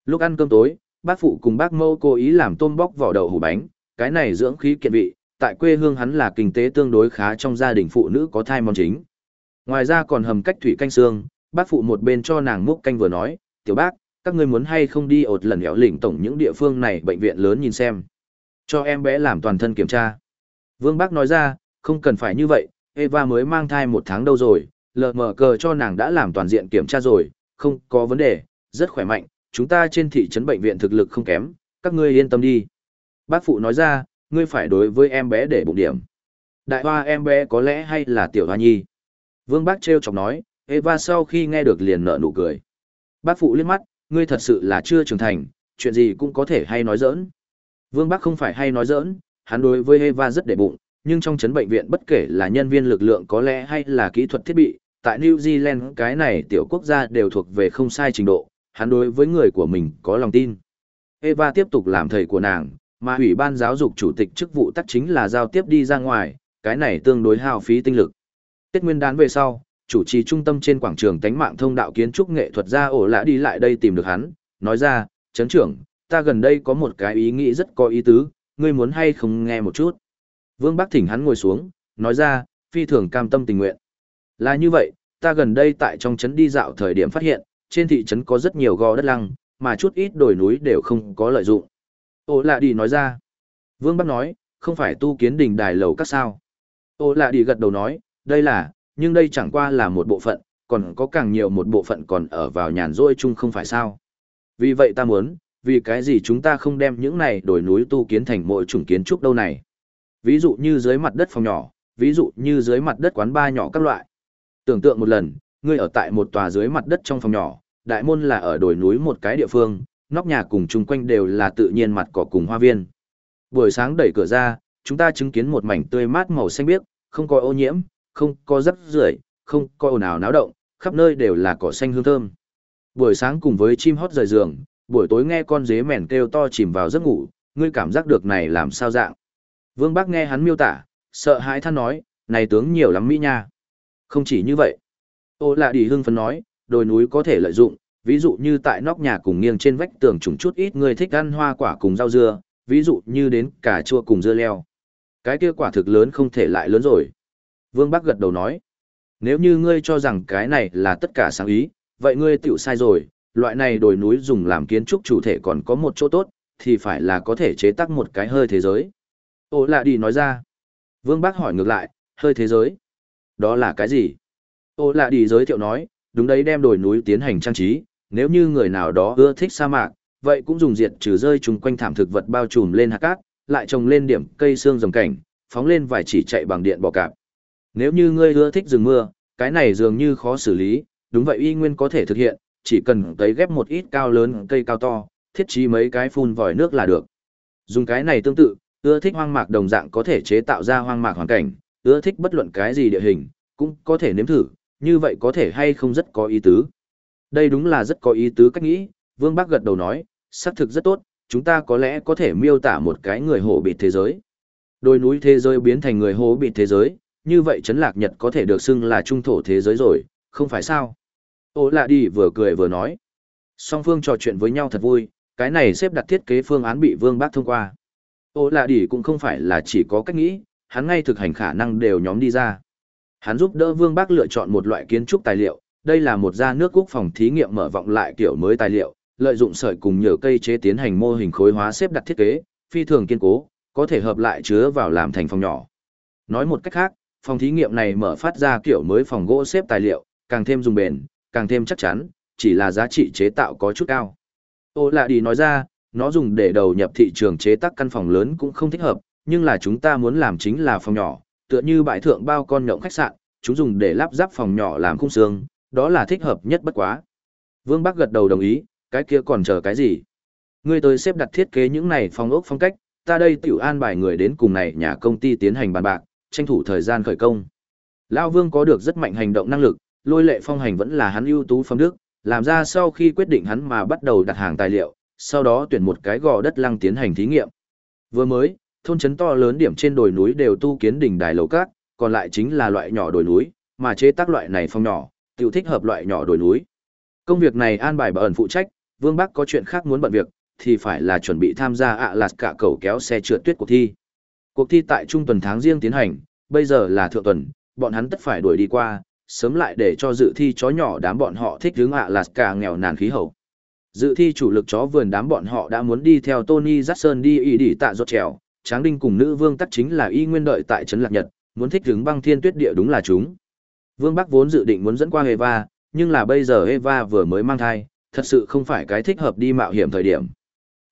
Lúc ăn cơm tối, bác phụ cùng bác mâu cố ý làm tôm bóc vỏ đậu hủ bánh, cái này dưỡng khí kiện vị, tại quê hương hắn là kinh tế tương đối khá trong gia đình phụ nữ có thai món chính. Ngoài ra còn hầm cách thủy canh xương, bác phụ một bên cho nàng múc canh vừa nói, tiểu bác, các ngươi muốn hay không đi ột lần hẻo lỉnh tổng những địa phương này bệnh viện lớn nhìn xem. Cho em bé làm toàn thân kiểm tra. Vương bác nói ra, không cần phải như vậy, Eva mới mang thai một tháng đâu rồi, lờ mờ cờ cho nàng đã làm toàn diện kiểm tra rồi, không có vấn đề, rất khỏe mạnh, chúng ta trên thị trấn bệnh viện thực lực không kém, các ngươi yên tâm đi. Bác phụ nói ra, ngươi phải đối với em bé để bụng điểm. Đại hoa em bé có lẽ hay là tiểu hoa nhi. Vương bác treo chọc nói, Eva sau khi nghe được liền nở nụ cười. Bác phụ liếc mắt, ngươi thật sự là chưa trưởng thành, chuyện gì cũng có thể hay nói giỡn. Vương bác không phải hay nói giỡn, hắn đối với Eva rất để bụng, nhưng trong chấn bệnh viện bất kể là nhân viên lực lượng có lẽ hay là kỹ thuật thiết bị, tại New Zealand cái này tiểu quốc gia đều thuộc về không sai trình độ, hắn đối với người của mình có lòng tin. Eva tiếp tục làm thầy của nàng, mà ủy ban giáo dục chủ tịch chức vụ tắc chính là giao tiếp đi ra ngoài, cái này tương đối hao phí tinh lực. Tết nguyên đán về sau, chủ trì trung tâm trên quảng trường tánh mạng thông đạo kiến trúc nghệ thuật gia ổ lã đi lại đây tìm được hắn, nói ra, chấn trưởng, ta gần đây có một cái ý nghĩ rất có ý tứ, ngươi muốn hay không nghe một chút. Vương Bắc thỉnh hắn ngồi xuống, nói ra, phi thường cam tâm tình nguyện. Là như vậy, ta gần đây tại trong trấn đi dạo thời điểm phát hiện, trên thị trấn có rất nhiều gò đất lăng, mà chút ít đồi núi đều không có lợi dụng. Ô lạ đi nói ra. Vương Bắc nói, không phải tu kiến đình đài lầu các sao. Ô lạ đi gật đầu nói, đây là, nhưng đây chẳng qua là một bộ phận, còn có càng nhiều một bộ phận còn ở vào nhàn rỗi chung không phải sao. Vì vậy ta muốn, vì cái gì chúng ta không đem những này đổi núi tu kiến thành mỗi chủng kiến trúc đâu này. Ví dụ như dưới mặt đất phòng nhỏ, ví dụ như dưới mặt đất quán bar nhỏ các loại. Tưởng tượng một lần, ngươi ở tại một tòa dưới mặt đất trong phòng nhỏ, đại môn là ở đồi núi một cái địa phương, nóc nhà cùng chung quanh đều là tự nhiên mặt cỏ cùng hoa viên. Buổi sáng đẩy cửa ra, chúng ta chứng kiến một mảnh tươi mát màu xanh biếc, không có ô nhiễm, không có rắc rưởi, không có ồn ào náo động, khắp nơi đều là cỏ xanh hương thơm. Buổi sáng cùng với chim hót rời giường, buổi tối nghe con dế mèn kêu to chìm vào giấc ngủ, ngươi cảm giác được này làm sao dạng. Vương Bắc nghe hắn miêu tả, sợ hãi than nói, này tướng nhiều lắm mỹ nha. Không chỉ như vậy. Ô lạ đi hương phấn nói, đồi núi có thể lợi dụng, ví dụ như tại nóc nhà cùng nghiêng trên vách tường trùng chút ít người thích ăn hoa quả cùng rau dưa, ví dụ như đến cà chua cùng dưa leo. Cái kia quả thực lớn không thể lại lớn rồi. Vương Bắc gật đầu nói, nếu như ngươi cho rằng cái này là tất cả sáng ý, vậy ngươi tiểu sai rồi, loại này đồi núi dùng làm kiến trúc chủ thể còn có một chỗ tốt, thì phải là có thể chế tác một cái hơi thế giới. Ô lạ đi nói ra. Vương Bắc hỏi ngược lại, hơi thế giới. Đó là cái gì? Ô lạ đi giới thiệu nói, đúng đấy đem đồi núi tiến hành trang trí, nếu như người nào đó ưa thích sa mạc, vậy cũng dùng diệt trừ rơi chung quanh thảm thực vật bao trùm lên hạt cát, lại trồng lên điểm cây xương rồng cảnh, phóng lên vài chỉ chạy bằng điện bò cạp. Nếu như ngươi ưa thích rừng mưa, cái này dường như khó xử lý, đúng vậy y nguyên có thể thực hiện, chỉ cần tấy ghép một ít cao lớn cây cao to, thiết trí mấy cái phun vòi nước là được. Dùng cái này tương tự, ưa thích hoang mạc đồng dạng có thể chế tạo ra hoang mạc hoàn cảnh, ưa thích bất luận cái gì địa hình, cũng có thể nếm thử, như vậy có thể hay không rất có ý tứ. Đây đúng là rất có ý tứ cách nghĩ, Vương Bắc gật đầu nói, xác thực rất tốt, chúng ta có lẽ có thể miêu tả một cái người hổ bịt thế giới. Đôi núi thế giới biến thành người hổ bịt thế giới, như vậy Trấn lạc Nhật có thể được xưng là trung thổ thế giới rồi, không phải sao? Ô lạ đi vừa cười vừa nói. Song phương trò chuyện với nhau thật vui, cái này xếp đặt thiết kế phương án bị Vương Bác thông qua. Ô lạ đi cũng không phải là chỉ có cách nghĩ, hắn ngay thực hành khả năng đều nhóm đi ra. Hắn giúp đỡ Vương Bác lựa chọn một loại kiến trúc tài liệu, đây là một gia nước quốc phòng thí nghiệm mở vọng lại kiểu mới tài liệu, lợi dụng sợi cùng nhựa cây chế tiến hành mô hình khối hóa xếp đặt thiết kế, phi thường kiên cố, có thể hợp lại chứa vào làm thành phòng nhỏ. Nói một cách khác, phòng thí nghiệm này mở phát ra kiểu mới phòng gỗ xếp tài liệu, càng thêm dùng bền, càng thêm chắc chắn, chỉ là giá trị chế tạo có chút cao. Ô lạ đi nói ra, nó dùng để đầu nhập thị trường chế tác căn phòng lớn cũng không thích hợp, nhưng là chúng ta muốn làm chính là phòng nhỏ, tựa như bãi thượng bao con nhộng khách sạn, chúng dùng để lắp ráp phòng nhỏ làm khung xương, đó là thích hợp nhất bất quá. Vương Bắc gật đầu đồng ý, cái kia còn chờ cái gì? Ngươi tới xếp đặt thiết kế những này phòng ốc phong cách, ta đây tiểu an bài người đến cùng này nhà công ty tiến hành bàn bạc, tranh thủ thời gian khởi công. Lão Vương có được rất mạnh hành động năng lực, lôi lệ phong hành vẫn là hắn ưu tú phẩm đức, làm ra sau khi quyết định hắn mà bắt đầu đặt hàng tài liệu, sau đó tuyển một cái gò đất lăng tiến hành thí nghiệm. Vừa mới, thôn trấn to lớn điểm trên đồi núi đều tu kiến đỉnh đài lầu cát, còn lại chính là loại nhỏ đồi núi, mà chế tác loại này phong nhỏ, tiểu thích hợp loại nhỏ đồi núi. Công việc này an bài bà ẩn phụ trách, Vương Bắc có chuyện khác muốn bận việc, thì phải là chuẩn bị tham gia ạ lạt cả cầu kéo xe trượt tuyết cuộc thi. Cuộc thi tại trung tuần tháng riêng tiến hành, bây giờ là thượng tuần, bọn hắn tất phải đuổi đi qua, sớm lại để cho dự thi chó nhỏ đám bọn họ thích hướng ạ lạt cả nghèo nàn khí hậu. Dự thi chủ lực chó vườn đám bọn họ đã muốn đi theo Tony Jackson đi ý đi tạ rốt trèo, Tráng Đinh cùng nữ vương tắc chính là y nguyên đợi tại trấn Lạc Nhật, muốn thích hướng băng thiên tuyết địa đúng là chúng. Vương Bắc vốn dự định muốn dẫn qua Eva, nhưng là bây giờ Eva vừa mới mang thai, thật sự không phải cái thích hợp đi mạo hiểm thời điểm.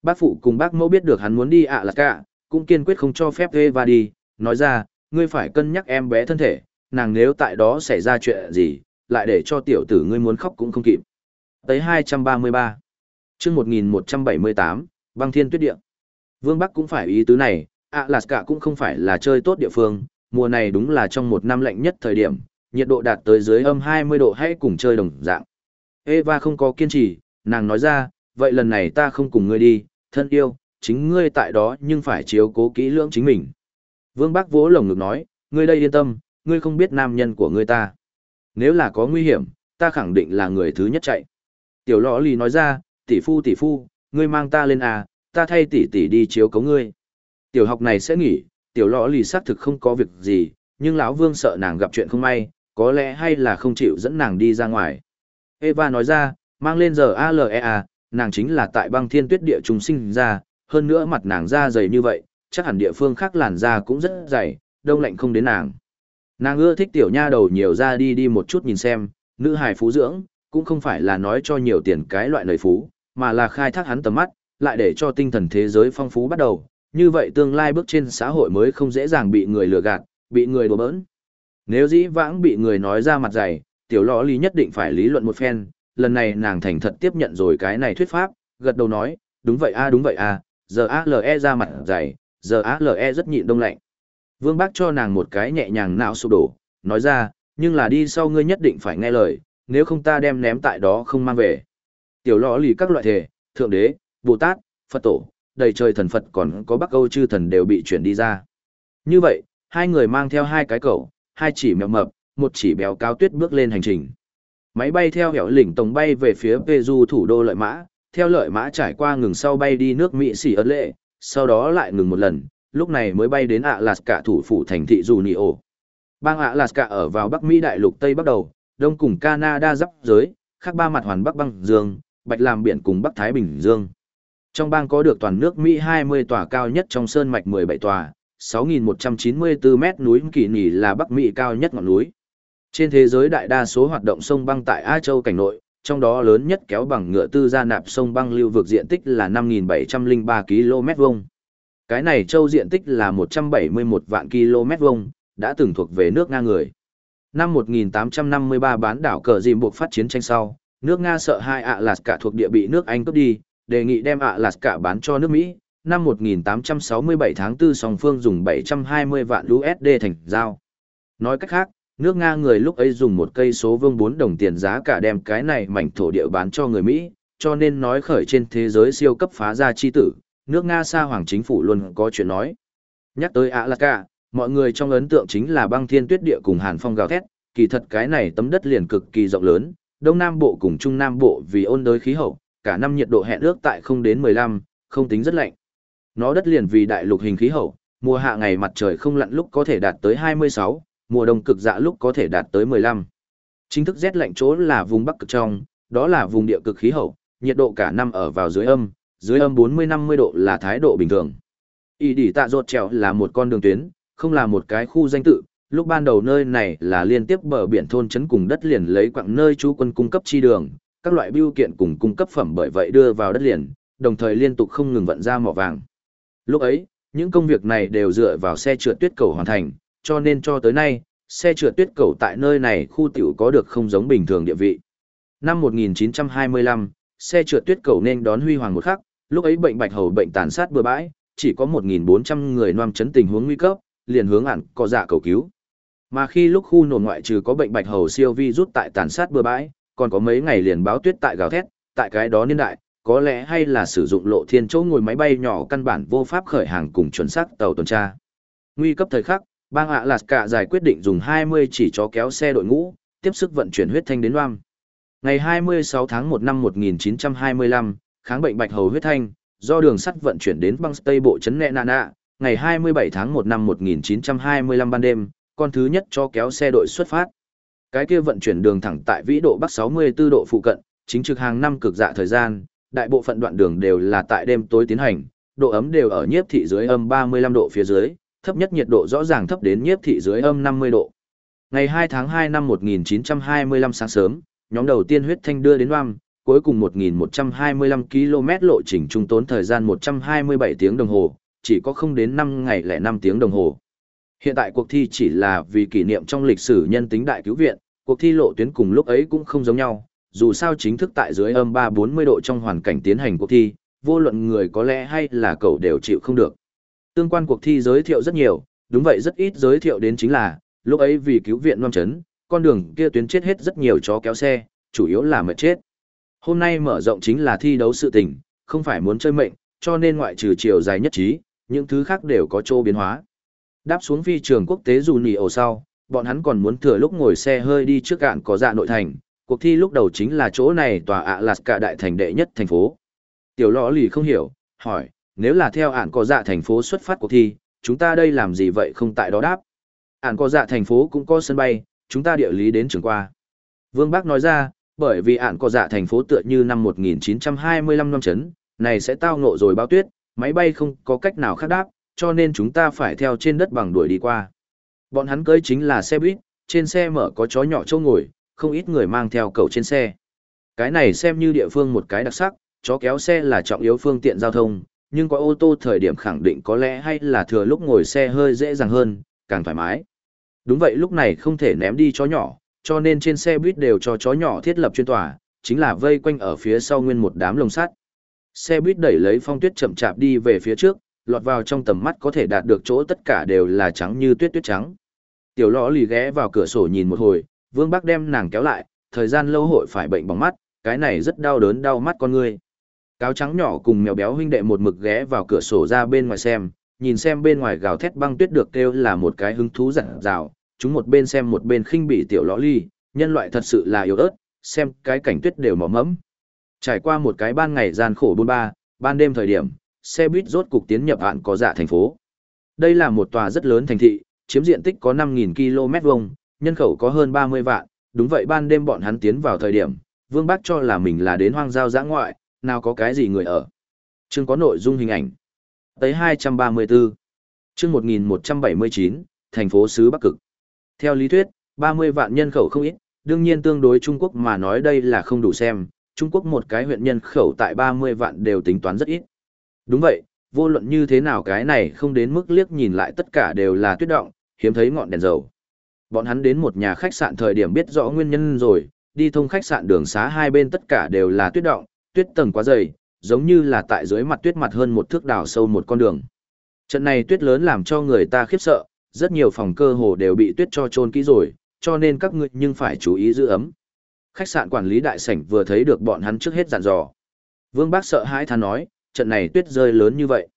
Bác phụ cùng bác mẫu biết được hắn muốn đi ạ là cả, cũng kiên quyết không cho phép Eva đi, nói ra, ngươi phải cân nhắc em bé thân thể, nàng nếu tại đó xảy ra chuyện gì, lại để cho tiểu tử ngươi muốn khóc cũng không kịp. Tới 233. chương 1178, băng thiên tuyết địa. Vương Bắc cũng phải ý tứ này, ạ là cả cũng không phải là chơi tốt địa phương, mùa này đúng là trong một năm lạnh nhất thời điểm, nhiệt độ đạt tới dưới âm 20 độ hay cùng chơi đồng dạng. Eva không có kiên trì, nàng nói ra, vậy lần này ta không cùng ngươi đi, thân yêu, chính ngươi tại đó nhưng phải chiếu cố kỹ lưỡng chính mình. Vương Bác vỗ lồng ngực nói, ngươi đây yên tâm, ngươi không biết nam nhân của ngươi ta. Nếu là có nguy hiểm, ta khẳng định là người thứ nhất chạy. Tiểu lõ lì nói ra, tỷ phu tỷ phu, ngươi mang ta lên à, ta thay tỷ tỷ đi chiếu cấu ngươi. Tiểu học này sẽ nghỉ, tiểu lõ lì xác thực không có việc gì, nhưng lão vương sợ nàng gặp chuyện không may, có lẽ hay là không chịu dẫn nàng đi ra ngoài. Eva nói ra, mang lên giờ ALEA, nàng chính là tại băng thiên tuyết địa trùng sinh ra, hơn nữa mặt nàng da dày như vậy, chắc hẳn địa phương khác làn da cũng rất dày, đông lạnh không đến nàng. Nàng ưa thích tiểu nha đầu nhiều ra đi đi một chút nhìn xem, nữ hài phú dưỡng, cũng không phải là nói cho nhiều tiền cái loại lời phú, mà là khai thác hắn tầm mắt, lại để cho tinh thần thế giới phong phú bắt đầu, như vậy tương lai bước trên xã hội mới không dễ dàng bị người lừa gạt, bị người đùa bỡn. Nếu dĩ vãng bị người nói ra mặt dày, tiểu lõ lý nhất định phải lý luận một phen, lần này nàng thành thật tiếp nhận rồi cái này thuyết pháp, gật đầu nói, đúng vậy a đúng vậy a, giờ ALE ra mặt dày, giờ ALE rất nhịn đông lạnh. Vương Bác cho nàng một cái nhẹ nhàng não sụp đổ, nói ra, nhưng là đi sau ngươi nhất định phải nghe lời, nếu không ta đem ném tại đó không mang về. Tiểu lõ lì các loại thể, thượng đế, Bồ Tát, Phật tổ, đầy trời thần Phật còn có Bắc Âu chư thần đều bị chuyển đi ra. Như vậy, hai người mang theo hai cái cầu, hai chỉ mèo mập, một chỉ béo cao tuyết bước lên hành trình. Máy bay theo hẻo lỉnh tổng bay về phía Peru thủ đô lợi mã, theo lợi mã trải qua ngừng sau bay đi nước Mỹ xỉ ớt lệ, sau đó lại ngừng một lần, lúc này mới bay đến Alaska thủ phủ thành thị Juneau. Bang Alaska ở vào Bắc Mỹ đại lục Tây Bắc đầu, đông cùng Canada giáp giới, khác ba mặt hoàn Bắc băng dương, bạch làm biển cùng Bắc Thái Bình Dương. Trong bang có được toàn nước Mỹ 20 tòa cao nhất trong sơn mạch 17 tòa, 6.194 mét núi kỳ nỉ là Bắc Mỹ cao nhất ngọn núi. Trên thế giới đại đa số hoạt động sông băng tại A Châu cảnh nội, trong đó lớn nhất kéo bằng ngựa tư gia nạp sông băng lưu vực diện tích là 5.703 km vuông. Cái này châu diện tích là 171 vạn km vuông, đã từng thuộc về nước Nga người. Năm 1853 bán đảo cờ dìm buộc phát chiến tranh sau, nước Nga sợ hai ạ lạt cả thuộc địa bị nước Anh cướp đi, đề nghị đem ạ lạt cả bán cho nước Mỹ. Năm 1867 tháng 4 song phương dùng 720 vạn USD thành giao. Nói cách khác, nước Nga người lúc ấy dùng một cây số vương 4 đồng tiền giá cả đem cái này mảnh thổ địa bán cho người Mỹ, cho nên nói khởi trên thế giới siêu cấp phá ra chi tử, nước Nga xa hoàng chính phủ luôn có chuyện nói. Nhắc tới Alaska, mọi người trong ấn tượng chính là băng thiên tuyết địa cùng hàn phong gào thét, kỳ thật cái này tấm đất liền cực kỳ rộng lớn, Đông Nam Bộ cùng Trung Nam Bộ vì ôn đới khí hậu, cả năm nhiệt độ hẹn ước tại không đến 15, không tính rất lạnh. Nó đất liền vì đại lục hình khí hậu, mùa hạ ngày mặt trời không lặn lúc có thể đạt tới 26, mùa đông cực dạ lúc có thể đạt tới 15. Chính thức rét lạnh chỗ là vùng Bắc cực trong, đó là vùng địa cực khí hậu, nhiệt độ cả năm ở vào dưới âm, dưới âm 40-50 độ là thái độ bình thường. Y đỉ tạ rột trèo là một con đường tuyến, không là một cái khu danh tự, lúc ban đầu nơi này là liên tiếp bờ biển thôn trấn cùng đất liền lấy quặng nơi chú quân cung cấp chi đường, các loại biêu kiện cùng cung cấp phẩm bởi vậy đưa vào đất liền, đồng thời liên tục không ngừng vận ra mỏ vàng. Lúc ấy, những công việc này đều dựa vào xe trượt tuyết cầu hoàn thành, cho nên cho tới nay, xe trượt tuyết cầu tại nơi này khu tiểu có được không giống bình thường địa vị. Năm 1925, xe trượt tuyết cầu nên đón huy hoàng một khắc, lúc ấy bệnh bạch hầu bệnh tàn sát bừa bãi, chỉ có 1.400 người noam chấn tình huống nguy cấp, liền hướng ản có dạ cầu cứu. Mà khi lúc khu nổ ngoại trừ có bệnh bạch hầu siêu vi rút tại tàn sát bừa bãi, còn có mấy ngày liền báo tuyết tại gào thét, tại cái đó niên đại, có lẽ hay là sử dụng lộ thiên chỗ ngồi máy bay nhỏ căn bản vô pháp khởi hàng cùng chuẩn xác tàu tuần tra. Nguy cấp thời khắc, bang ạ lạt cả giải quyết định dùng 20 chỉ chó kéo xe đội ngũ, tiếp sức vận chuyển huyết thanh đến Loam. Ngày 26 tháng 1 năm 1925, kháng bệnh bạch hầu huyết thanh, do đường sắt vận chuyển đến băng Tây bộ trấn Nẹ Nạ Nạ, ngày 27 tháng 1 năm 1925 ban đêm, con thứ nhất cho kéo xe đội xuất phát. Cái kia vận chuyển đường thẳng tại vĩ độ bắc 64 độ phụ cận, chính trực hàng năm cực dạ thời gian, đại bộ phận đoạn đường đều là tại đêm tối tiến hành, độ ấm đều ở nhiếp thị dưới âm 35 độ phía dưới, thấp nhất nhiệt độ rõ ràng thấp đến nhiếp thị dưới âm 50 độ. Ngày 2 tháng 2 năm 1925 sáng sớm, nhóm đầu tiên huyết thanh đưa đến Oam, cuối cùng 1.125 km lộ trình trung tốn thời gian 127 tiếng đồng hồ, chỉ có không đến 5 ngày lẻ 5 tiếng đồng hồ. Hiện tại cuộc thi chỉ là vì kỷ niệm trong lịch sử nhân tính đại cứu viện, cuộc thi lộ tuyến cùng lúc ấy cũng không giống nhau, dù sao chính thức tại dưới âm 340 độ trong hoàn cảnh tiến hành cuộc thi, vô luận người có lẽ hay là cậu đều chịu không được. Tương quan cuộc thi giới thiệu rất nhiều, đúng vậy rất ít giới thiệu đến chính là, lúc ấy vì cứu viện non Trấn, con đường kia tuyến chết hết rất nhiều chó kéo xe, chủ yếu là mệt chết. Hôm nay mở rộng chính là thi đấu sự tình, không phải muốn chơi mệnh, cho nên ngoại trừ chiều dài nhất trí, những thứ khác đều có chỗ biến hóa. Đáp xuống phi trường quốc tế dù nỉ ổ sau, bọn hắn còn muốn thừa lúc ngồi xe hơi đi trước cạn có dạ nội thành, cuộc thi lúc đầu chính là chỗ này tòa ạ lạt cả đại thành đệ nhất thành phố. Tiểu lõ lì không hiểu, hỏi, nếu là theo ạn có dạ thành phố xuất phát cuộc thi, chúng ta đây làm gì vậy không tại đó đáp. Ạn có dạ thành phố cũng có sân bay, chúng ta địa lý đến trường qua. Vương Bắc nói ra, bởi vì ạn có dạ thành phố tựa như năm 1925 năm chấn, này sẽ tao ngộ rồi bao tuyết, máy bay không có cách nào khác đáp, cho nên chúng ta phải theo trên đất bằng đuổi đi qua. Bọn hắn cưới chính là xe buýt, trên xe mở có chó nhỏ châu ngồi, không ít người mang theo cầu trên xe. Cái này xem như địa phương một cái đặc sắc, chó kéo xe là trọng yếu phương tiện giao thông, nhưng có ô tô thời điểm khẳng định có lẽ hay là thừa lúc ngồi xe hơi dễ dàng hơn, càng thoải mái. Đúng vậy lúc này không thể ném đi chó nhỏ, cho nên trên xe buýt đều cho chó nhỏ thiết lập chuyên tòa, chính là vây quanh ở phía sau nguyên một đám lồng sắt. Xe buýt đẩy lấy phong tuyết chậm chạp đi về phía trước, lọt vào trong tầm mắt có thể đạt được chỗ tất cả đều là trắng như tuyết tuyết trắng. Tiểu lõ lì ghé vào cửa sổ nhìn một hồi, Vương bác đem nàng kéo lại, thời gian lâu hội phải bệnh bóng mắt, cái này rất đau đớn đau mắt con người. Cáo trắng nhỏ cùng mèo béo huynh đệ một mực ghé vào cửa sổ ra bên ngoài xem, nhìn xem bên ngoài gào thét băng tuyết được kêu là một cái hứng thú rạng rào, chúng một bên xem một bên khinh bỉ tiểu lõ ly, nhân loại thật sự là yếu ớt, xem cái cảnh tuyết đều mỏ mẫm. Trải qua một cái ban ngày gian khổ bôn ba, ban đêm thời điểm, xe buýt rốt cục tiến nhập hạn có dạ thành phố. Đây là một tòa rất lớn thành thị, chiếm diện tích có 5.000 km vuông, nhân khẩu có hơn 30 vạn, đúng vậy ban đêm bọn hắn tiến vào thời điểm, Vương Bác cho là mình là đến hoang giao giã ngoại, nào có cái gì người ở. Chương có nội dung hình ảnh. Tới 234. Chương 1179, thành phố xứ Bắc Cực. Theo lý thuyết, 30 vạn nhân khẩu không ít, đương nhiên tương đối Trung Quốc mà nói đây là không đủ xem, Trung Quốc một cái huyện nhân khẩu tại 30 vạn đều tính toán rất ít. Đúng vậy, vô luận như thế nào cái này không đến mức liếc nhìn lại tất cả đều là tuyết động, hiếm thấy ngọn đèn dầu. Bọn hắn đến một nhà khách sạn thời điểm biết rõ nguyên nhân rồi, đi thông khách sạn đường xá hai bên tất cả đều là tuyết động, tuyết tầng quá dày, giống như là tại dưới mặt tuyết mặt hơn một thước đào sâu một con đường. Trận này tuyết lớn làm cho người ta khiếp sợ, rất nhiều phòng cơ hồ đều bị tuyết cho trôn kỹ rồi, cho nên các ngươi nhưng phải chú ý giữ ấm. Khách sạn quản lý đại sảnh vừa thấy được bọn hắn trước hết dặn dò. Vương Bác sợ hãi thán nói, trận này tuyết rơi lớn như vậy.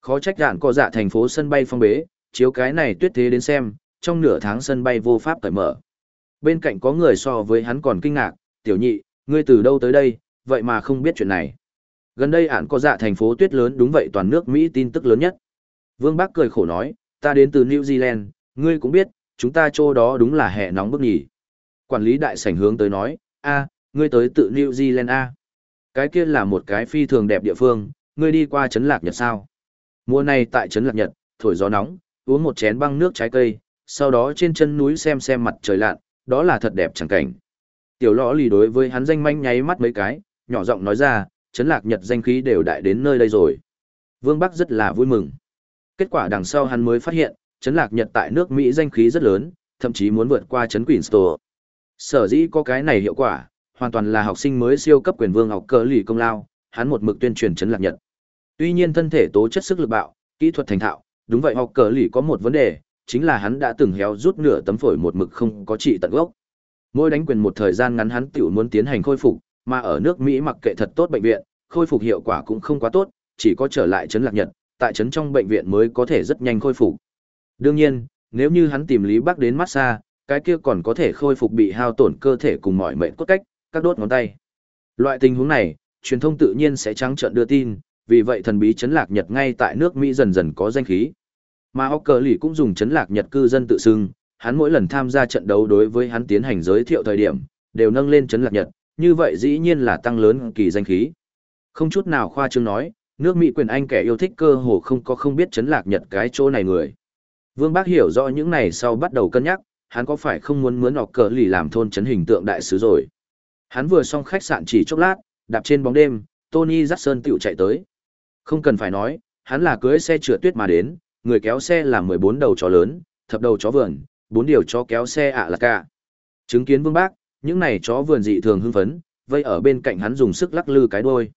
Khó trách đạn có dạ thành phố sân bay phong bế, chiếu cái này tuyết thế đến xem, trong nửa tháng sân bay vô pháp cởi mở. Bên cạnh có người so với hắn còn kinh ngạc, tiểu nhị, ngươi từ đâu tới đây, vậy mà không biết chuyện này. Gần đây ản có dạ thành phố tuyết lớn đúng vậy toàn nước Mỹ tin tức lớn nhất. Vương Bắc cười khổ nói, ta đến từ New Zealand, ngươi cũng biết, chúng ta chỗ đó đúng là hè nóng bức nhỉ. Quản lý đại sảnh hướng tới nói, a, ngươi tới tự New Zealand a. Cái kia là một cái phi thường đẹp địa phương, ngươi đi qua Trấn Lạc Nhật sao? Mùa này tại Trấn Lạc Nhật, thổi gió nóng, uống một chén băng nước trái cây, sau đó trên chân núi xem xem mặt trời lặn, đó là thật đẹp chẳng cảnh. Tiểu lõ lì đối với hắn danh manh nháy mắt mấy cái, nhỏ giọng nói ra, chấn Lạc Nhật danh khí đều đại đến nơi đây rồi. Vương Bắc rất là vui mừng. Kết quả đằng sau hắn mới phát hiện, chấn Lạc Nhật tại nước Mỹ danh khí rất lớn, thậm chí muốn vượt qua chấn quỷ store. Sở dĩ có cái này hiệu quả, hoàn toàn là học sinh mới siêu cấp quyền vương học cờ lì công lao, hắn một mực tuyên truyền chấn Lạc Nhật. Tuy nhiên thân thể tố chất sức lực bạo, kỹ thuật thành thạo, đúng vậy học cờ lì có một vấn đề, chính là hắn đã từng héo rút nửa tấm phổi một mực không có trị tận gốc. Mỗi đánh quyền một thời gian ngắn hắn tiểu muốn tiến hành khôi phục, mà ở nước Mỹ mặc kệ thật tốt bệnh viện, khôi phục hiệu quả cũng không quá tốt, chỉ có trở lại trấn lạc nhật, tại trấn trong bệnh viện mới có thể rất nhanh khôi phục. Đương nhiên, nếu như hắn tìm Lý Bắc đến massage, cái kia còn có thể khôi phục bị hao tổn cơ thể cùng mọi mệnh cốt cách, các đốt ngón tay. Loại tình huống này, truyền thông tự nhiên sẽ trắng trợn đưa tin, vì vậy thần bí trấn lạc Nhật ngay tại nước Mỹ dần dần có danh khí. Mà Ốc Cờ Lì cũng dùng trấn lạc Nhật cư dân tự xưng, hắn mỗi lần tham gia trận đấu đối với hắn tiến hành giới thiệu thời điểm, đều nâng lên trấn lạc Nhật, như vậy dĩ nhiên là tăng lớn kỳ danh khí. Không chút nào khoa trương nói, nước Mỹ quyền Anh kẻ yêu thích cơ hồ không có không biết chấn lạc Nhật cái chỗ này người. Vương Bác hiểu rõ những này sau bắt đầu cân nhắc, hắn có phải không muốn mướn ọc cờ lì làm thôn chấn hình tượng đại sứ rồi. Hắn vừa xong khách sạn chỉ chốc lát, đạp trên bóng đêm, Tony Jackson tiểu chạy tới. Không cần phải nói, hắn là cưới xe trượt tuyết mà đến, người kéo xe là 14 đầu chó lớn, thập đầu chó vườn, bốn điều chó kéo xe ạ là cả. Chứng kiến Vương Bác, những này chó vườn dị thường hưng phấn, vây ở bên cạnh hắn dùng sức lắc lư cái đuôi.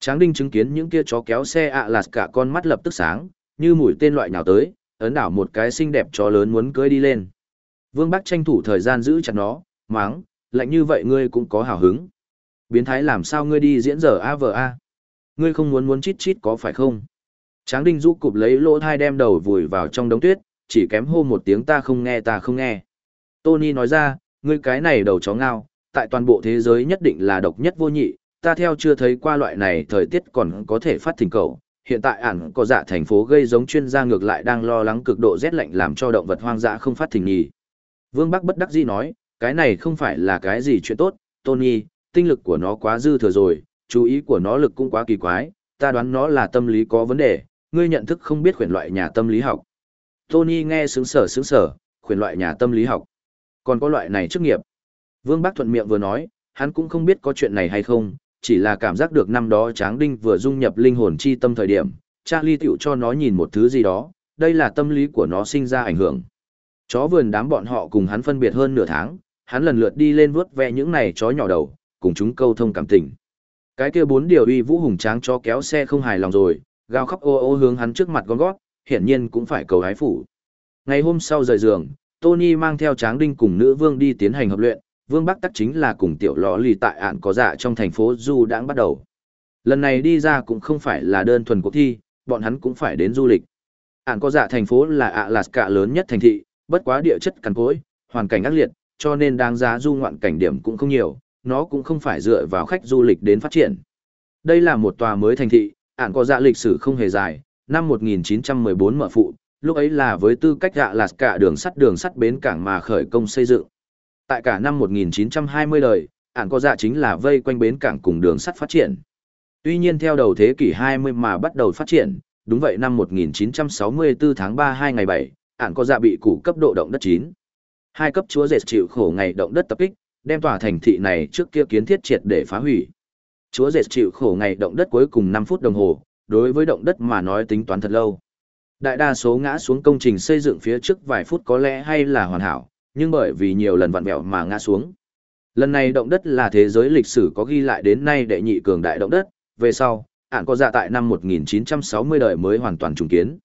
Tráng Đinh chứng kiến những kia chó kéo xe ạ là cả con mắt lập tức sáng, như mũi tên loại nào tới, ấn đảo một cái xinh đẹp chó lớn muốn cưới đi lên. Vương Bắc tranh thủ thời gian giữ chặt nó, máng, lạnh như vậy ngươi cũng có hào hứng. Biến thái làm sao ngươi đi diễn giờ a vờ a? Ngươi không muốn muốn chít chít có phải không? Tráng Đinh rũ cụp lấy lỗ thai đem đầu vùi vào trong đống tuyết, chỉ kém hô một tiếng ta không nghe ta không nghe. Tony nói ra, ngươi cái này đầu chó ngao, tại toàn bộ thế giới nhất định là độc nhất vô nhị, ta theo chưa thấy qua loại này thời tiết còn có thể phát thỉnh cầu. Hiện tại ản có dạ thành phố gây giống chuyên gia ngược lại đang lo lắng cực độ rét lạnh làm cho động vật hoang dã không phát thỉnh nhì. Vương Bắc bất đắc dĩ nói, cái này không phải là cái gì chuyện tốt, Tony, tinh lực của nó quá dư thừa rồi, chú ý của nó lực cũng quá kỳ quái, ta đoán nó là tâm lý có vấn đề, ngươi nhận thức không biết khuyển loại nhà tâm lý học. Tony nghe sướng sở sướng sở, khuyển loại nhà tâm lý học. Còn có loại này chức nghiệp. Vương Bác thuận miệng vừa nói, hắn cũng không biết có chuyện này hay không, chỉ là cảm giác được năm đó Tráng Đinh vừa dung nhập linh hồn chi tâm thời điểm, Charlie tiểu cho nó nhìn một thứ gì đó, đây là tâm lý của nó sinh ra ảnh hưởng. Chó vườn đám bọn họ cùng hắn phân biệt hơn nửa tháng, hắn lần lượt đi lên vuốt ve những này chó nhỏ đầu, cùng chúng câu thông cảm tình. Cái kia bốn điều uy vũ hùng tráng cho kéo xe không hài lòng rồi, gào khóc ô ô hướng hắn trước mặt con gót, hiển nhiên cũng phải cầu hái phủ. Ngày hôm sau rời giường, Tony mang theo Tráng Đinh cùng nữ vương đi tiến hành hợp luyện, vương bắc tắc chính là cùng tiểu lò lì tại ạn có dạ trong thành phố Du đã bắt đầu. Lần này đi ra cũng không phải là đơn thuần cuộc thi, bọn hắn cũng phải đến du lịch. Ạn có dạ thành phố là ạ lạt cả lớn nhất thành thị, bất quá địa chất cằn cỗi, hoàn cảnh ác liệt, cho nên đáng giá du ngoạn cảnh điểm cũng không nhiều, nó cũng không phải dựa vào khách du lịch đến phát triển. Đây là một tòa mới thành thị, ản có dạ lịch sử không hề dài, năm 1914 mở phụ, lúc ấy là với tư cách gạ lạt cả đường sắt đường sắt bến cảng mà khởi công xây dựng. Tại cả năm 1920 đời, ản có dạ chính là vây quanh bến cảng cùng đường sắt phát triển. Tuy nhiên theo đầu thế kỷ 20 mà bắt đầu phát triển, đúng vậy năm 1964 tháng 3 2 ngày 7, ản có dạ bị củ cấp độ động đất 9. Hai cấp chúa dệt chịu khổ ngày động đất tập kích, đem tòa thành thị này trước kia kiến thiết triệt để phá hủy. Chúa dệt chịu khổ ngày động đất cuối cùng 5 phút đồng hồ, đối với động đất mà nói tính toán thật lâu. Đại đa số ngã xuống công trình xây dựng phía trước vài phút có lẽ hay là hoàn hảo, nhưng bởi vì nhiều lần vặn vẹo mà ngã xuống. Lần này động đất là thế giới lịch sử có ghi lại đến nay đệ nhị cường đại động đất, về sau, ản có dạ tại năm 1960 đời mới hoàn toàn trùng kiến.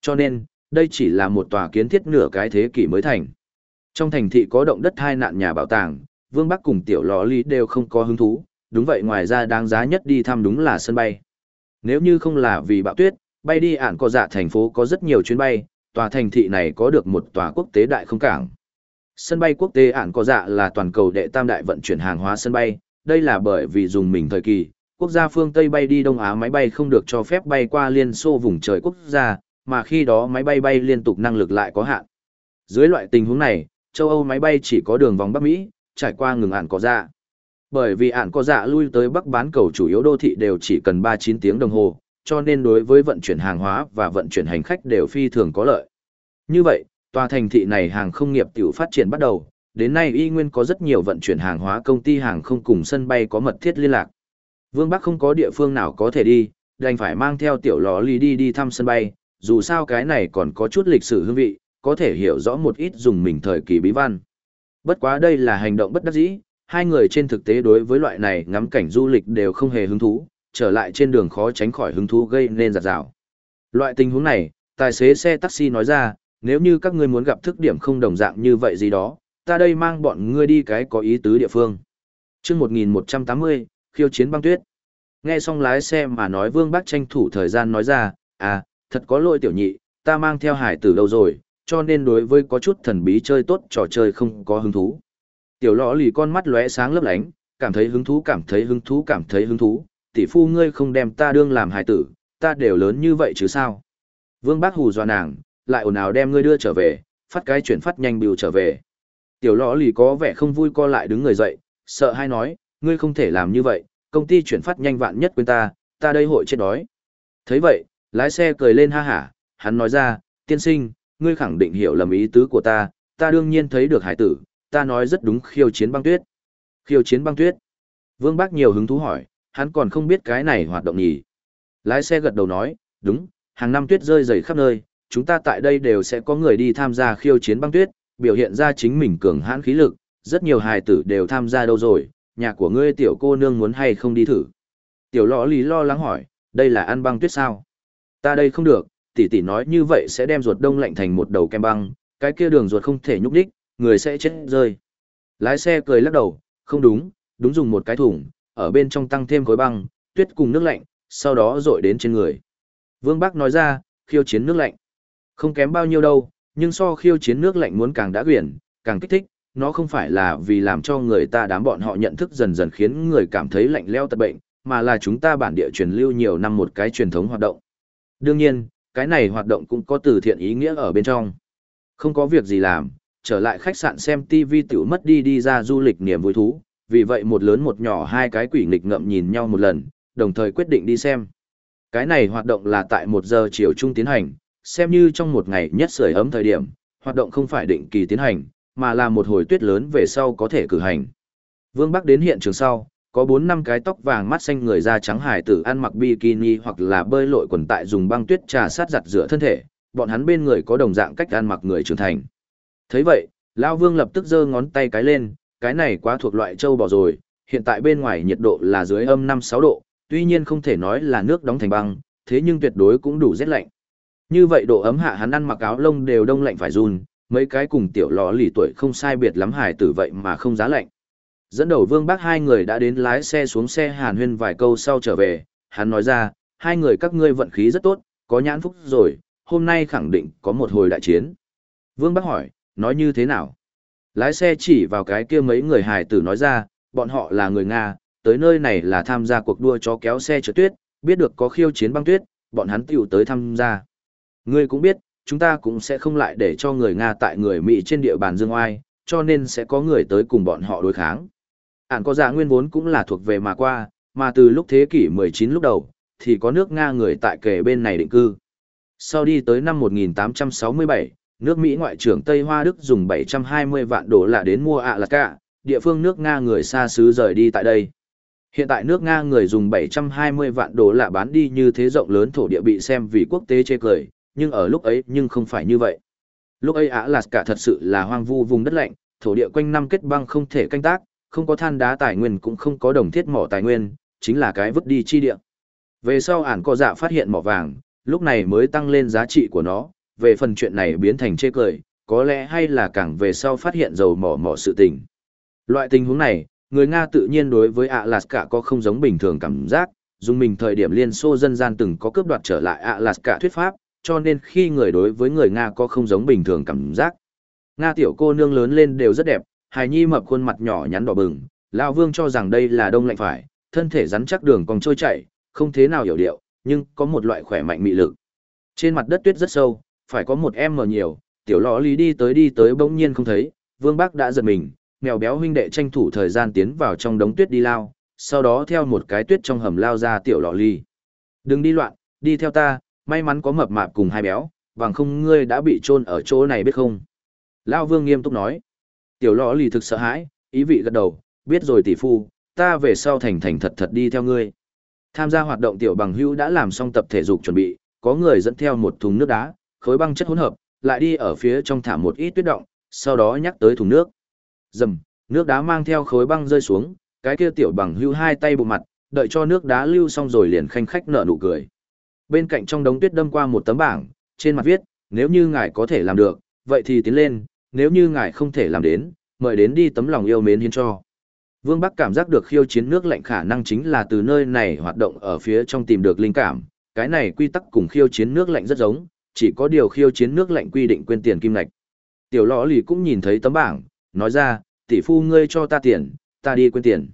Cho nên, đây chỉ là một tòa kiến thiết nửa cái thế kỷ mới thành. Trong thành thị có động đất hai nạn nhà bảo tàng, Vương Bắc cùng Tiểu Lò Lý đều không có hứng thú, đúng vậy ngoài ra đáng giá nhất đi thăm đúng là sân bay. Nếu như không là vì bão tuyết, bay đi ản có dạ thành phố có rất nhiều chuyến bay, tòa thành thị này có được một tòa quốc tế đại không cảng. Sân bay quốc tế ản có dạ là toàn cầu đệ tam đại vận chuyển hàng hóa sân bay, đây là bởi vì dùng mình thời kỳ, quốc gia phương Tây bay đi Đông Á máy bay không được cho phép bay qua Liên Xô vùng trời quốc gia, mà khi đó máy bay bay liên tục năng lực lại có hạn. Dưới loại tình huống này, châu Âu máy bay chỉ có đường vòng Bắc Mỹ, trải qua ngừng ản có dạ. Bởi vì ản có dạ lui tới Bắc bán cầu chủ yếu đô thị đều chỉ cần 3-9 tiếng đồng hồ, cho nên đối với vận chuyển hàng hóa và vận chuyển hành khách đều phi thường có lợi. Như vậy, tòa thành thị này hàng không nghiệp tiểu phát triển bắt đầu, đến nay y nguyên có rất nhiều vận chuyển hàng hóa công ty hàng không cùng sân bay có mật thiết liên lạc. Vương Bắc không có địa phương nào có thể đi, đành phải mang theo tiểu lò ly đi đi thăm sân bay, dù sao cái này còn có chút lịch sử hương vị, có thể hiểu rõ một ít dùng mình thời kỳ bí văn. Bất quá đây là hành động bất đắc dĩ, hai người trên thực tế đối với loại này ngắm cảnh du lịch đều không hề hứng thú, trở lại trên đường khó tránh khỏi hứng thú gây nên giặt rào. Loại tình huống này, tài xế xe taxi nói ra, nếu như các ngươi muốn gặp thức điểm không đồng dạng như vậy gì đó, ta đây mang bọn ngươi đi cái có ý tứ địa phương. Trước 1180, khiêu chiến băng tuyết. Nghe xong lái xe mà nói Vương Bác tranh thủ thời gian nói ra, à, thật có lỗi tiểu nhị, ta mang theo hải tử đâu rồi, cho nên đối với có chút thần bí chơi tốt trò chơi không có hứng thú. Tiểu lọ lì con mắt lóe sáng lấp lánh, cảm thấy hứng thú cảm thấy hứng thú cảm thấy hứng thú, tỷ phu ngươi không đem ta đương làm hài tử, ta đều lớn như vậy chứ sao. Vương bác hù dọa nàng, lại ồn ào đem ngươi đưa trở về, phát cái chuyển phát nhanh biểu trở về. Tiểu lõ lì có vẻ không vui co lại đứng người dậy, sợ hay nói, ngươi không thể làm như vậy, công ty chuyển phát nhanh vạn nhất quên ta, ta đây hội chết đói. thấy vậy, lái xe cười lên ha hả, hắn nói ra, tiên sinh, ngươi khẳng định hiểu lầm ý tứ của ta, ta đương nhiên thấy được hải tử, ta nói rất đúng khiêu chiến băng tuyết. Khiêu chiến băng tuyết. Vương Bác nhiều hứng thú hỏi, hắn còn không biết cái này hoạt động nhỉ. Lái xe gật đầu nói, đúng, hàng năm tuyết rơi dày khắp nơi, chúng ta tại đây đều sẽ có người đi tham gia khiêu chiến băng tuyết, biểu hiện ra chính mình cường hãn khí lực, rất nhiều hài tử đều tham gia đâu rồi, nhà của ngươi tiểu cô nương muốn hay không đi thử. Tiểu lọ lý lo lắng hỏi, đây là ăn băng tuyết sao? Ta đây không được, tỷ tỷ nói như vậy sẽ đem ruột đông lạnh thành một đầu kem băng, cái kia đường ruột không thể nhúc đích, người sẽ chết rơi. Lái xe cười lắc đầu, không đúng, đúng dùng một cái thùng, ở bên trong tăng thêm khối băng, tuyết cùng nước lạnh, sau đó rội đến trên người. Vương Bắc nói ra, khiêu chiến nước lạnh. Không kém bao nhiêu đâu, nhưng so khiêu chiến nước lạnh muốn càng đã quyển, càng kích thích, nó không phải là vì làm cho người ta đám bọn họ nhận thức dần dần khiến người cảm thấy lạnh leo tật bệnh, mà là chúng ta bản địa truyền lưu nhiều năm một cái truyền thống hoạt động. Đương nhiên, cái này hoạt động cũng có từ thiện ý nghĩa ở bên trong. Không có việc gì làm, trở lại khách sạn xem TV tiểu mất đi đi ra du lịch niềm vui thú, vì vậy một lớn một nhỏ hai cái quỷ nghịch ngậm nhìn nhau một lần, đồng thời quyết định đi xem. Cái này hoạt động là tại một giờ chiều trung tiến hành, xem như trong một ngày nhất sưởi ấm thời điểm, hoạt động không phải định kỳ tiến hành, mà là một hồi tuyết lớn về sau có thể cử hành. Vương Bắc đến hiện trường sau, có 4 năm cái tóc vàng mắt xanh người da trắng hải tử ăn mặc bikini hoặc là bơi lội quần tại dùng băng tuyết trà sát giặt rửa thân thể, bọn hắn bên người có đồng dạng cách ăn mặc người trưởng thành. Thấy vậy, Lão Vương lập tức giơ ngón tay cái lên, cái này quá thuộc loại châu bò rồi, hiện tại bên ngoài nhiệt độ là dưới âm 5-6 độ, tuy nhiên không thể nói là nước đóng thành băng, thế nhưng tuyệt đối cũng đủ rét lạnh. Như vậy độ ấm hạ hắn ăn mặc áo lông đều đông lạnh phải run, mấy cái cùng tiểu lò lì tuổi không sai biệt lắm hải tử vậy mà không giá lạnh. Dẫn đầu vương bác hai người đã đến lái xe xuống xe hàn huyên vài câu sau trở về, hắn nói ra, hai người các ngươi vận khí rất tốt, có nhãn phúc rồi, hôm nay khẳng định có một hồi đại chiến. Vương bác hỏi, nói như thế nào? Lái xe chỉ vào cái kia mấy người hài tử nói ra, bọn họ là người Nga, tới nơi này là tham gia cuộc đua chó kéo xe trượt tuyết, biết được có khiêu chiến băng tuyết, bọn hắn tiểu tới tham gia. Ngươi cũng biết, chúng ta cũng sẽ không lại để cho người Nga tại người Mỹ trên địa bàn dương oai, cho nên sẽ có người tới cùng bọn họ đối kháng. Ản có giả nguyên vốn cũng là thuộc về mà qua, mà từ lúc thế kỷ 19 lúc đầu, thì có nước Nga người tại kề bên này định cư. Sau đi tới năm 1867, nước Mỹ ngoại trưởng Tây Hoa Đức dùng 720 vạn đô la đến mua ạ là cả, địa phương nước Nga người xa xứ rời đi tại đây. Hiện tại nước Nga người dùng 720 vạn đô la bán đi như thế rộng lớn thổ địa bị xem vì quốc tế chê cười, nhưng ở lúc ấy nhưng không phải như vậy. Lúc ấy Ả Lạt cả thật sự là hoang vu vùng đất lạnh, thổ địa quanh năm kết băng không thể canh tác, không có than đá tài nguyên cũng không có đồng thiết mỏ tài nguyên, chính là cái vứt đi chi địa. Về sau ản có dạ phát hiện mỏ vàng, lúc này mới tăng lên giá trị của nó, về phần chuyện này biến thành chê cười, có lẽ hay là càng về sau phát hiện dầu mỏ mỏ sự tình. Loại tình huống này, người Nga tự nhiên đối với Alaska có không giống bình thường cảm giác, dùng mình thời điểm Liên Xô dân gian từng có cướp đoạt trở lại Alaska thuyết pháp, cho nên khi người đối với người Nga có không giống bình thường cảm giác. Nga tiểu cô nương lớn lên đều rất đẹp, hài nhi mập khuôn mặt nhỏ nhắn đỏ bừng, Lão Vương cho rằng đây là đông lạnh phải, thân thể rắn chắc đường còn trôi chảy, không thế nào hiểu điệu, nhưng có một loại khỏe mạnh mị lực. Trên mặt đất tuyết rất sâu, phải có một em mở nhiều, tiểu lọ lý đi tới đi tới bỗng nhiên không thấy, Vương Bác đã giật mình, mèo béo huynh đệ tranh thủ thời gian tiến vào trong đống tuyết đi lao, sau đó theo một cái tuyết trong hầm lao ra tiểu lọ ly. Đừng đi loạn, đi theo ta, may mắn có mập mạp cùng hai béo, bằng không ngươi đã bị chôn ở chỗ này biết không? Lao Vương nghiêm túc nói. Tiểu lọ Ly thực sợ hãi, ý vị gật đầu, biết rồi tỷ phu, ta về sau thành thành thật thật đi theo ngươi. Tham gia hoạt động tiểu bằng hữu đã làm xong tập thể dục chuẩn bị, có người dẫn theo một thùng nước đá, khối băng chất hỗn hợp, lại đi ở phía trong thả một ít tuyết động, sau đó nhắc tới thùng nước. Dầm, nước đá mang theo khối băng rơi xuống, cái kia tiểu bằng hữu hai tay bụng mặt, đợi cho nước đá lưu xong rồi liền khanh khách nở nụ cười. Bên cạnh trong đống tuyết đâm qua một tấm bảng, trên mặt viết, nếu như ngài có thể làm được, vậy thì tiến lên, nếu như ngài không thể làm đến, mời đến đi tấm lòng yêu mến hiến cho. Vương Bắc cảm giác được khiêu chiến nước lạnh khả năng chính là từ nơi này hoạt động ở phía trong tìm được linh cảm, cái này quy tắc cùng khiêu chiến nước lạnh rất giống, chỉ có điều khiêu chiến nước lạnh quy định quên tiền kim ngạch. Tiểu lõ lì cũng nhìn thấy tấm bảng, nói ra, tỷ phu ngươi cho ta tiền, ta đi quên tiền.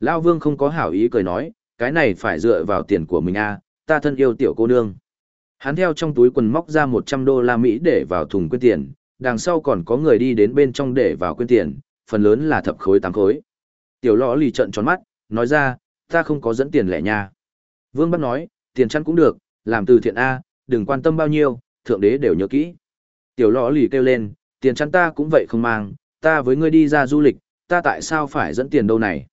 Lao Vương không có hảo ý cười nói, cái này phải dựa vào tiền của mình a, à, ta thân yêu tiểu cô nương. Hắn theo trong túi quần móc ra 100 đô la Mỹ để vào thùng quên tiền, đằng sau còn có người đi đến bên trong để vào quên tiền, phần lớn là thập khối tám khối. Tiểu lõ lì trận tròn mắt, nói ra, ta không có dẫn tiền lẻ nha. Vương bắt nói, tiền chăn cũng được, làm từ thiện A, đừng quan tâm bao nhiêu, thượng đế đều nhớ kỹ. Tiểu lọ lì kêu lên, tiền chắn ta cũng vậy không mang, ta với ngươi đi ra du lịch, ta tại sao phải dẫn tiền đâu này.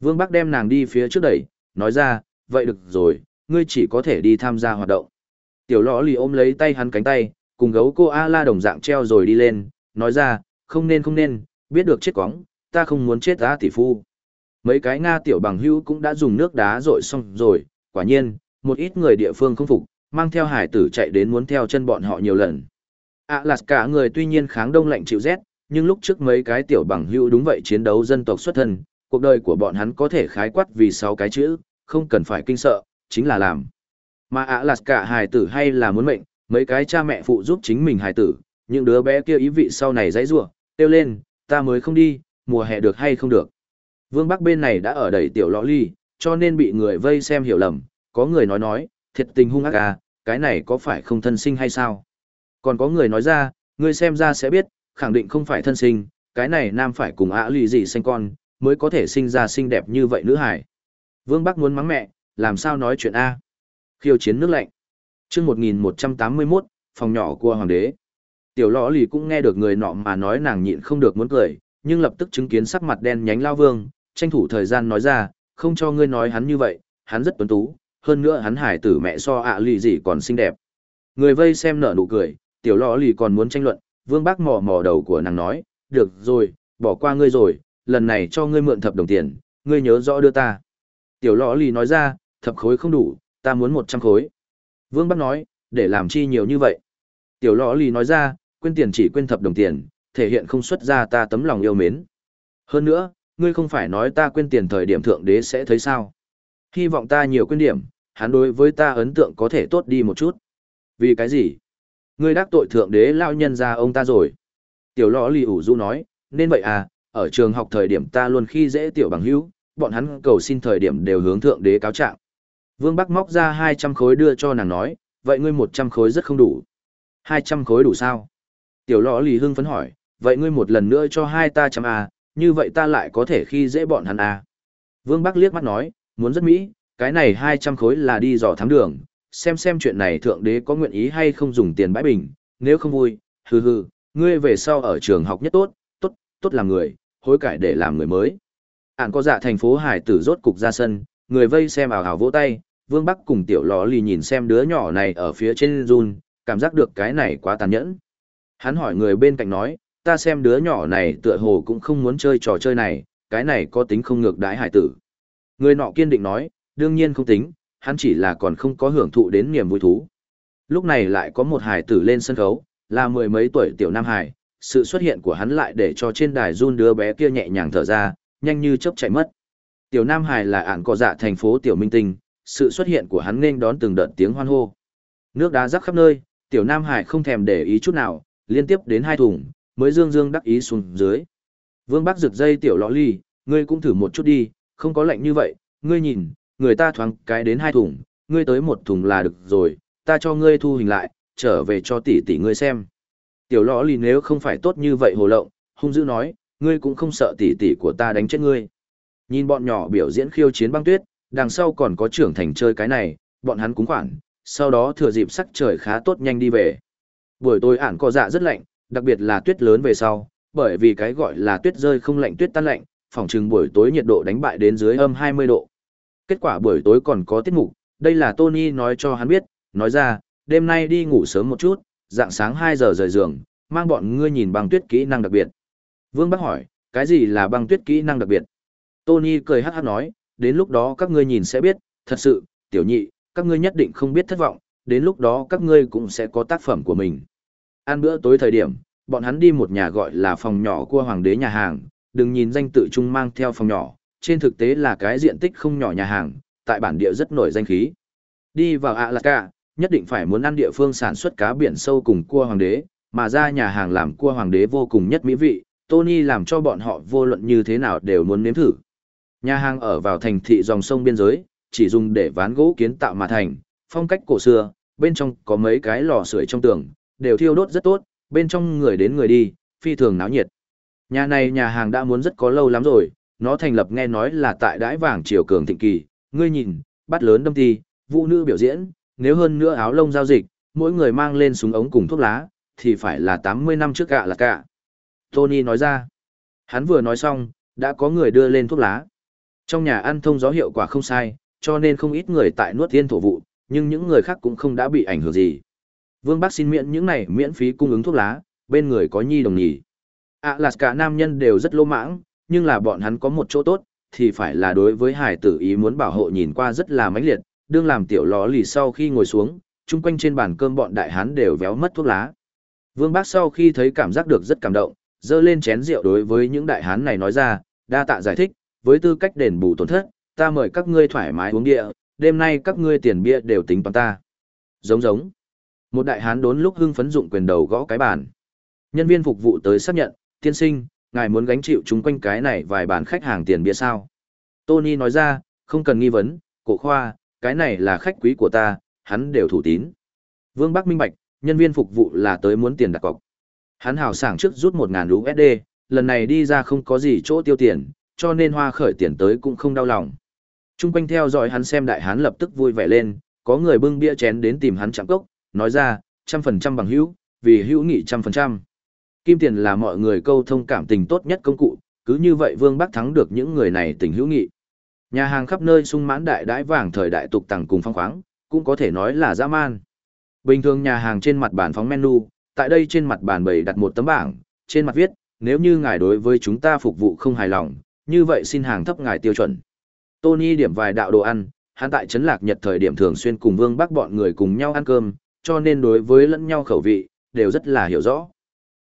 Vương Bắc đem nàng đi phía trước đẩy, nói ra, vậy được rồi, ngươi chỉ có thể đi tham gia hoạt động. Tiểu lọ lì ôm lấy tay hắn cánh tay, cùng gấu cô A-la đồng dạng treo rồi đi lên, nói ra, không nên không nên, biết được chết quóng, ta không muốn chết á tỷ phu. Mấy cái Nga tiểu bằng hữu cũng đã dùng nước đá rội xong rồi, quả nhiên, một ít người địa phương không phục, mang theo hải tử chạy đến muốn theo chân bọn họ nhiều lần. À là cả người tuy nhiên kháng đông lạnh chịu rét, nhưng lúc trước mấy cái tiểu bằng hữu đúng vậy chiến đấu dân tộc xuất thân, cuộc đời của bọn hắn có thể khái quát vì sáu cái chữ, không cần phải kinh sợ, chính là làm. Mà ạ là cả hài tử hay là muốn mệnh, mấy cái cha mẹ phụ giúp chính mình hài tử, những đứa bé kia ý vị sau này dãy rủa, kêu lên, ta mới không đi, mùa hè được hay không được. Vương Bắc bên này đã ở đẩy tiểu lõ ly, cho nên bị người vây xem hiểu lầm, có người nói nói, thiệt tình hung ác à, cái này có phải không thân sinh hay sao? Còn có người nói ra, ngươi xem ra sẽ biết, khẳng định không phải thân sinh, cái này nam phải cùng ạ lì gì sinh con, mới có thể sinh ra xinh đẹp như vậy nữ hải. Vương Bắc muốn mắng mẹ, làm sao nói chuyện A? Khiêu chiến nước lạnh. chương 1181, phòng nhỏ của hoàng đế. Tiểu lõ lì cũng nghe được người nọ mà nói nàng nhịn không được muốn cười, nhưng lập tức chứng kiến sắc mặt đen nhánh lao vương, tranh thủ thời gian nói ra, không cho ngươi nói hắn như vậy, hắn rất tuấn tú, hơn nữa hắn hải tử mẹ so ạ lì gì còn xinh đẹp. Người vây xem nở nụ cười, tiểu lọ lì còn muốn tranh luận, vương bác mò mò đầu của nàng nói, được rồi, bỏ qua ngươi rồi, lần này cho ngươi mượn thập đồng tiền, ngươi nhớ rõ đưa ta. Tiểu lọ lì nói ra, thập khối không đủ, ta muốn một trăm khối. Vương bác nói, để làm chi nhiều như vậy. Tiểu lọ lì nói ra, quên tiền chỉ quên thập đồng tiền, thể hiện không xuất ra ta tấm lòng yêu mến. Hơn nữa, ngươi không phải nói ta quên tiền thời điểm thượng đế sẽ thấy sao. Hy vọng ta nhiều quyên điểm, hắn đối với ta ấn tượng có thể tốt đi một chút. Vì cái gì? Ngươi đắc tội thượng đế lao nhân ra ông ta rồi. Tiểu lõ lì ủ rũ nói, nên vậy à, ở trường học thời điểm ta luôn khi dễ tiểu bằng hữu, bọn hắn cầu xin thời điểm đều hướng thượng đế cáo trạng. Vương Bắc móc ra 200 khối đưa cho nàng nói, vậy ngươi 100 khối rất không đủ. 200 khối đủ sao? Tiểu lõ lì hưng phấn hỏi, vậy ngươi một lần nữa cho hai ta trăm à, như vậy ta lại có thể khi dễ bọn hắn à. Vương Bắc liếc mắt nói, muốn rất mỹ, cái này 200 khối là đi dò thám đường, xem xem chuyện này thượng đế có nguyện ý hay không dùng tiền bãi bình, nếu không vui, hừ hừ, ngươi về sau ở trường học nhất tốt, tốt, tốt làm người, hối cải để làm người mới. Ản có dạ thành phố hải tử rốt cục ra sân, người vây xem ảo ảo vỗ tay, Vương Bắc cùng tiểu lò lì nhìn xem đứa nhỏ này ở phía trên run, cảm giác được cái này quá tàn nhẫn. Hắn hỏi người bên cạnh nói, ta xem đứa nhỏ này tựa hồ cũng không muốn chơi trò chơi này, cái này có tính không ngược đái hải tử. Người nọ kiên định nói, đương nhiên không tính, hắn chỉ là còn không có hưởng thụ đến niềm vui thú. Lúc này lại có một hải tử lên sân khấu, là mười mấy tuổi tiểu nam hải, sự xuất hiện của hắn lại để cho trên đài run đứa bé kia nhẹ nhàng thở ra, nhanh như chớp chạy mất. Tiểu nam hải là ản cỏ dạ thành phố tiểu minh tinh, sự xuất hiện của hắn nên đón từng đợt tiếng hoan hô. Nước đá rắc khắp nơi, tiểu nam hải không thèm để ý chút nào, liên tiếp đến hai thùng, mới dương dương đắc ý xuống dưới. Vương Bắc rực dây tiểu lọ ly, ngươi cũng thử một chút đi, không có lạnh như vậy, ngươi nhìn, người ta thoáng cái đến hai thùng, ngươi tới một thùng là được rồi, ta cho ngươi thu hình lại, trở về cho tỷ tỷ ngươi xem. Tiểu lõ lì nếu không phải tốt như vậy hồ lộng, hung dữ nói, ngươi cũng không sợ tỷ tỷ của ta đánh chết ngươi. Nhìn bọn nhỏ biểu diễn khiêu chiến băng tuyết, đằng sau còn có trưởng thành chơi cái này, bọn hắn cũng khoản, sau đó thừa dịp sắc trời khá tốt nhanh đi về. Buổi tối ản có dạ rất lạnh, đặc biệt là tuyết lớn về sau, bởi vì cái gọi là tuyết rơi không lạnh tuyết tan lạnh, phòng trừng buổi tối nhiệt độ đánh bại đến dưới âm 20 độ. Kết quả buổi tối còn có tiết mục, đây là Tony nói cho hắn biết, nói ra, đêm nay đi ngủ sớm một chút, dạng sáng 2 giờ rời giường, mang bọn ngươi nhìn băng tuyết kỹ năng đặc biệt. Vương Bắc hỏi, cái gì là băng tuyết kỹ năng đặc biệt? Tony cười hát hát nói, đến lúc đó các ngươi nhìn sẽ biết, thật sự, tiểu nhị, các ngươi nhất định không biết thất vọng, đến lúc đó các ngươi cũng sẽ có tác phẩm của mình. Ăn bữa tối thời điểm, bọn hắn đi một nhà gọi là phòng nhỏ của hoàng đế nhà hàng, đừng nhìn danh tự chung mang theo phòng nhỏ, trên thực tế là cái diện tích không nhỏ nhà hàng, tại bản địa rất nổi danh khí. Đi vào Alaska, nhất định phải muốn ăn địa phương sản xuất cá biển sâu cùng cua hoàng đế, mà ra nhà hàng làm cua hoàng đế vô cùng nhất mỹ vị, Tony làm cho bọn họ vô luận như thế nào đều muốn nếm thử. Nhà hàng ở vào thành thị dòng sông biên giới, chỉ dùng để ván gỗ kiến tạo mà thành, phong cách cổ xưa, bên trong có mấy cái lò sưởi trong tường, đều thiêu đốt rất tốt, bên trong người đến người đi, phi thường náo nhiệt. Nhà này nhà hàng đã muốn rất có lâu lắm rồi, nó thành lập nghe nói là tại đãi vàng triều cường thịnh kỳ, ngươi nhìn, bắt lớn đâm ti, vũ nữ biểu diễn, nếu hơn nữa áo lông giao dịch, mỗi người mang lên súng ống cùng thuốc lá, thì phải là 80 năm trước gạ là cả. Tony nói ra. Hắn vừa nói xong, đã có người đưa lên thuốc lá. Trong nhà ăn thông gió hiệu quả không sai, cho nên không ít người tại nuốt tiên thổ vụ, nhưng những người khác cũng không đã bị ảnh hưởng gì. Vương Bắc xin miễn những này miễn phí cung ứng thuốc lá, bên người có nhi đồng nhỉ. À là cả nam nhân đều rất lô mãng, nhưng là bọn hắn có một chỗ tốt, thì phải là đối với hải tử ý muốn bảo hộ nhìn qua rất là mãnh liệt, đương làm tiểu ló lì sau khi ngồi xuống, chung quanh trên bàn cơm bọn đại hán đều véo mất thuốc lá. Vương Bác sau khi thấy cảm giác được rất cảm động, dơ lên chén rượu đối với những đại hán này nói ra, đa tạ giải thích, với tư cách đền bù tổn thất, ta mời các ngươi thoải mái uống địa, đêm nay các ngươi tiền bia đều tính toán ta. Giống giống. Một đại hán đốn lúc hưng phấn dụng quyền đầu gõ cái bàn. Nhân viên phục vụ tới xác nhận, tiên sinh, ngài muốn gánh chịu chúng quanh cái này vài bàn khách hàng tiền bia sao. Tony nói ra, không cần nghi vấn, cổ khoa, cái này là khách quý của ta, hắn đều thủ tín. Vương Bắc minh bạch, nhân viên phục vụ là tới muốn tiền đặt cọc. Hắn hào sảng trước rút 1.000 USD, lần này đi ra không có gì chỗ tiêu tiền, cho nên hoa khởi tiền tới cũng không đau lòng. Trung quanh theo dõi hắn xem đại hắn lập tức vui vẻ lên, có người bưng bia chén đến tìm hắn chạm cốc, nói ra, trăm phần trăm bằng hữu, vì hữu nghị trăm phần trăm. Kim tiền là mọi người câu thông cảm tình tốt nhất công cụ, cứ như vậy Vương Bắc thắng được những người này tình hữu nghị. Nhà hàng khắp nơi sung mãn đại đãi vàng thời đại tục tằng cùng phong khoáng, cũng có thể nói là dã man. Bình thường nhà hàng trên mặt bàn phóng menu, tại đây trên mặt bàn bày đặt một tấm bảng, trên mặt viết, nếu như ngài đối với chúng ta phục vụ không hài lòng, như vậy xin hàng thấp ngài tiêu chuẩn. Tony điểm vài đạo đồ ăn, hắn tại trấn lạc Nhật thời điểm thường xuyên cùng Vương Bắc bọn người cùng nhau ăn cơm, cho nên đối với lẫn nhau khẩu vị, đều rất là hiểu rõ.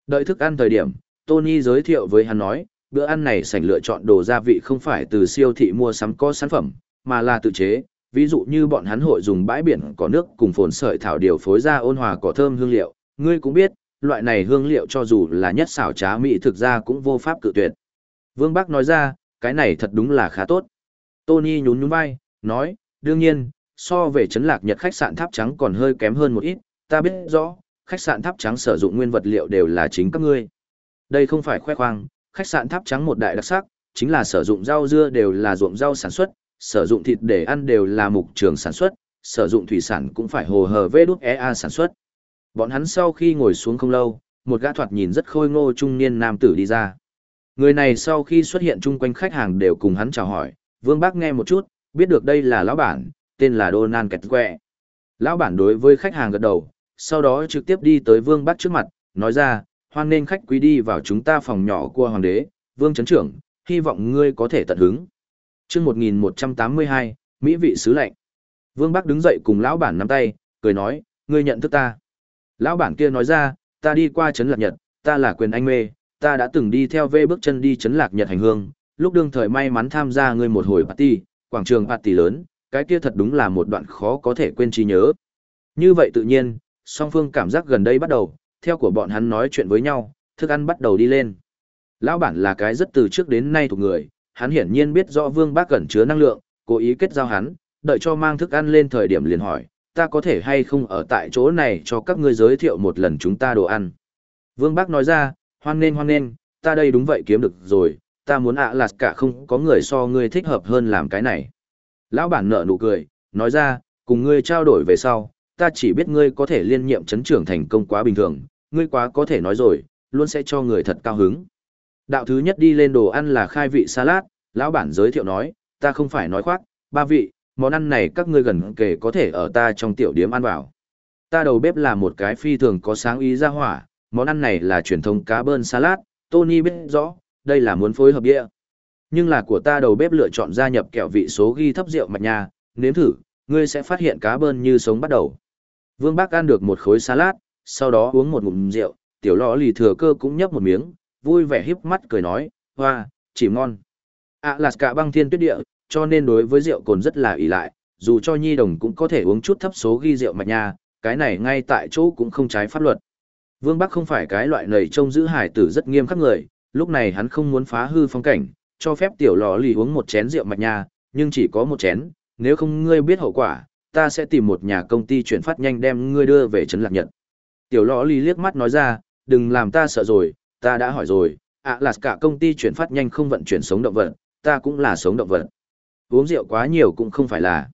Đợi thức ăn thời điểm, Tony giới thiệu với hắn nói, bữa ăn này sảnh lựa chọn đồ gia vị không phải từ siêu thị mua sắm có sản phẩm, mà là tự chế, ví dụ như bọn hắn hội dùng bãi biển có nước cùng phồn sợi thảo điều phối ra ôn hòa cỏ thơm hương liệu, ngươi cũng biết, loại này hương liệu cho dù là nhất xảo trá mỹ thực ra cũng vô pháp cự tuyệt. Vương Bắc nói ra, cái này thật đúng là khá tốt. Tony nhún nhún vai, nói, đương nhiên, so về chấn lạc nhật khách sạn tháp trắng còn hơi kém hơn một ít, ta biết rõ, khách sạn tháp trắng sử dụng nguyên vật liệu đều là chính các ngươi. Đây không phải khoe khoang, khách sạn tháp trắng một đại đặc sắc, chính là sử dụng rau dưa đều là ruộng rau sản xuất, sử dụng thịt để ăn đều là mục trường sản xuất, sử dụng thủy sản cũng phải hồ hờ vê đút EA sản xuất. Bọn hắn sau khi ngồi xuống không lâu, một gã thoạt nhìn rất khôi ngô trung niên nam tử đi ra. Người này sau khi xuất hiện chung quanh khách hàng đều cùng hắn chào hỏi, Vương Bác nghe một chút, biết được đây là lão bản, tên là Donald Quẹ. Lão bản đối với khách hàng gật đầu, sau đó trực tiếp đi tới Vương Bác trước mặt, nói ra, hoan nên khách quý đi vào chúng ta phòng nhỏ của hoàng đế, Vương chấn Trưởng, hy vọng ngươi có thể tận hứng. chương 1182, Mỹ vị sứ lệnh. Vương Bắc đứng dậy cùng lão bản nắm tay, cười nói, ngươi nhận thức ta. Lão bản kia nói ra, ta đi qua Trấn Lạc Nhật, ta là quyền anh mê, ta đã từng đi theo vê bước chân đi Trấn Lạc Nhật hành hương, lúc đương thời may mắn tham gia ngươi một hồi party, quảng trường party lớn, cái kia thật đúng là một đoạn khó có thể quên trí nhớ. Như vậy tự nhiên, song phương cảm giác gần đây bắt đầu, theo của bọn hắn nói chuyện với nhau, thức ăn bắt đầu đi lên. Lão bản là cái rất từ trước đến nay thuộc người, hắn hiển nhiên biết rõ Vương Bác cẩn chứa năng lượng, cố ý kết giao hắn, đợi cho mang thức ăn lên thời điểm liền hỏi, ta có thể hay không ở tại chỗ này cho các ngươi giới thiệu một lần chúng ta đồ ăn. Vương Bác nói ra, hoan nên hoan nên, ta đây đúng vậy kiếm được rồi, ta muốn ạ à cả không có người so ngươi thích hợp hơn làm cái này. Lão bản nợ nụ cười, nói ra, cùng ngươi trao đổi về sau, ta chỉ biết ngươi có thể liên nhiệm chấn trưởng thành công quá bình thường, ngươi quá có thể nói rồi, luôn sẽ cho người thật cao hứng. Đạo thứ nhất đi lên đồ ăn là khai vị salad, lão bản giới thiệu nói, ta không phải nói khoác, ba vị, món ăn này các ngươi gần kề có thể ở ta trong tiểu điếm ăn vào. Ta đầu bếp là một cái phi thường có sáng ý ra hỏa, món ăn này là truyền thống cá bơn salad, Tony biết rõ, đây là muốn phối hợp địa. Nhưng là của ta đầu bếp lựa chọn gia nhập kẹo vị số ghi thấp rượu mạch nhà, nếm thử, ngươi sẽ phát hiện cá bơn như sống bắt đầu. Vương Bác ăn được một khối salad, sau đó uống một ngụm rượu, tiểu lọ lì thừa cơ cũng nhấp một miếng, vui vẻ híp mắt cười nói, hoa, chỉ ngon. À là cả băng thiên tuyết địa, cho nên đối với rượu cồn rất là ỷ lại, dù cho nhi đồng cũng có thể uống chút thấp số ghi rượu mạch nha, cái này ngay tại chỗ cũng không trái pháp luật. Vương Bắc không phải cái loại nầy trông giữ hải tử rất nghiêm khắc người, lúc này hắn không muốn phá hư phong cảnh, cho phép tiểu lò lì uống một chén rượu mạch nha, nhưng chỉ có một chén, nếu không ngươi biết hậu quả, ta sẽ tìm một nhà công ty chuyển phát nhanh đem ngươi đưa về trấn lạc nhật. Tiểu lò lì liếc mắt nói ra, đừng làm ta sợ rồi, ta đã hỏi rồi, ạ là cả công ty chuyển phát nhanh không vận chuyển sống động vật, ta cũng là sống động vật. Uống rượu quá nhiều cũng không phải là.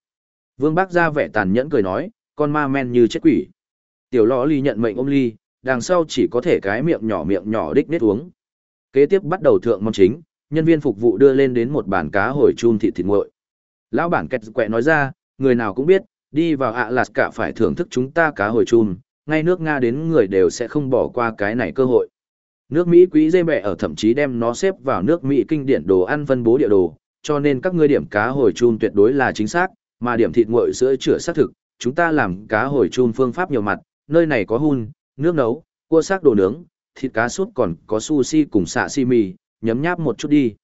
Vương Bác ra vẻ tàn nhẫn cười nói, con ma men như chết quỷ. Tiểu lò lì nhận mệnh ôm ly, đằng sau chỉ có thể cái miệng nhỏ miệng nhỏ đích nết uống. Kế tiếp bắt đầu thượng món chính, nhân viên phục vụ đưa lên đến một bàn cá hồi chun thịt thịt nguội. Lão bản kẹt quẹ nói ra, người nào cũng biết, đi vào ạ lạt cả phải thưởng thức chúng ta cá hồi chum, ngay nước Nga đến người đều sẽ không bỏ qua cái này cơ hội. Nước Mỹ quý dê bẹ ở thậm chí đem nó xếp vào nước Mỹ kinh điển đồ ăn phân bố địa đồ, cho nên các ngươi điểm cá hồi chum tuyệt đối là chính xác, mà điểm thịt nguội sữa chữa xác thực, chúng ta làm cá hồi chum phương pháp nhiều mặt, nơi này có hun, nước nấu, cua xác đồ nướng, thịt cá sốt còn có sushi cùng xạ xi mì, nhấm nháp một chút đi.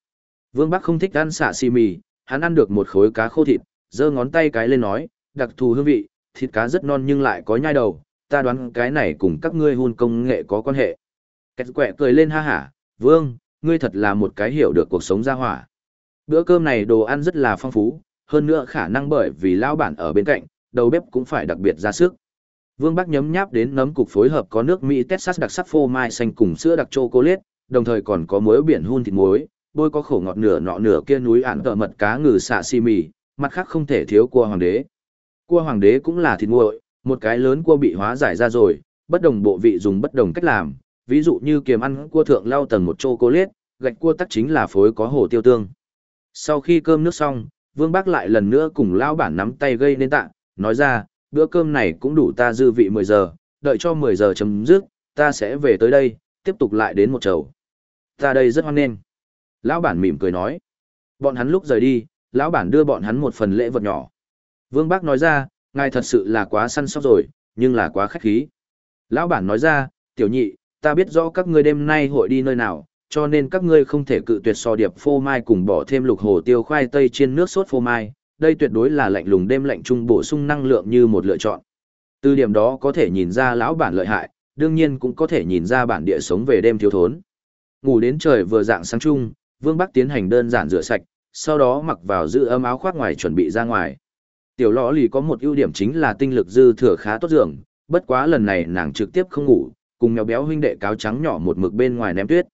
Vương Bắc không thích ăn xạ xi mì, hắn ăn được một khối cá khô thịt, giơ ngón tay cái lên nói, đặc thù hương vị, thịt cá rất non nhưng lại có nhai đầu, ta đoán cái này cùng các ngươi hôn công nghệ có quan hệ. Kẹt quẹ cười lên ha hả, Vương, ngươi thật là một cái hiểu được cuộc sống gia hỏa. Bữa cơm này đồ ăn rất là phong phú, hơn nữa khả năng bởi vì lao bản ở bên cạnh, đầu bếp cũng phải đặc biệt ra sức. Vương Bắc nhấm nháp đến nấm cục phối hợp có nước Mỹ Texas đặc sắc phô mai xanh cùng sữa đặc chocolate, đồng thời còn có muối biển hun thịt muối, bôi có khổ ngọt nửa nọ nửa kia núi ản tợ mật cá ngừ xạ xì mì, mặt khác không thể thiếu cua hoàng đế. Cua hoàng đế cũng là thịt nguội, một cái lớn cua bị hóa giải ra rồi, bất đồng bộ vị dùng bất đồng cách làm, ví dụ như kiềm ăn cua thượng lau tầng một chocolate, gạch cua tắc chính là phối có hồ tiêu tương. Sau khi cơm nước xong, Vương Bác lại lần nữa cùng lao bản nắm tay gây nên tạ, nói ra, bữa cơm này cũng đủ ta dư vị 10 giờ, đợi cho 10 giờ chấm dứt, ta sẽ về tới đây, tiếp tục lại đến một chầu. Ta đây rất hoan nghênh. Lão bản mỉm cười nói. Bọn hắn lúc rời đi, lão bản đưa bọn hắn một phần lễ vật nhỏ. Vương Bác nói ra, ngài thật sự là quá săn sóc rồi, nhưng là quá khách khí. Lão bản nói ra, tiểu nhị, ta biết rõ các ngươi đêm nay hội đi nơi nào, cho nên các ngươi không thể cự tuyệt so điệp phô mai cùng bỏ thêm lục hồ tiêu khoai tây trên nước sốt phô mai, đây tuyệt đối là lạnh lùng đêm lạnh trung bổ sung năng lượng như một lựa chọn. Từ điểm đó có thể nhìn ra lão bản lợi hại, đương nhiên cũng có thể nhìn ra bản địa sống về đêm thiếu thốn. Ngủ đến trời vừa dạng sáng chung, Vương Bắc tiến hành đơn giản rửa sạch, sau đó mặc vào giữ ấm áo khoác ngoài chuẩn bị ra ngoài. Tiểu lõ lì có một ưu điểm chính là tinh lực dư thừa khá tốt dưỡng, bất quá lần này nàng trực tiếp không ngủ, cùng mèo béo huynh đệ cáo trắng nhỏ một mực bên ngoài ném tuyết.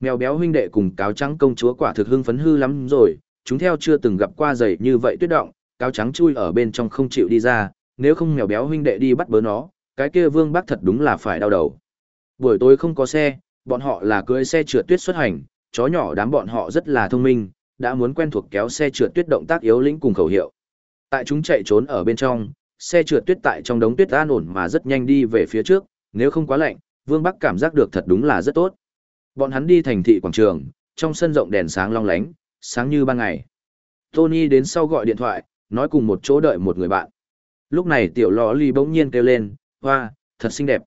Mèo béo huynh đệ cùng cáo trắng công chúa quả thực hưng phấn hư lắm rồi, chúng theo chưa từng gặp qua giày như vậy tuyết động, cáo trắng chui ở bên trong không chịu đi ra, nếu không mèo béo huynh đệ đi bắt bớ nó, cái kia vương bác thật đúng là phải đau đầu. Buổi tối không có xe, bọn họ là cưới xe trượt tuyết xuất hành, chó nhỏ đám bọn họ rất là thông minh, đã muốn quen thuộc kéo xe trượt tuyết động tác yếu lĩnh cùng khẩu hiệu. Tại chúng chạy trốn ở bên trong, xe trượt tuyết tại trong đống tuyết an ổn mà rất nhanh đi về phía trước, nếu không quá lạnh, Vương Bắc cảm giác được thật đúng là rất tốt. Bọn hắn đi thành thị quảng trường, trong sân rộng đèn sáng long lánh, sáng như ban ngày. Tony đến sau gọi điện thoại, nói cùng một chỗ đợi một người bạn. Lúc này tiểu lò ly bỗng nhiên kêu lên, hoa, thật xinh đẹp.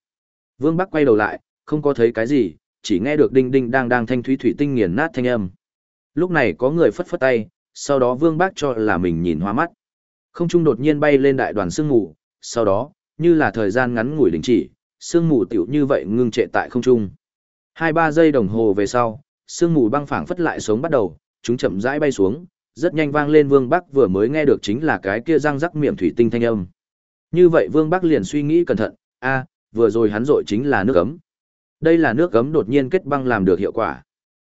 Vương Bắc quay đầu lại, không có thấy cái gì, chỉ nghe được đinh đinh đang đang thanh thúy thủy tinh nghiền nát thanh âm. Lúc này có người phất phất tay, sau đó Vương Bác cho là mình nhìn hoa mắt. Không trung đột nhiên bay lên đại đoàn sương mù, sau đó, như là thời gian ngắn ngủi đình chỉ, sương mù tiểu như vậy ngưng trệ tại không trung. Hai ba giây đồng hồ về sau, sương mù băng phẳng phất lại sống bắt đầu, chúng chậm rãi bay xuống, rất nhanh vang lên Vương Bắc vừa mới nghe được chính là cái kia răng rắc miệng thủy tinh thanh âm. Như vậy Vương Bắc liền suy nghĩ cẩn thận, a, vừa rồi hắn rội chính là nước ấm. Đây là nước ấm đột nhiên kết băng làm được hiệu quả.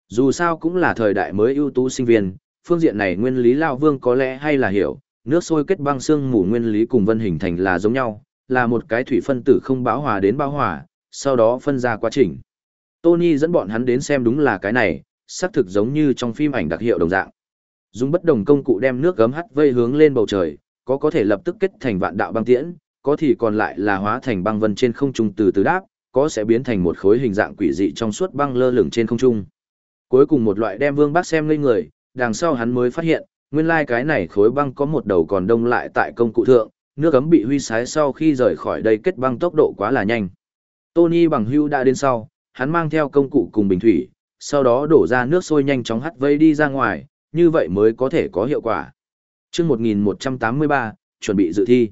Dù sao cũng là thời đại mới ưu tú sinh viên, phương diện này nguyên lý Lao Vương có lẽ hay là hiểu, nước sôi kết băng xương mù nguyên lý cùng vân hình thành là giống nhau, là một cái thủy phân tử không bão hòa đến bão hòa, sau đó phân ra quá trình. Tony dẫn bọn hắn đến xem đúng là cái này, xác thực giống như trong phim ảnh đặc hiệu đồng dạng. Dùng bất đồng công cụ đem nước gấm hắt vây hướng lên bầu trời, có có thể lập tức kết thành vạn đạo băng tiễn, có thì còn lại là hóa thành băng vân trên không trung từ từ đáp, có sẽ biến thành một khối hình dạng quỷ dị trong suốt băng lơ lửng trên không trung. Cuối cùng một loại đem Vương Bác xem ngây người, đằng sau hắn mới phát hiện, nguyên lai cái này khối băng có một đầu còn đông lại tại công cụ thượng, nước ấm bị huy sái sau khi rời khỏi đây kết băng tốc độ quá là nhanh. Tony bằng hưu đã đến sau, hắn mang theo công cụ cùng bình thủy, sau đó đổ ra nước sôi nhanh chóng hắt vây đi ra ngoài, như vậy mới có thể có hiệu quả. chương 1183, chuẩn bị dự thi.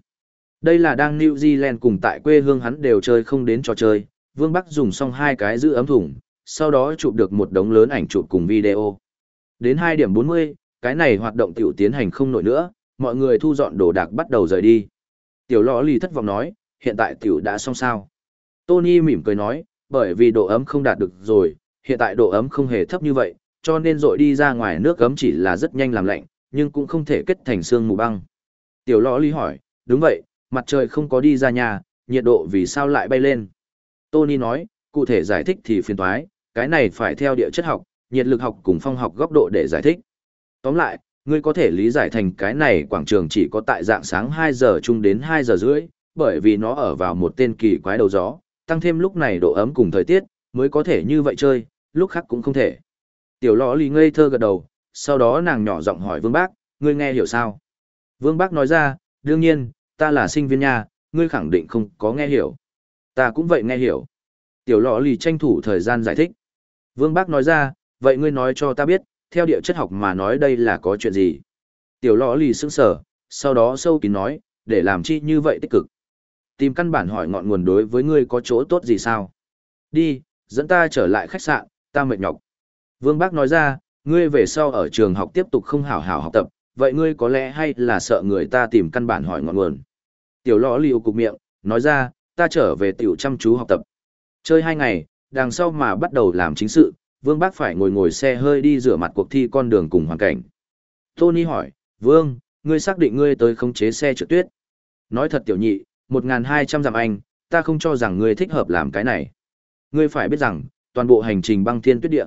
Đây là đang New Zealand cùng tại quê hương hắn đều chơi không đến trò chơi, Vương Bắc dùng xong hai cái giữ ấm thùng, sau đó chụp được một đống lớn ảnh chụp cùng video. Đến 2 điểm 40, cái này hoạt động tiểu tiến hành không nổi nữa, mọi người thu dọn đồ đạc bắt đầu rời đi. Tiểu lọ lì thất vọng nói, hiện tại tiểu đã xong sao. Tony mỉm cười nói, bởi vì độ ấm không đạt được rồi, hiện tại độ ấm không hề thấp như vậy, cho nên rội đi ra ngoài nước ấm chỉ là rất nhanh làm lạnh, nhưng cũng không thể kết thành xương mù băng. Tiểu lọ lì hỏi, đúng vậy, mặt trời không có đi ra nhà, nhiệt độ vì sao lại bay lên. Tony nói, cụ thể giải thích thì phiền toái, cái này phải theo địa chất học, nhiệt lực học cùng phong học góc độ để giải thích. Tóm lại, ngươi có thể lý giải thành cái này quảng trường chỉ có tại dạng sáng 2 giờ chung đến 2 giờ rưỡi, bởi vì nó ở vào một tên kỳ quái đầu gió, tăng thêm lúc này độ ấm cùng thời tiết, mới có thể như vậy chơi, lúc khác cũng không thể. Tiểu lõ lì ngây thơ gật đầu, sau đó nàng nhỏ giọng hỏi Vương Bác, ngươi nghe hiểu sao? Vương Bác nói ra, đương nhiên, ta là sinh viên nha, ngươi khẳng định không có nghe hiểu. Ta cũng vậy nghe hiểu. Tiểu lọ lì tranh thủ thời gian giải thích. Vương Bác nói ra, vậy ngươi nói cho ta biết, theo địa chất học mà nói đây là có chuyện gì? Tiểu lọ lì sững sở, sau đó sâu kín nói, để làm chi như vậy tích cực. Tìm căn bản hỏi ngọn nguồn đối với ngươi có chỗ tốt gì sao? Đi, dẫn ta trở lại khách sạn, ta mệt nhọc. Vương Bác nói ra, ngươi về sau ở trường học tiếp tục không hảo hảo học tập, vậy ngươi có lẽ hay là sợ người ta tìm căn bản hỏi ngọn nguồn. Tiểu lọ liều cục miệng, nói ra, ta trở về tiểu chăm chú học tập. Chơi hai ngày, đằng sau mà bắt đầu làm chính sự, Vương Bác phải ngồi ngồi xe hơi đi rửa mặt cuộc thi con đường cùng hoàn cảnh. Tony hỏi, Vương, ngươi xác định ngươi tới khống chế xe trượt tuyết. Nói thật tiểu nhị, 1.200 dặm anh, ta không cho rằng ngươi thích hợp làm cái này. Ngươi phải biết rằng, toàn bộ hành trình băng thiên tuyết địa.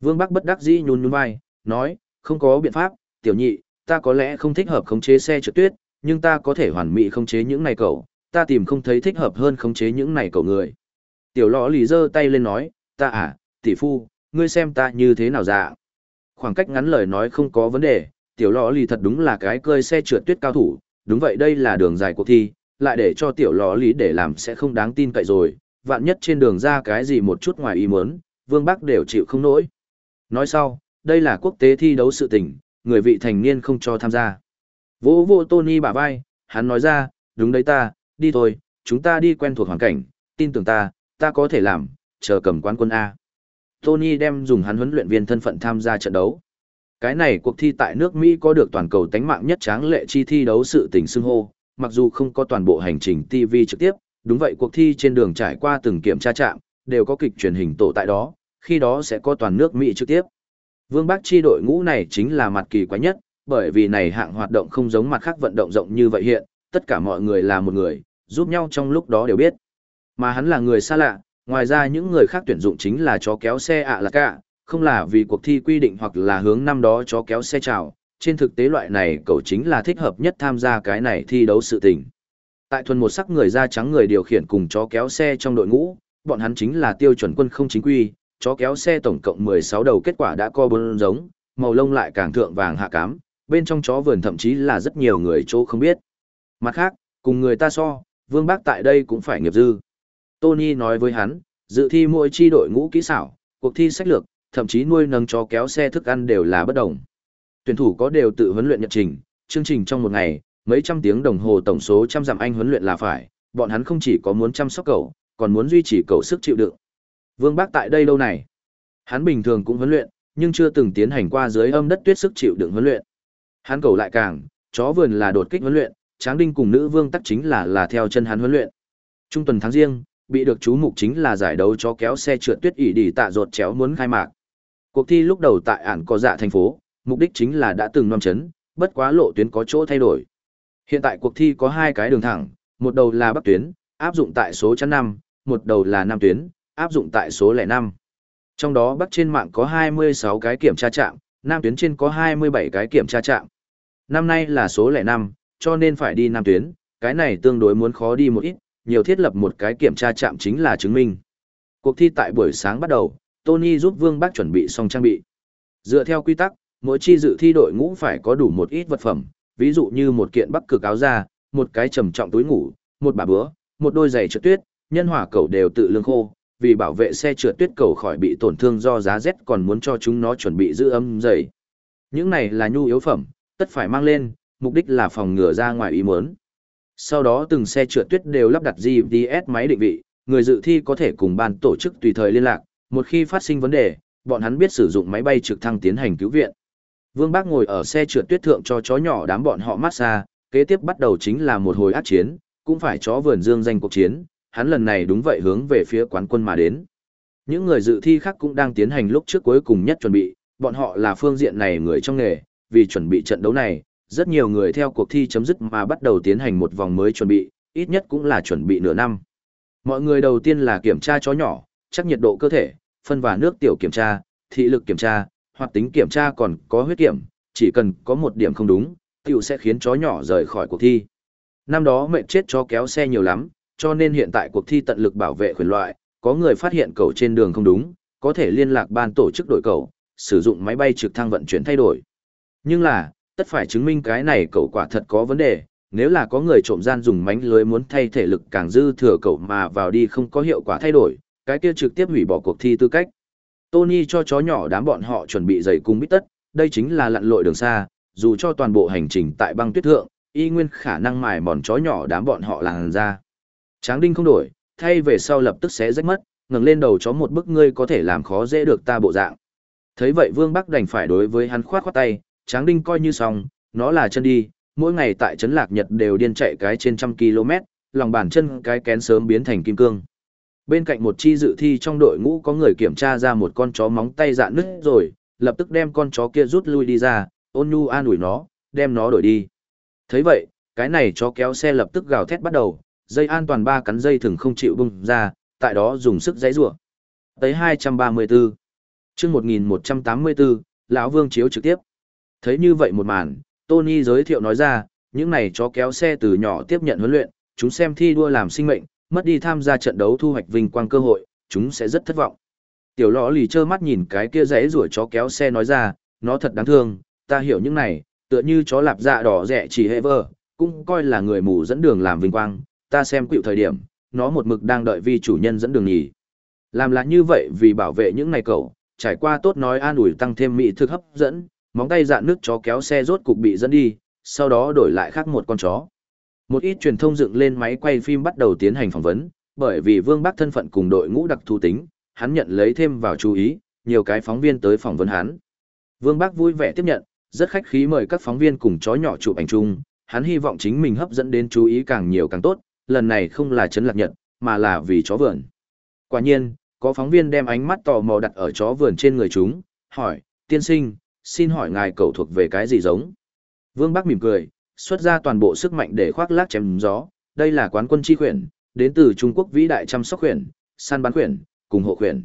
Vương Bắc bất đắc dĩ nhún nhún vai, nói, không có biện pháp, tiểu nhị, ta có lẽ không thích hợp khống chế xe trượt tuyết, nhưng ta có thể hoàn mỹ khống chế những này cậu, ta tìm không thấy thích hợp hơn khống chế những này cậu người. Tiểu lọ lì giơ tay lên nói, ta à, tỷ phu, ngươi xem ta như thế nào dạ. Khoảng cách ngắn lời nói không có vấn đề, tiểu lọ lì thật đúng là cái cơi xe trượt tuyết cao thủ, đúng vậy đây là đường dài cuộc thi, lại để cho tiểu lọ lì để làm sẽ không đáng tin cậy rồi, vạn nhất trên đường ra cái gì một chút ngoài ý muốn, vương bắc đều chịu không nổi. Nói sau, đây là quốc tế thi đấu sự tình, người vị thành niên không cho tham gia. Vô vô Tony bả vai, hắn nói ra, đúng đấy ta, đi thôi, chúng ta đi quen thuộc hoàn cảnh, tin tưởng ta, ta có thể làm, chờ cầm quán quân A. Tony đem dùng hắn huấn luyện viên thân phận tham gia trận đấu. Cái này cuộc thi tại nước Mỹ có được toàn cầu tánh mạng nhất tráng lệ chi thi đấu sự tình xưng hô, mặc dù không có toàn bộ hành trình TV trực tiếp, đúng vậy cuộc thi trên đường trải qua từng kiểm tra trạm, đều có kịch truyền hình tổ tại đó, khi đó sẽ có toàn nước Mỹ trực tiếp. Vương Bác chi đội ngũ này chính là mặt kỳ quái nhất, bởi vì này hạng hoạt động không giống mặt khác vận động rộng như vậy hiện, tất cả mọi người là một người, giúp nhau trong lúc đó đều biết. Mà hắn là người xa lạ, ngoài ra những người khác tuyển dụng chính là chó kéo xe ạ là cả, không là vì cuộc thi quy định hoặc là hướng năm đó chó kéo xe chào. Trên thực tế loại này cậu chính là thích hợp nhất tham gia cái này thi đấu sự tình. Tại thuần một sắc người da trắng người điều khiển cùng chó kéo xe trong đội ngũ, bọn hắn chính là tiêu chuẩn quân không chính quy, chó kéo xe tổng cộng 16 đầu kết quả đã co bốn giống, màu lông lại càng thượng vàng hạ cám, bên trong chó vườn thậm chí là rất nhiều người chỗ không biết. Mặt khác, cùng người ta so, Vương Bác tại đây cũng phải nghiệp dư. Tony nói với hắn, dự thi mỗi chi đội ngũ kỹ xảo, cuộc thi sách lược, thậm chí nuôi nâng chó kéo xe thức ăn đều là bất đồng. Tuyển thủ có đều tự huấn luyện nhật trình, chương trình trong một ngày, mấy trăm tiếng đồng hồ tổng số trăm dặm anh huấn luyện là phải, bọn hắn không chỉ có muốn chăm sóc cậu, còn muốn duy trì cậu sức chịu đựng. Vương Bác tại đây lâu này? Hắn bình thường cũng huấn luyện, nhưng chưa từng tiến hành qua dưới âm đất tuyết sức chịu đựng huấn luyện. Hắn cầu lại càng, chó vườn là đột kích huấn luyện, Tráng Đinh cùng nữ vương tắc chính là là theo chân hắn huấn luyện. Trung tuần tháng riêng, bị được chú mục chính là giải đấu chó kéo xe trượt tuyết ỉ đi tạ rột chéo muốn khai mạc. Cuộc thi lúc đầu tại ản có dạ thành phố, mục đích chính là đã từng năm chấn, bất quá lộ tuyến có chỗ thay đổi. Hiện tại cuộc thi có hai cái đường thẳng, một đầu là bắc tuyến, áp dụng tại số chắn năm, một đầu là nam tuyến, áp dụng tại số lẻ năm. Trong đó bắc trên mạng có 26 cái kiểm tra trạm, nam tuyến trên có 27 cái kiểm tra trạm. Năm nay là số lẻ năm, cho nên phải đi nam tuyến, cái này tương đối muốn khó đi một ít, nhiều thiết lập một cái kiểm tra trạm chính là chứng minh. Cuộc thi tại buổi sáng bắt đầu, Tony giúp Vương Bác chuẩn bị xong trang bị. Dựa theo quy tắc, mỗi chi dự thi đội ngũ phải có đủ một ít vật phẩm, ví dụ như một kiện bắc cực áo da, một cái trầm trọng túi ngủ, một bà bữa, một đôi giày trượt tuyết, nhân hỏa cầu đều tự lương khô, vì bảo vệ xe trượt tuyết cầu khỏi bị tổn thương do giá rét còn muốn cho chúng nó chuẩn bị giữ ấm dày. Những này là nhu yếu phẩm, tất phải mang lên, mục đích là phòng ngừa ra ngoài ý muốn. Sau đó từng xe trượt tuyết đều lắp đặt GPS máy định vị, người dự thi có thể cùng ban tổ chức tùy thời liên lạc, một khi phát sinh vấn đề, bọn hắn biết sử dụng máy bay trực thăng tiến hành cứu viện. Vương Bác ngồi ở xe trượt tuyết thượng cho chó nhỏ đám bọn họ massage, kế tiếp bắt đầu chính là một hồi át chiến, cũng phải chó vườn dương danh cuộc chiến, hắn lần này đúng vậy hướng về phía quán quân mà đến. Những người dự thi khác cũng đang tiến hành lúc trước cuối cùng nhất chuẩn bị, bọn họ là phương diện này người trong nghề, vì chuẩn bị trận đấu này, rất nhiều người theo cuộc thi chấm dứt mà bắt đầu tiến hành một vòng mới chuẩn bị, ít nhất cũng là chuẩn bị nửa năm. Mọi người đầu tiên là kiểm tra chó nhỏ, chắc nhiệt độ cơ thể, phân và nước tiểu kiểm tra, thị lực kiểm tra, hoặc tính kiểm tra còn có huyết kiểm, chỉ cần có một điểm không đúng, tiểu sẽ khiến chó nhỏ rời khỏi cuộc thi. Năm đó mệnh chết chó kéo xe nhiều lắm, cho nên hiện tại cuộc thi tận lực bảo vệ quyền loại, có người phát hiện cầu trên đường không đúng, có thể liên lạc ban tổ chức đổi cầu, sử dụng máy bay trực thăng vận chuyển thay đổi. Nhưng là, tất phải chứng minh cái này cậu quả thật có vấn đề, nếu là có người trộm gian dùng mánh lưới muốn thay thể lực càng dư thừa cậu mà vào đi không có hiệu quả thay đổi, cái kia trực tiếp hủy bỏ cuộc thi tư cách. Tony cho chó nhỏ đám bọn họ chuẩn bị giày cung bít tất, đây chính là lặn lội đường xa, dù cho toàn bộ hành trình tại băng tuyết thượng, y nguyên khả năng mài mòn chó nhỏ đám bọn họ làn ra. Tráng đinh không đổi, thay về sau lập tức sẽ rách mất, ngẩng lên đầu chó một bức ngươi có thể làm khó dễ được ta bộ dạng. Thấy vậy Vương Bắc đành phải đối với hắn khoát khoát tay, Tráng đinh coi như xong, nó là chân đi, mỗi ngày tại trấn Lạc Nhật đều điên chạy cái trên trăm km, lòng bàn chân cái kén sớm biến thành kim cương. Bên cạnh một chi dự thi trong đội ngũ có người kiểm tra ra một con chó móng tay dạn nứt rồi, lập tức đem con chó kia rút lui đi ra, ôn nhu an ủi nó, đem nó đổi đi. thấy vậy, cái này chó kéo xe lập tức gào thét bắt đầu, dây an toàn ba cắn dây thừng không chịu bung ra, tại đó dùng sức giãy giụa. Tới 234. Chương 1184, lão Vương chiếu trực tiếp. Thấy như vậy một màn, Tony giới thiệu nói ra, những này chó kéo xe từ nhỏ tiếp nhận huấn luyện, chúng xem thi đua làm sinh mệnh, mất đi tham gia trận đấu thu hoạch vinh quang cơ hội, chúng sẽ rất thất vọng. Tiểu lọ lì trơ mắt nhìn cái kia rẽ rủa chó kéo xe nói ra, nó thật đáng thương, ta hiểu những này, tựa như chó lạp dạ đỏ rẻ chỉ hệ vơ, cũng coi là người mù dẫn đường làm vinh quang, ta xem quỵu thời điểm, nó một mực đang đợi vì chủ nhân dẫn đường nhỉ. Làm là như vậy vì bảo vệ những này cậu, trải qua tốt nói an ủi tăng thêm mỹ thực hấp dẫn, móng tay dạn nước chó kéo xe rốt cục bị dẫn đi, sau đó đổi lại khác một con chó. Một ít truyền thông dựng lên máy quay phim bắt đầu tiến hành phỏng vấn, bởi vì Vương Bắc thân phận cùng đội ngũ đặc thù tính, hắn nhận lấy thêm vào chú ý, nhiều cái phóng viên tới phỏng vấn hắn. Vương Bắc vui vẻ tiếp nhận, rất khách khí mời các phóng viên cùng chó nhỏ chụp ảnh chung, hắn hy vọng chính mình hấp dẫn đến chú ý càng nhiều càng tốt, lần này không là chấn lạc nhật, mà là vì chó vườn. Quả nhiên, có phóng viên đem ánh mắt tò mò đặt ở chó vườn trên người chúng, hỏi, tiên sinh, xin hỏi ngài cầu thuộc về cái gì giống? Vương Bắc mỉm cười, xuất ra toàn bộ sức mạnh để khoác lác chém gió, đây là quán quân chi khuyển, đến từ Trung Quốc vĩ đại chăm sóc khuyển, săn bắn khuyển, cùng hộ khuyển.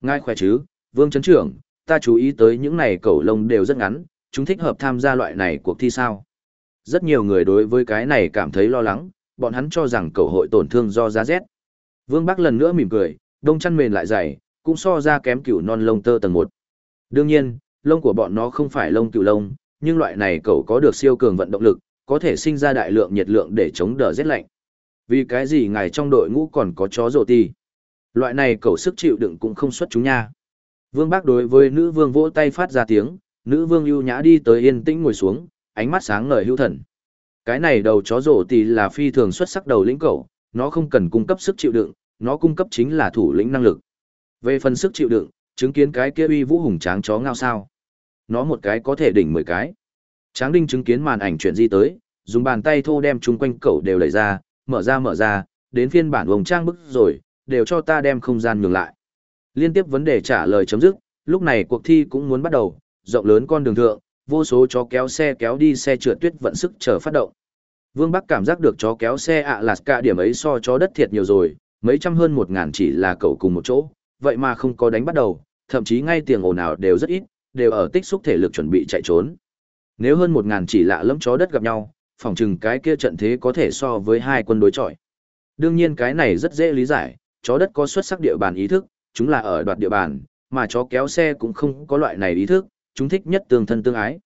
Ngài khỏe chứ, Vương Trấn Trưởng, ta chú ý tới những này cẩu lông đều rất ngắn, chúng thích hợp tham gia loại này cuộc thi sao. Rất nhiều người đối với cái này cảm thấy lo lắng, bọn hắn cho rằng cầu hội tổn thương do giá rét. Vương Bắc lần nữa mỉm cười, đông chăn mền lại dày, cũng so ra kém cửu non lông tơ tầng 1. Đương nhiên, lông của bọn nó không phải lông cựu lông, nhưng loại này cẩu có được siêu cường vận động lực, có thể sinh ra đại lượng nhiệt lượng để chống đỡ rét lạnh. Vì cái gì ngài trong đội ngũ còn có chó rổ ti? Loại này cẩu sức chịu đựng cũng không xuất chúng nha. Vương Bác đối với nữ vương vỗ tay phát ra tiếng, nữ vương ưu nhã đi tới yên tĩnh ngồi xuống, ánh mắt sáng ngời hữu thần. Cái này đầu chó rổ ti là phi thường xuất sắc đầu lĩnh cẩu, nó không cần cung cấp sức chịu đựng, nó cung cấp chính là thủ lĩnh năng lực. Về phần sức chịu đựng, chứng kiến cái kia uy vũ hùng tráng chó ngao sao. Nó một cái có thể đỉnh mười cái. Tráng đinh chứng kiến màn ảnh chuyện di tới, dùng bàn tay thô đem chúng quanh cậu đều đẩy ra, mở ra mở ra, đến phiên bản vùng trang bức rồi, đều cho ta đem không gian nhường lại. Liên tiếp vấn đề trả lời chấm dứt, lúc này cuộc thi cũng muốn bắt đầu, rộng lớn con đường thượng, vô số chó kéo xe kéo đi xe trượt tuyết vận sức chờ phát động. Vương Bắc cảm giác được chó kéo xe ạ à cả điểm ấy so chó đất thiệt nhiều rồi, mấy trăm hơn một ngàn chỉ là cậu cùng một chỗ, vậy mà không có đánh bắt đầu, thậm chí ngay tiền ồn nào đều rất ít, đều ở tích xúc thể lực chuẩn bị chạy trốn. Nếu hơn một ngàn chỉ lạ lẫm chó đất gặp nhau, phòng chừng cái kia trận thế có thể so với hai quân đối chọi. Đương nhiên cái này rất dễ lý giải, chó đất có xuất sắc địa bàn ý thức, chúng là ở đoạt địa bàn, mà chó kéo xe cũng không có loại này ý thức, chúng thích nhất tương thân tương ái.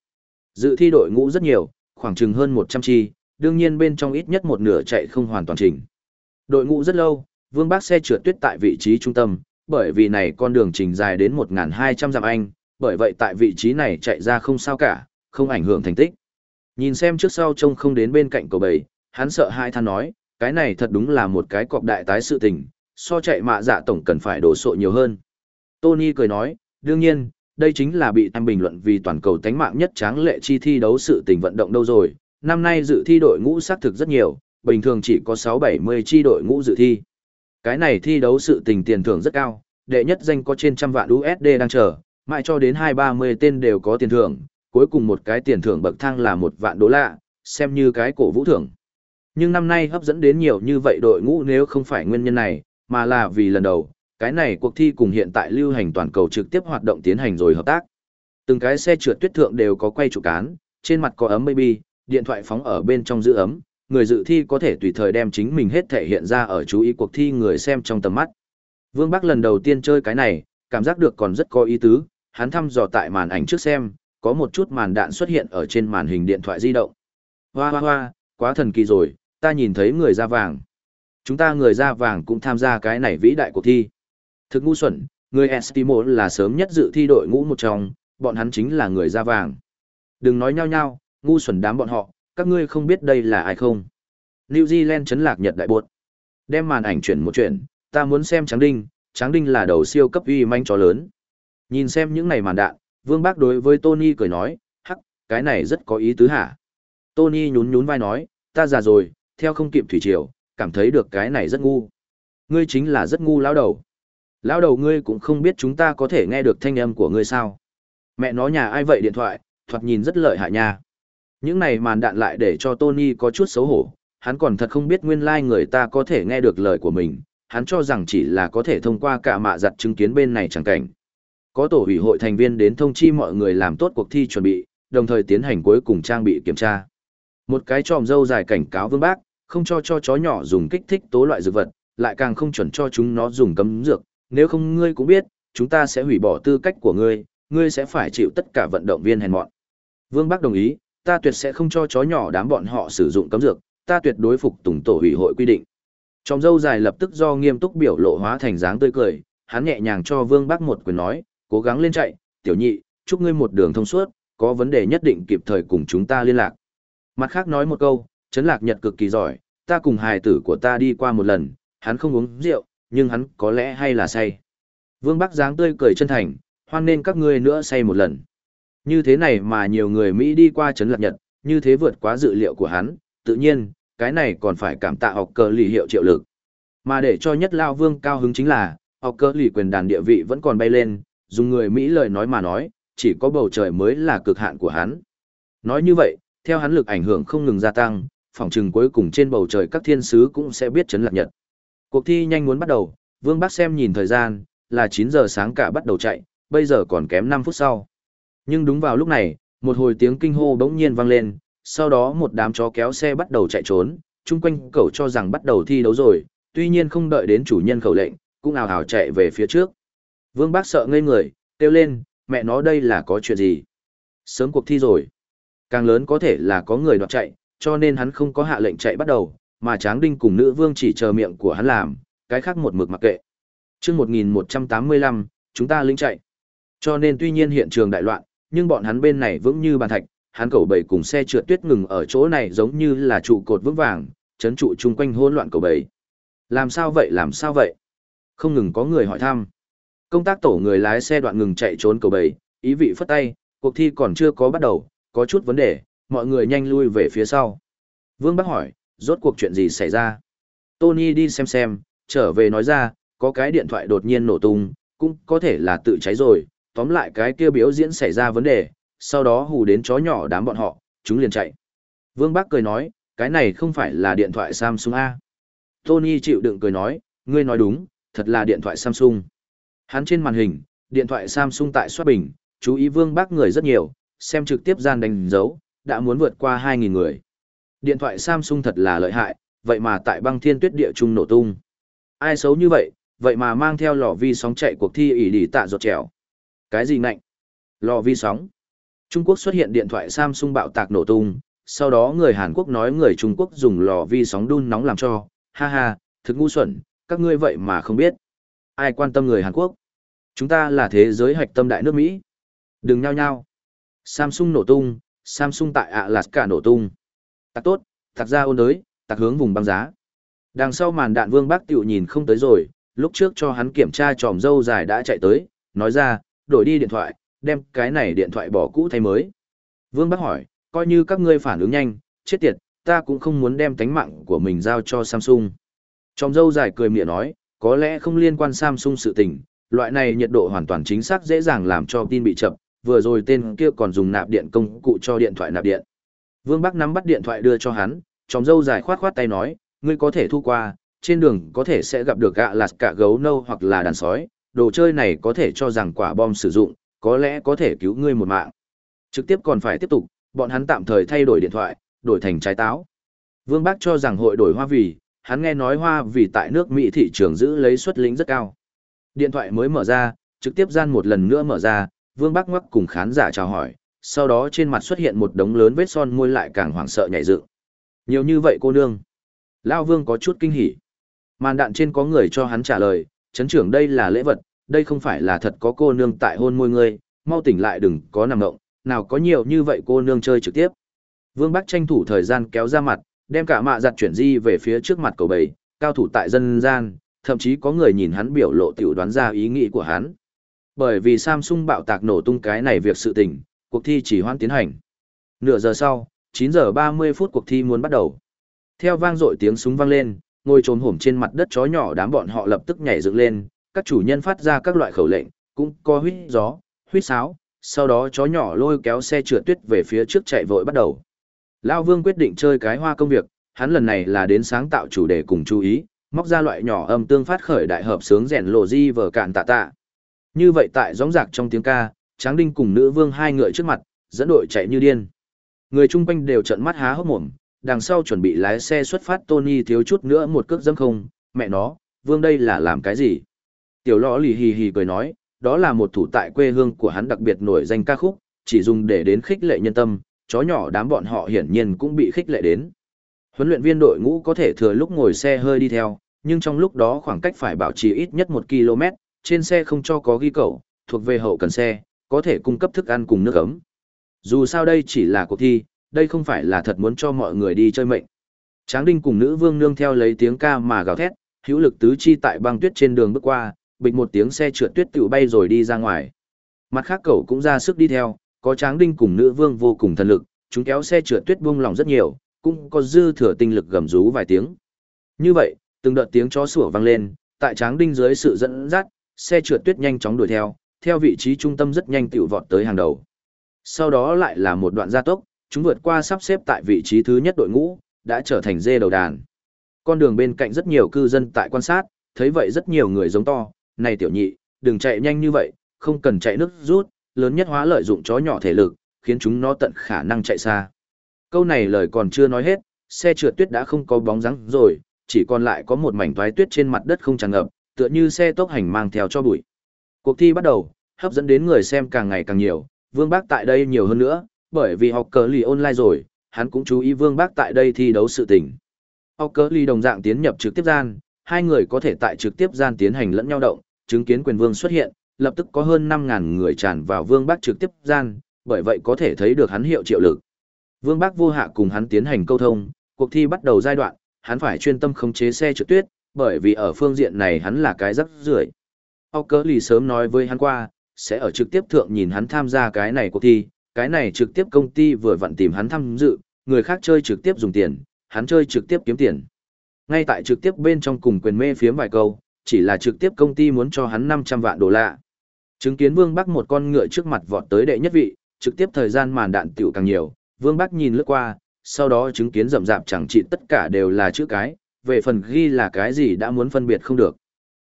Dự thi đội ngũ rất nhiều, khoảng chừng hơn 100 chi, đương nhiên bên trong ít nhất một nửa chạy không hoàn toàn trình. Đội ngũ rất lâu, Vương Bác xe trượt tuyết tại vị trí trung tâm, bởi vì này con đường trình dài đến 1.200 dặm anh, bởi vậy tại vị trí này chạy ra không sao cả, không ảnh hưởng thành tích. Nhìn xem trước sau trông không đến bên cạnh cầu bầy, hắn sợ hai than nói, cái này thật đúng là một cái cọc đại tái sự tình, so chạy mạ dạ tổng cần phải đổ sộ nhiều hơn. Tony cười nói, đương nhiên, đây chính là bị tham bình luận vì toàn cầu tánh mạng nhất tráng lệ chi thi đấu sự tình vận động đâu rồi. Năm nay dự thi đội ngũ xác thực rất nhiều, bình thường chỉ có 6-70 chi đội ngũ dự thi. Cái này thi đấu sự tình tiền thưởng rất cao, đệ nhất danh có trên trăm vạn USD đang chờ, mãi cho đến 2-30 tên đều có tiền thưởng, cuối cùng một cái tiền thưởng bậc thang là một vạn đô la, xem như cái cổ vũ thưởng. Nhưng năm nay hấp dẫn đến nhiều như vậy đội ngũ nếu không phải nguyên nhân này, mà là vì lần đầu, cái này cuộc thi cùng hiện tại lưu hành toàn cầu trực tiếp hoạt động tiến hành rồi hợp tác. Từng cái xe trượt tuyết thượng đều có quay trụ cán, trên mặt có ấm baby, điện thoại phóng ở bên trong giữ ấm, người dự thi có thể tùy thời đem chính mình hết thể hiện ra ở chú ý cuộc thi người xem trong tầm mắt. Vương Bắc lần đầu tiên chơi cái này, cảm giác được còn rất có ý tứ, hắn thăm dò tại màn ảnh trước xem, có một chút màn đạn xuất hiện ở trên màn hình điện thoại di động. Hoa hoa hoa, quá thần kỳ rồi, ta nhìn thấy người da vàng. Chúng ta người da vàng cũng tham gia cái này vĩ đại cuộc thi. Thực ngu xuẩn, người Estimo là sớm nhất dự thi đội ngũ một trong, bọn hắn chính là người da vàng. Đừng nói nhau nhau, ngu xuẩn đám bọn họ, các ngươi không biết đây là ai không. New Zealand chấn lạc Nhật đại buột. Đem màn ảnh chuyển một chuyện, ta muốn xem Tráng Đinh, Tráng Đinh là đầu siêu cấp uy manh chó lớn. Nhìn xem những này màn đạn, Vương Bác đối với Tony cười nói, hắc, cái này rất có ý tứ hả? Tony nhún nhún vai nói, ta già rồi, theo không kịp thủy triều, cảm thấy được cái này rất ngu. Ngươi chính là rất ngu lão đầu. Lão đầu ngươi cũng không biết chúng ta có thể nghe được thanh âm của ngươi sao. Mẹ nó nhà ai vậy điện thoại, thoạt nhìn rất lợi hại nha. Những này màn đạn lại để cho Tony có chút xấu hổ, hắn còn thật không biết nguyên lai like người ta có thể nghe được lời của mình, hắn cho rằng chỉ là có thể thông qua cả mạ giặt chứng kiến bên này chẳng cảnh. Có tổ ủy hội thành viên đến thông chi mọi người làm tốt cuộc thi chuẩn bị, đồng thời tiến hành cuối cùng trang bị kiểm tra. Một cái tròm dâu dài cảnh cáo vương bác, không cho cho chó nhỏ dùng kích thích tố loại dược vật, lại càng không chuẩn cho chúng nó dùng cấm dược, nếu không ngươi cũng biết, chúng ta sẽ hủy bỏ tư cách của ngươi, ngươi sẽ phải chịu tất cả vận động viên hèn mọn. Vương Bắc đồng ý, ta tuyệt sẽ không cho chó nhỏ đám bọn họ sử dụng cấm dược, ta tuyệt đối phục tùng tổ ủy hội quy định. Trong dâu dài lập tức do nghiêm túc biểu lộ hóa thành dáng tươi cười, hắn nhẹ nhàng cho Vương Bắc một quyền nói, cố gắng lên chạy, tiểu nhị, chúc ngươi một đường thông suốt, có vấn đề nhất định kịp thời cùng chúng ta liên lạc. Mặt khác nói một câu, Trấn Lạc Nhật cực kỳ giỏi, ta cùng hài tử của ta đi qua một lần, hắn không uống rượu, nhưng hắn có lẽ hay là say. Vương Bắc dáng tươi cười chân thành, hoan nên các ngươi nữa say một lần. Như thế này mà nhiều người Mỹ đi qua Trấn Lạc Nhật, như thế vượt quá dự liệu của hắn, tự nhiên, cái này còn phải cảm tạ học cờ lì hiệu triệu lực. Mà để cho nhất Lao Vương cao hứng chính là, học cờ lì quyền đàn địa vị vẫn còn bay lên, dùng người Mỹ lời nói mà nói, chỉ có bầu trời mới là cực hạn của hắn. Nói như vậy, theo hắn lực ảnh hưởng không ngừng gia tăng, phòng trừng cuối cùng trên bầu trời các thiên sứ cũng sẽ biết chấn lạc nhật. Cuộc thi nhanh muốn bắt đầu, Vương Bắc xem nhìn thời gian, là 9 giờ sáng cả bắt đầu chạy, bây giờ còn kém 5 phút sau. Nhưng đúng vào lúc này, một hồi tiếng kinh hô bỗng nhiên vang lên, sau đó một đám chó kéo xe bắt đầu chạy trốn, chung quanh cậu cho rằng bắt đầu thi đấu rồi, tuy nhiên không đợi đến chủ nhân khẩu lệnh, cũng ào ào chạy về phía trước. Vương Bác sợ ngây người, kêu lên, mẹ nó đây là có chuyện gì? Sớm cuộc thi rồi. Càng lớn có thể là có người đoạt chạy, cho nên hắn không có hạ lệnh chạy bắt đầu, mà Tráng Đinh cùng nữ vương chỉ chờ miệng của hắn làm, cái khác một mực mặc kệ. Trước 1185, chúng ta lính chạy. Cho nên tuy nhiên hiện trường đại loạn, nhưng bọn hắn bên này vững như bàn thạch, hắn cầu bầy cùng xe trượt tuyết ngừng ở chỗ này giống như là trụ cột vững vàng, chấn trụ chung quanh hỗn loạn cầu bầy. Làm sao vậy làm sao vậy? Không ngừng có người hỏi thăm. Công tác tổ người lái xe đoạn ngừng chạy trốn cầu bầy, ý vị phất tay, cuộc thi còn chưa có bắt đầu, có chút vấn đề, mọi người nhanh lui về phía sau. Vương Bắc hỏi, rốt cuộc chuyện gì xảy ra? Tony đi xem xem, trở về nói ra, có cái điện thoại đột nhiên nổ tung, cũng có thể là tự cháy rồi, tóm lại cái kia biểu diễn xảy ra vấn đề, sau đó hù đến chó nhỏ đám bọn họ, chúng liền chạy. Vương Bắc cười nói, cái này không phải là điện thoại Samsung A. Tony chịu đựng cười nói, ngươi nói đúng, thật là điện thoại Samsung. Hắn trên màn hình, điện thoại Samsung tại soát bình, chú ý Vương Bắc người rất nhiều, xem trực tiếp gian đánh dấu, đã muốn vượt qua 2.000 người. Điện thoại Samsung thật là lợi hại, vậy mà tại băng thiên tuyết địa trung nổ tung. Ai xấu như vậy, vậy mà mang theo lò vi sóng chạy cuộc thi ỉ đi tạ ruột trèo. Cái gì nạnh? Lò vi sóng. Trung Quốc xuất hiện điện thoại Samsung bạo tạc nổ tung, sau đó người Hàn Quốc nói người Trung Quốc dùng lò vi sóng đun nóng làm cho, ha ha, thực ngu xuẩn, các ngươi vậy mà không biết. Ai quan tâm người Hàn Quốc? Chúng ta là thế giới hạch tâm đại nước Mỹ. Đừng nhao nhao. Samsung nổ tung, Samsung tại Alaska nổ tung. Tạc tốt, tạc ra ôn đới, tạc hướng vùng băng giá. Đằng sau màn đạn Vương Bác Tiểu nhìn không tới rồi, lúc trước cho hắn kiểm tra tròm dâu dài đã chạy tới, nói ra, đổi đi điện thoại, đem cái này điện thoại bỏ cũ thay mới. Vương Bác hỏi, coi như các ngươi phản ứng nhanh, chết tiệt, ta cũng không muốn đem tánh mạng của mình giao cho Samsung. Tròm dâu dài cười miệng nói, có lẽ không liên quan Samsung sự tình, loại này nhiệt độ hoàn toàn chính xác dễ dàng làm cho tin bị chậm, vừa rồi tên kia còn dùng nạp điện công cụ cho điện thoại nạp điện. Vương Bắc nắm bắt điện thoại đưa cho hắn, tròng dâu dài khoát khoát tay nói, ngươi có thể thu qua, trên đường có thể sẽ gặp được gạ lạt cả gấu nâu hoặc là đàn sói, đồ chơi này có thể cho rằng quả bom sử dụng, có lẽ có thể cứu ngươi một mạng. Trực tiếp còn phải tiếp tục, bọn hắn tạm thời thay đổi điện thoại, đổi thành trái táo. Vương Bắc cho rằng hội đổi hoa vì, hắn nghe nói hoa vì tại nước Mỹ thị trường giữ lấy suất lính rất cao. Điện thoại mới mở ra, trực tiếp gian một lần nữa mở ra, Vương Bắc ngoắc cùng khán giả chào hỏi, sau đó trên mặt xuất hiện một đống lớn vết son môi lại càng hoảng sợ nhảy dựng. Nhiều như vậy cô nương. Lao Vương có chút kinh hỉ. Màn đạn trên có người cho hắn trả lời, chấn trưởng đây là lễ vật, đây không phải là thật có cô nương tại hôn môi ngươi, mau tỉnh lại đừng có nằm ngộng, nào có nhiều như vậy cô nương chơi trực tiếp. Vương Bắc tranh thủ thời gian kéo ra mặt, đem cả mạ giặt chuyển di về phía trước mặt cầu bầy, cao thủ tại dân gian, thậm chí có người nhìn hắn biểu lộ tiểu đoán ra ý nghĩ của hắn. Bởi vì Samsung bạo tạc nổ tung cái này việc sự tình, cuộc thi chỉ hoãn tiến hành. Nửa giờ sau, 9 giờ 30 phút cuộc thi muốn bắt đầu. Theo vang dội tiếng súng vang lên, ngồi trốn hổm trên mặt đất chó nhỏ đám bọn họ lập tức nhảy dựng lên, các chủ nhân phát ra các loại khẩu lệnh, cũng có huýt gió, huýt sáo, sau đó chó nhỏ lôi kéo xe trượt tuyết về phía trước chạy vội bắt đầu. Lão Vương quyết định chơi cái hoa công việc, hắn lần này là đến sáng tạo chủ đề cùng chú ý, móc ra loại nhỏ âm tương phát khởi đại hợp sướng rèn lộ di vở cạn tạ tạ. Như vậy tại gióng giạc trong tiếng ca, Tráng Đinh cùng nữ vương hai ngựa trước mặt, dẫn đội chạy như điên. Người chung quanh đều trợn mắt há hốc mồm, đằng sau chuẩn bị lái xe xuất phát Tony thiếu chút nữa một cước dẫm không, mẹ nó, vương đây là làm cái gì? Tiểu lõ lì hì hì cười nói, đó là một thủ tại quê hương của hắn đặc biệt nổi danh ca khúc, chỉ dùng để đến khích lệ nhân tâm, chó nhỏ đám bọn họ hiển nhiên cũng bị khích lệ đến. Huấn luyện viên đội ngũ có thể thừa lúc ngồi xe hơi đi theo, nhưng trong lúc đó khoảng cách phải bảo trì ít nhất 1 km, trên xe không cho có ghi cầu, thuộc về hậu cần xe, có thể cung cấp thức ăn cùng nước ấm. Dù sao đây chỉ là cuộc thi, đây không phải là thật muốn cho mọi người đi chơi mệnh. Tráng Đinh cùng nữ vương nương theo lấy tiếng ca mà gào thét, hữu lực tứ chi tại băng tuyết trên đường bước qua, bịch một tiếng xe trượt tuyết tự bay rồi đi ra ngoài. Mặt khác cậu cũng ra sức đi theo, có Tráng Đinh cùng nữ vương vô cùng thần lực, chúng kéo xe trượt tuyết buông lòng rất nhiều, cũng có dư thừa tinh lực gầm rú vài tiếng. Như vậy, từng đợt tiếng chó sủa vang lên, tại Tráng Đinh dưới sự dẫn dắt, xe trượt tuyết nhanh chóng đuổi theo, theo vị trí trung tâm rất nhanh tiểu vọt tới hàng đầu. Sau đó lại là một đoạn gia tốc, chúng vượt qua sắp xếp tại vị trí thứ nhất đội ngũ, đã trở thành dê đầu đàn. Con đường bên cạnh rất nhiều cư dân tại quan sát, thấy vậy rất nhiều người giống to, này tiểu nhị, đừng chạy nhanh như vậy, không cần chạy nước rút, lớn nhất hóa lợi dụng chó nhỏ thể lực, khiến chúng nó tận khả năng chạy xa. Câu này lời còn chưa nói hết, xe trượt tuyết đã không có bóng dáng rồi, chỉ còn lại có một mảnh toái tuyết trên mặt đất không tràn ngập, tựa như xe tốc hành mang theo cho bụi. Cuộc thi bắt đầu, hấp dẫn đến người xem càng ngày càng nhiều, Vương Bác tại đây nhiều hơn nữa, bởi vì học cờ lì online rồi, hắn cũng chú ý Vương Bác tại đây thi đấu sự tình. Học cờ lì đồng dạng tiến nhập trực tiếp gian, hai người có thể tại trực tiếp gian tiến hành lẫn nhau động, chứng kiến quyền vương xuất hiện, lập tức có hơn 5.000 người tràn vào Vương Bắc trực tiếp gian, bởi vậy có thể thấy được hắn hiệu triệu lực. Vương Bắc vô hạ cùng hắn tiến hành câu thông, cuộc thi bắt đầu giai đoạn, hắn phải chuyên tâm khống chế xe trượt tuyết, bởi vì ở phương diện này hắn là cái rắc rưởi. Ốc cỡ lì sớm nói với hắn qua, sẽ ở trực tiếp thượng nhìn hắn tham gia cái này cuộc thi, cái này trực tiếp công ty vừa vặn tìm hắn tham dự, người khác chơi trực tiếp dùng tiền, hắn chơi trực tiếp kiếm tiền. Ngay tại trực tiếp bên trong cùng quyền mê phiếm vài câu, chỉ là trực tiếp công ty muốn cho hắn 500 vạn đô la. Chứng kiến Vương Bắc một con ngựa trước mặt vọt tới đệ nhất vị, trực tiếp thời gian màn đạn tiểu càng nhiều, Vương Bắc nhìn lướt qua, sau đó chứng kiến rậm rạp chẳng trị tất cả đều là chữ cái, về phần ghi là cái gì đã muốn phân biệt không được.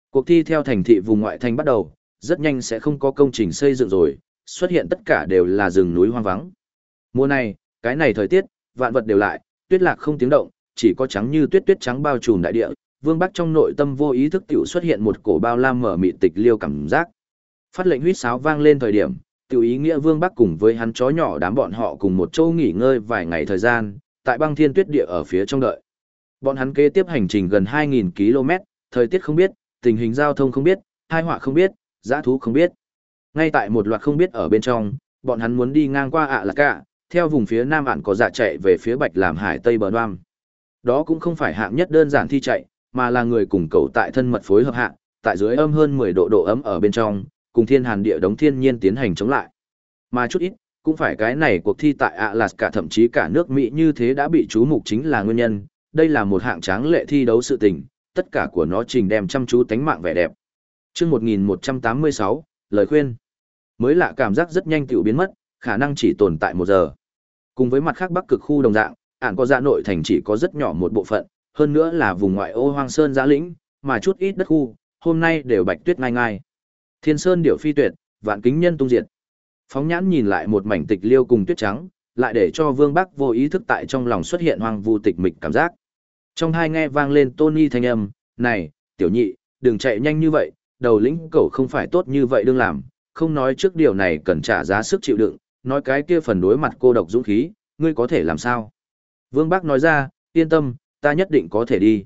Cuộc thi theo thành thị vùng ngoại thành bắt đầu, rất nhanh sẽ không có công trình xây dựng rồi, xuất hiện tất cả đều là rừng núi hoang vắng. Mùa này, cái này thời tiết, vạn vật đều lại, tuyết lạc không tiếng động, chỉ có trắng như tuyết tuyết trắng bao trùm đại địa, Vương Bắc trong nội tâm vô ý thức tiểu xuất hiện một cổ bao lam mở mịt tịch liêu cảm giác. Phát lệnh huýt sáo vang lên thời điểm, tiểu ý nghĩa Vương Bắc cùng với hắn chó nhỏ đám bọn họ cùng một chỗ nghỉ ngơi vài ngày thời gian, tại băng thiên tuyết địa ở phía trong đợi. Bọn hắn kế tiếp hành trình gần 2.000 km, thời tiết không biết, tình hình giao thông không biết, hai họa không biết, giã thú không biết. Ngay tại một loạt không biết ở bên trong, bọn hắn muốn đi ngang qua ạ là cả, theo vùng phía nam ạn có dạ chạy về phía bạch làm hải tây bờ đoam. Đó cũng không phải hạng nhất đơn giản thi chạy, mà là người cùng cầu tại thân mật phối hợp hạng, tại dưới âm hơn 10 độ độ ấm ở bên trong, cùng thiên hàn địa đống thiên nhiên tiến hành chống lại. Mà chút ít, cũng phải cái này cuộc thi tại Alaska thậm chí cả nước Mỹ như thế đã bị chú mục chính là nguyên nhân, đây là một hạng tráng lệ thi đấu sự tình, tất cả của nó trình đem chăm chú tánh mạng vẻ đẹp. Chương 1186, lời khuyên. Mới lạ cảm giác rất nhanh tiểu biến mất, khả năng chỉ tồn tại một giờ. Cùng với mặt khác bắc cực khu đồng dạng, ản có dạ nội thành chỉ có rất nhỏ một bộ phận, hơn nữa là vùng ngoại ô hoang sơn giã lĩnh, mà chút ít đất khu, hôm nay đều bạch tuyết ngay ngay. Thiên sơn điểu phi tuyệt, vạn kính nhân tung diệt. Phóng nhãn nhìn lại một mảnh tịch liêu cùng tuyết trắng, lại để cho Vương Bắc vô ý thức tại trong lòng xuất hiện hoang vu tịch mịch cảm giác. Trong hai nghe vang lên Tony thanh âm, "Này, tiểu nhị, đừng chạy nhanh như vậy, đầu lĩnh cậu không phải tốt như vậy đương làm, không nói trước điều này cần trả giá sức chịu đựng, nói cái kia phần đối mặt cô độc dũng khí, ngươi có thể làm sao?" Vương Bắc nói ra, "Yên tâm, ta nhất định có thể đi."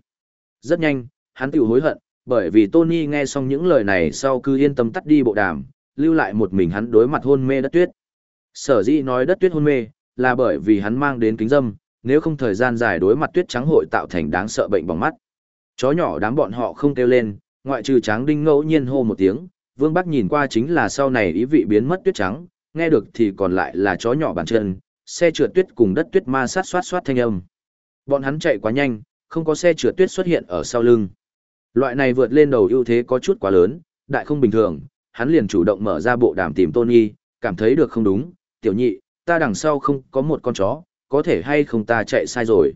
Rất nhanh, hắn tự hối hận, bởi vì Tony nghe xong những lời này sau cứ yên tâm tắt đi bộ đàm, lưu lại một mình hắn đối mặt hôn mê đất tuyết. Sở dĩ nói đất tuyết hôn mê, là bởi vì hắn mang đến kính dâm, nếu không thời gian dài đối mặt tuyết trắng hội tạo thành đáng sợ bệnh bỏng mắt. Chó nhỏ đám bọn họ không kêu lên, ngoại trừ tráng đinh ngẫu nhiên hô một tiếng, Vương Bắc nhìn qua chính là sau này ý vị biến mất tuyết trắng, nghe được thì còn lại là chó nhỏ bàn chân, xe trượt tuyết cùng đất tuyết ma sát xoát xoát thanh âm. Bọn hắn chạy quá nhanh, không có xe trượt tuyết xuất hiện ở sau lưng. Loại này vượt lên đầu ưu thế có chút quá lớn, đại không bình thường, hắn liền chủ động mở ra bộ đàm tìm Tony, cảm thấy được không đúng, tiểu nhị, ta đằng sau không có một con chó, có thể hay không ta chạy sai rồi.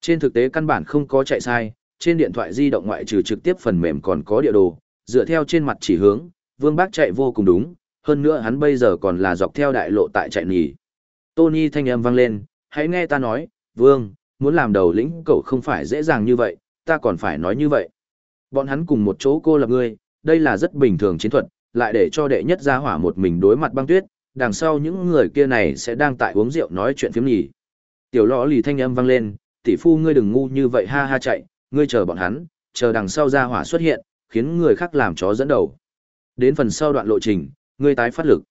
Trên thực tế căn bản không có chạy sai, trên điện thoại di động ngoại trừ trực tiếp phần mềm còn có địa đồ, dựa theo trên mặt chỉ hướng, Vương Bác chạy vô cùng đúng, hơn nữa hắn bây giờ còn là dọc theo đại lộ tại chạy nhỉ. Tony thanh âm vang lên, hãy nghe ta nói, Vương, muốn làm đầu lĩnh cậu không phải dễ dàng như vậy, ta còn phải nói như vậy. Bọn hắn cùng một chỗ cô lập ngươi, đây là rất bình thường chiến thuật, lại để cho đệ nhất gia hỏa một mình đối mặt băng tuyết, đằng sau những người kia này sẽ đang tại uống rượu nói chuyện phiếm nhỉ. Tiểu lọ lì thanh âm vang lên, tỷ phu ngươi đừng ngu như vậy ha ha chạy, ngươi chờ bọn hắn, chờ đằng sau gia hỏa xuất hiện, khiến người khác làm chó dẫn đầu. Đến phần sau đoạn lộ trình, ngươi tái phát lực.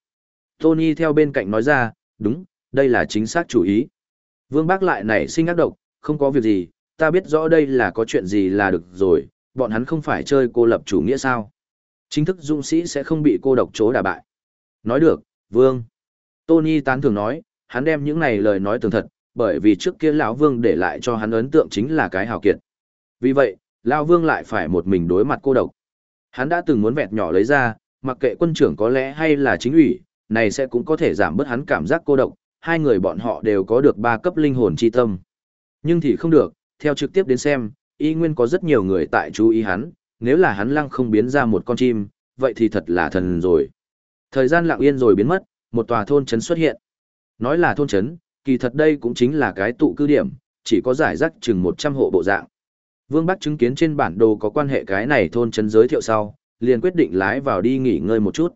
Tony theo bên cạnh nói ra, đúng, đây là chính xác chủ ý. Vương Bác lại nảy sinh ác độc, không có việc gì, ta biết rõ đây là có chuyện gì là được rồi, bọn hắn không phải chơi cô lập chủ nghĩa sao. Chính thức dũng sĩ sẽ không bị cô độc chỗ đả bại. Nói được, Vương. Tony tán thường nói, hắn đem những này lời nói tường thật, bởi vì trước kia lão Vương để lại cho hắn ấn tượng chính là cái hào kiệt. Vì vậy, lão Vương lại phải một mình đối mặt cô độc. Hắn đã từng muốn vẹt nhỏ lấy ra, mặc kệ quân trưởng có lẽ hay là chính ủy, này sẽ cũng có thể giảm bớt hắn cảm giác cô độc, hai người bọn họ đều có được ba cấp linh hồn chi tâm. Nhưng thì không được, theo trực tiếp đến xem, y nguyên có rất nhiều người tại chú ý hắn, nếu là hắn lăng không biến ra một con chim, vậy thì thật là thần rồi. Thời gian lặng yên rồi biến mất, một tòa thôn trấn xuất hiện. Nói là thôn trấn, kỳ thật đây cũng chính là cái tụ cư điểm, chỉ có giải rác chừng 100 hộ bộ dạng. Vương Bắc chứng kiến trên bản đồ có quan hệ cái này thôn trấn giới thiệu sau, liền quyết định lái vào đi nghỉ ngơi một chút.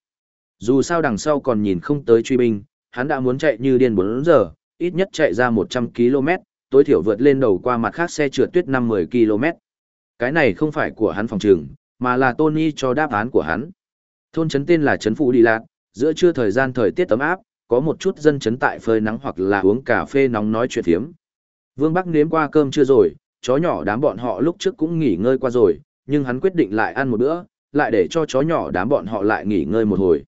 Dù sao đằng sau còn nhìn không tới truy binh, hắn đã muốn chạy như điên 4 giờ, ít nhất chạy ra 100 km, tối thiểu vượt lên đầu qua mặt khác xe trượt tuyết 5-10 km. Cái này không phải của hắn phòng trường, mà là Tony cho đáp án của hắn. Thôn trấn tên là trấn Phụ Đi Lạc, giữa trưa thời gian thời tiết ấm áp, có một chút dân trấn tại phơi nắng hoặc là uống cà phê nóng nói chuyện thiếm. Vương Bắc nếm qua cơm chưa rồi, chó nhỏ đám bọn họ lúc trước cũng nghỉ ngơi qua rồi, nhưng hắn quyết định lại ăn một bữa, lại để cho chó nhỏ đám bọn họ lại nghỉ ngơi một hồi.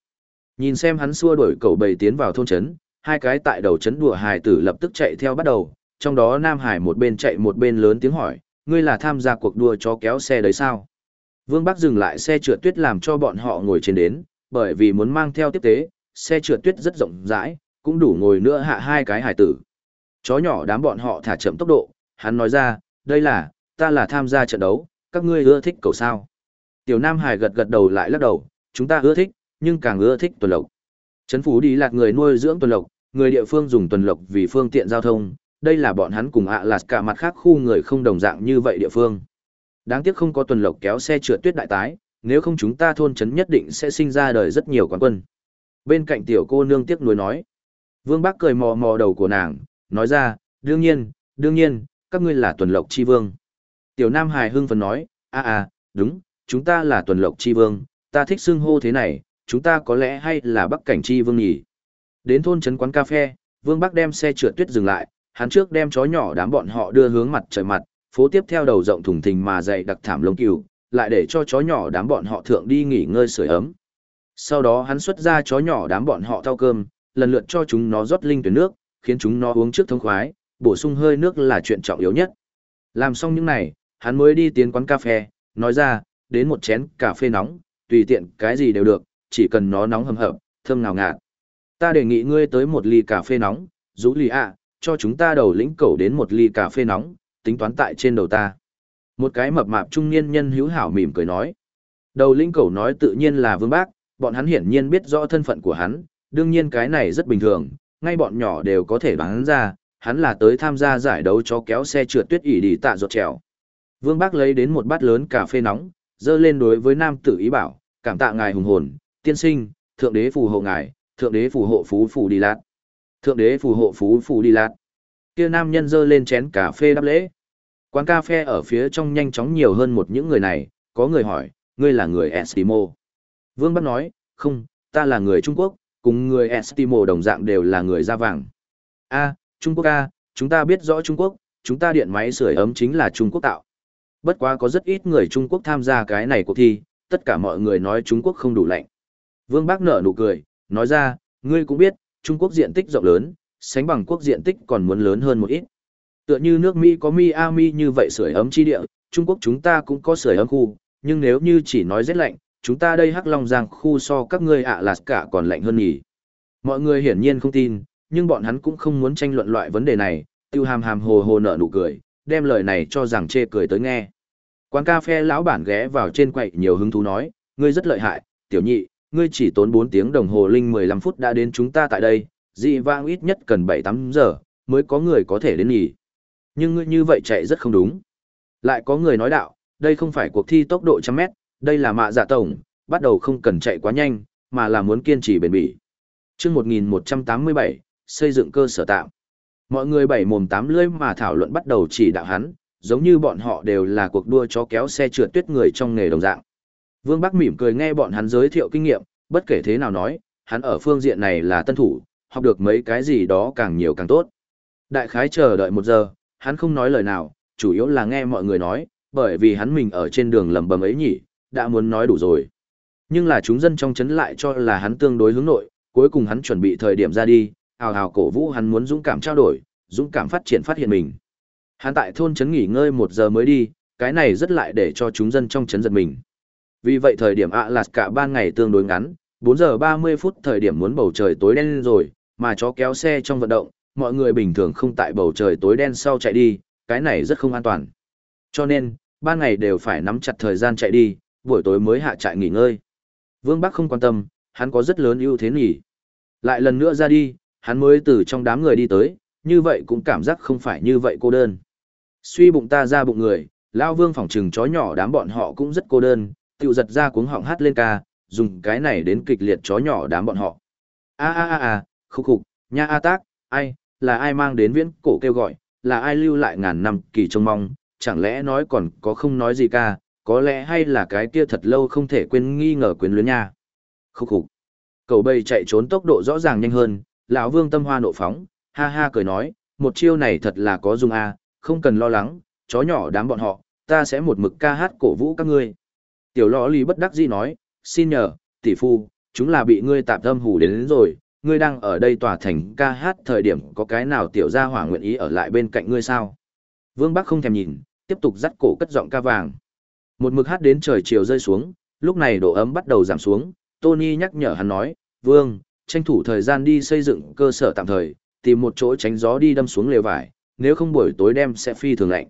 Nhìn xem hắn xua đuổi cậu bầy tiến vào thôn trấn, hai cái tại đầu trấn đùa hài tử lập tức chạy theo bắt đầu, trong đó Nam Hải một bên chạy một bên lớn tiếng hỏi, ngươi là tham gia cuộc đua chó kéo xe đấy sao? Vương Bắc dừng lại xe trượt tuyết làm cho bọn họ ngồi trên đến, bởi vì muốn mang theo tiếp tế, xe trượt tuyết rất rộng rãi, cũng đủ ngồi nữa hạ hai cái hải tử. Chó nhỏ đám bọn họ thả chậm tốc độ, hắn nói ra, đây là, ta là tham gia trận đấu, các ngươi ưa thích cầu sao. Tiểu Nam Hải gật gật đầu lại lắc đầu, chúng ta ưa thích, nhưng càng ưa thích tuần lộc. Trấn Phú đi lạc người nuôi dưỡng tuần lộc, người địa phương dùng tuần lộc vì phương tiện giao thông, đây là bọn hắn cùng ạ à cả mặt khác khu người không đồng dạng như vậy địa phương. Đáng tiếc không có tuần lộc kéo xe trượt tuyết đại tái, nếu không chúng ta thôn trấn nhất định sẽ sinh ra đời rất nhiều quán quân. Bên cạnh tiểu cô nương tiếc nuối nói. Vương Bác cười mò mò đầu của nàng, nói ra, đương nhiên, đương nhiên, các ngươi là tuần lộc chi vương. Tiểu Nam Hải hưng phấn nói, a a, đúng, chúng ta là tuần lộc chi vương, ta thích xưng hô thế này, chúng ta có lẽ hay là bắc cảnh chi vương nhỉ. Đến thôn trấn quán cà phê, Vương Bắc đem xe trượt tuyết dừng lại, hắn trước đem chó nhỏ đám bọn họ đưa hướng mặt trời mặt, phố tiếp theo đầu rộng thùng thình mà dày đặc thảm lông cừu, lại để cho chó nhỏ đám bọn họ thượng đi nghỉ ngơi sưởi ấm. Sau đó hắn xuất ra chó nhỏ đám bọn họ thao cơm, lần lượt cho chúng nó rót linh tuyển nước, khiến chúng nó uống trước thông khoái, bổ sung hơi nước là chuyện trọng yếu nhất. Làm xong những này, hắn mới đi tiến quán cà phê, nói ra, đến một chén cà phê nóng, tùy tiện cái gì đều được, chỉ cần nó nóng hầm hập, thơm ngào ngạt. Ta đề nghị ngươi tới một ly cà phê nóng, rũ lì ạ, cho chúng ta đầu lĩnh cầu đến một ly cà phê nóng, tính toán tại trên đầu ta. Một cái mập mạp trung niên nhân hữu hảo mỉm cười nói. Đầu lĩnh cầu nói tự nhiên là vương bác, bọn hắn hiển nhiên biết rõ thân phận của hắn, đương nhiên cái này rất bình thường, ngay bọn nhỏ đều có thể đoán ra, hắn là tới tham gia giải đấu cho kéo xe trượt tuyết ỉ đi tạ ruột trèo. Vương Bác lấy đến một bát lớn cà phê nóng, dơ lên đối với nam tử ý bảo, cảm tạ ngài hùng hồn, tiên sinh, thượng đế phù hộ ngài, thượng đế phù hộ phú phù đi lạt. Thượng đế phù hộ phú phù đi lạt. Kia nam nhân dơ lên chén cà phê đáp lễ. Quán cà phê ở phía trong nhanh chóng nhiều hơn một những người này, có người hỏi, ngươi là người Estimo. Vương Bắc nói, không, ta là người Trung Quốc, cùng người Estimo đồng dạng đều là người da vàng. A, Trung Quốc A, chúng ta biết rõ Trung Quốc, chúng ta điện máy sưởi ấm chính là Trung Quốc tạo. Bất quá có rất ít người Trung Quốc tham gia cái này cuộc thi, tất cả mọi người nói Trung Quốc không đủ lạnh. Vương Bác nở nụ cười, nói ra, ngươi cũng biết, Trung Quốc diện tích rộng lớn, sánh bằng quốc diện tích còn muốn lớn hơn một ít. Tựa như nước Mỹ có Miami như vậy sưởi ấm chi địa, Trung Quốc chúng ta cũng có sưởi ấm khu, nhưng nếu như chỉ nói rét lạnh, chúng ta đây Hắc Long Giang khu so các ngươi ạ à cả còn lạnh hơn nhỉ. Mọi người hiển nhiên không tin, nhưng bọn hắn cũng không muốn tranh luận loại vấn đề này, tiêu hàm hàm hồ hồ nở nụ cười, đem lời này cho rằng chê cười tới nghe. Quán cà phê lão bản ghé vào trên quậy nhiều hứng thú nói, ngươi rất lợi hại, tiểu nhị, ngươi chỉ tốn 4 tiếng đồng hồ linh 15 phút đã đến chúng ta tại đây, dị vang ít nhất cần 7-8 giờ, mới có người có thể đến nghỉ. Nhưng ngươi như vậy chạy rất không đúng. Lại có người nói đạo, đây không phải cuộc thi tốc độ trăm mét, đây là mạ dạ tổng, bắt đầu không cần chạy quá nhanh, mà là muốn kiên trì bền bỉ. Trước 1187, xây dựng cơ sở tạm. Mọi người bảy mồm tám lưỡi mà thảo luận bắt đầu chỉ đạo hắn, giống như bọn họ đều là cuộc đua chó kéo xe trượt tuyết người trong nghề đồng dạng. Vương Bắc mỉm cười nghe bọn hắn giới thiệu kinh nghiệm, bất kể thế nào nói, hắn ở phương diện này là tân thủ, học được mấy cái gì đó càng nhiều càng tốt. Đại khái chờ đợi một giờ, hắn không nói lời nào, chủ yếu là nghe mọi người nói, bởi vì hắn mình ở trên đường lầm bầm ấy nhỉ, đã muốn nói đủ rồi. Nhưng là chúng dân trong chấn lại cho là hắn tương đối hướng nội, cuối cùng hắn chuẩn bị thời điểm ra đi, hào hào cổ vũ hắn muốn dũng cảm trao đổi, dũng cảm phát triển phát hiện mình. Hắn tại thôn trấn nghỉ ngơi một giờ mới đi, cái này rất lại để cho chúng dân trong trấn giật mình. Vì vậy thời điểm ạ lạt cả ban ngày tương đối ngắn, 4 giờ 30 phút thời điểm muốn bầu trời tối đen rồi, mà chó kéo xe trong vận động, mọi người bình thường không tại bầu trời tối đen sau chạy đi, cái này rất không an toàn. Cho nên, ban ngày đều phải nắm chặt thời gian chạy đi, buổi tối mới hạ trại nghỉ ngơi. Vương Bắc không quan tâm, hắn có rất lớn ưu thế nghỉ. Lại lần nữa ra đi, hắn mới từ trong đám người đi tới, như vậy cũng cảm giác không phải như vậy cô đơn. Suy bụng ta ra bụng người, Lao Vương phỏng trừng chó nhỏ đám bọn họ cũng rất cô đơn, tiểu giật ra cuống họng hát lên ca, dùng cái này đến kịch liệt chó nhỏ đám bọn họ. A a a a, khúc khục, nha a tác, ai, là ai mang đến viễn cổ kêu gọi, là ai lưu lại ngàn năm kỳ trông mong, chẳng lẽ nói còn có không nói gì ca, có lẽ hay là cái kia thật lâu không thể quên nghi ngờ quyến luyến nha. Khúc khục. Cầu bầy chạy trốn tốc độ rõ ràng nhanh hơn, lão Vương tâm hoa nộ phóng, ha ha cười nói, một chiêu này thật là có dùng a, không cần lo lắng, chó nhỏ đám bọn họ, ta sẽ một mực ca hát cổ vũ các ngươi. Tiểu lọ lì bất đắc dĩ nói, xin nhờ, tỷ phu, chúng là bị ngươi tạm tâm hủ đến, đến rồi, ngươi đang ở đây tòa thành ca hát thời điểm có cái nào tiểu gia hỏa nguyện ý ở lại bên cạnh ngươi sao? Vương Bắc không thèm nhìn, tiếp tục dắt cổ cất giọng ca vàng. Một mực hát đến trời chiều rơi xuống, lúc này độ ấm bắt đầu giảm xuống, Tony nhắc nhở hắn nói, Vương, tranh thủ thời gian đi xây dựng cơ sở tạm thời, tìm một chỗ tránh gió đi đâm xuống lều vải, nếu không buổi tối đêm sẽ phi thường lạnh.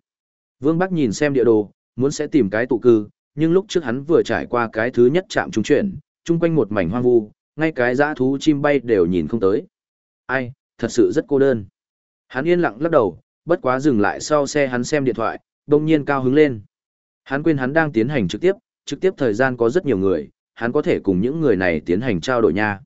Vương Bắc nhìn xem địa đồ, muốn sẽ tìm cái tụ cư, nhưng lúc trước hắn vừa trải qua cái thứ nhất chạm trung chuyển, chung quanh một mảnh hoang vu, ngay cái dã thú chim bay đều nhìn không tới. Ai, thật sự rất cô đơn. Hắn yên lặng lắc đầu, bất quá dừng lại sau xe hắn xem điện thoại, đông nhiên cao hứng lên. Hắn quên hắn đang tiến hành trực tiếp, trực tiếp thời gian có rất nhiều người, hắn có thể cùng những người này tiến hành trao đổi nha.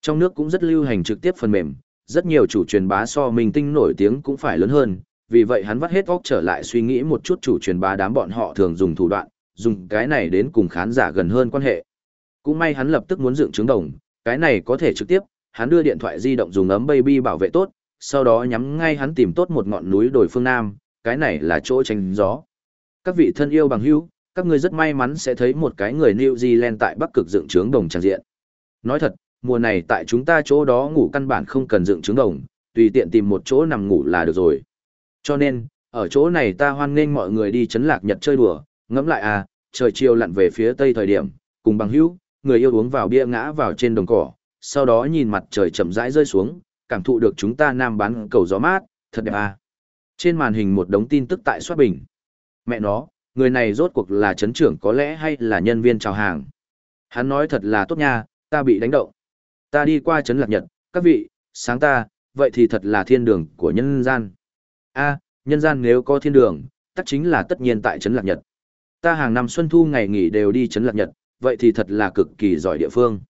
Trong nước cũng rất lưu hành trực tiếp phần mềm, rất nhiều chủ truyền bá so mình tinh nổi tiếng cũng phải lớn hơn, vì vậy hắn vắt hết óc trở lại suy nghĩ một chút chủ truyền bá đám bọn họ thường dùng thủ đoạn, dùng cái này đến cùng khán giả gần hơn quan hệ. Cũng may hắn lập tức muốn dựng trứng đồng, cái này có thể trực tiếp, hắn đưa điện thoại di động dùng ấm baby bảo vệ tốt, sau đó nhắm ngay hắn tìm tốt một ngọn núi đồi phương Nam, cái này là chỗ tránh gió. Các vị thân yêu bằng hữu, các ngươi rất may mắn sẽ thấy một cái người New Zealand tại Bắc Cực dựng trướng đồng tràn diện. Nói thật, mùa này tại chúng ta chỗ đó ngủ căn bản không cần dựng trướng đồng, tùy tiện tìm một chỗ nằm ngủ là được rồi. Cho nên, ở chỗ này ta hoan nghênh mọi người đi chấn lạc nhật chơi đùa, ngẫm lại à, trời chiều lặn về phía tây thời điểm, cùng bằng hữu, người yêu uống vào bia ngã vào trên đồng cỏ, sau đó nhìn mặt trời chậm rãi rơi xuống, cảm thụ được chúng ta nam bán cầu gió mát, Thật đẹp à. Trên màn hình một đống tin tức tại soát bình. Mẹ nó, người này rốt cuộc là chấn trưởng có lẽ hay là nhân viên chào hàng. Hắn nói thật là tốt nha, ta bị đánh động. Ta đi qua chấn lạc nhật, các vị, sáng ta, vậy thì thật là thiên đường của nhân gian. a nhân gian nếu có thiên đường, tất chính là tất nhiên tại chấn lạc nhật. Ta hàng năm xuân thu ngày nghỉ đều đi chấn lạc nhật, vậy thì thật là cực kỳ giỏi địa phương.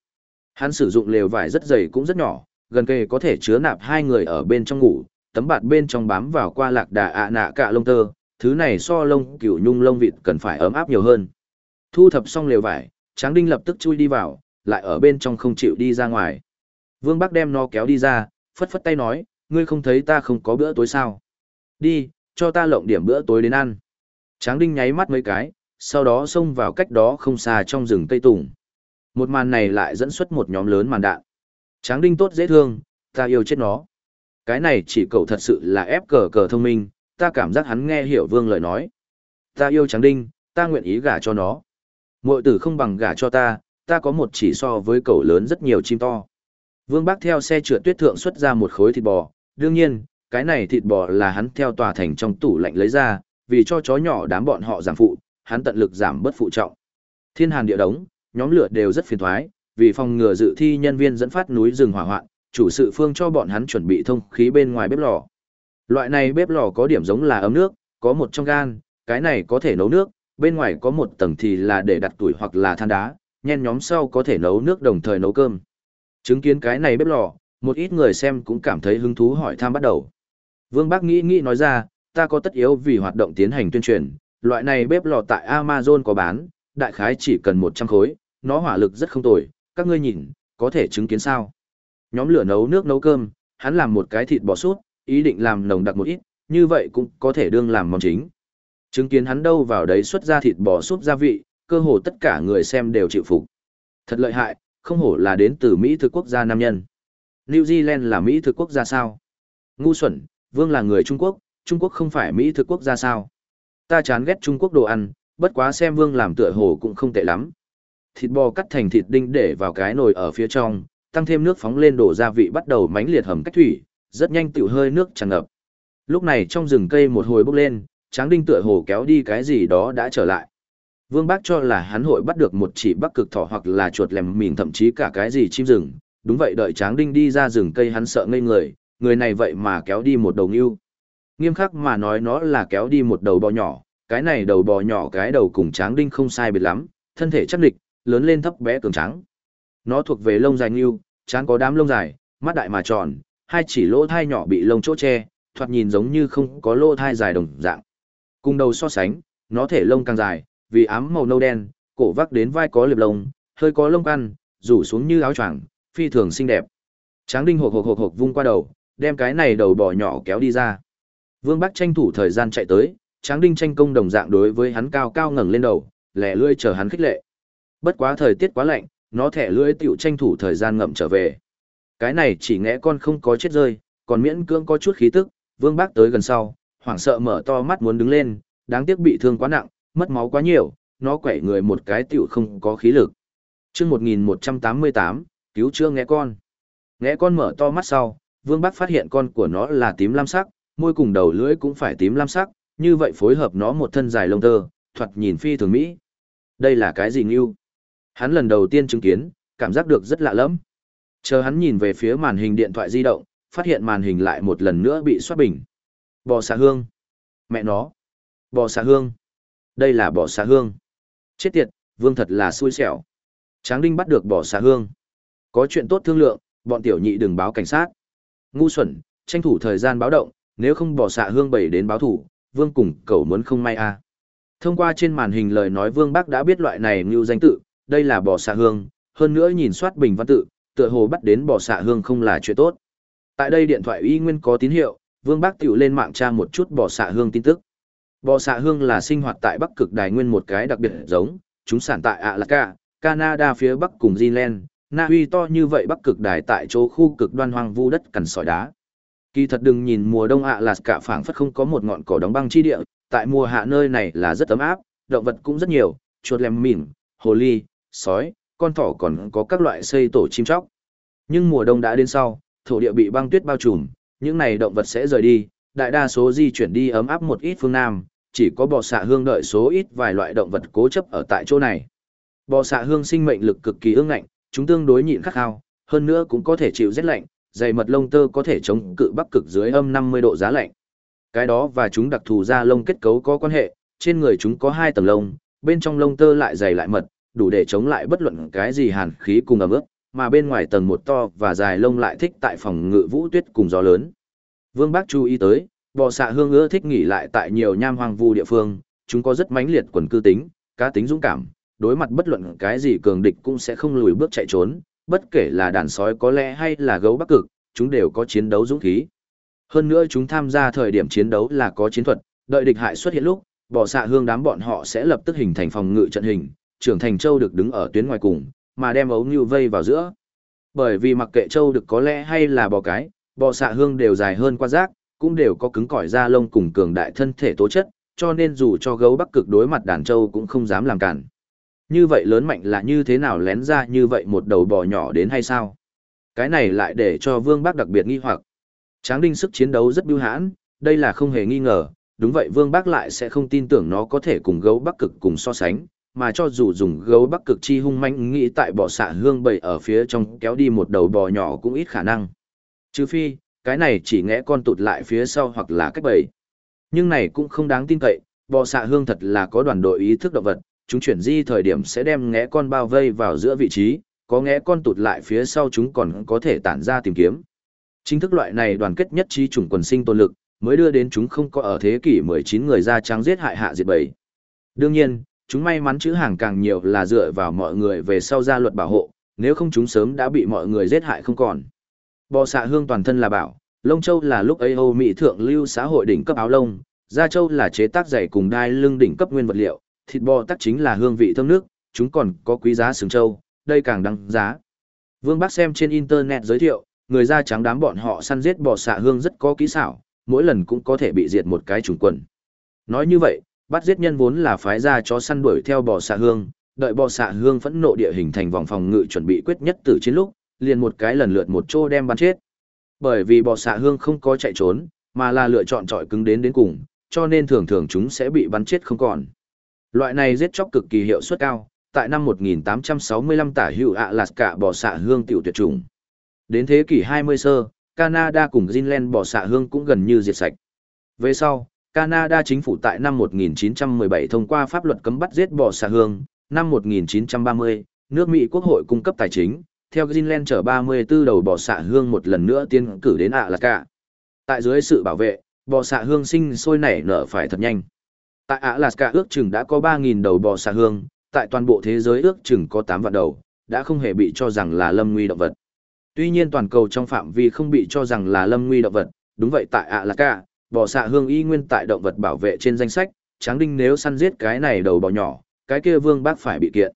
Hắn sử dụng lều vải rất dày cũng rất nhỏ, gần kề có thể chứa nạp hai người ở bên trong ngủ, tấm bạt bên trong bám vào qua lạc đà ạ nạ cạ lông tơ, thứ này so lông cựu nhung lông vịt cần phải ấm áp nhiều hơn. Thu thập xong lều vải, Tráng Đinh lập tức chui đi vào, lại ở bên trong không chịu đi ra ngoài. Vương Bắc đem nó kéo đi ra, phất phất tay nói, ngươi không thấy ta không có bữa tối sao? Đi, cho ta lộng điểm bữa tối đến ăn. Tráng Đinh nháy mắt mấy cái, sau đó xông vào cách đó không xa trong rừng Tây Tùng. Một màn này lại dẫn xuất một nhóm lớn màn đạn. Tráng Đinh tốt dễ thương, ta yêu chết nó. Cái này chỉ cậu thật sự là ép cờ cờ thông minh, ta cảm giác hắn nghe hiểu Vương lời nói. Ta yêu Tráng Đinh, ta nguyện ý gả cho nó. Mội tử không bằng gả cho ta, ta có một chỉ so với cậu lớn rất nhiều chim to. Vương Bác theo xe trượt tuyết thượng xuất ra một khối thịt bò, đương nhiên, cái này thịt bò là hắn theo tòa thành trong tủ lạnh lấy ra, vì cho chó nhỏ đám bọn họ giảm phụ, hắn tận lực giảm bớt phụ trọng. Thiên hàn địa đống, nhóm lửa đều rất phiền toái vì phòng ngừa dự thi nhân viên dẫn phát núi rừng hỏa hoạn, chủ sự phương cho bọn hắn chuẩn bị thông khí bên ngoài bếp lò. Loại này bếp lò có điểm giống là ấm nước, có một trong gan, cái này có thể nấu nước, bên ngoài có một tầng thì là để đặt tuổi hoặc là than đá, nhen nhóm sau có thể nấu nước đồng thời nấu cơm. Chứng kiến cái này bếp lò, một ít người xem cũng cảm thấy hứng thú hỏi thăm bắt đầu. Vương Bác nghĩ nghĩ nói ra, ta có tất yếu vì hoạt động tiến hành tuyên truyền, loại này bếp lò tại Amazon có bán, đại khái chỉ cần 100 khối, nó hỏa lực rất không tồi, các ngươi nhìn, có thể chứng kiến sao. Nhóm lửa nấu nước nấu cơm, hắn làm một cái thịt bò sút, ý định làm nồng đặc một ít, như vậy cũng có thể đương làm món chính. Chứng kiến hắn đâu vào đấy xuất ra thịt bò súp gia vị, cơ hồ tất cả người xem đều chịu phục. Thật lợi hại, không hổ là đến từ Mỹ thực quốc gia nam nhân. New Zealand là Mỹ thực quốc gia sao? Ngu xuẩn, Vương là người Trung Quốc, Trung Quốc không phải Mỹ thực quốc gia sao? Ta chán ghét Trung Quốc đồ ăn, bất quá xem Vương làm tựa hồ cũng không tệ lắm. Thịt bò cắt thành thịt đinh để vào cái nồi ở phía trong, tăng thêm nước phóng lên đổ gia vị bắt đầu mánh liệt hầm cách thủy, rất nhanh tiểu hơi nước tràn ngập. Lúc này trong rừng cây một hồi bốc lên, Tráng Đinh tựa hồ kéo đi cái gì đó đã trở lại. Vương Bác cho là hắn hội bắt được một chỉ bắc cực thỏ hoặc là chuột lèm mìn thậm chí cả cái gì chim rừng. Đúng vậy đợi Tráng Đinh đi ra rừng cây hắn sợ ngây người, người này vậy mà kéo đi một đầu ngưu. Nghiêm khắc mà nói nó là kéo đi một đầu bò nhỏ, cái này đầu bò nhỏ cái đầu cùng Tráng Đinh không sai biệt lắm, thân thể chắc địch, lớn lên thấp bé cường trắng. Nó thuộc về lông dài ngưu, trán có đám lông dài, mắt đại mà tròn, hai chỉ lỗ thai nhỏ bị lông chỗ che, thoạt nhìn giống như không có lỗ thai dài đồng dạng. Cùng đầu so sánh, nó thể lông càng dài, vì ám màu nâu đen, cổ vác đến vai có liệp lông, hơi có lông ăn, rủ xuống như áo choàng, phi thường xinh đẹp. Tráng Đinh hộc hộc hộc hộc vung qua đầu, đem cái này đầu bò nhỏ kéo đi ra. Vương Bắc tranh thủ thời gian chạy tới, Tráng Đinh tranh công đồng dạng đối với hắn cao cao ngẩng lên đầu, lẻ lươi chờ hắn khích lệ. Bất quá thời tiết quá lạnh, nó thẻ lưỡi tiểu tranh thủ thời gian ngậm trở về. Cái này chỉ ngẽ con không có chết rơi, còn miễn cưỡng có chút khí tức, Vương Bác tới gần sau, hoảng sợ mở to mắt muốn đứng lên, đáng tiếc bị thương quá nặng, mất máu quá nhiều, nó quẻ người một cái tiểu không có khí lực. chương 1188, cứu chữa ngẽ con. Ngẽ con mở to mắt sau, Vương Bắc phát hiện con của nó là tím lam sắc, môi cùng đầu lưỡi cũng phải tím lam sắc, như vậy phối hợp nó một thân dài lông tơ, thoạt nhìn phi thường mỹ. Đây là cái gì ngưu? Hắn lần đầu tiên chứng kiến, cảm giác được rất lạ lẫm. Chờ hắn nhìn về phía màn hình điện thoại di động, phát hiện màn hình lại một lần nữa bị xoát bình. Bò xà hương. Mẹ nó. Bò xà hương. Đây là bò xà hương. Chết tiệt, vương thật là xui xẻo. Tráng đinh bắt được bò xà hương. Có chuyện tốt thương lượng, bọn tiểu nhị đừng báo cảnh sát. Ngu xuẩn, tranh thủ thời gian báo động, nếu không bỏ xạ hương bảy đến báo thủ, vương cùng cậu muốn không may à. Thông qua trên màn hình lời nói vương bác đã biết loại này như danh tự, đây là bỏ xạ hương, hơn nữa nhìn soát bình văn tự, tựa hồ bắt đến bỏ xạ hương không là chuyện tốt. Tại đây điện thoại y nguyên có tín hiệu, Vương Bác tiểu lên mạng tra một chút bỏ xạ hương tin tức. Bò xạ hương là sinh hoạt tại Bắc Cực Đài nguyên một cái đặc biệt giống, chúng sản tại Alaska, Canada phía Bắc cùng Greenland, Na Uy to như vậy Bắc Cực Đài tại chỗ khu cực đoan hoang vu đất cằn sỏi đá. Kỳ thật đừng nhìn mùa đông ạ là cả phảng phất không có một ngọn cỏ đóng băng chi địa, tại mùa hạ nơi này là rất ấm áp, động vật cũng rất nhiều, chuột lem mỉm, hồ ly, sói, con thỏ còn có các loại xây tổ chim chóc. Nhưng mùa đông đã đến sau, thổ địa bị băng tuyết bao trùm, những này động vật sẽ rời đi, đại đa số di chuyển đi ấm áp một ít phương Nam, chỉ có bò xạ hương đợi số ít vài loại động vật cố chấp ở tại chỗ này. Bò xạ hương sinh mệnh lực cực kỳ ương ngạnh, chúng tương đối nhịn khắc khao, hơn nữa cũng có thể chịu rét lạnh, dày mật lông tơ có thể chống cự bắc cực dưới âm 50 độ giá lạnh. Cái đó và chúng đặc thù da lông kết cấu có quan hệ, trên người chúng có hai tầng lông, bên trong lông tơ lại dày lại mật, đủ để chống lại bất luận cái gì hàn khí cùng ẩm ướt, mà bên ngoài tầng một to và dài lông lại thích tại phòng ngự vũ tuyết cùng gió lớn. Vương Bác chú ý tới, bò xạ hương ưa thích nghỉ lại tại nhiều nham hoang vu địa phương, chúng có rất mãnh liệt quần cư tính, cá tính dũng cảm, đối mặt bất luận cái gì cường địch cũng sẽ không lùi bước chạy trốn, bất kể là đàn sói có lẽ hay là gấu bắc cực, chúng đều có chiến đấu dũng khí. Hơn nữa chúng tham gia thời điểm chiến đấu là có chiến thuật, đợi địch hại xuất hiện lúc, bò xạ hương đám bọn họ sẽ lập tức hình thành phòng ngự trận hình, trưởng thành châu được đứng ở tuyến ngoài cùng, mà đem ấu như vây vào giữa. Bởi vì mặc kệ châu được có lẽ hay là bò cái, bò xạ hương đều dài hơn qua rác, cũng đều có cứng cỏi da lông cùng cường đại thân thể tố chất, cho nên dù cho gấu bắc cực đối mặt đàn châu cũng không dám làm cản. Như vậy lớn mạnh là như thế nào lén ra như vậy một đầu bò nhỏ đến hay sao? Cái này lại để cho Vương Bác đặc biệt nghi hoặc. Tráng đinh sức chiến đấu rất biêu hãn, đây là không hề nghi ngờ, đúng vậy Vương Bác lại sẽ không tin tưởng nó có thể cùng gấu bắc cực cùng so sánh, mà cho dù dùng gấu bắc cực chi hung manh nghĩ tại bò xạ hương bầy ở phía trong kéo đi một đầu bò nhỏ cũng ít khả năng. Trừ phi, cái này chỉ ngẽ con tụt lại phía sau hoặc là cách bầy. Nhưng này cũng không đáng tin cậy, bò xạ hương thật là có đoàn đội ý thức động vật, chúng chuyển di thời điểm sẽ đem ngẽ con bao vây vào giữa vị trí, có ngẽ con tụt lại phía sau chúng còn có thể tản ra tìm kiếm. Chính thức loại này đoàn kết nhất trí chủng quần sinh tồn lực, mới đưa đến chúng không có ở thế kỷ 19 người da trắng giết hại hạ diệt bầy. Đương nhiên, chúng may mắn chữ hàng càng nhiều là dựa vào mọi người về sau gia luật bảo hộ, nếu không chúng sớm đã bị mọi người giết hại không còn. Bò xạ hương toàn thân là bảo, lông châu là lúc ấy Âu Mỹ thượng lưu xã hội đỉnh cấp áo lông, da châu là chế tác giày cùng đai lưng đỉnh cấp nguyên vật liệu, thịt bò tắc chính là hương vị thơm nước, chúng còn có quý giá sừng châu, đây càng đăng giá. Vương Bắc xem trên internet giới thiệu, người da trắng đám bọn họ săn giết bò xạ hương rất có kỹ xảo, mỗi lần cũng có thể bị diệt một cái trùng quần. Nói như vậy, bắt giết nhân vốn là phái ra chó săn đuổi theo bò xạ hương, đợi bò xạ hương phẫn nộ địa hình thành vòng phòng ngự chuẩn bị quyết nhất tử chiến lúc, liền một cái lần lượt một chỗ đem bắn chết. Bởi vì bò xạ hương không có chạy trốn, mà là lựa chọn trọi cứng đến đến cùng, cho nên thường thường chúng sẽ bị bắn chết không còn. Loại này giết chóc cực kỳ hiệu suất cao, tại năm 1865 tả hữu ạ lạt cả bò xạ hương tiểu tuyệt chủng. Đến thế kỷ 20 sơ, Canada cùng Greenland bò xạ hương cũng gần như diệt sạch. Về sau, Canada chính phủ tại năm 1917 thông qua pháp luật cấm bắt giết bò xạ hương, năm 1930, nước Mỹ Quốc hội cung cấp tài chính, theo Greenland chở 34 đầu bò xạ hương một lần nữa tiến cử đến ạ là cả. Tại dưới sự bảo vệ, bò xạ hương sinh sôi nảy nở phải thật nhanh. Tại Alaska ước chừng đã có 3.000 đầu bò xạ hương, tại toàn bộ thế giới ước chừng có 8 vạn đầu, đã không hề bị cho rằng là lâm nguy động vật. Tuy nhiên toàn cầu trong phạm vi không bị cho rằng là lâm nguy động vật, đúng vậy tại Alaska, bò xạ hương y nguyên tại động vật bảo vệ trên danh sách, tráng đinh nếu săn giết cái này đầu bò nhỏ, cái kia vương bác phải bị kiện.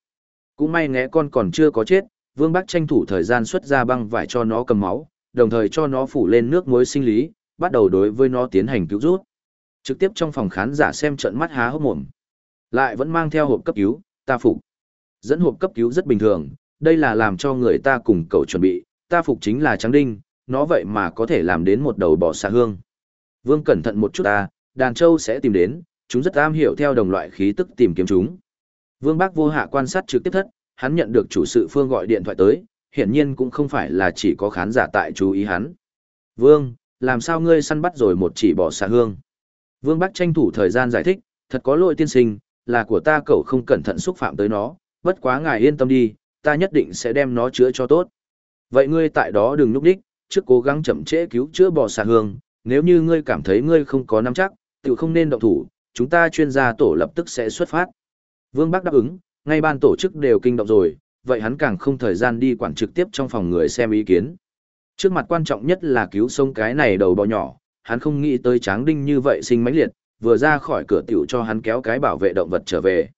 Cũng may ngẽ con còn chưa có chết, vương bác tranh thủ thời gian xuất ra băng vải cho nó cầm máu, đồng thời cho nó phủ lên nước muối sinh lý, bắt đầu đối với nó tiến hành cứu rút. Trực tiếp trong phòng khán giả xem trận mắt há hốc mồm. Lại vẫn mang theo hộp cấp cứu, ta phục. Dẫn hộp cấp cứu rất bình thường, đây là làm cho người ta cùng cậu chuẩn bị, ta phục chính là trắng đinh, nó vậy mà có thể làm đến một đầu bò xà hương. Vương cẩn thận một chút ta, đàn châu sẽ tìm đến, chúng rất am hiểu theo đồng loại khí tức tìm kiếm chúng. Vương Bác vô hạ quan sát trực tiếp thất, hắn nhận được chủ sự phương gọi điện thoại tới, hiển nhiên cũng không phải là chỉ có khán giả tại chú ý hắn. Vương, làm sao ngươi săn bắt rồi một chỉ bò xà hương? Vương Bắc tranh thủ thời gian giải thích, thật có lỗi tiên sinh, là của ta cậu không cẩn thận xúc phạm tới nó, bất quá ngài yên tâm đi, ta nhất định sẽ đem nó chữa cho tốt. Vậy ngươi tại đó đừng núp đích, trước cố gắng chậm trễ cứu chữa bò xà hương, nếu như ngươi cảm thấy ngươi không có nắm chắc, tự không nên động thủ, chúng ta chuyên gia tổ lập tức sẽ xuất phát. Vương Bắc đáp ứng, ngay ban tổ chức đều kinh động rồi, vậy hắn càng không thời gian đi quản trực tiếp trong phòng người xem ý kiến. Trước mặt quan trọng nhất là cứu sống cái này đầu bò nhỏ, hắn không nghĩ tới Tráng Đinh như vậy sinh mãnh liệt, vừa ra khỏi cửa tiểu cho hắn kéo cái bảo vệ động vật trở về.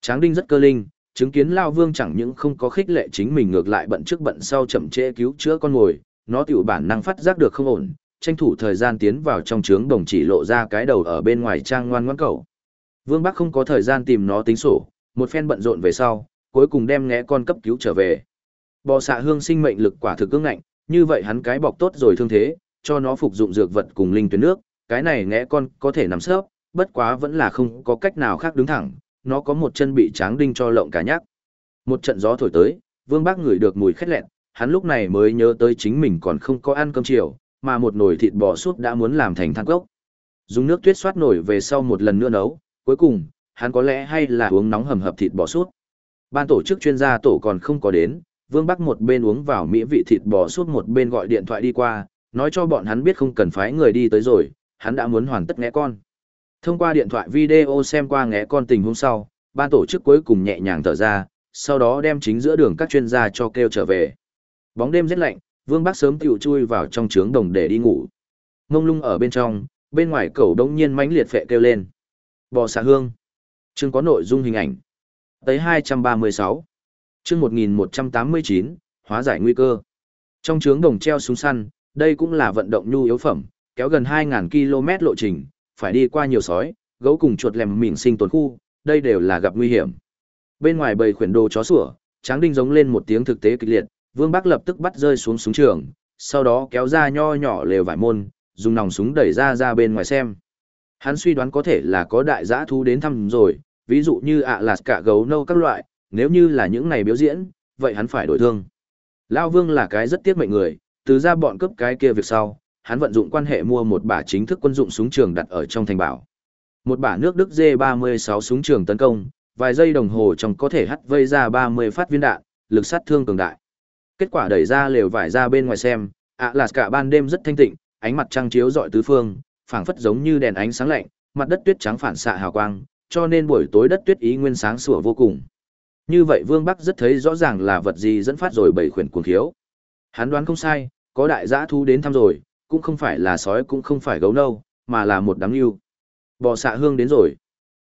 Tráng Đinh rất cơ linh, chứng kiến Lao Vương chẳng những không có khích lệ chính mình ngược lại bận trước bận sau chậm trễ cứu chữa con ngồi, nó tiểu bản năng phát giác được không ổn, tranh thủ thời gian tiến vào trong trướng đồng chỉ lộ ra cái đầu ở bên ngoài trang ngoan ngoãn cầu. Vương Bắc không có thời gian tìm nó tính sổ, một phen bận rộn về sau, cuối cùng đem ngẽ con cấp cứu trở về. Bò xạ hương sinh mệnh lực quả thực cứng ngạnh, như vậy hắn cái bọc tốt rồi thương thế, cho nó phục dụng dược vật cùng linh tuyến nước, cái này ngẽ con có thể nằm sấp, bất quá vẫn là không có cách nào khác đứng thẳng, nó có một chân bị tráng đinh cho lộng cả nhắc. Một trận gió thổi tới, Vương Bác ngửi được mùi khét lẹn, hắn lúc này mới nhớ tới chính mình còn không có ăn cơm chiều, mà một nồi thịt bò súp đã muốn làm thành than cốc. Dùng nước tuyết xoát nổi về sau một lần nữa nấu, cuối cùng, hắn có lẽ hay là uống nóng hầm hập thịt bò súp. Ban tổ chức chuyên gia tổ còn không có đến, Vương Bắc một bên uống vào mỹ vị thịt bò súp một bên gọi điện thoại đi qua, nói cho bọn hắn biết không cần phái người đi tới rồi, hắn đã muốn hoàn tất ngẽ con. Thông qua điện thoại video xem qua ngẽ con tình hôm sau, ban tổ chức cuối cùng nhẹ nhàng thở ra, sau đó đem chính giữa đường các chuyên gia cho kêu trở về. Bóng đêm rất lạnh, Vương Bắc sớm tiểu chui vào trong trướng đồng để đi ngủ. Ngông lung ở bên trong, bên ngoài cẩu đống nhiên mãnh liệt phệ kêu lên. Bò xạ hương. Chương có nội dung hình ảnh. Tới 236. Chương 1189, hóa giải nguy cơ. Trong trướng đồng treo súng săn, đây cũng là vận động nhu yếu phẩm, kéo gần 2.000 km lộ trình, phải đi qua nhiều sói, gấu cùng chuột lèm mỉn sinh tồn khu, đây đều là gặp nguy hiểm. Bên ngoài bầy khuyển đồ chó sủa, tráng đinh giống lên một tiếng thực tế kịch liệt, Vương Bắc lập tức bắt rơi xuống súng trường, sau đó kéo ra nho nhỏ lều vải môn, dùng nòng súng đẩy ra ra bên ngoài xem. Hắn suy đoán có thể là có đại giã thú đến thăm rồi, ví dụ như ạ lạt cả gấu nâu các loại, nếu như là những này biểu diễn, vậy hắn phải đổi thương. Lao Vương là cái rất tiếc mệnh người, từ ra bọn cướp cái kia việc sau, hắn vận dụng quan hệ mua một bả chính thức quân dụng súng trường đặt ở trong thành bảo. Một bả nước Đức D36 súng trường tấn công, vài giây đồng hồ trong có thể hắt vây ra 30 phát viên đạn, lực sát thương cường đại. Kết quả đẩy ra lều vải ra bên ngoài xem, ạ là cả ban đêm rất thanh tịnh, ánh mặt trăng chiếu rọi tứ phương, phảng phất giống như đèn ánh sáng lạnh, mặt đất tuyết trắng phản xạ hào quang, cho nên buổi tối đất tuyết ý nguyên sáng sủa vô cùng. Như vậy Vương Bắc rất thấy rõ ràng là vật gì dẫn phát rồi bảy khuyển cuồng khiếu. Hắn đoán không sai, có đại giã thu đến thăm rồi, cũng không phải là sói cũng không phải gấu nâu, mà là một đám yêu. Bò xạ hương đến rồi.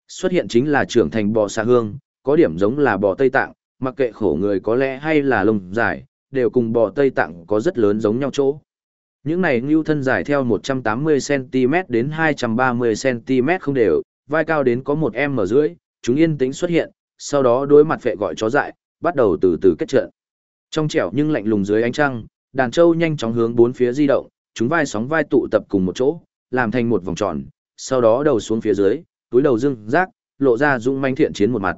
Xuất hiện chính là trưởng thành bò xạ hương, có điểm giống là bò Tây Tạng, mặc kệ khổ người có lẽ hay là lông dài, đều cùng bò Tây Tạng có rất lớn giống nhau chỗ. Những này ngưu thân dài theo 180cm đến 230cm không đều, vai cao đến có một m rưỡi, chúng yên tĩnh xuất hiện, sau đó đối mặt vệ gọi chó dại, bắt đầu từ từ kết trận. Trong trẻo nhưng lạnh lùng dưới ánh trăng, đàn trâu nhanh chóng hướng bốn phía di động, chúng vai sóng vai tụ tập cùng một chỗ, làm thành một vòng tròn, sau đó đầu xuống phía dưới, túi đầu dưng, rác, lộ ra dung manh thiện chiến một mặt.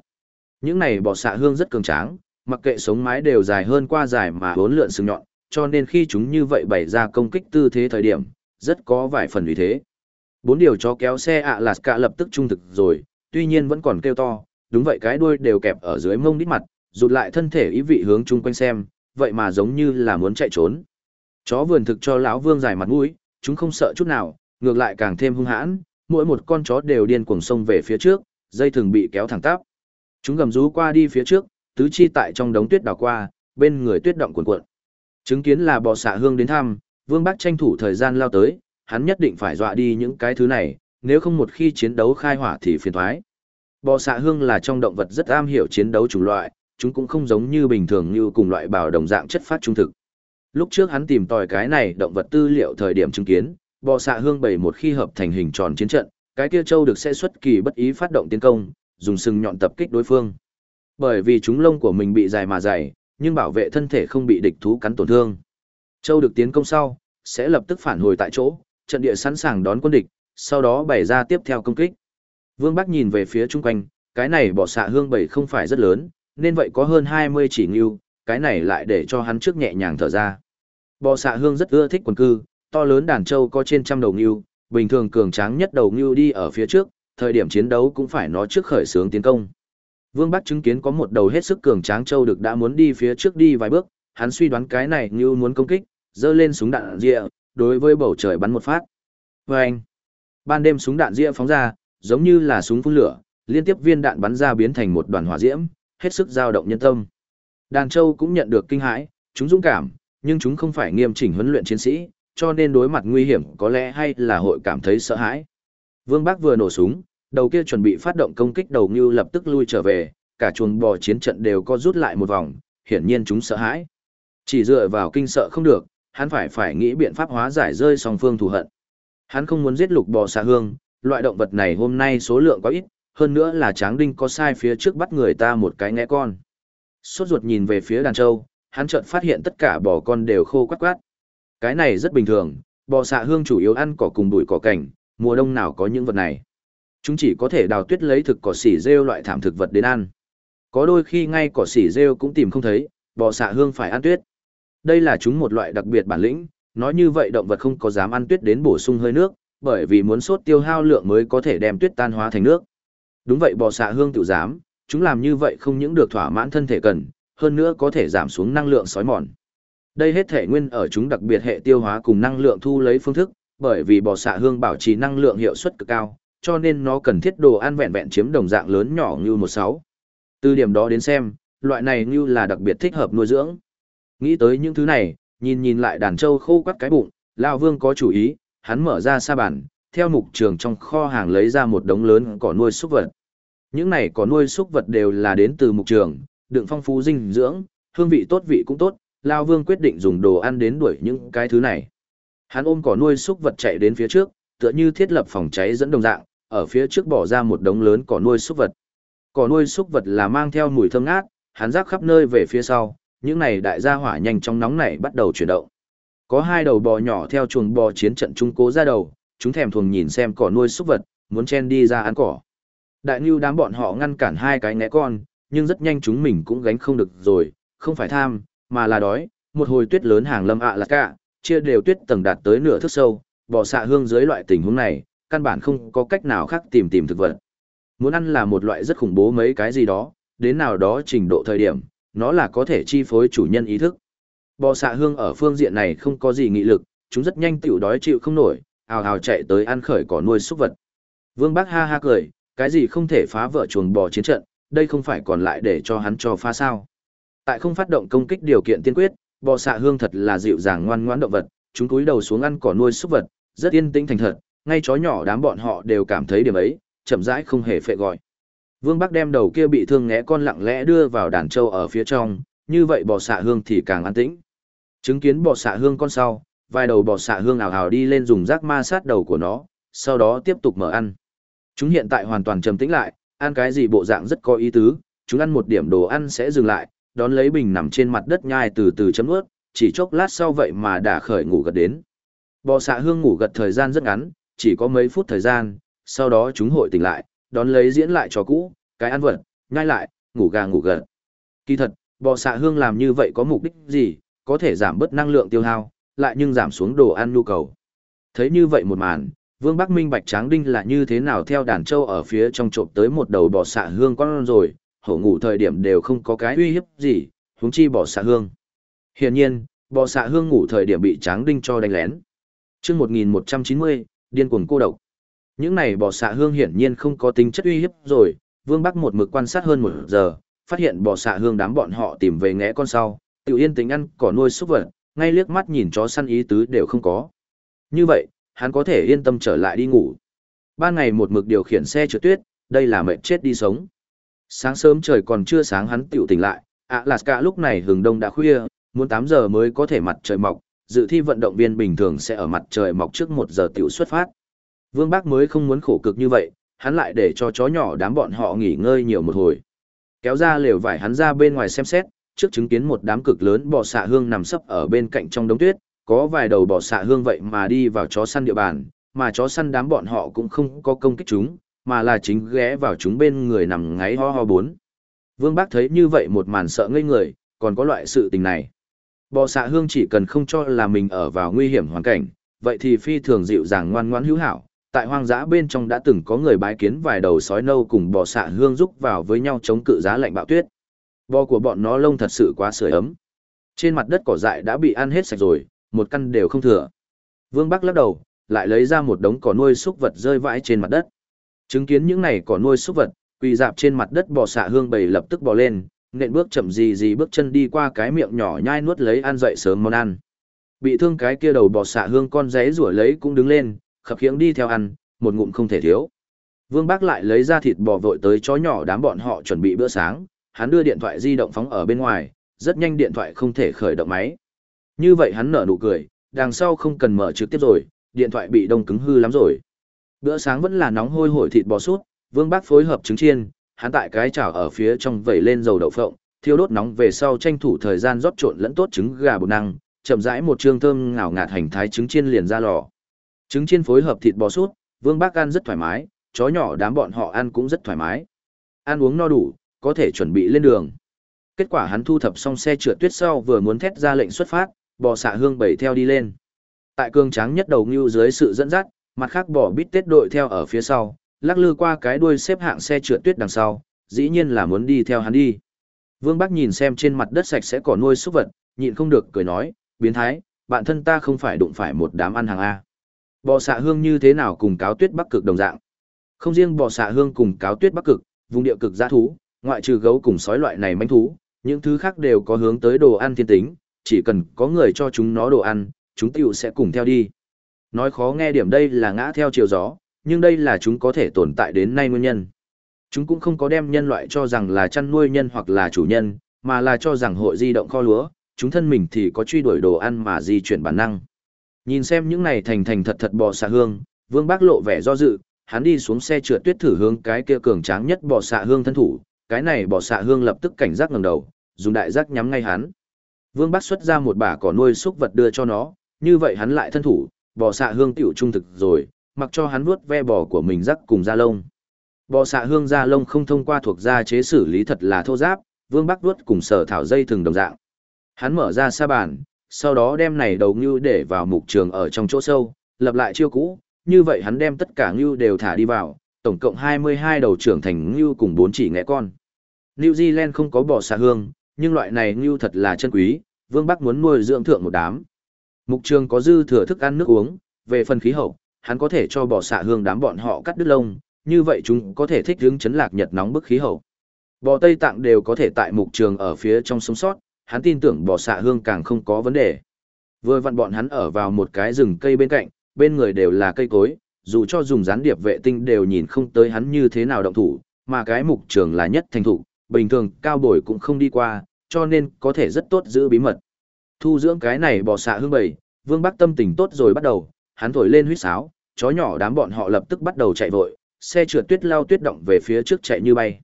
Những này bọ xạ hương rất cường tráng, mặc kệ sống mái đều dài hơn qua dài mà hốn lượn sừng nhọn, cho nên khi chúng như vậy bày ra công kích tư thế thời điểm, rất có vài phần uy thế. Bốn điều chó kéo xe ạ lạt cả lập tức trung thực rồi, tuy nhiên vẫn còn kêu to, đúng vậy cái đuôi đều kẹp ở dưới mông đít mặt, rụt lại thân thể ý vị hướng chung quanh xem, vậy mà giống như là muốn chạy trốn. Chó vườn thực cho lão vương dài mặt mũi, chúng không sợ chút nào, ngược lại càng thêm hung hãn, mỗi một con chó đều điên cuồng xông về phía trước, dây thường bị kéo thẳng tắp. Chúng gầm rú qua đi phía trước, tứ chi tại trong đống tuyết đào qua, bên người tuyết động cuộn cuộn. Chứng kiến là bò xạ hương đến thăm, Vương Bắc tranh thủ thời gian lao tới, hắn nhất định phải dọa đi những cái thứ này, nếu không một khi chiến đấu khai hỏa thì phiền thoái. Bò xạ hương là trong động vật rất am hiểu chiến đấu chủng loại, chúng cũng không giống như bình thường như cùng loại bảo đồng dạng chất phát trung thực. Lúc trước hắn tìm tòi cái này động vật tư liệu thời điểm chứng kiến, bò xạ hương bầy một khi hợp thành hình tròn chiến trận, cái kia châu được sẽ xuất kỳ bất ý phát động tiến công, dùng sừng nhọn tập kích đối phương. Bởi vì chúng lông của mình bị dài mà dày, nhưng bảo vệ thân thể không bị địch thú cắn tổn thương. Châu được tiến công sau, sẽ lập tức phản hồi tại chỗ, trận địa sẵn sàng đón quân địch, sau đó bày ra tiếp theo công kích. Vương Bắc nhìn về phía chung quanh, cái này bỏ xạ hương bầy không phải rất lớn, nên vậy có hơn 20 chỉ ngưu, cái này lại để cho hắn trước nhẹ nhàng thở ra. Bò xạ hương rất ưa thích quần cư, to lớn đàn trâu có trên trăm đầu ngưu, bình thường cường tráng nhất đầu ngưu đi ở phía trước, thời điểm chiến đấu cũng phải nó trước khởi xướng tiến công. Vương Bắc chứng kiến có một đầu hết sức cường tráng trâu được đã muốn đi phía trước đi vài bước, hắn suy đoán cái này ngưu muốn công kích, dơ lên súng đạn rịa, đối với bầu trời bắn một phát. Và anh, ban đêm súng đạn rịa phóng ra, giống như là súng phun lửa, liên tiếp viên đạn bắn ra biến thành một đoàn hỏa diễm, hết sức dao động nhân tâm. Đàn châu cũng nhận được kinh hãi, chúng dũng cảm, nhưng chúng không phải nghiêm chỉnh huấn luyện chiến sĩ, cho nên đối mặt nguy hiểm có lẽ hay là hội cảm thấy sợ hãi. Vương Bắc vừa nổ súng, đầu kia chuẩn bị phát động công kích đầu như lập tức lui trở về, cả chuồng bò chiến trận đều có rút lại một vòng, hiển nhiên chúng sợ hãi. Chỉ dựa vào kinh sợ không được, hắn phải phải nghĩ biện pháp hóa giải rơi song phương thù hận. Hắn không muốn giết lục bò xà hương, loại động vật này hôm nay số lượng quá ít, hơn nữa là tráng đinh có sai phía trước bắt người ta một cái ngẽ con. Sốt ruột nhìn về phía đàn trâu, hắn chợt phát hiện tất cả bò con đều khô quắt quát. Cái này rất bình thường, bò xạ hương chủ yếu ăn cỏ cùng bụi cỏ cảnh, mùa đông nào có những vật này. Chúng chỉ có thể đào tuyết lấy thực cỏ xỉ rêu loại thảm thực vật đến ăn. Có đôi khi ngay cỏ xỉ rêu cũng tìm không thấy, bò xạ hương phải ăn tuyết. Đây là chúng một loại đặc biệt bản lĩnh, nói như vậy động vật không có dám ăn tuyết đến bổ sung hơi nước, bởi vì muốn sốt tiêu hao lượng mới có thể đem tuyết tan hóa thành nước. Đúng vậy bò xạ hương tự dám, chúng làm như vậy không những được thỏa mãn thân thể cần, hơn nữa có thể giảm xuống năng lượng sói mòn. Đây hết thể nguyên ở chúng đặc biệt hệ tiêu hóa cùng năng lượng thu lấy phương thức, bởi vì bò xạ hương bảo trì năng lượng hiệu suất cực cao, cho nên nó cần thiết đồ ăn vẹn vẹn chiếm đồng dạng lớn nhỏ như một sáu. Từ điểm đó đến xem, loại này như là đặc biệt thích hợp nuôi dưỡng. Nghĩ tới những thứ này, nhìn nhìn lại đàn trâu khô quắt cái bụng, Lão Vương có chủ ý, hắn mở ra sa bàn, theo mục trường trong kho hàng lấy ra một đống lớn cỏ nuôi súc vật. Những này cỏ nuôi súc vật đều là đến từ mục trường, đựng phong phú dinh dưỡng, hương vị tốt vị cũng tốt, Lao Vương quyết định dùng đồ ăn đến đuổi những cái thứ này. Hắn ôm cỏ nuôi súc vật chạy đến phía trước, tựa như thiết lập phòng cháy dẫn đồng dạng, ở phía trước bỏ ra một đống lớn cỏ nuôi súc vật. Cỏ nuôi súc vật là mang theo mùi thơm ngát, hắn rác khắp nơi về phía sau, những này đại gia hỏa nhanh trong nóng này bắt đầu chuyển động. Có hai đầu bò nhỏ theo chuồng bò chiến trận trung cố ra đầu, chúng thèm thuồng nhìn xem cỏ nuôi súc vật, muốn chen đi ra ăn cỏ. Đại Nưu đám bọn họ ngăn cản hai cái né con, nhưng rất nhanh chúng mình cũng gánh không được rồi, không phải tham, mà là đói. Một hồi tuyết lớn hàng lâm ạ là cả, chia đều tuyết tầng đạt tới nửa thước sâu, bỏ xạ hương dưới loại tình huống này, căn bản không có cách nào khác tìm tìm thực vật. Muốn ăn là một loại rất khủng bố mấy cái gì đó, đến nào đó trình độ thời điểm, nó là có thể chi phối chủ nhân ý thức. Bò xạ hương ở phương diện này không có gì nghị lực, chúng rất nhanh tiểu đói chịu không nổi, ào ào chạy tới ăn khởi cỏ nuôi súc vật. Vương Bác ha ha cười, cái gì không thể phá vỡ chuồng bò chiến trận, đây không phải còn lại để cho hắn cho phá sao. Tại không phát động công kích điều kiện tiên quyết, bò xạ hương thật là dịu dàng ngoan ngoãn động vật, chúng cúi đầu xuống ăn cỏ nuôi súc vật, rất yên tĩnh thành thật, ngay chó nhỏ đám bọn họ đều cảm thấy điểm ấy, chậm rãi không hề phệ gọi. Vương Bắc đem đầu kia bị thương ngẽ con lặng lẽ đưa vào đàn trâu ở phía trong, như vậy bò xạ hương thì càng an tĩnh. Chứng kiến bò xạ hương con sau, vài đầu bò xạ hương ảo ảo đi lên dùng rác ma sát đầu của nó, sau đó tiếp tục mở ăn. Chúng hiện tại hoàn toàn trầm tĩnh lại, ăn cái gì bộ dạng rất có ý tứ, chúng ăn một điểm đồ ăn sẽ dừng lại, đón lấy bình nằm trên mặt đất nhai từ từ chấm ướt, chỉ chốc lát sau vậy mà đã khởi ngủ gật đến. Bò xạ hương ngủ gật thời gian rất ngắn, chỉ có mấy phút thời gian, sau đó chúng hội tỉnh lại, đón lấy diễn lại cho cũ, cái ăn vật, nhai lại, ngủ gà ngủ gật. Kỳ thật, bò xạ hương làm như vậy có mục đích gì, có thể giảm bớt năng lượng tiêu hao, lại nhưng giảm xuống đồ ăn nhu cầu. Thấy như vậy một màn, Vương Bắc Minh Bạch Tráng Đinh là như thế nào theo đàn trâu ở phía trong trộm tới một đầu bò xạ hương con rồi, hổ ngủ thời điểm đều không có cái uy hiếp gì, huống chi bò xạ hương. Hiển nhiên, bò xạ hương ngủ thời điểm bị Tráng Đinh cho đánh lén. Chương 1190, điên cuồng cô độc. Những này bò xạ hương hiển nhiên không có tính chất uy hiếp rồi, Vương Bắc một mực quan sát hơn một giờ, phát hiện bò xạ hương đám bọn họ tìm về ngẽ con sau, tự yên tính ăn cỏ nuôi súc vật, ngay liếc mắt nhìn chó săn ý tứ đều không có. Như vậy, hắn có thể yên tâm trở lại đi ngủ. Ban ngày một mực điều khiển xe trượt tuyết, đây là mệnh chết đi sống. Sáng sớm trời còn chưa sáng hắn tiểu tỉnh lại, ạ lạt cả lúc này hừng đông đã khuya, muốn 8 giờ mới có thể mặt trời mọc, dự thi vận động viên bình thường sẽ ở mặt trời mọc trước 1 giờ tiểu xuất phát. Vương Bác mới không muốn khổ cực như vậy, hắn lại để cho chó nhỏ đám bọn họ nghỉ ngơi nhiều một hồi. Kéo ra lều vải hắn ra bên ngoài xem xét, trước chứng kiến một đám cực lớn bò xạ hương nằm sấp ở bên cạnh trong đống tuyết, có vài đầu bò xạ hương vậy mà đi vào chó săn địa bàn, mà chó săn đám bọn họ cũng không có công kích chúng, mà là chính ghé vào chúng bên người nằm ngáy ho ho bốn. Vương Bác thấy như vậy một màn sợ ngây người, còn có loại sự tình này. Bò xạ hương chỉ cần không cho là mình ở vào nguy hiểm hoàn cảnh, vậy thì phi thường dịu dàng ngoan ngoãn hữu hảo, tại hoang dã bên trong đã từng có người bái kiến vài đầu sói nâu cùng bò xạ hương rúc vào với nhau chống cự giá lạnh bạo tuyết. Bò của bọn nó lông thật sự quá sưởi ấm. Trên mặt đất cỏ dại đã bị ăn hết sạch rồi, một căn đều không thừa. Vương Bắc lắc đầu, lại lấy ra một đống cỏ nuôi súc vật rơi vãi trên mặt đất. Chứng kiến những này cỏ nuôi súc vật, quỳ dạp trên mặt đất bò xạ hương bầy lập tức bò lên, nện bước chậm gì gì bước chân đi qua cái miệng nhỏ nhai nuốt lấy ăn dậy sớm món ăn. Bị thương cái kia đầu bò xạ hương con rẽ rủa lấy cũng đứng lên, khập khiễng đi theo ăn, một ngụm không thể thiếu. Vương Bác lại lấy ra thịt bò vội tới chó nhỏ đám bọn họ chuẩn bị bữa sáng, hắn đưa điện thoại di động phóng ở bên ngoài, rất nhanh điện thoại không thể khởi động máy. Như vậy hắn nở nụ cười, đằng sau không cần mở trực tiếp rồi, điện thoại bị đông cứng hư lắm rồi. Bữa sáng vẫn là nóng hôi hổi thịt bò sút, Vương Bác phối hợp trứng chiên, hắn tại cái chảo ở phía trong vẩy lên dầu đậu phộng, thiêu đốt nóng về sau tranh thủ thời gian rót trộn lẫn tốt trứng gà bột năng, chậm rãi một trương thơm ngào ngạt hành thái trứng chiên liền ra lò. Trứng chiên phối hợp thịt bò sút, Vương Bác ăn rất thoải mái, chó nhỏ đám bọn họ ăn cũng rất thoải mái. Ăn uống no đủ, có thể chuẩn bị lên đường. Kết quả hắn thu thập xong xe trượt tuyết sau vừa muốn thét ra lệnh xuất phát, bò xạ hương bảy theo đi lên. Tại cương tráng nhất đầu ngưu dưới sự dẫn dắt, mặt khác bò bít tết đội theo ở phía sau, lắc lư qua cái đuôi xếp hạng xe trượt tuyết đằng sau, dĩ nhiên là muốn đi theo hắn đi. Vương Bắc nhìn xem trên mặt đất sạch sẽ cỏ nuôi súc vật, nhịn không được cười nói, biến thái, bạn thân ta không phải đụng phải một đám ăn hàng A. Bò xạ hương như thế nào cùng cáo tuyết bắc cực đồng dạng. Không riêng bò xạ hương cùng cáo tuyết bắc cực, vùng địa cực giá thú, ngoại trừ gấu cùng sói loại này manh thú, những thứ khác đều có hướng tới đồ ăn thiên tính, chỉ cần có người cho chúng nó đồ ăn, chúng tiểu sẽ cùng theo đi. Nói khó nghe điểm đây là ngã theo chiều gió, nhưng đây là chúng có thể tồn tại đến nay nguyên nhân. Chúng cũng không có đem nhân loại cho rằng là chăn nuôi nhân hoặc là chủ nhân, mà là cho rằng hội di động kho lúa, chúng thân mình thì có truy đuổi đồ ăn mà di chuyển bản năng. Nhìn xem những này thành thành thật thật bò xạ hương, Vương Bác lộ vẻ do dự, hắn đi xuống xe trượt tuyết thử hướng cái kia cường tráng nhất bò xạ hương thân thủ, cái này bò xạ hương lập tức cảnh giác ngẩng đầu, dùng đại giác nhắm ngay hắn. Vương Bắc xuất ra một bả cỏ nuôi xúc vật đưa cho nó, như vậy hắn lại thân thủ, bò xạ hương tiểu trung thực rồi, mặc cho hắn vuốt ve bò của mình rắc cùng da lông. Bò xạ hương da lông không thông qua thuộc da chế xử lý thật là thô giáp, Vương Bắc vuốt cùng sở thảo dây thường đồng dạng. Hắn mở ra sa bàn, sau đó đem này đầu ngưu để vào mục trường ở trong chỗ sâu, lập lại chiêu cũ, như vậy hắn đem tất cả ngưu đều thả đi vào, tổng cộng 22 đầu trưởng thành ngưu cùng 4 chỉ ngẽ con. New Zealand không có bò xạ hương, nhưng loại này ngưu thật là chân quý, Vương Bắc muốn nuôi dưỡng thượng một đám. Mục trường có dư thừa thức ăn nước uống, về phần khí hậu, hắn có thể cho bò xạ hương đám bọn họ cắt đứt lông, như vậy chúng có thể thích ứng chấn lạc nhật nóng bức khí hậu. Bò Tây Tạng đều có thể tại mục trường ở phía trong sống sót, hắn tin tưởng bò xạ hương càng không có vấn đề. Vừa vặn bọn hắn ở vào một cái rừng cây bên cạnh, bên người đều là cây cối, dù cho dùng gián điệp vệ tinh đều nhìn không tới hắn như thế nào động thủ, mà cái mục trường là nhất thành thủ, bình thường cao bồi cũng không đi qua, cho nên có thể rất tốt giữ bí mật. Thu dưỡng cái này bỏ xạ hương bầy, Vương Bắc tâm tình tốt rồi bắt đầu, hắn thổi lên huyết sáo, chó nhỏ đám bọn họ lập tức bắt đầu chạy vội, xe trượt tuyết lao tuyết động về phía trước chạy như bay.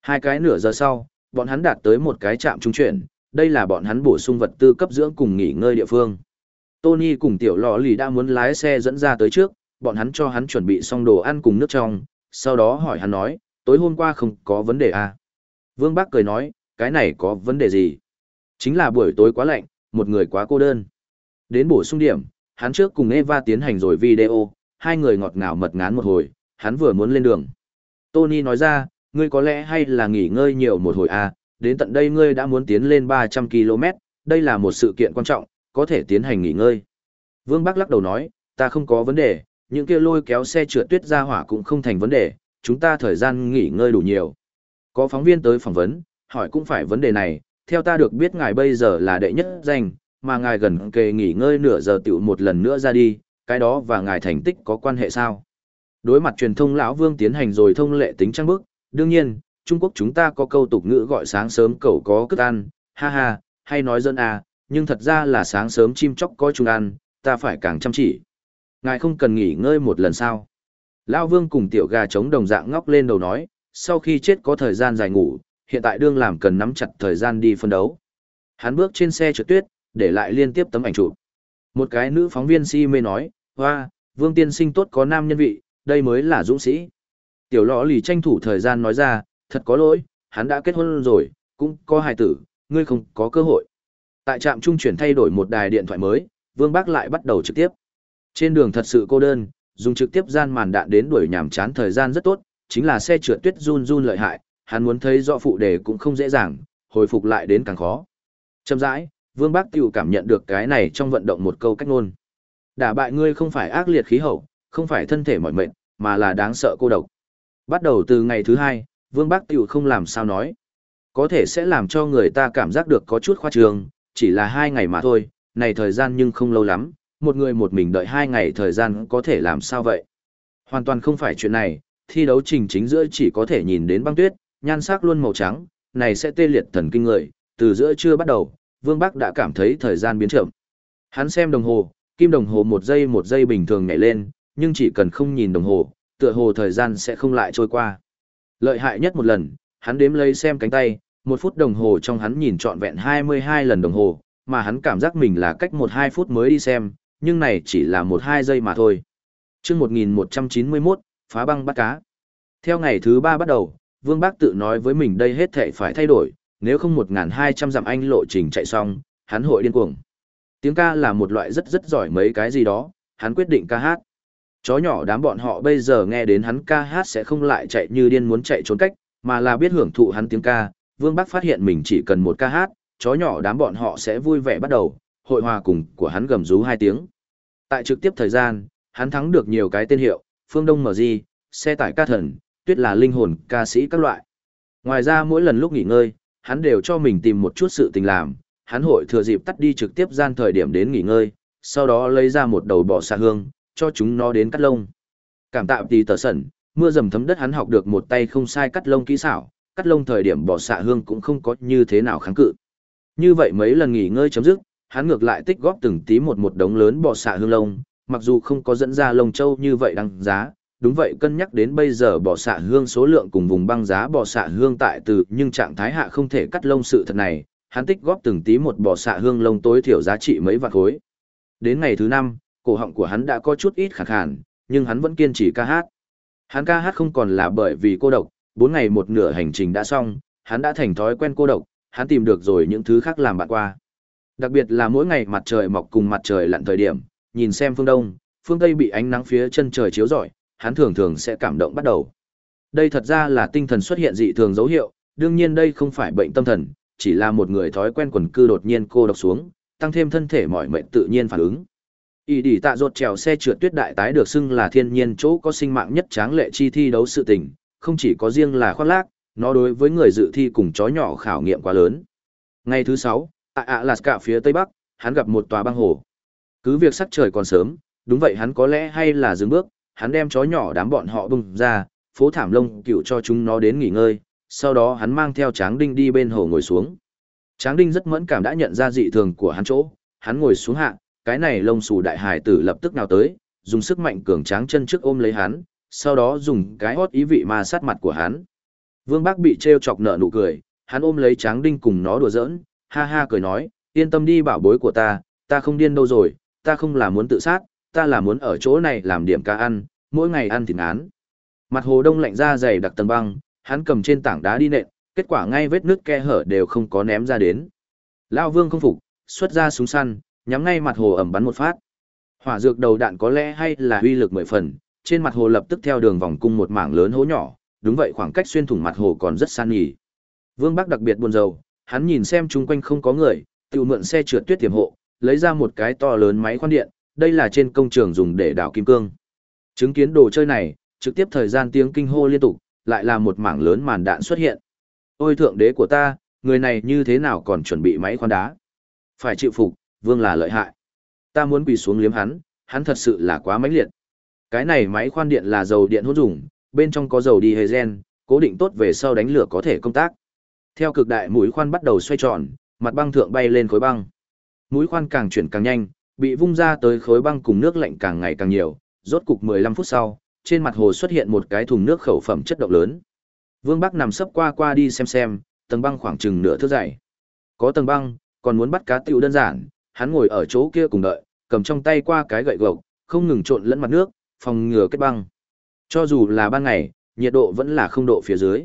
Hai cái nửa giờ sau, bọn hắn đạt tới một cái trạm trung chuyển, đây là bọn hắn bổ sung vật tư cấp dưỡng cùng nghỉ ngơi địa phương. Tony cùng tiểu lò lì đã muốn lái xe dẫn ra tới trước, bọn hắn cho hắn chuẩn bị xong đồ ăn cùng nước trong, sau đó hỏi hắn nói, tối hôm qua không có vấn đề à? Vương Bắc cười nói, cái này có vấn đề gì? Chính là buổi tối quá lạnh, một người quá cô đơn. Đến bổ sung điểm, hắn trước cùng Eva tiến hành rồi video, hai người ngọt ngào mật ngán một hồi, hắn vừa muốn lên đường. Tony nói ra, ngươi có lẽ hay là nghỉ ngơi nhiều một hồi à, đến tận đây ngươi đã muốn tiến lên 300 km, đây là một sự kiện quan trọng, có thể tiến hành nghỉ ngơi. Vương Bắc lắc đầu nói, ta không có vấn đề, những kia lôi kéo xe trượt tuyết ra hỏa cũng không thành vấn đề, chúng ta thời gian nghỉ ngơi đủ nhiều. Có phóng viên tới phỏng vấn, hỏi cũng phải vấn đề này, theo ta được biết ngài bây giờ là đệ nhất danh, mà ngài gần kề nghỉ ngơi nửa giờ tiểu một lần nữa ra đi, cái đó và ngài thành tích có quan hệ sao? Đối mặt truyền thông lão Vương tiến hành rồi thông lệ tính trang bức, đương nhiên, Trung Quốc chúng ta có câu tục ngữ gọi sáng sớm cậu có cất ăn, ha ha, hay nói dân à, nhưng thật ra là sáng sớm chim chóc có chung ăn, ta phải càng chăm chỉ. Ngài không cần nghỉ ngơi một lần sao? Lão Vương cùng tiểu gà trống đồng dạng ngóc lên đầu nói, sau khi chết có thời gian dài ngủ, hiện tại đương làm cần nắm chặt thời gian đi phân đấu. Hắn bước trên xe trượt tuyết, để lại liên tiếp tấm ảnh chụp. Một cái nữ phóng viên si mê nói, hoa, vương tiên sinh tốt có nam nhân vị, đây mới là dũng sĩ. Tiểu lọ lì tranh thủ thời gian nói ra, thật có lỗi, hắn đã kết hôn rồi, cũng có hài tử, ngươi không có cơ hội. Tại trạm trung chuyển thay đổi một đài điện thoại mới, Vương Bác lại bắt đầu trực tiếp. Trên đường thật sự cô đơn, dùng trực tiếp gian màn đạn đến đuổi nhảm chán thời gian rất tốt, chính là xe trượt tuyết run run lợi hại, hắn muốn thấy rõ phụ đề cũng không dễ dàng, hồi phục lại đến càng khó. Chậm rãi, Vương Bác Tiểu cảm nhận được cái này trong vận động một câu cách ngôn. Đả bại ngươi không phải ác liệt khí hậu, không phải thân thể mỏi mệt, mà là đáng sợ cô độc. Bắt đầu từ ngày thứ hai, Vương Bác Tiểu không làm sao nói. Có thể sẽ làm cho người ta cảm giác được có chút khoa trương, chỉ là hai ngày mà thôi, này thời gian nhưng không lâu lắm, một người một mình đợi hai ngày thời gian có thể làm sao vậy. Hoàn toàn không phải chuyện này, thi đấu trình chính giữa chỉ có thể nhìn đến băng tuyết, nhan sắc luôn màu trắng, này sẽ tê liệt thần kinh người, từ giữa trưa bắt đầu, Vương Bắc đã cảm thấy thời gian biến chậm. Hắn xem đồng hồ, kim đồng hồ một giây một giây bình thường nhảy lên, nhưng chỉ cần không nhìn đồng hồ, tựa hồ thời gian sẽ không lại trôi qua. Lợi hại nhất một lần, hắn đếm lấy xem cánh tay, một phút đồng hồ trong hắn nhìn trọn vẹn 22 lần đồng hồ, mà hắn cảm giác mình là cách 1-2 phút mới đi xem, nhưng này chỉ là 1-2 giây mà thôi. chương 1191, phá băng bắt cá. Theo ngày thứ ba bắt đầu, Vương Bác tự nói với mình đây hết thể phải thay đổi, nếu không 1.200 dặm anh lộ trình chạy xong, hắn hội điên cuồng. Tiếng ca là một loại rất rất giỏi mấy cái gì đó, hắn quyết định ca hát. Chó nhỏ đám bọn họ bây giờ nghe đến hắn ca hát sẽ không lại chạy như điên muốn chạy trốn cách, mà là biết hưởng thụ hắn tiếng ca. Vương Bắc phát hiện mình chỉ cần một ca hát, chó nhỏ đám bọn họ sẽ vui vẻ bắt đầu, hội hòa cùng của hắn gầm rú hai tiếng. Tại trực tiếp thời gian, hắn thắng được nhiều cái tên hiệu, Phương Đông MG, xe tải ca thần, tuyết là linh hồn ca sĩ các loại. Ngoài ra mỗi lần lúc nghỉ ngơi, hắn đều cho mình tìm một chút sự tình làm, hắn hội thừa dịp tắt đi trực tiếp gian thời điểm đến nghỉ ngơi, sau đó lấy ra một đầu bò xạ hương, cho chúng nó đến cắt lông. Cảm tạ tì tờ sẩn, mưa dầm thấm đất hắn học được một tay không sai cắt lông kỹ xảo, cắt lông thời điểm bò xạ hương cũng không có như thế nào kháng cự. Như vậy mấy lần nghỉ ngơi chấm dứt, hắn ngược lại tích góp từng tí một một đống lớn bò xạ hương lông, mặc dù không có dẫn ra lông châu như vậy đăng giá, đúng vậy cân nhắc đến bây giờ bỏ xạ hương số lượng cùng vùng băng giá bỏ xạ hương tại từ nhưng trạng thái hạ không thể cắt lông sự thật này, hắn tích góp từng tí một bỏ xạ hương lông tối thiểu giá trị mấy vạn khối. Đến ngày thứ năm, cổ họng của hắn đã có chút ít khàn khàn, nhưng hắn vẫn kiên trì ca hát. Hắn ca hát không còn là bởi vì cô độc, bốn ngày một nửa hành trình đã xong, hắn đã thành thói quen cô độc, hắn tìm được rồi những thứ khác làm bạn qua. Đặc biệt là mỗi ngày mặt trời mọc cùng mặt trời lặn thời điểm, nhìn xem phương đông, phương tây bị ánh nắng phía chân trời chiếu rọi, hắn thường thường sẽ cảm động bắt đầu. Đây thật ra là tinh thần xuất hiện dị thường dấu hiệu, đương nhiên đây không phải bệnh tâm thần, chỉ là một người thói quen quần cư đột nhiên cô độc xuống, tăng thêm thân thể mỏi mệt tự nhiên phản ứng. Ý đỉ tạ rột trèo xe trượt tuyết đại tái được xưng là thiên nhiên chỗ có sinh mạng nhất tráng lệ chi thi đấu sự tình, không chỉ có riêng là khoác lác, nó đối với người dự thi cùng chó nhỏ khảo nghiệm quá lớn. Ngày thứ sáu, tại Alaska phía tây bắc, hắn gặp một tòa băng hồ. Cứ việc sắc trời còn sớm, đúng vậy hắn có lẽ hay là dừng bước, hắn đem chó nhỏ đám bọn họ bung ra, phố thảm lông cựu cho chúng nó đến nghỉ ngơi, sau đó hắn mang theo Tráng Đinh đi bên hồ ngồi xuống. Tráng Đinh rất mẫn cảm đã nhận ra dị thường của hắn chỗ, hắn ngồi xuống hạ, cái này lông xù đại hải tử lập tức nào tới, dùng sức mạnh cường tráng chân trước ôm lấy hắn, sau đó dùng cái hót ý vị ma sát mặt của hắn. Vương Bác bị trêu chọc nợ nụ cười, hắn ôm lấy Tráng Đinh cùng nó đùa giỡn, ha ha cười nói, yên tâm đi bảo bối của ta, ta không điên đâu rồi, ta không là muốn tự sát, ta là muốn ở chỗ này làm điểm ca ăn, mỗi ngày ăn thịt án. Mặt hồ đông lạnh ra dày đặc tầng băng, hắn cầm trên tảng đá đi nện, kết quả ngay vết nước ke hở đều không có ném ra đến. Lao Vương không phục, xuất ra súng săn, nhắm ngay mặt hồ ẩm bắn một phát. Hỏa dược đầu đạn có lẽ hay là uy lực mười phần, trên mặt hồ lập tức theo đường vòng cung một mảng lớn hố nhỏ, đúng vậy khoảng cách xuyên thủng mặt hồ còn rất san nhỉ. Vương Bắc đặc biệt buồn rầu, hắn nhìn xem chung quanh không có người, tự mượn xe trượt tuyết tiềm hộ, lấy ra một cái to lớn máy khoan điện, đây là trên công trường dùng để đào kim cương. Chứng kiến đồ chơi này, trực tiếp thời gian tiếng kinh hô liên tục, lại là một mảng lớn màn đạn xuất hiện. Ôi thượng đế của ta, người này như thế nào còn chuẩn bị máy khoan đá? Phải chịu phục, vương là lợi hại. Ta muốn quỳ xuống liếm hắn, hắn thật sự là quá mãnh liệt. Cái này máy khoan điện là dầu điện hỗn dùng, bên trong có dầu đi gen, cố định tốt về sau đánh lửa có thể công tác. Theo cực đại mũi khoan bắt đầu xoay tròn, mặt băng thượng bay lên khối băng. Mũi khoan càng chuyển càng nhanh, bị vung ra tới khối băng cùng nước lạnh càng ngày càng nhiều, rốt cục 15 phút sau, trên mặt hồ xuất hiện một cái thùng nước khẩu phẩm chất động lớn. Vương Bắc nằm sấp qua qua đi xem xem, tầng băng khoảng chừng nửa thước dày. Có tầng băng, còn muốn bắt cá tiểu đơn giản, hắn ngồi ở chỗ kia cùng đợi, cầm trong tay qua cái gậy gộc, không ngừng trộn lẫn mặt nước, phòng ngừa kết băng. Cho dù là ban ngày, nhiệt độ vẫn là không độ phía dưới.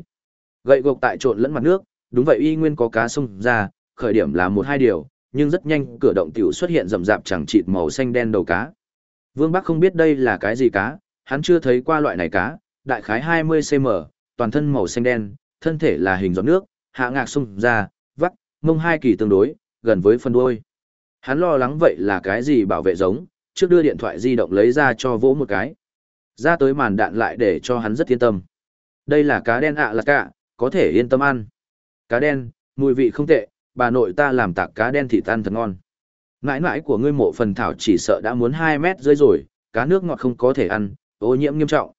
Gậy gộc tại trộn lẫn mặt nước, đúng vậy y nguyên có cá sông ra, khởi điểm là một hai điều, nhưng rất nhanh cửa động tiểu xuất hiện rầm rạp chẳng chịt màu xanh đen đầu cá. Vương Bắc không biết đây là cái gì cá, hắn chưa thấy qua loại này cá, đại khái 20cm, toàn thân màu xanh đen, thân thể là hình giọt nước, hạ ngạc sung ra, vắt, mông hai kỳ tương đối, gần với phần đuôi. Hắn lo lắng vậy là cái gì bảo vệ giống, trước đưa điện thoại di động lấy ra cho vỗ một cái. Ra tới màn đạn lại để cho hắn rất yên tâm. Đây là cá đen ạ là cả, có thể yên tâm ăn. Cá đen, mùi vị không tệ, bà nội ta làm tạc cá đen thịt ăn thật ngon. Nãi nãi của ngươi mộ phần thảo chỉ sợ đã muốn 2 mét rơi rồi, cá nước ngọt không có thể ăn, ô nhiễm nghiêm trọng.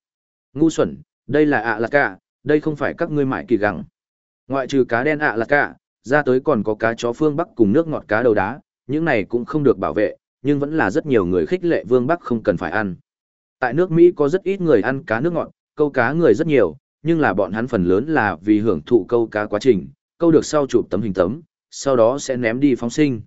Ngu xuẩn, đây là ạ lạc cả, đây không phải các ngươi mại kỳ gẳng. Ngoại trừ cá đen ạ lạc cả, ra tới còn có cá chó phương Bắc cùng nước ngọt cá đầu đá, những này cũng không được bảo vệ, nhưng vẫn là rất nhiều người khích lệ Vương Bắc không cần phải ăn. Tại nước Mỹ có rất ít người ăn cá nước ngọt, câu cá người rất nhiều, nhưng là bọn hắn phần lớn là vì hưởng thụ câu cá quá trình, câu được sau chụp tấm hình tấm, sau đó sẽ ném đi phóng sinh.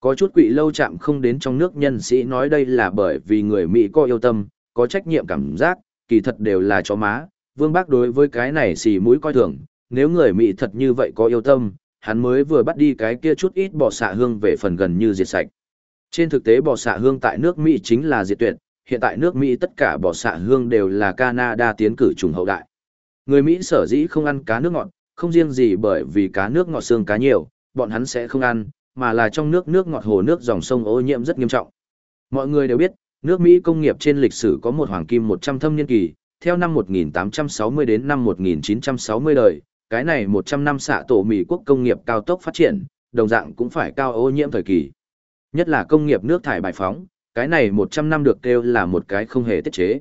Có chút quỷ lâu chạm không đến trong nước nhân sĩ nói đây là bởi vì người Mỹ có yêu tâm, có trách nhiệm cảm giác, kỳ thật đều là chó má. Vương Bác đối với cái này xì mũi coi thường, nếu người Mỹ thật như vậy có yêu tâm, hắn mới vừa bắt đi cái kia chút ít bò xạ hương về phần gần như diệt sạch. Trên thực tế bò xạ hương tại nước Mỹ chính là diệt tuyệt, hiện tại nước Mỹ tất cả bò xạ hương đều là Canada tiến cử trùng hậu đại. Người Mỹ sở dĩ không ăn cá nước ngọt, không riêng gì bởi vì cá nước ngọt xương cá nhiều, bọn hắn sẽ không ăn, mà là trong nước nước ngọt hồ nước dòng sông ô nhiễm rất nghiêm trọng. Mọi người đều biết, nước Mỹ công nghiệp trên lịch sử có một hoàng kim 100 thâm niên kỳ, theo năm 1860 đến năm 1960 đời, cái này 100 năm xạ tổ Mỹ quốc công nghiệp cao tốc phát triển, đồng dạng cũng phải cao ô nhiễm thời kỳ. Nhất là công nghiệp nước thải bài phóng, cái này 100 năm được kêu là một cái không hề tiết chế.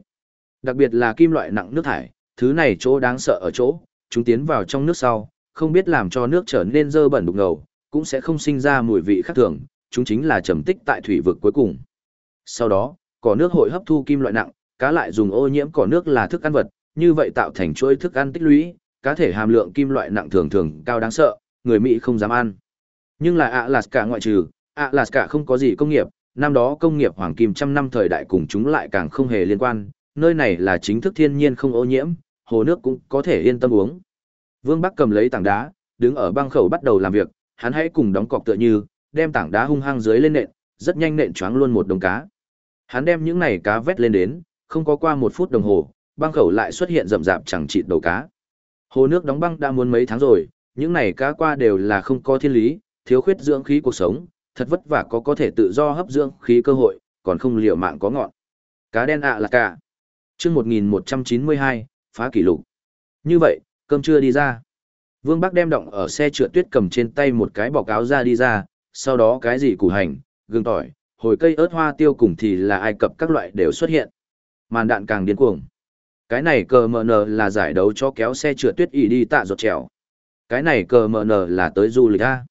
Đặc biệt là kim loại nặng nước thải, thứ này chỗ đáng sợ ở chỗ, chúng tiến vào trong nước sau, không biết làm cho nước trở nên dơ bẩn đục ngầu, cũng sẽ không sinh ra mùi vị khác thường, chúng chính là trầm tích tại thủy vực cuối cùng. Sau đó, cỏ nước hội hấp thu kim loại nặng, cá lại dùng ô nhiễm cỏ nước là thức ăn vật, như vậy tạo thành chuỗi thức ăn tích lũy, cá thể hàm lượng kim loại nặng thường thường cao đáng sợ, người Mỹ không dám ăn. Nhưng là Alaska ngoại trừ, Alaska không có gì công nghiệp, năm đó công nghiệp hoàng kim trăm năm thời đại cùng chúng lại càng không hề liên quan, nơi này là chính thức thiên nhiên không ô nhiễm, hồ nước cũng có thể yên tâm uống. Vương Bắc cầm lấy tảng đá, đứng ở băng khẩu bắt đầu làm việc, hắn hãy cùng đóng cọc tựa như, đem tảng đá hung hăng dưới lên nện, rất nhanh nện choáng luôn một đồng cá. Hắn đem những này cá vét lên đến, không có qua một phút đồng hồ, băng khẩu lại xuất hiện rậm rạp chẳng chịt đầu cá. Hồ nước đóng băng đã muốn mấy tháng rồi, những này cá qua đều là không có thiên lý, thiếu khuyết dưỡng khí cuộc sống, thật vất vả có có thể tự do hấp dưỡng khí cơ hội, còn không liều mạng có ngọn. Cá đen ạ là cả. Chương 1192, phá kỷ lục. Như vậy, cơm chưa đi ra. Vương Bắc đem động ở xe trượt tuyết cầm trên tay một cái bọc áo ra đi ra, sau đó cái gì củ hành, gừng tỏi, hồi cây ớt hoa tiêu cùng thì là ai cập các loại đều xuất hiện. Màn đạn càng điên cuồng. Cái này cờ mờ nờ là giải đấu cho kéo xe trượt tuyết ỉ đi tạ ruột trèo. Cái này cờ mờ nờ là tới du lịch A.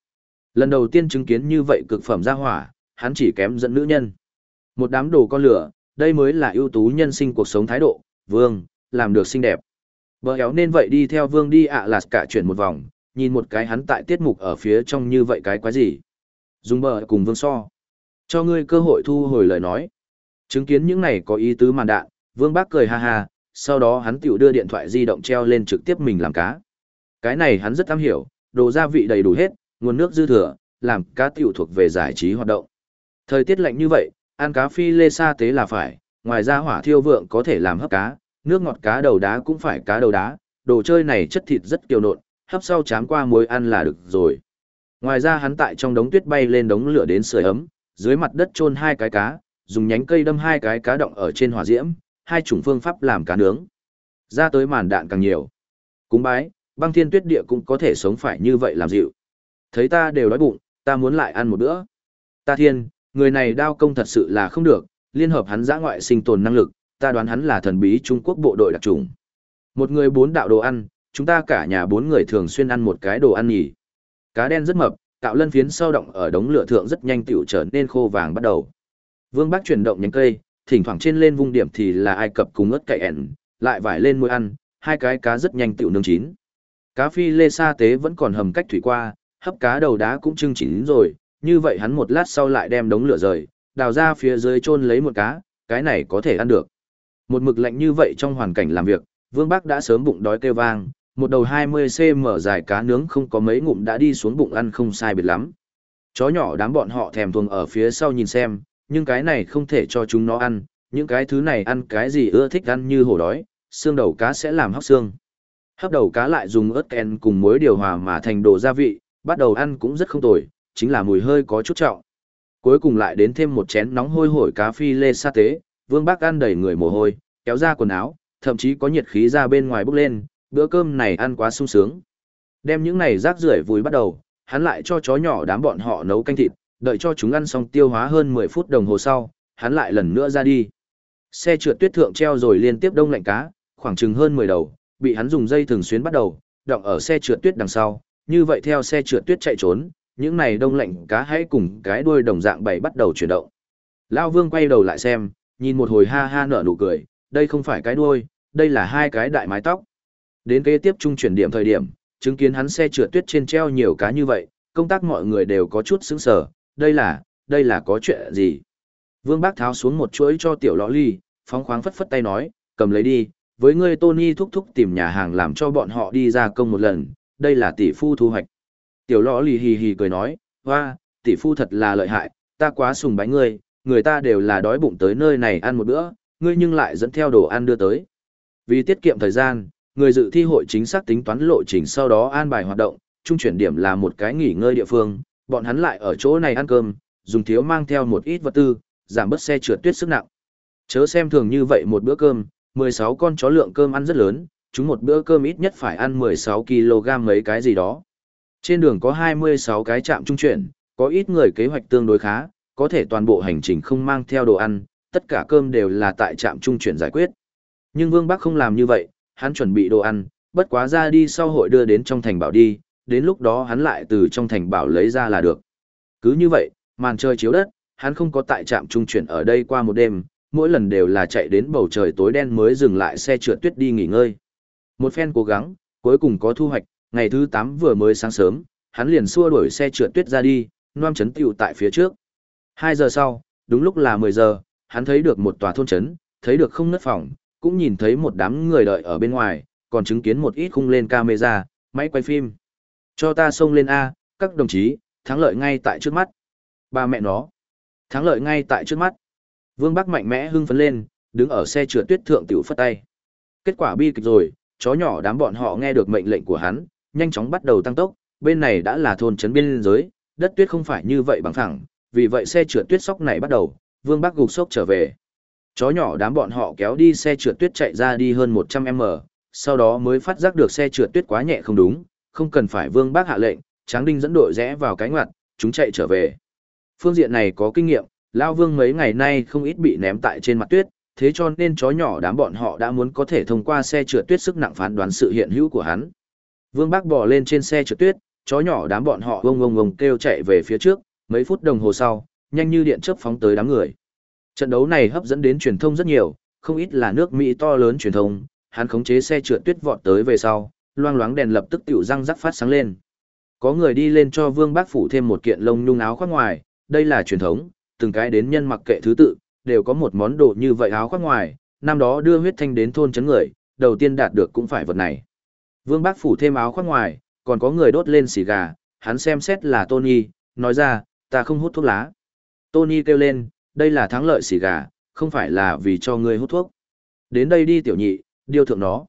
Lần đầu tiên chứng kiến như vậy cực phẩm ra hỏa, hắn chỉ kém dẫn nữ nhân. Một đám đồ con lửa, đây mới là ưu tú nhân sinh cuộc sống thái độ, vương, làm được xinh đẹp. Bờ éo nên vậy đi theo vương đi ạ à cả chuyển một vòng, nhìn một cái hắn tại tiết mục ở phía trong như vậy cái quái gì. Dùng bờ cùng vương so. Cho ngươi cơ hội thu hồi lời nói. Chứng kiến những này có ý tứ màn đạn, vương bác cười ha ha, sau đó hắn tiểu đưa điện thoại di động treo lên trực tiếp mình làm cá. Cái này hắn rất am hiểu, đồ gia vị đầy đủ hết, nguồn nước dư thừa, làm cá tiểu thuộc về giải trí hoạt động. Thời tiết lạnh như vậy, ăn cá phi lê sa tế là phải, ngoài ra hỏa thiêu vượng có thể làm hấp cá, nước ngọt cá đầu đá cũng phải cá đầu đá, đồ chơi này chất thịt rất kiều nộn, hấp sau chám qua muối ăn là được rồi. Ngoài ra hắn tại trong đống tuyết bay lên đống lửa đến sưởi ấm, dưới mặt đất chôn hai cái cá, dùng nhánh cây đâm hai cái cá động ở trên hỏa diễm, hai chủng phương pháp làm cá nướng. Ra tới màn đạn càng nhiều. Cúng bái, băng thiên tuyết địa cũng có thể sống phải như vậy làm dịu. Thấy ta đều đói bụng, ta muốn lại ăn một bữa. Ta thiên, người này đao công thật sự là không được, liên hợp hắn giã ngoại sinh tồn năng lực, ta đoán hắn là thần bí Trung Quốc bộ đội đặc trùng. Một người bốn đạo đồ ăn, chúng ta cả nhà bốn người thường xuyên ăn một cái đồ ăn nhỉ. Cá đen rất mập, cạo lân phiến sâu động ở đống lửa thượng rất nhanh tiểu trở nên khô vàng bắt đầu. Vương Bác chuyển động nhánh cây, thỉnh thoảng trên lên vung điểm thì là ai cập cùng ớt cậy ẻn, lại vải lên môi ăn, hai cái cá rất nhanh tiểu nướng chín. Cá phi lê sa tế vẫn còn hầm cách thủy qua, hấp cá đầu đá cũng trưng chín rồi, như vậy hắn một lát sau lại đem đống lửa rời, đào ra phía dưới chôn lấy một cá, cái này có thể ăn được. Một mực lạnh như vậy trong hoàn cảnh làm việc, Vương Bắc đã sớm bụng đói kêu vang, một đầu 20cm dài cá nướng không có mấy ngụm đã đi xuống bụng ăn không sai biệt lắm. Chó nhỏ đám bọn họ thèm thuồng ở phía sau nhìn xem, nhưng cái này không thể cho chúng nó ăn, những cái thứ này ăn cái gì ưa thích ăn như hổ đói, xương đầu cá sẽ làm hóc xương. Hấp đầu cá lại dùng ớt ken cùng muối điều hòa mà thành đồ gia vị, bắt đầu ăn cũng rất không tồi, chính là mùi hơi có chút trọng. Cuối cùng lại đến thêm một chén nóng hôi hổi cá phi lê sa tế, Vương Bác ăn đầy người mồ hôi, kéo ra quần áo, thậm chí có nhiệt khí ra bên ngoài bốc lên, bữa cơm này ăn quá sung sướng. Đem những này rác rưởi vùi bắt đầu, hắn lại cho chó nhỏ đám bọn họ nấu canh thịt, đợi cho chúng ăn xong tiêu hóa hơn 10 phút đồng hồ sau, hắn lại lần nữa ra đi. Xe trượt tuyết thượng treo rồi liên tiếp đông lạnh cá, khoảng chừng hơn 10 đầu, bị hắn dùng dây thường xuyến bắt đầu, đọng ở xe trượt tuyết đằng sau, như vậy theo xe trượt tuyết chạy trốn, những này đông lạnh cá hãy cùng cái đuôi đồng dạng bảy bắt đầu chuyển động. Lao Vương quay đầu lại xem, nhìn một hồi ha ha nở nụ cười, đây không phải cái đuôi, đây là hai cái đại mái tóc. Đến kế tiếp trung chuyển điểm thời điểm, chứng kiến hắn xe trượt tuyết trên treo nhiều cá như vậy, công tác mọi người đều có chút sững sờ, đây là, đây là có chuyện gì? Vương Bác tháo xuống một chuỗi cho tiểu lõ ly, phóng khoáng phất phất tay nói, cầm lấy đi, với ngươi Tony thúc thúc tìm nhà hàng làm cho bọn họ đi ra công một lần, đây là tỷ phu thu hoạch. Tiểu lõ ly hì hì cười nói, hoa, tỷ phu thật là lợi hại, ta quá sùng bái ngươi, người ta đều là đói bụng tới nơi này ăn một bữa, ngươi nhưng lại dẫn theo đồ ăn đưa tới. Vì tiết kiệm thời gian, người dự thi hội chính xác tính toán lộ trình sau đó an bài hoạt động, trung chuyển điểm là một cái nghỉ ngơi địa phương, bọn hắn lại ở chỗ này ăn cơm, dùng thiếu mang theo một ít vật tư, giảm bớt xe trượt tuyết sức nặng. Chớ xem thường như vậy một bữa cơm, 16 con chó lượng cơm ăn rất lớn, chúng một bữa cơm ít nhất phải ăn 16 kg mấy cái gì đó. Trên đường có 26 cái trạm trung chuyển, có ít người kế hoạch tương đối khá, có thể toàn bộ hành trình không mang theo đồ ăn, tất cả cơm đều là tại trạm trung chuyển giải quyết. Nhưng Vương Bắc không làm như vậy, hắn chuẩn bị đồ ăn, bất quá ra đi sau hội đưa đến trong thành bảo đi, đến lúc đó hắn lại từ trong thành bảo lấy ra là được. Cứ như vậy, màn trời chiếu đất, hắn không có tại trạm trung chuyển ở đây qua một đêm, mỗi lần đều là chạy đến bầu trời tối đen mới dừng lại xe trượt tuyết đi nghỉ ngơi. Một phen cố gắng, cuối cùng có thu hoạch, ngày thứ 8 vừa mới sáng sớm, hắn liền xua đuổi xe trượt tuyết ra đi, noam chấn tiểu tại phía trước. Hai giờ sau, đúng lúc là 10 giờ, hắn thấy được một tòa thôn trấn, thấy được không nứt phòng, cũng nhìn thấy một đám người đợi ở bên ngoài, còn chứng kiến một ít khung lên camera, máy quay phim. Cho ta xông lên A, các đồng chí, thắng lợi ngay tại trước mắt. Ba mẹ nó. Thắng lợi ngay tại trước mắt. Vương Bắc mạnh mẽ hưng phấn lên, đứng ở xe trượt tuyết thượng tiểu phất tay. Kết quả bi kịch rồi, chó nhỏ đám bọn họ nghe được mệnh lệnh của hắn, nhanh chóng bắt đầu tăng tốc, bên này đã là thôn trấn biên giới, đất tuyết không phải như vậy bằng phẳng, vì vậy xe trượt tuyết sóc này bắt đầu, Vương Bắc gục sốc trở về. Chó nhỏ đám bọn họ kéo đi xe trượt tuyết chạy ra đi hơn 100m, sau đó mới phát giác được xe trượt tuyết quá nhẹ không đúng, không cần phải Vương Bắc hạ lệnh, Tráng Đinh dẫn đội rẽ vào cái ngoặt, chúng chạy trở về. Phương diện này có kinh nghiệm, Lao Vương mấy ngày nay không ít bị ném tại trên mặt tuyết, thế cho nên chó nhỏ đám bọn họ đã muốn có thể thông qua xe trượt tuyết sức nặng phán đoán sự hiện hữu của hắn. Vương Bắc bò lên trên xe trượt tuyết, chó nhỏ đám bọn họ vông vông vông kêu chạy về phía trước, mấy phút đồng hồ sau, nhanh như điện chớp phóng tới đám người. Trận đấu này hấp dẫn đến truyền thông rất nhiều, không ít là nước Mỹ to lớn truyền thông, hắn khống chế xe trượt tuyết vọt tới về sau, loang loáng đèn lập tức tiểu răng rắc phát sáng lên. Có người đi lên cho Vương Bác phủ thêm một kiện lông nhung áo khoác ngoài, đây là truyền thống, từng cái đến nhân mặc kệ thứ tự, đều có một món đồ như vậy áo khoác ngoài, năm đó đưa huyết thanh đến thôn chấn người, đầu tiên đạt được cũng phải vật này. Vương Bác phủ thêm áo khoác ngoài, còn có người đốt lên xì gà, hắn xem xét là Tony, nói ra, ta không hút thuốc lá. Tony kêu lên, đây là thắng lợi xì gà, không phải là vì cho ngươi hút thuốc. Đến đây đi tiểu nhị, điêu thượng nó.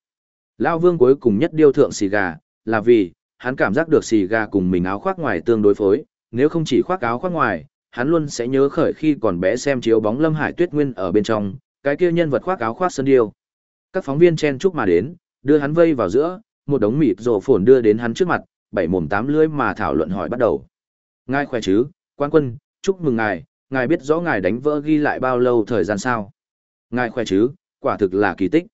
Lao vương cuối cùng nhất điêu thượng xì gà, là vì, hắn cảm giác được xì gà cùng mình áo khoác ngoài tương đối phối, nếu không chỉ khoác áo khoác ngoài, hắn luôn sẽ nhớ khởi khi còn bé xem chiếu bóng Lâm Hải Tuyết Nguyên ở bên trong, cái kia nhân vật khoác áo khoác sơn điêu. Các phóng viên chen chúc mà đến, đưa hắn vây vào giữa, một đống mịt rồ phồn đưa đến hắn trước mặt, bảy mồm tám lưỡi mà thảo luận hỏi bắt đầu. Ngài khỏe chứ, quan quân, chúc mừng ngài, ngài biết rõ ngài đánh vỡ ghi lại bao lâu thời gian sao? Ngài khỏe chứ, quả thực là kỳ tích.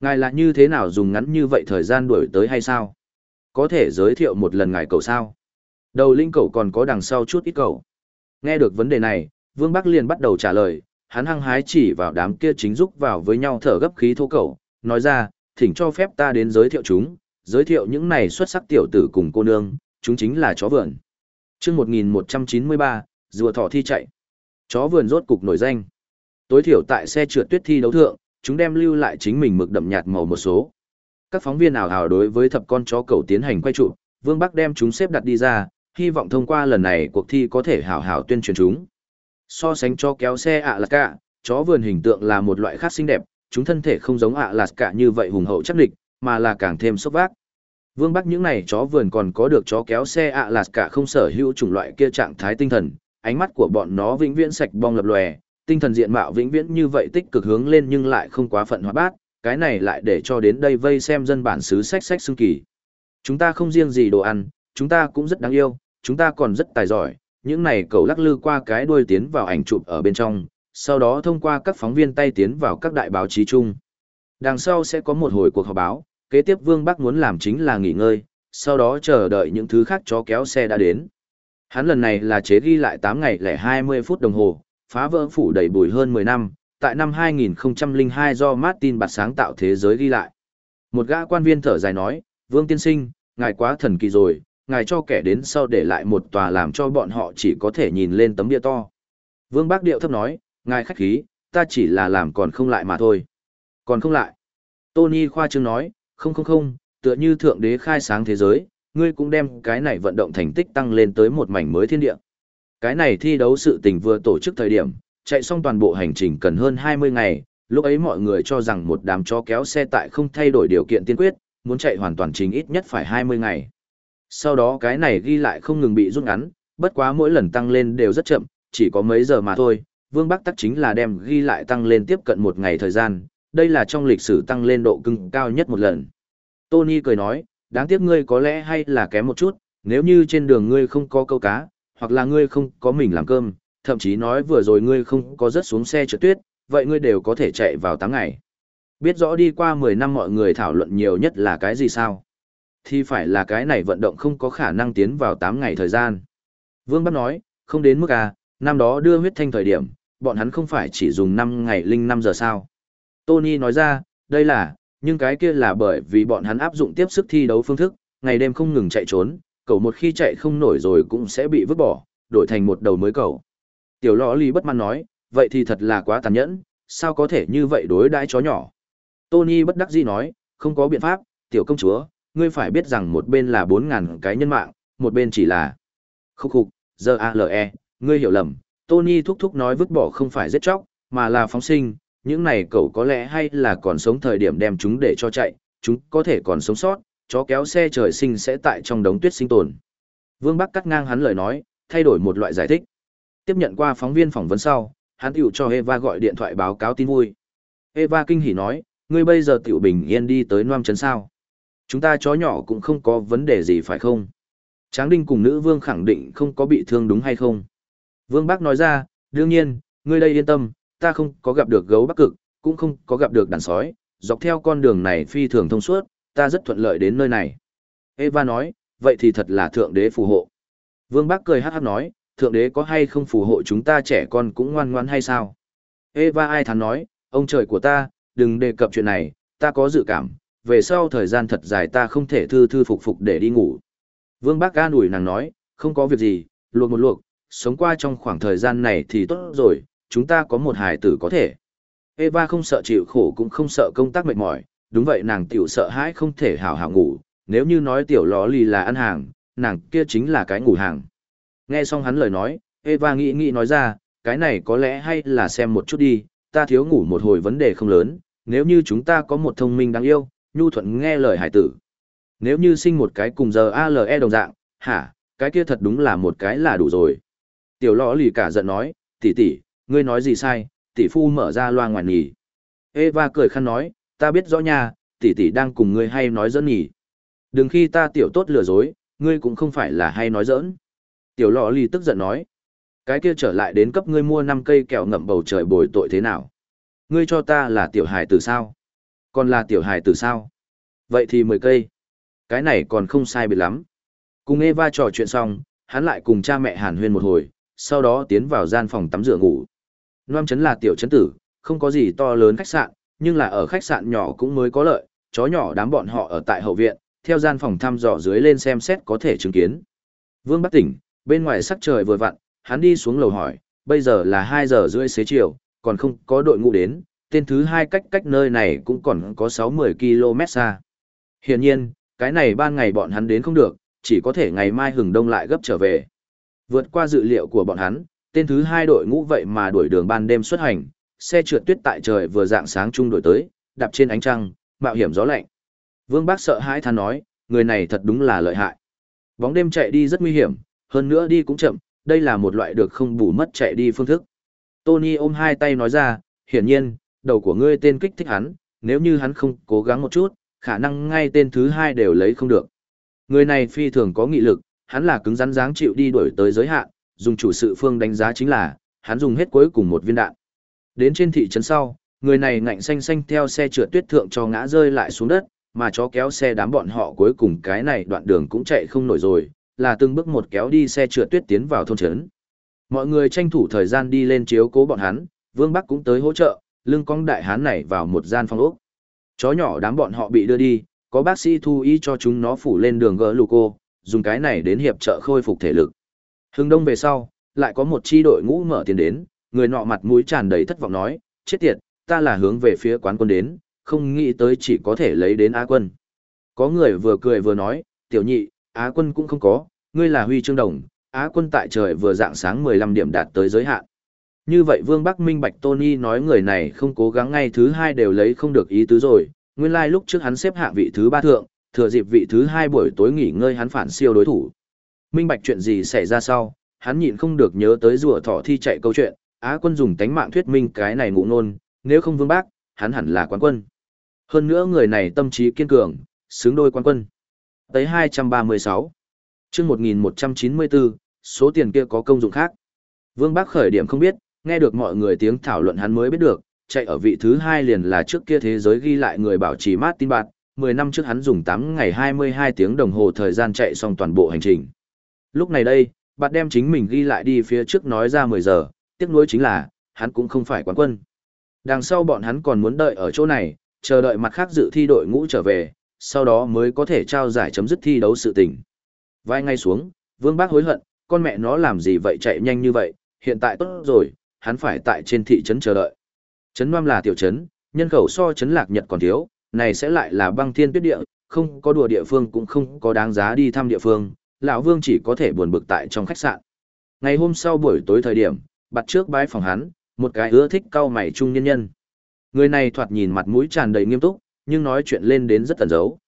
Ngài là như thế nào dùng ngắn như vậy thời gian đuổi tới hay sao? Có thể giới thiệu một lần ngài cầu sao? Đầu linh cầu còn có đằng sau chút ít cầu. Nghe được vấn đề này, Vương Bắc liền bắt đầu trả lời, hắn hăng hái chỉ vào đám kia chính giúp vào với nhau thở gấp khí thô cầu, nói ra, thỉnh cho phép ta đến giới thiệu chúng, giới thiệu những này xuất sắc tiểu tử cùng cô nương, chúng chính là chó vườn chương 1193, rùa thỏ thi chạy. Chó vườn rốt cục nổi danh. Tối thiểu tại xe trượt tuyết thi đấu thượng, chúng đem lưu lại chính mình mực đậm nhạt màu một số. Các phóng viên ảo ảo đối với thập con chó cầu tiến hành quay trụ, Vương Bắc đem chúng xếp đặt đi ra, hy vọng thông qua lần này cuộc thi có thể hảo hảo tuyên truyền chúng. So sánh cho kéo xe ạ là cả, chó vườn hình tượng là một loại khác xinh đẹp, chúng thân thể không giống ạ là cả như vậy hùng hậu chắc địch, mà là càng thêm sốc vác. Vương Bắc những này chó vườn còn có được chó kéo xe ạ là cả không sở hữu chủng loại kia trạng thái tinh thần, ánh mắt của bọn nó vĩnh viễn sạch bong lập lòe, tinh thần diện mạo vĩnh viễn như vậy tích cực hướng lên nhưng lại không quá phận hoạt bát, cái này lại để cho đến đây vây xem dân bản xứ sách sách xương kỳ. Chúng ta không riêng gì đồ ăn, chúng ta cũng rất đáng yêu, chúng ta còn rất tài giỏi, những này cầu lắc lư qua cái đuôi tiến vào ảnh chụp ở bên trong, sau đó thông qua các phóng viên tay tiến vào các đại báo chí chung. Đằng sau sẽ có một hồi cuộc họp báo, kế tiếp Vương Bắc muốn làm chính là nghỉ ngơi, sau đó chờ đợi những thứ khác chó kéo xe đã đến. Hắn lần này là chế ghi lại 8 ngày lẻ 20 phút đồng hồ, phá vỡ phủ đầy bùi hơn 10 năm, tại năm 2002 do Martin bạt sáng tạo thế giới ghi lại. Một gã quan viên thở dài nói, Vương Tiên Sinh, ngài quá thần kỳ rồi, ngài cho kẻ đến sau để lại một tòa làm cho bọn họ chỉ có thể nhìn lên tấm bia to. Vương Bác Điệu thấp nói, ngài khách khí, ta chỉ là làm còn không lại mà thôi. Còn không lại. Tony khoa trương nói, không không không, tựa như thượng đế khai sáng thế giới, ngươi cũng đem cái này vận động thành tích tăng lên tới một mảnh mới thiên địa. Cái này thi đấu sự tình vừa tổ chức thời điểm, chạy xong toàn bộ hành trình cần hơn 20 ngày, lúc ấy mọi người cho rằng một đám chó kéo xe tại không thay đổi điều kiện tiên quyết, muốn chạy hoàn toàn chính ít nhất phải 20 ngày. Sau đó cái này ghi lại không ngừng bị rút ngắn, bất quá mỗi lần tăng lên đều rất chậm, chỉ có mấy giờ mà thôi. Vương Bắc tắc chính là đem ghi lại tăng lên tiếp cận một ngày thời gian, đây là trong lịch sử tăng lên độ cưng cao nhất một lần. Tony cười nói, đáng tiếc ngươi có lẽ hay là kém một chút, nếu như trên đường ngươi không có câu cá, hoặc là ngươi không có mình làm cơm, thậm chí nói vừa rồi ngươi không có rớt xuống xe trượt tuyết, vậy ngươi đều có thể chạy vào 8 ngày. Biết rõ đi qua 10 năm mọi người thảo luận nhiều nhất là cái gì sao? Thì phải là cái này vận động không có khả năng tiến vào 8 ngày thời gian. Vương Bắc nói, không đến mức à, năm đó đưa huyết thanh thời điểm, bọn hắn không phải chỉ dùng 5 ngày linh 5 giờ sao. Tony nói ra, đây là, nhưng cái kia là bởi vì bọn hắn áp dụng tiếp sức thi đấu phương thức, ngày đêm không ngừng chạy trốn, cậu một khi chạy không nổi rồi cũng sẽ bị vứt bỏ, đổi thành một đầu mới cậu. Tiểu lõ ly bất mãn nói, vậy thì thật là quá tàn nhẫn, sao có thể như vậy đối đãi chó nhỏ. Tony bất đắc dĩ nói, không có biện pháp, tiểu công chúa, ngươi phải biết rằng một bên là 4.000 cái nhân mạng, một bên chỉ là... Khúc khục, giờ ALE, ngươi hiểu lầm, Tony thúc thúc nói vứt bỏ không phải giết chóc, mà là phóng sinh, những này cậu có lẽ hay là còn sống thời điểm đem chúng để cho chạy, chúng có thể còn sống sót, chó kéo xe trời sinh sẽ tại trong đống tuyết sinh tồn. Vương Bắc cắt ngang hắn lời nói, thay đổi một loại giải thích. Tiếp nhận qua phóng viên phỏng vấn sau, hắn tiểu cho Eva gọi điện thoại báo cáo tin vui. Eva kinh hỉ nói, ngươi bây giờ tiểu bình yên đi tới Noam Trấn sao. Chúng ta chó nhỏ cũng không có vấn đề gì phải không? Tráng Đinh cùng nữ vương khẳng định không có bị thương đúng hay không? Vương Bắc nói ra, đương nhiên, ngươi đây yên tâm, ta không có gặp được gấu bắc cực, cũng không có gặp được đàn sói, dọc theo con đường này phi thường thông suốt, ta rất thuận lợi đến nơi này. Eva nói, vậy thì thật là thượng đế phù hộ. Vương Bắc cười hát hát nói, thượng đế có hay không phù hộ chúng ta trẻ con cũng ngoan ngoan hay sao? Eva ai thắn nói, ông trời của ta, đừng đề cập chuyện này, ta có dự cảm, về sau thời gian thật dài ta không thể thư thư phục phục để đi ngủ. Vương Bác ga ủi nàng nói, không có việc gì, luộc một luộc, sống qua trong khoảng thời gian này thì tốt rồi, chúng ta có một hài tử có thể. Eva không sợ chịu khổ cũng không sợ công tác mệt mỏi, đúng vậy nàng tiểu sợ hãi không thể hào hào ngủ, nếu như nói tiểu ló lì là ăn hàng, nàng kia chính là cái ngủ hàng. Nghe xong hắn lời nói, Eva nghĩ nghĩ nói ra, cái này có lẽ hay là xem một chút đi, ta thiếu ngủ một hồi vấn đề không lớn, nếu như chúng ta có một thông minh đáng yêu, nhu thuận nghe lời hải tử. Nếu như sinh một cái cùng giờ ALE đồng dạng, hả, cái kia thật đúng là một cái là đủ rồi. Tiểu lõ lì cả giận nói, tỷ tỷ, ngươi nói gì sai, tỷ phu mở ra loa ngoài nhỉ. Eva cười khăn nói, ta biết rõ nha, tỷ tỷ đang cùng ngươi hay nói giỡn nhỉ. Đừng khi ta tiểu tốt lừa dối, ngươi cũng không phải là hay nói giỡn. Tiểu lọ lì tức giận nói. Cái kia trở lại đến cấp ngươi mua năm cây kẹo ngậm bầu trời bồi tội thế nào? Ngươi cho ta là tiểu hài từ sao? Còn là tiểu hài từ sao? Vậy thì mười cây. Cái này còn không sai biệt lắm. Cùng Eva trò chuyện xong, hắn lại cùng cha mẹ hàn huyên một hồi, sau đó tiến vào gian phòng tắm rửa ngủ. Noam Trấn là tiểu trấn tử, không có gì to lớn khách sạn, nhưng là ở khách sạn nhỏ cũng mới có lợi, chó nhỏ đám bọn họ ở tại hậu viện, theo gian phòng thăm dò dưới lên xem xét có thể chứng kiến. Vương Bắc tỉnh, bên ngoài sắc trời vừa vặn, hắn đi xuống lầu hỏi, bây giờ là 2 giờ rưỡi xế chiều, còn không có đội ngũ đến, tên thứ hai cách cách nơi này cũng còn có 6-10 km xa. Hiển nhiên, cái này ban ngày bọn hắn đến không được, chỉ có thể ngày mai hừng đông lại gấp trở về. Vượt qua dự liệu của bọn hắn, tên thứ hai đội ngũ vậy mà đuổi đường ban đêm xuất hành, xe trượt tuyết tại trời vừa dạng sáng chung đổi tới, đạp trên ánh trăng, mạo hiểm gió lạnh. Vương Bác sợ hãi than nói, người này thật đúng là lợi hại. Bóng đêm chạy đi rất nguy hiểm, hơn nữa đi cũng chậm, đây là một loại được không bù mất chạy đi phương thức. Tony ôm hai tay nói ra, hiển nhiên, đầu của ngươi tên kích thích hắn, nếu như hắn không cố gắng một chút, khả năng ngay tên thứ hai đều lấy không được. Người này phi thường có nghị lực, hắn là cứng rắn dáng chịu đi đuổi tới giới hạn, dùng chủ sự phương đánh giá chính là, hắn dùng hết cuối cùng một viên đạn. Đến trên thị trấn sau, người này ngạnh xanh xanh theo xe trượt tuyết thượng cho ngã rơi lại xuống đất, mà chó kéo xe đám bọn họ cuối cùng cái này đoạn đường cũng chạy không nổi rồi, là từng bước một kéo đi xe trượt tuyết tiến vào thôn trấn. Mọi người tranh thủ thời gian đi lên chiếu cố bọn hắn, Vương Bắc cũng tới hỗ trợ, lưng cong đại hán này vào một gian phòng ốc. Chó nhỏ đám bọn họ bị đưa đi, có bác sĩ thu y cho chúng nó phủ lên đường gỡ cô, dùng cái này đến hiệp trợ khôi phục thể lực. Hưng đông về sau, lại có một chi đội ngũ mở tiền đến, người nọ mặt mũi tràn đầy thất vọng nói, chết tiệt, ta là hướng về phía quán quân đến, không nghĩ tới chỉ có thể lấy đến Á quân. Có người vừa cười vừa nói, tiểu nhị, Á quân cũng không có, ngươi là huy chương đồng, Á quân tại trời vừa dạng sáng 15 điểm đạt tới giới hạn. Như vậy Vương Bắc Minh Bạch Tony nói người này không cố gắng ngay thứ hai đều lấy không được ý tứ rồi, nguyên lai like lúc trước hắn xếp hạng vị thứ ba thượng, thừa dịp vị thứ hai buổi tối nghỉ ngơi hắn phản siêu đối thủ. Minh Bạch chuyện gì xảy ra sau, hắn nhịn không được nhớ tới rùa thỏ thi chạy câu chuyện, Á quân dùng tánh mạng thuyết minh cái này ngụ nôn, nếu không Vương Bác, hắn hẳn là quán quân. Hơn nữa người này tâm trí kiên cường, xứng đôi quán quân. Tới 236. chương 1194, số tiền kia có công dụng khác. Vương Bác khởi điểm không biết, nghe được mọi người tiếng thảo luận hắn mới biết được, chạy ở vị thứ hai liền là trước kia thế giới ghi lại người bảo trì Martin Bạt, 10 năm trước hắn dùng 8 ngày 22 tiếng đồng hồ thời gian chạy xong toàn bộ hành trình. Lúc này đây, bạn đem chính mình ghi lại đi phía trước nói ra 10 giờ, tiếc nuối chính là, hắn cũng không phải quán quân. Đằng sau bọn hắn còn muốn đợi ở chỗ này, chờ đợi mặt khác dự thi đội ngũ trở về, sau đó mới có thể trao giải chấm dứt thi đấu sự tình. Vài ngày xuống, Vương Bác hối hận, con mẹ nó làm gì vậy chạy nhanh như vậy, hiện tại tốt rồi, hắn phải tại trên thị trấn chờ đợi. Trấn nam là tiểu trấn, nhân khẩu so trấn Lạc Nhật còn thiếu, này sẽ lại là băng thiên tuyết địa, không có đùa địa phương cũng không có đáng giá đi thăm địa phương, lão Vương chỉ có thể buồn bực tại trong khách sạn. Ngày hôm sau buổi tối thời điểm, bặt trước bãi phòng hắn, một cái ưa thích cau mày trung nhân nhân. Người này thoạt nhìn mặt mũi tràn đầy nghiêm túc, nhưng nói chuyện lên đến rất tẩn giấu.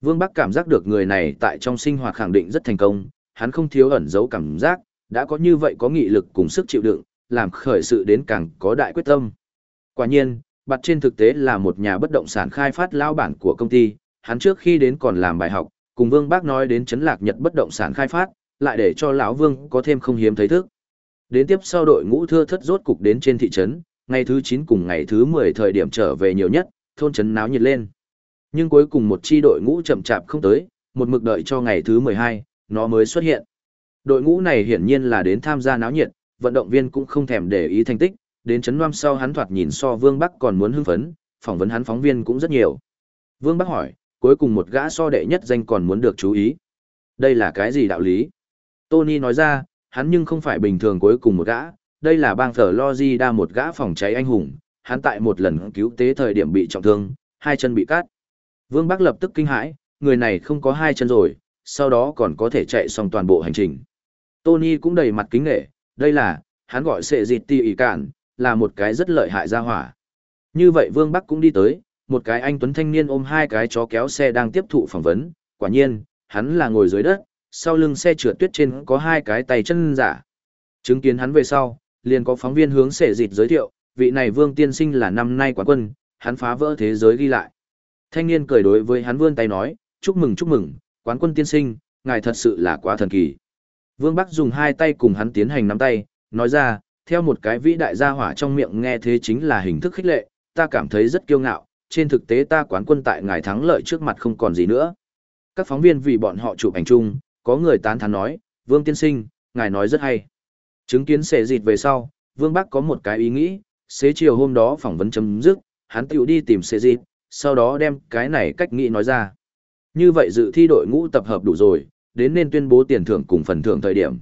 Vương Bắc cảm giác được người này tại trong sinh hoạt khẳng định rất thành công, hắn không thiếu ẩn giấu cảm giác, đã có như vậy có nghị lực cùng sức chịu đựng, làm khởi sự đến càng có đại quyết tâm. Quả nhiên, bặt trên thực tế là một nhà bất động sản khai phát lao bản của công ty, hắn trước khi đến còn làm bài học, cùng Vương Bác nói đến chấn lạc Nhật bất động sản khai phát, lại để cho lão Vương có thêm không hiếm thấy thức. Đến tiếp sau đội ngũ thưa thất rốt cục đến trên thị trấn, ngày thứ 9 cùng ngày thứ 10 thời điểm trở về nhiều nhất, thôn trấn náo nhiệt lên. Nhưng cuối cùng một chi đội ngũ chậm chạp không tới, một mực đợi cho ngày thứ 12, nó mới xuất hiện. Đội ngũ này hiển nhiên là đến tham gia náo nhiệt, vận động viên cũng không thèm để ý thành tích, đến chấn loam sau hắn thoạt nhìn so Vương Bắc còn muốn hưng phấn, phỏng vấn hắn phóng viên cũng rất nhiều. Vương Bắc hỏi, cuối cùng một gã so đệ nhất danh còn muốn được chú ý. Đây là cái gì đạo lý? Tony nói ra, hắn nhưng không phải bình thường cuối cùng một gã, đây là bang đa một gã phòng cháy anh hùng, hắn tại một lần cứu tế thời điểm bị trọng thương, hai chân bị cắt. Vương Bắc lập tức kinh hãi, người này không có hai chân rồi, sau đó còn có thể chạy xong toàn bộ hành trình. Tony cũng đầy mặt kính nghệ, đây là, hắn gọi sệ dịt tì ý cản, là một cái rất lợi hại ra hỏa. Như vậy Vương Bắc cũng đi tới, một cái anh tuấn thanh niên ôm hai cái chó kéo xe đang tiếp thụ phỏng vấn, quả nhiên, hắn là ngồi dưới đất, sau lưng xe trượt tuyết trên có hai cái tay chân giả. Chứng kiến hắn về sau, liền có phóng viên hướng sệ dịt giới thiệu, vị này Vương Tiên Sinh là năm nay quán quân, hắn phá vỡ thế giới ghi lại. Thanh niên cười đối với hắn vươn tay nói, chúc mừng chúc mừng, quán quân tiên sinh, ngài thật sự là quá thần kỳ. Vương Bắc dùng hai tay cùng hắn tiến hành nắm tay, nói ra, theo một cái vĩ đại gia hỏa trong miệng nghe thế chính là hình thức khích lệ, ta cảm thấy rất kiêu ngạo, trên thực tế ta quán quân tại ngài thắng lợi trước mặt không còn gì nữa. Các phóng viên vì bọn họ chụp ảnh chung, có người tán thán nói, Vương Tiên Sinh, ngài nói rất hay. Chứng kiến xệ dịt về sau, Vương Bắc có một cái ý nghĩ, xế chiều hôm đó phỏng vấn chấm dứt, hắn tiểu đi tìm xệ dịt, sau đó đem cái này cách nghĩ nói ra. Như vậy dự thi đội ngũ tập hợp đủ rồi, đến nên tuyên bố tiền thưởng cùng phần thưởng thời điểm.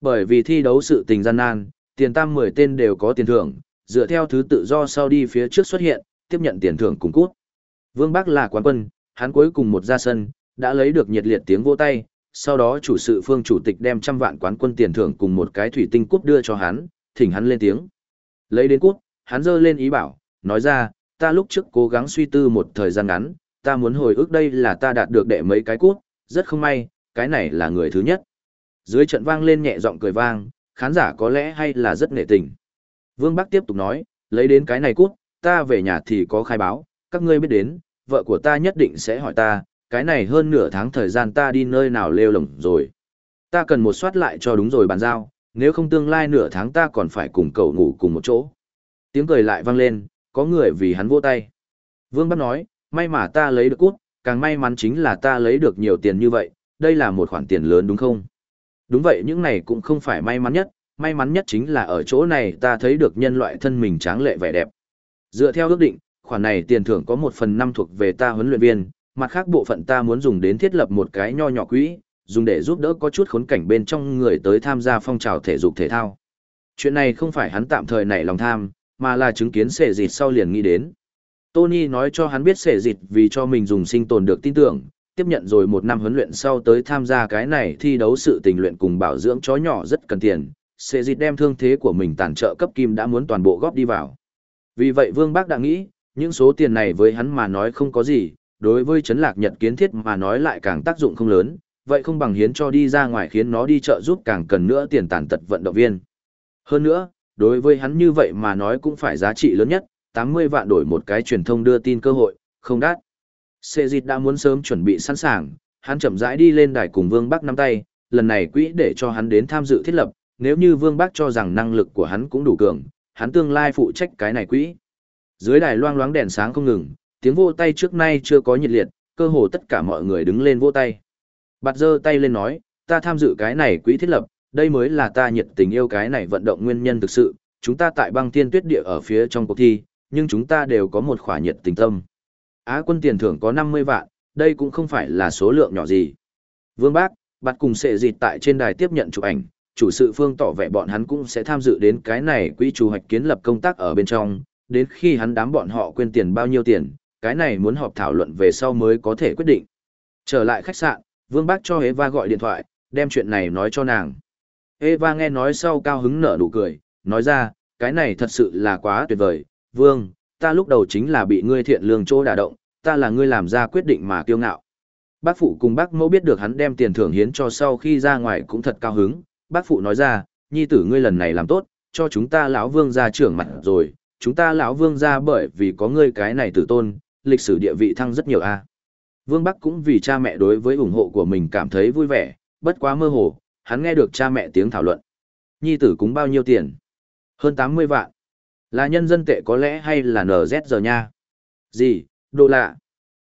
Bởi vì thi đấu sự tình gian nan, tiền tam 10 tên đều có tiền thưởng, dựa theo thứ tự do sau đi phía trước xuất hiện, tiếp nhận tiền thưởng cùng cút. Vương Bắc là quán quân, hắn cuối cùng một ra sân, đã lấy được nhiệt liệt tiếng vỗ tay, sau đó chủ sự phương chủ tịch đem trăm vạn quán quân tiền thưởng cùng một cái thủy tinh cút đưa cho hắn, thỉnh hắn lên tiếng. Lấy đến cút, hắn giơ lên ý bảo, nói ra, ta lúc trước cố gắng suy tư một thời gian ngắn, ta muốn hồi ức đây là ta đạt được đệ mấy cái cút, rất không may, cái này là người thứ nhất. Dưới trận vang lên nhẹ giọng cười vang, khán giả có lẽ hay là rất nể tình. Vương Bắc tiếp tục nói, lấy đến cái này cút, ta về nhà thì có khai báo, các ngươi biết đến, vợ của ta nhất định sẽ hỏi ta, cái này hơn nửa tháng thời gian ta đi nơi nào lêu lồng rồi. Ta cần một soát lại cho đúng rồi bàn giao, nếu không tương lai nửa tháng ta còn phải cùng cậu ngủ cùng một chỗ. Tiếng cười lại vang lên, có người vì hắn vỗ tay. Vương Bắc nói, may mà ta lấy được cút, càng may mắn chính là ta lấy được nhiều tiền như vậy, đây là một khoản tiền lớn đúng không? Đúng vậy những này cũng không phải may mắn nhất, may mắn nhất chính là ở chỗ này ta thấy được nhân loại thân mình tráng lệ vẻ đẹp. Dựa theo ước định, khoản này tiền thưởng có một phần năm thuộc về ta huấn luyện viên, mặt khác bộ phận ta muốn dùng đến thiết lập một cái nho nhỏ quỹ, dùng để giúp đỡ có chút khốn cảnh bên trong người tới tham gia phong trào thể dục thể thao. Chuyện này không phải hắn tạm thời nảy lòng tham, mà là chứng kiến sệ dịt sau liền nghĩ đến. Tony nói cho hắn biết sệ dịt vì cho mình dùng sinh tồn được tin tưởng, tiếp nhận rồi một năm huấn luyện sau tới tham gia cái này thi đấu sự tình luyện cùng bảo dưỡng chó nhỏ rất cần tiền. Sệ dịt đem thương thế của mình tàn trợ cấp kim đã muốn toàn bộ góp đi vào. Vì vậy Vương Bác đã nghĩ, những số tiền này với hắn mà nói không có gì, đối với chấn lạc nhật kiến thiết mà nói lại càng tác dụng không lớn, vậy không bằng hiến cho đi ra ngoài khiến nó đi chợ giúp càng cần nữa tiền tàn tật vận động viên. Hơn nữa, đối với hắn như vậy mà nói cũng phải giá trị lớn nhất, 80 vạn đổi một cái truyền thông đưa tin cơ hội, không đắt. Sệ dịch đã muốn sớm chuẩn bị sẵn sàng, hắn chậm rãi đi lên đài cùng Vương Bắc nắm tay, lần này quỹ để cho hắn đến tham dự thiết lập, nếu như Vương Bắc cho rằng năng lực của hắn cũng đủ cường, hắn tương lai phụ trách cái này quỹ. Dưới đài loang loáng đèn sáng không ngừng, tiếng vô tay trước nay chưa có nhiệt liệt, cơ hồ tất cả mọi người đứng lên vô tay. Bạt giơ tay lên nói, ta tham dự cái này quỹ thiết lập, đây mới là ta nhiệt tình yêu cái này vận động nguyên nhân thực sự, chúng ta tại băng thiên tuyết địa ở phía trong cuộc thi, nhưng chúng ta đều có một khỏa nhiệt tình tâm. Á quân tiền thưởng có 50 vạn, đây cũng không phải là số lượng nhỏ gì. Vương Bác, bạt cùng sệ dịt tại trên đài tiếp nhận chụp ảnh, chủ sự phương tỏ vẻ bọn hắn cũng sẽ tham dự đến cái này quỹ chủ hoạch kiến lập công tác ở bên trong, đến khi hắn đám bọn họ quên tiền bao nhiêu tiền, cái này muốn họp thảo luận về sau mới có thể quyết định. Trở lại khách sạn, Vương Bác cho Eva gọi điện thoại, đem chuyện này nói cho nàng. Eva nghe nói sau cao hứng nở nụ cười, nói ra, cái này thật sự là quá tuyệt vời, Vương, ta lúc đầu chính là bị ngươi thiện lương chỗ đả động, ta là ngươi làm ra quyết định mà kiêu ngạo. Bác phụ cùng bác mẫu biết được hắn đem tiền thưởng hiến cho sau khi ra ngoài cũng thật cao hứng, bác phụ nói ra, nhi tử ngươi lần này làm tốt, cho chúng ta lão vương ra trưởng mặt rồi, chúng ta lão vương ra bởi vì có ngươi cái này tử tôn, lịch sử địa vị thăng rất nhiều a. Vương Bắc cũng vì cha mẹ đối với ủng hộ của mình cảm thấy vui vẻ, bất quá mơ hồ, hắn nghe được cha mẹ tiếng thảo luận. Nhi tử cúng bao nhiêu tiền? Hơn 80 vạn. Là nhân dân tệ có lẽ hay là NZ giờ nha? Gì, độ lạ?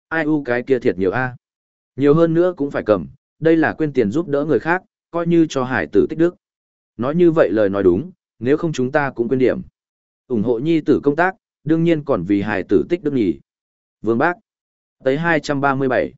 Ai u cái kia thiệt nhiều a? Nhiều hơn nữa cũng phải cầm, đây là quên tiền giúp đỡ người khác, coi như cho hải tử tích đức. Nói như vậy lời nói đúng, nếu không chúng ta cũng quên điểm. ủng hộ nhi tử công tác, đương nhiên còn vì hải tử tích đức nhỉ. Vương Bác. Tới 237.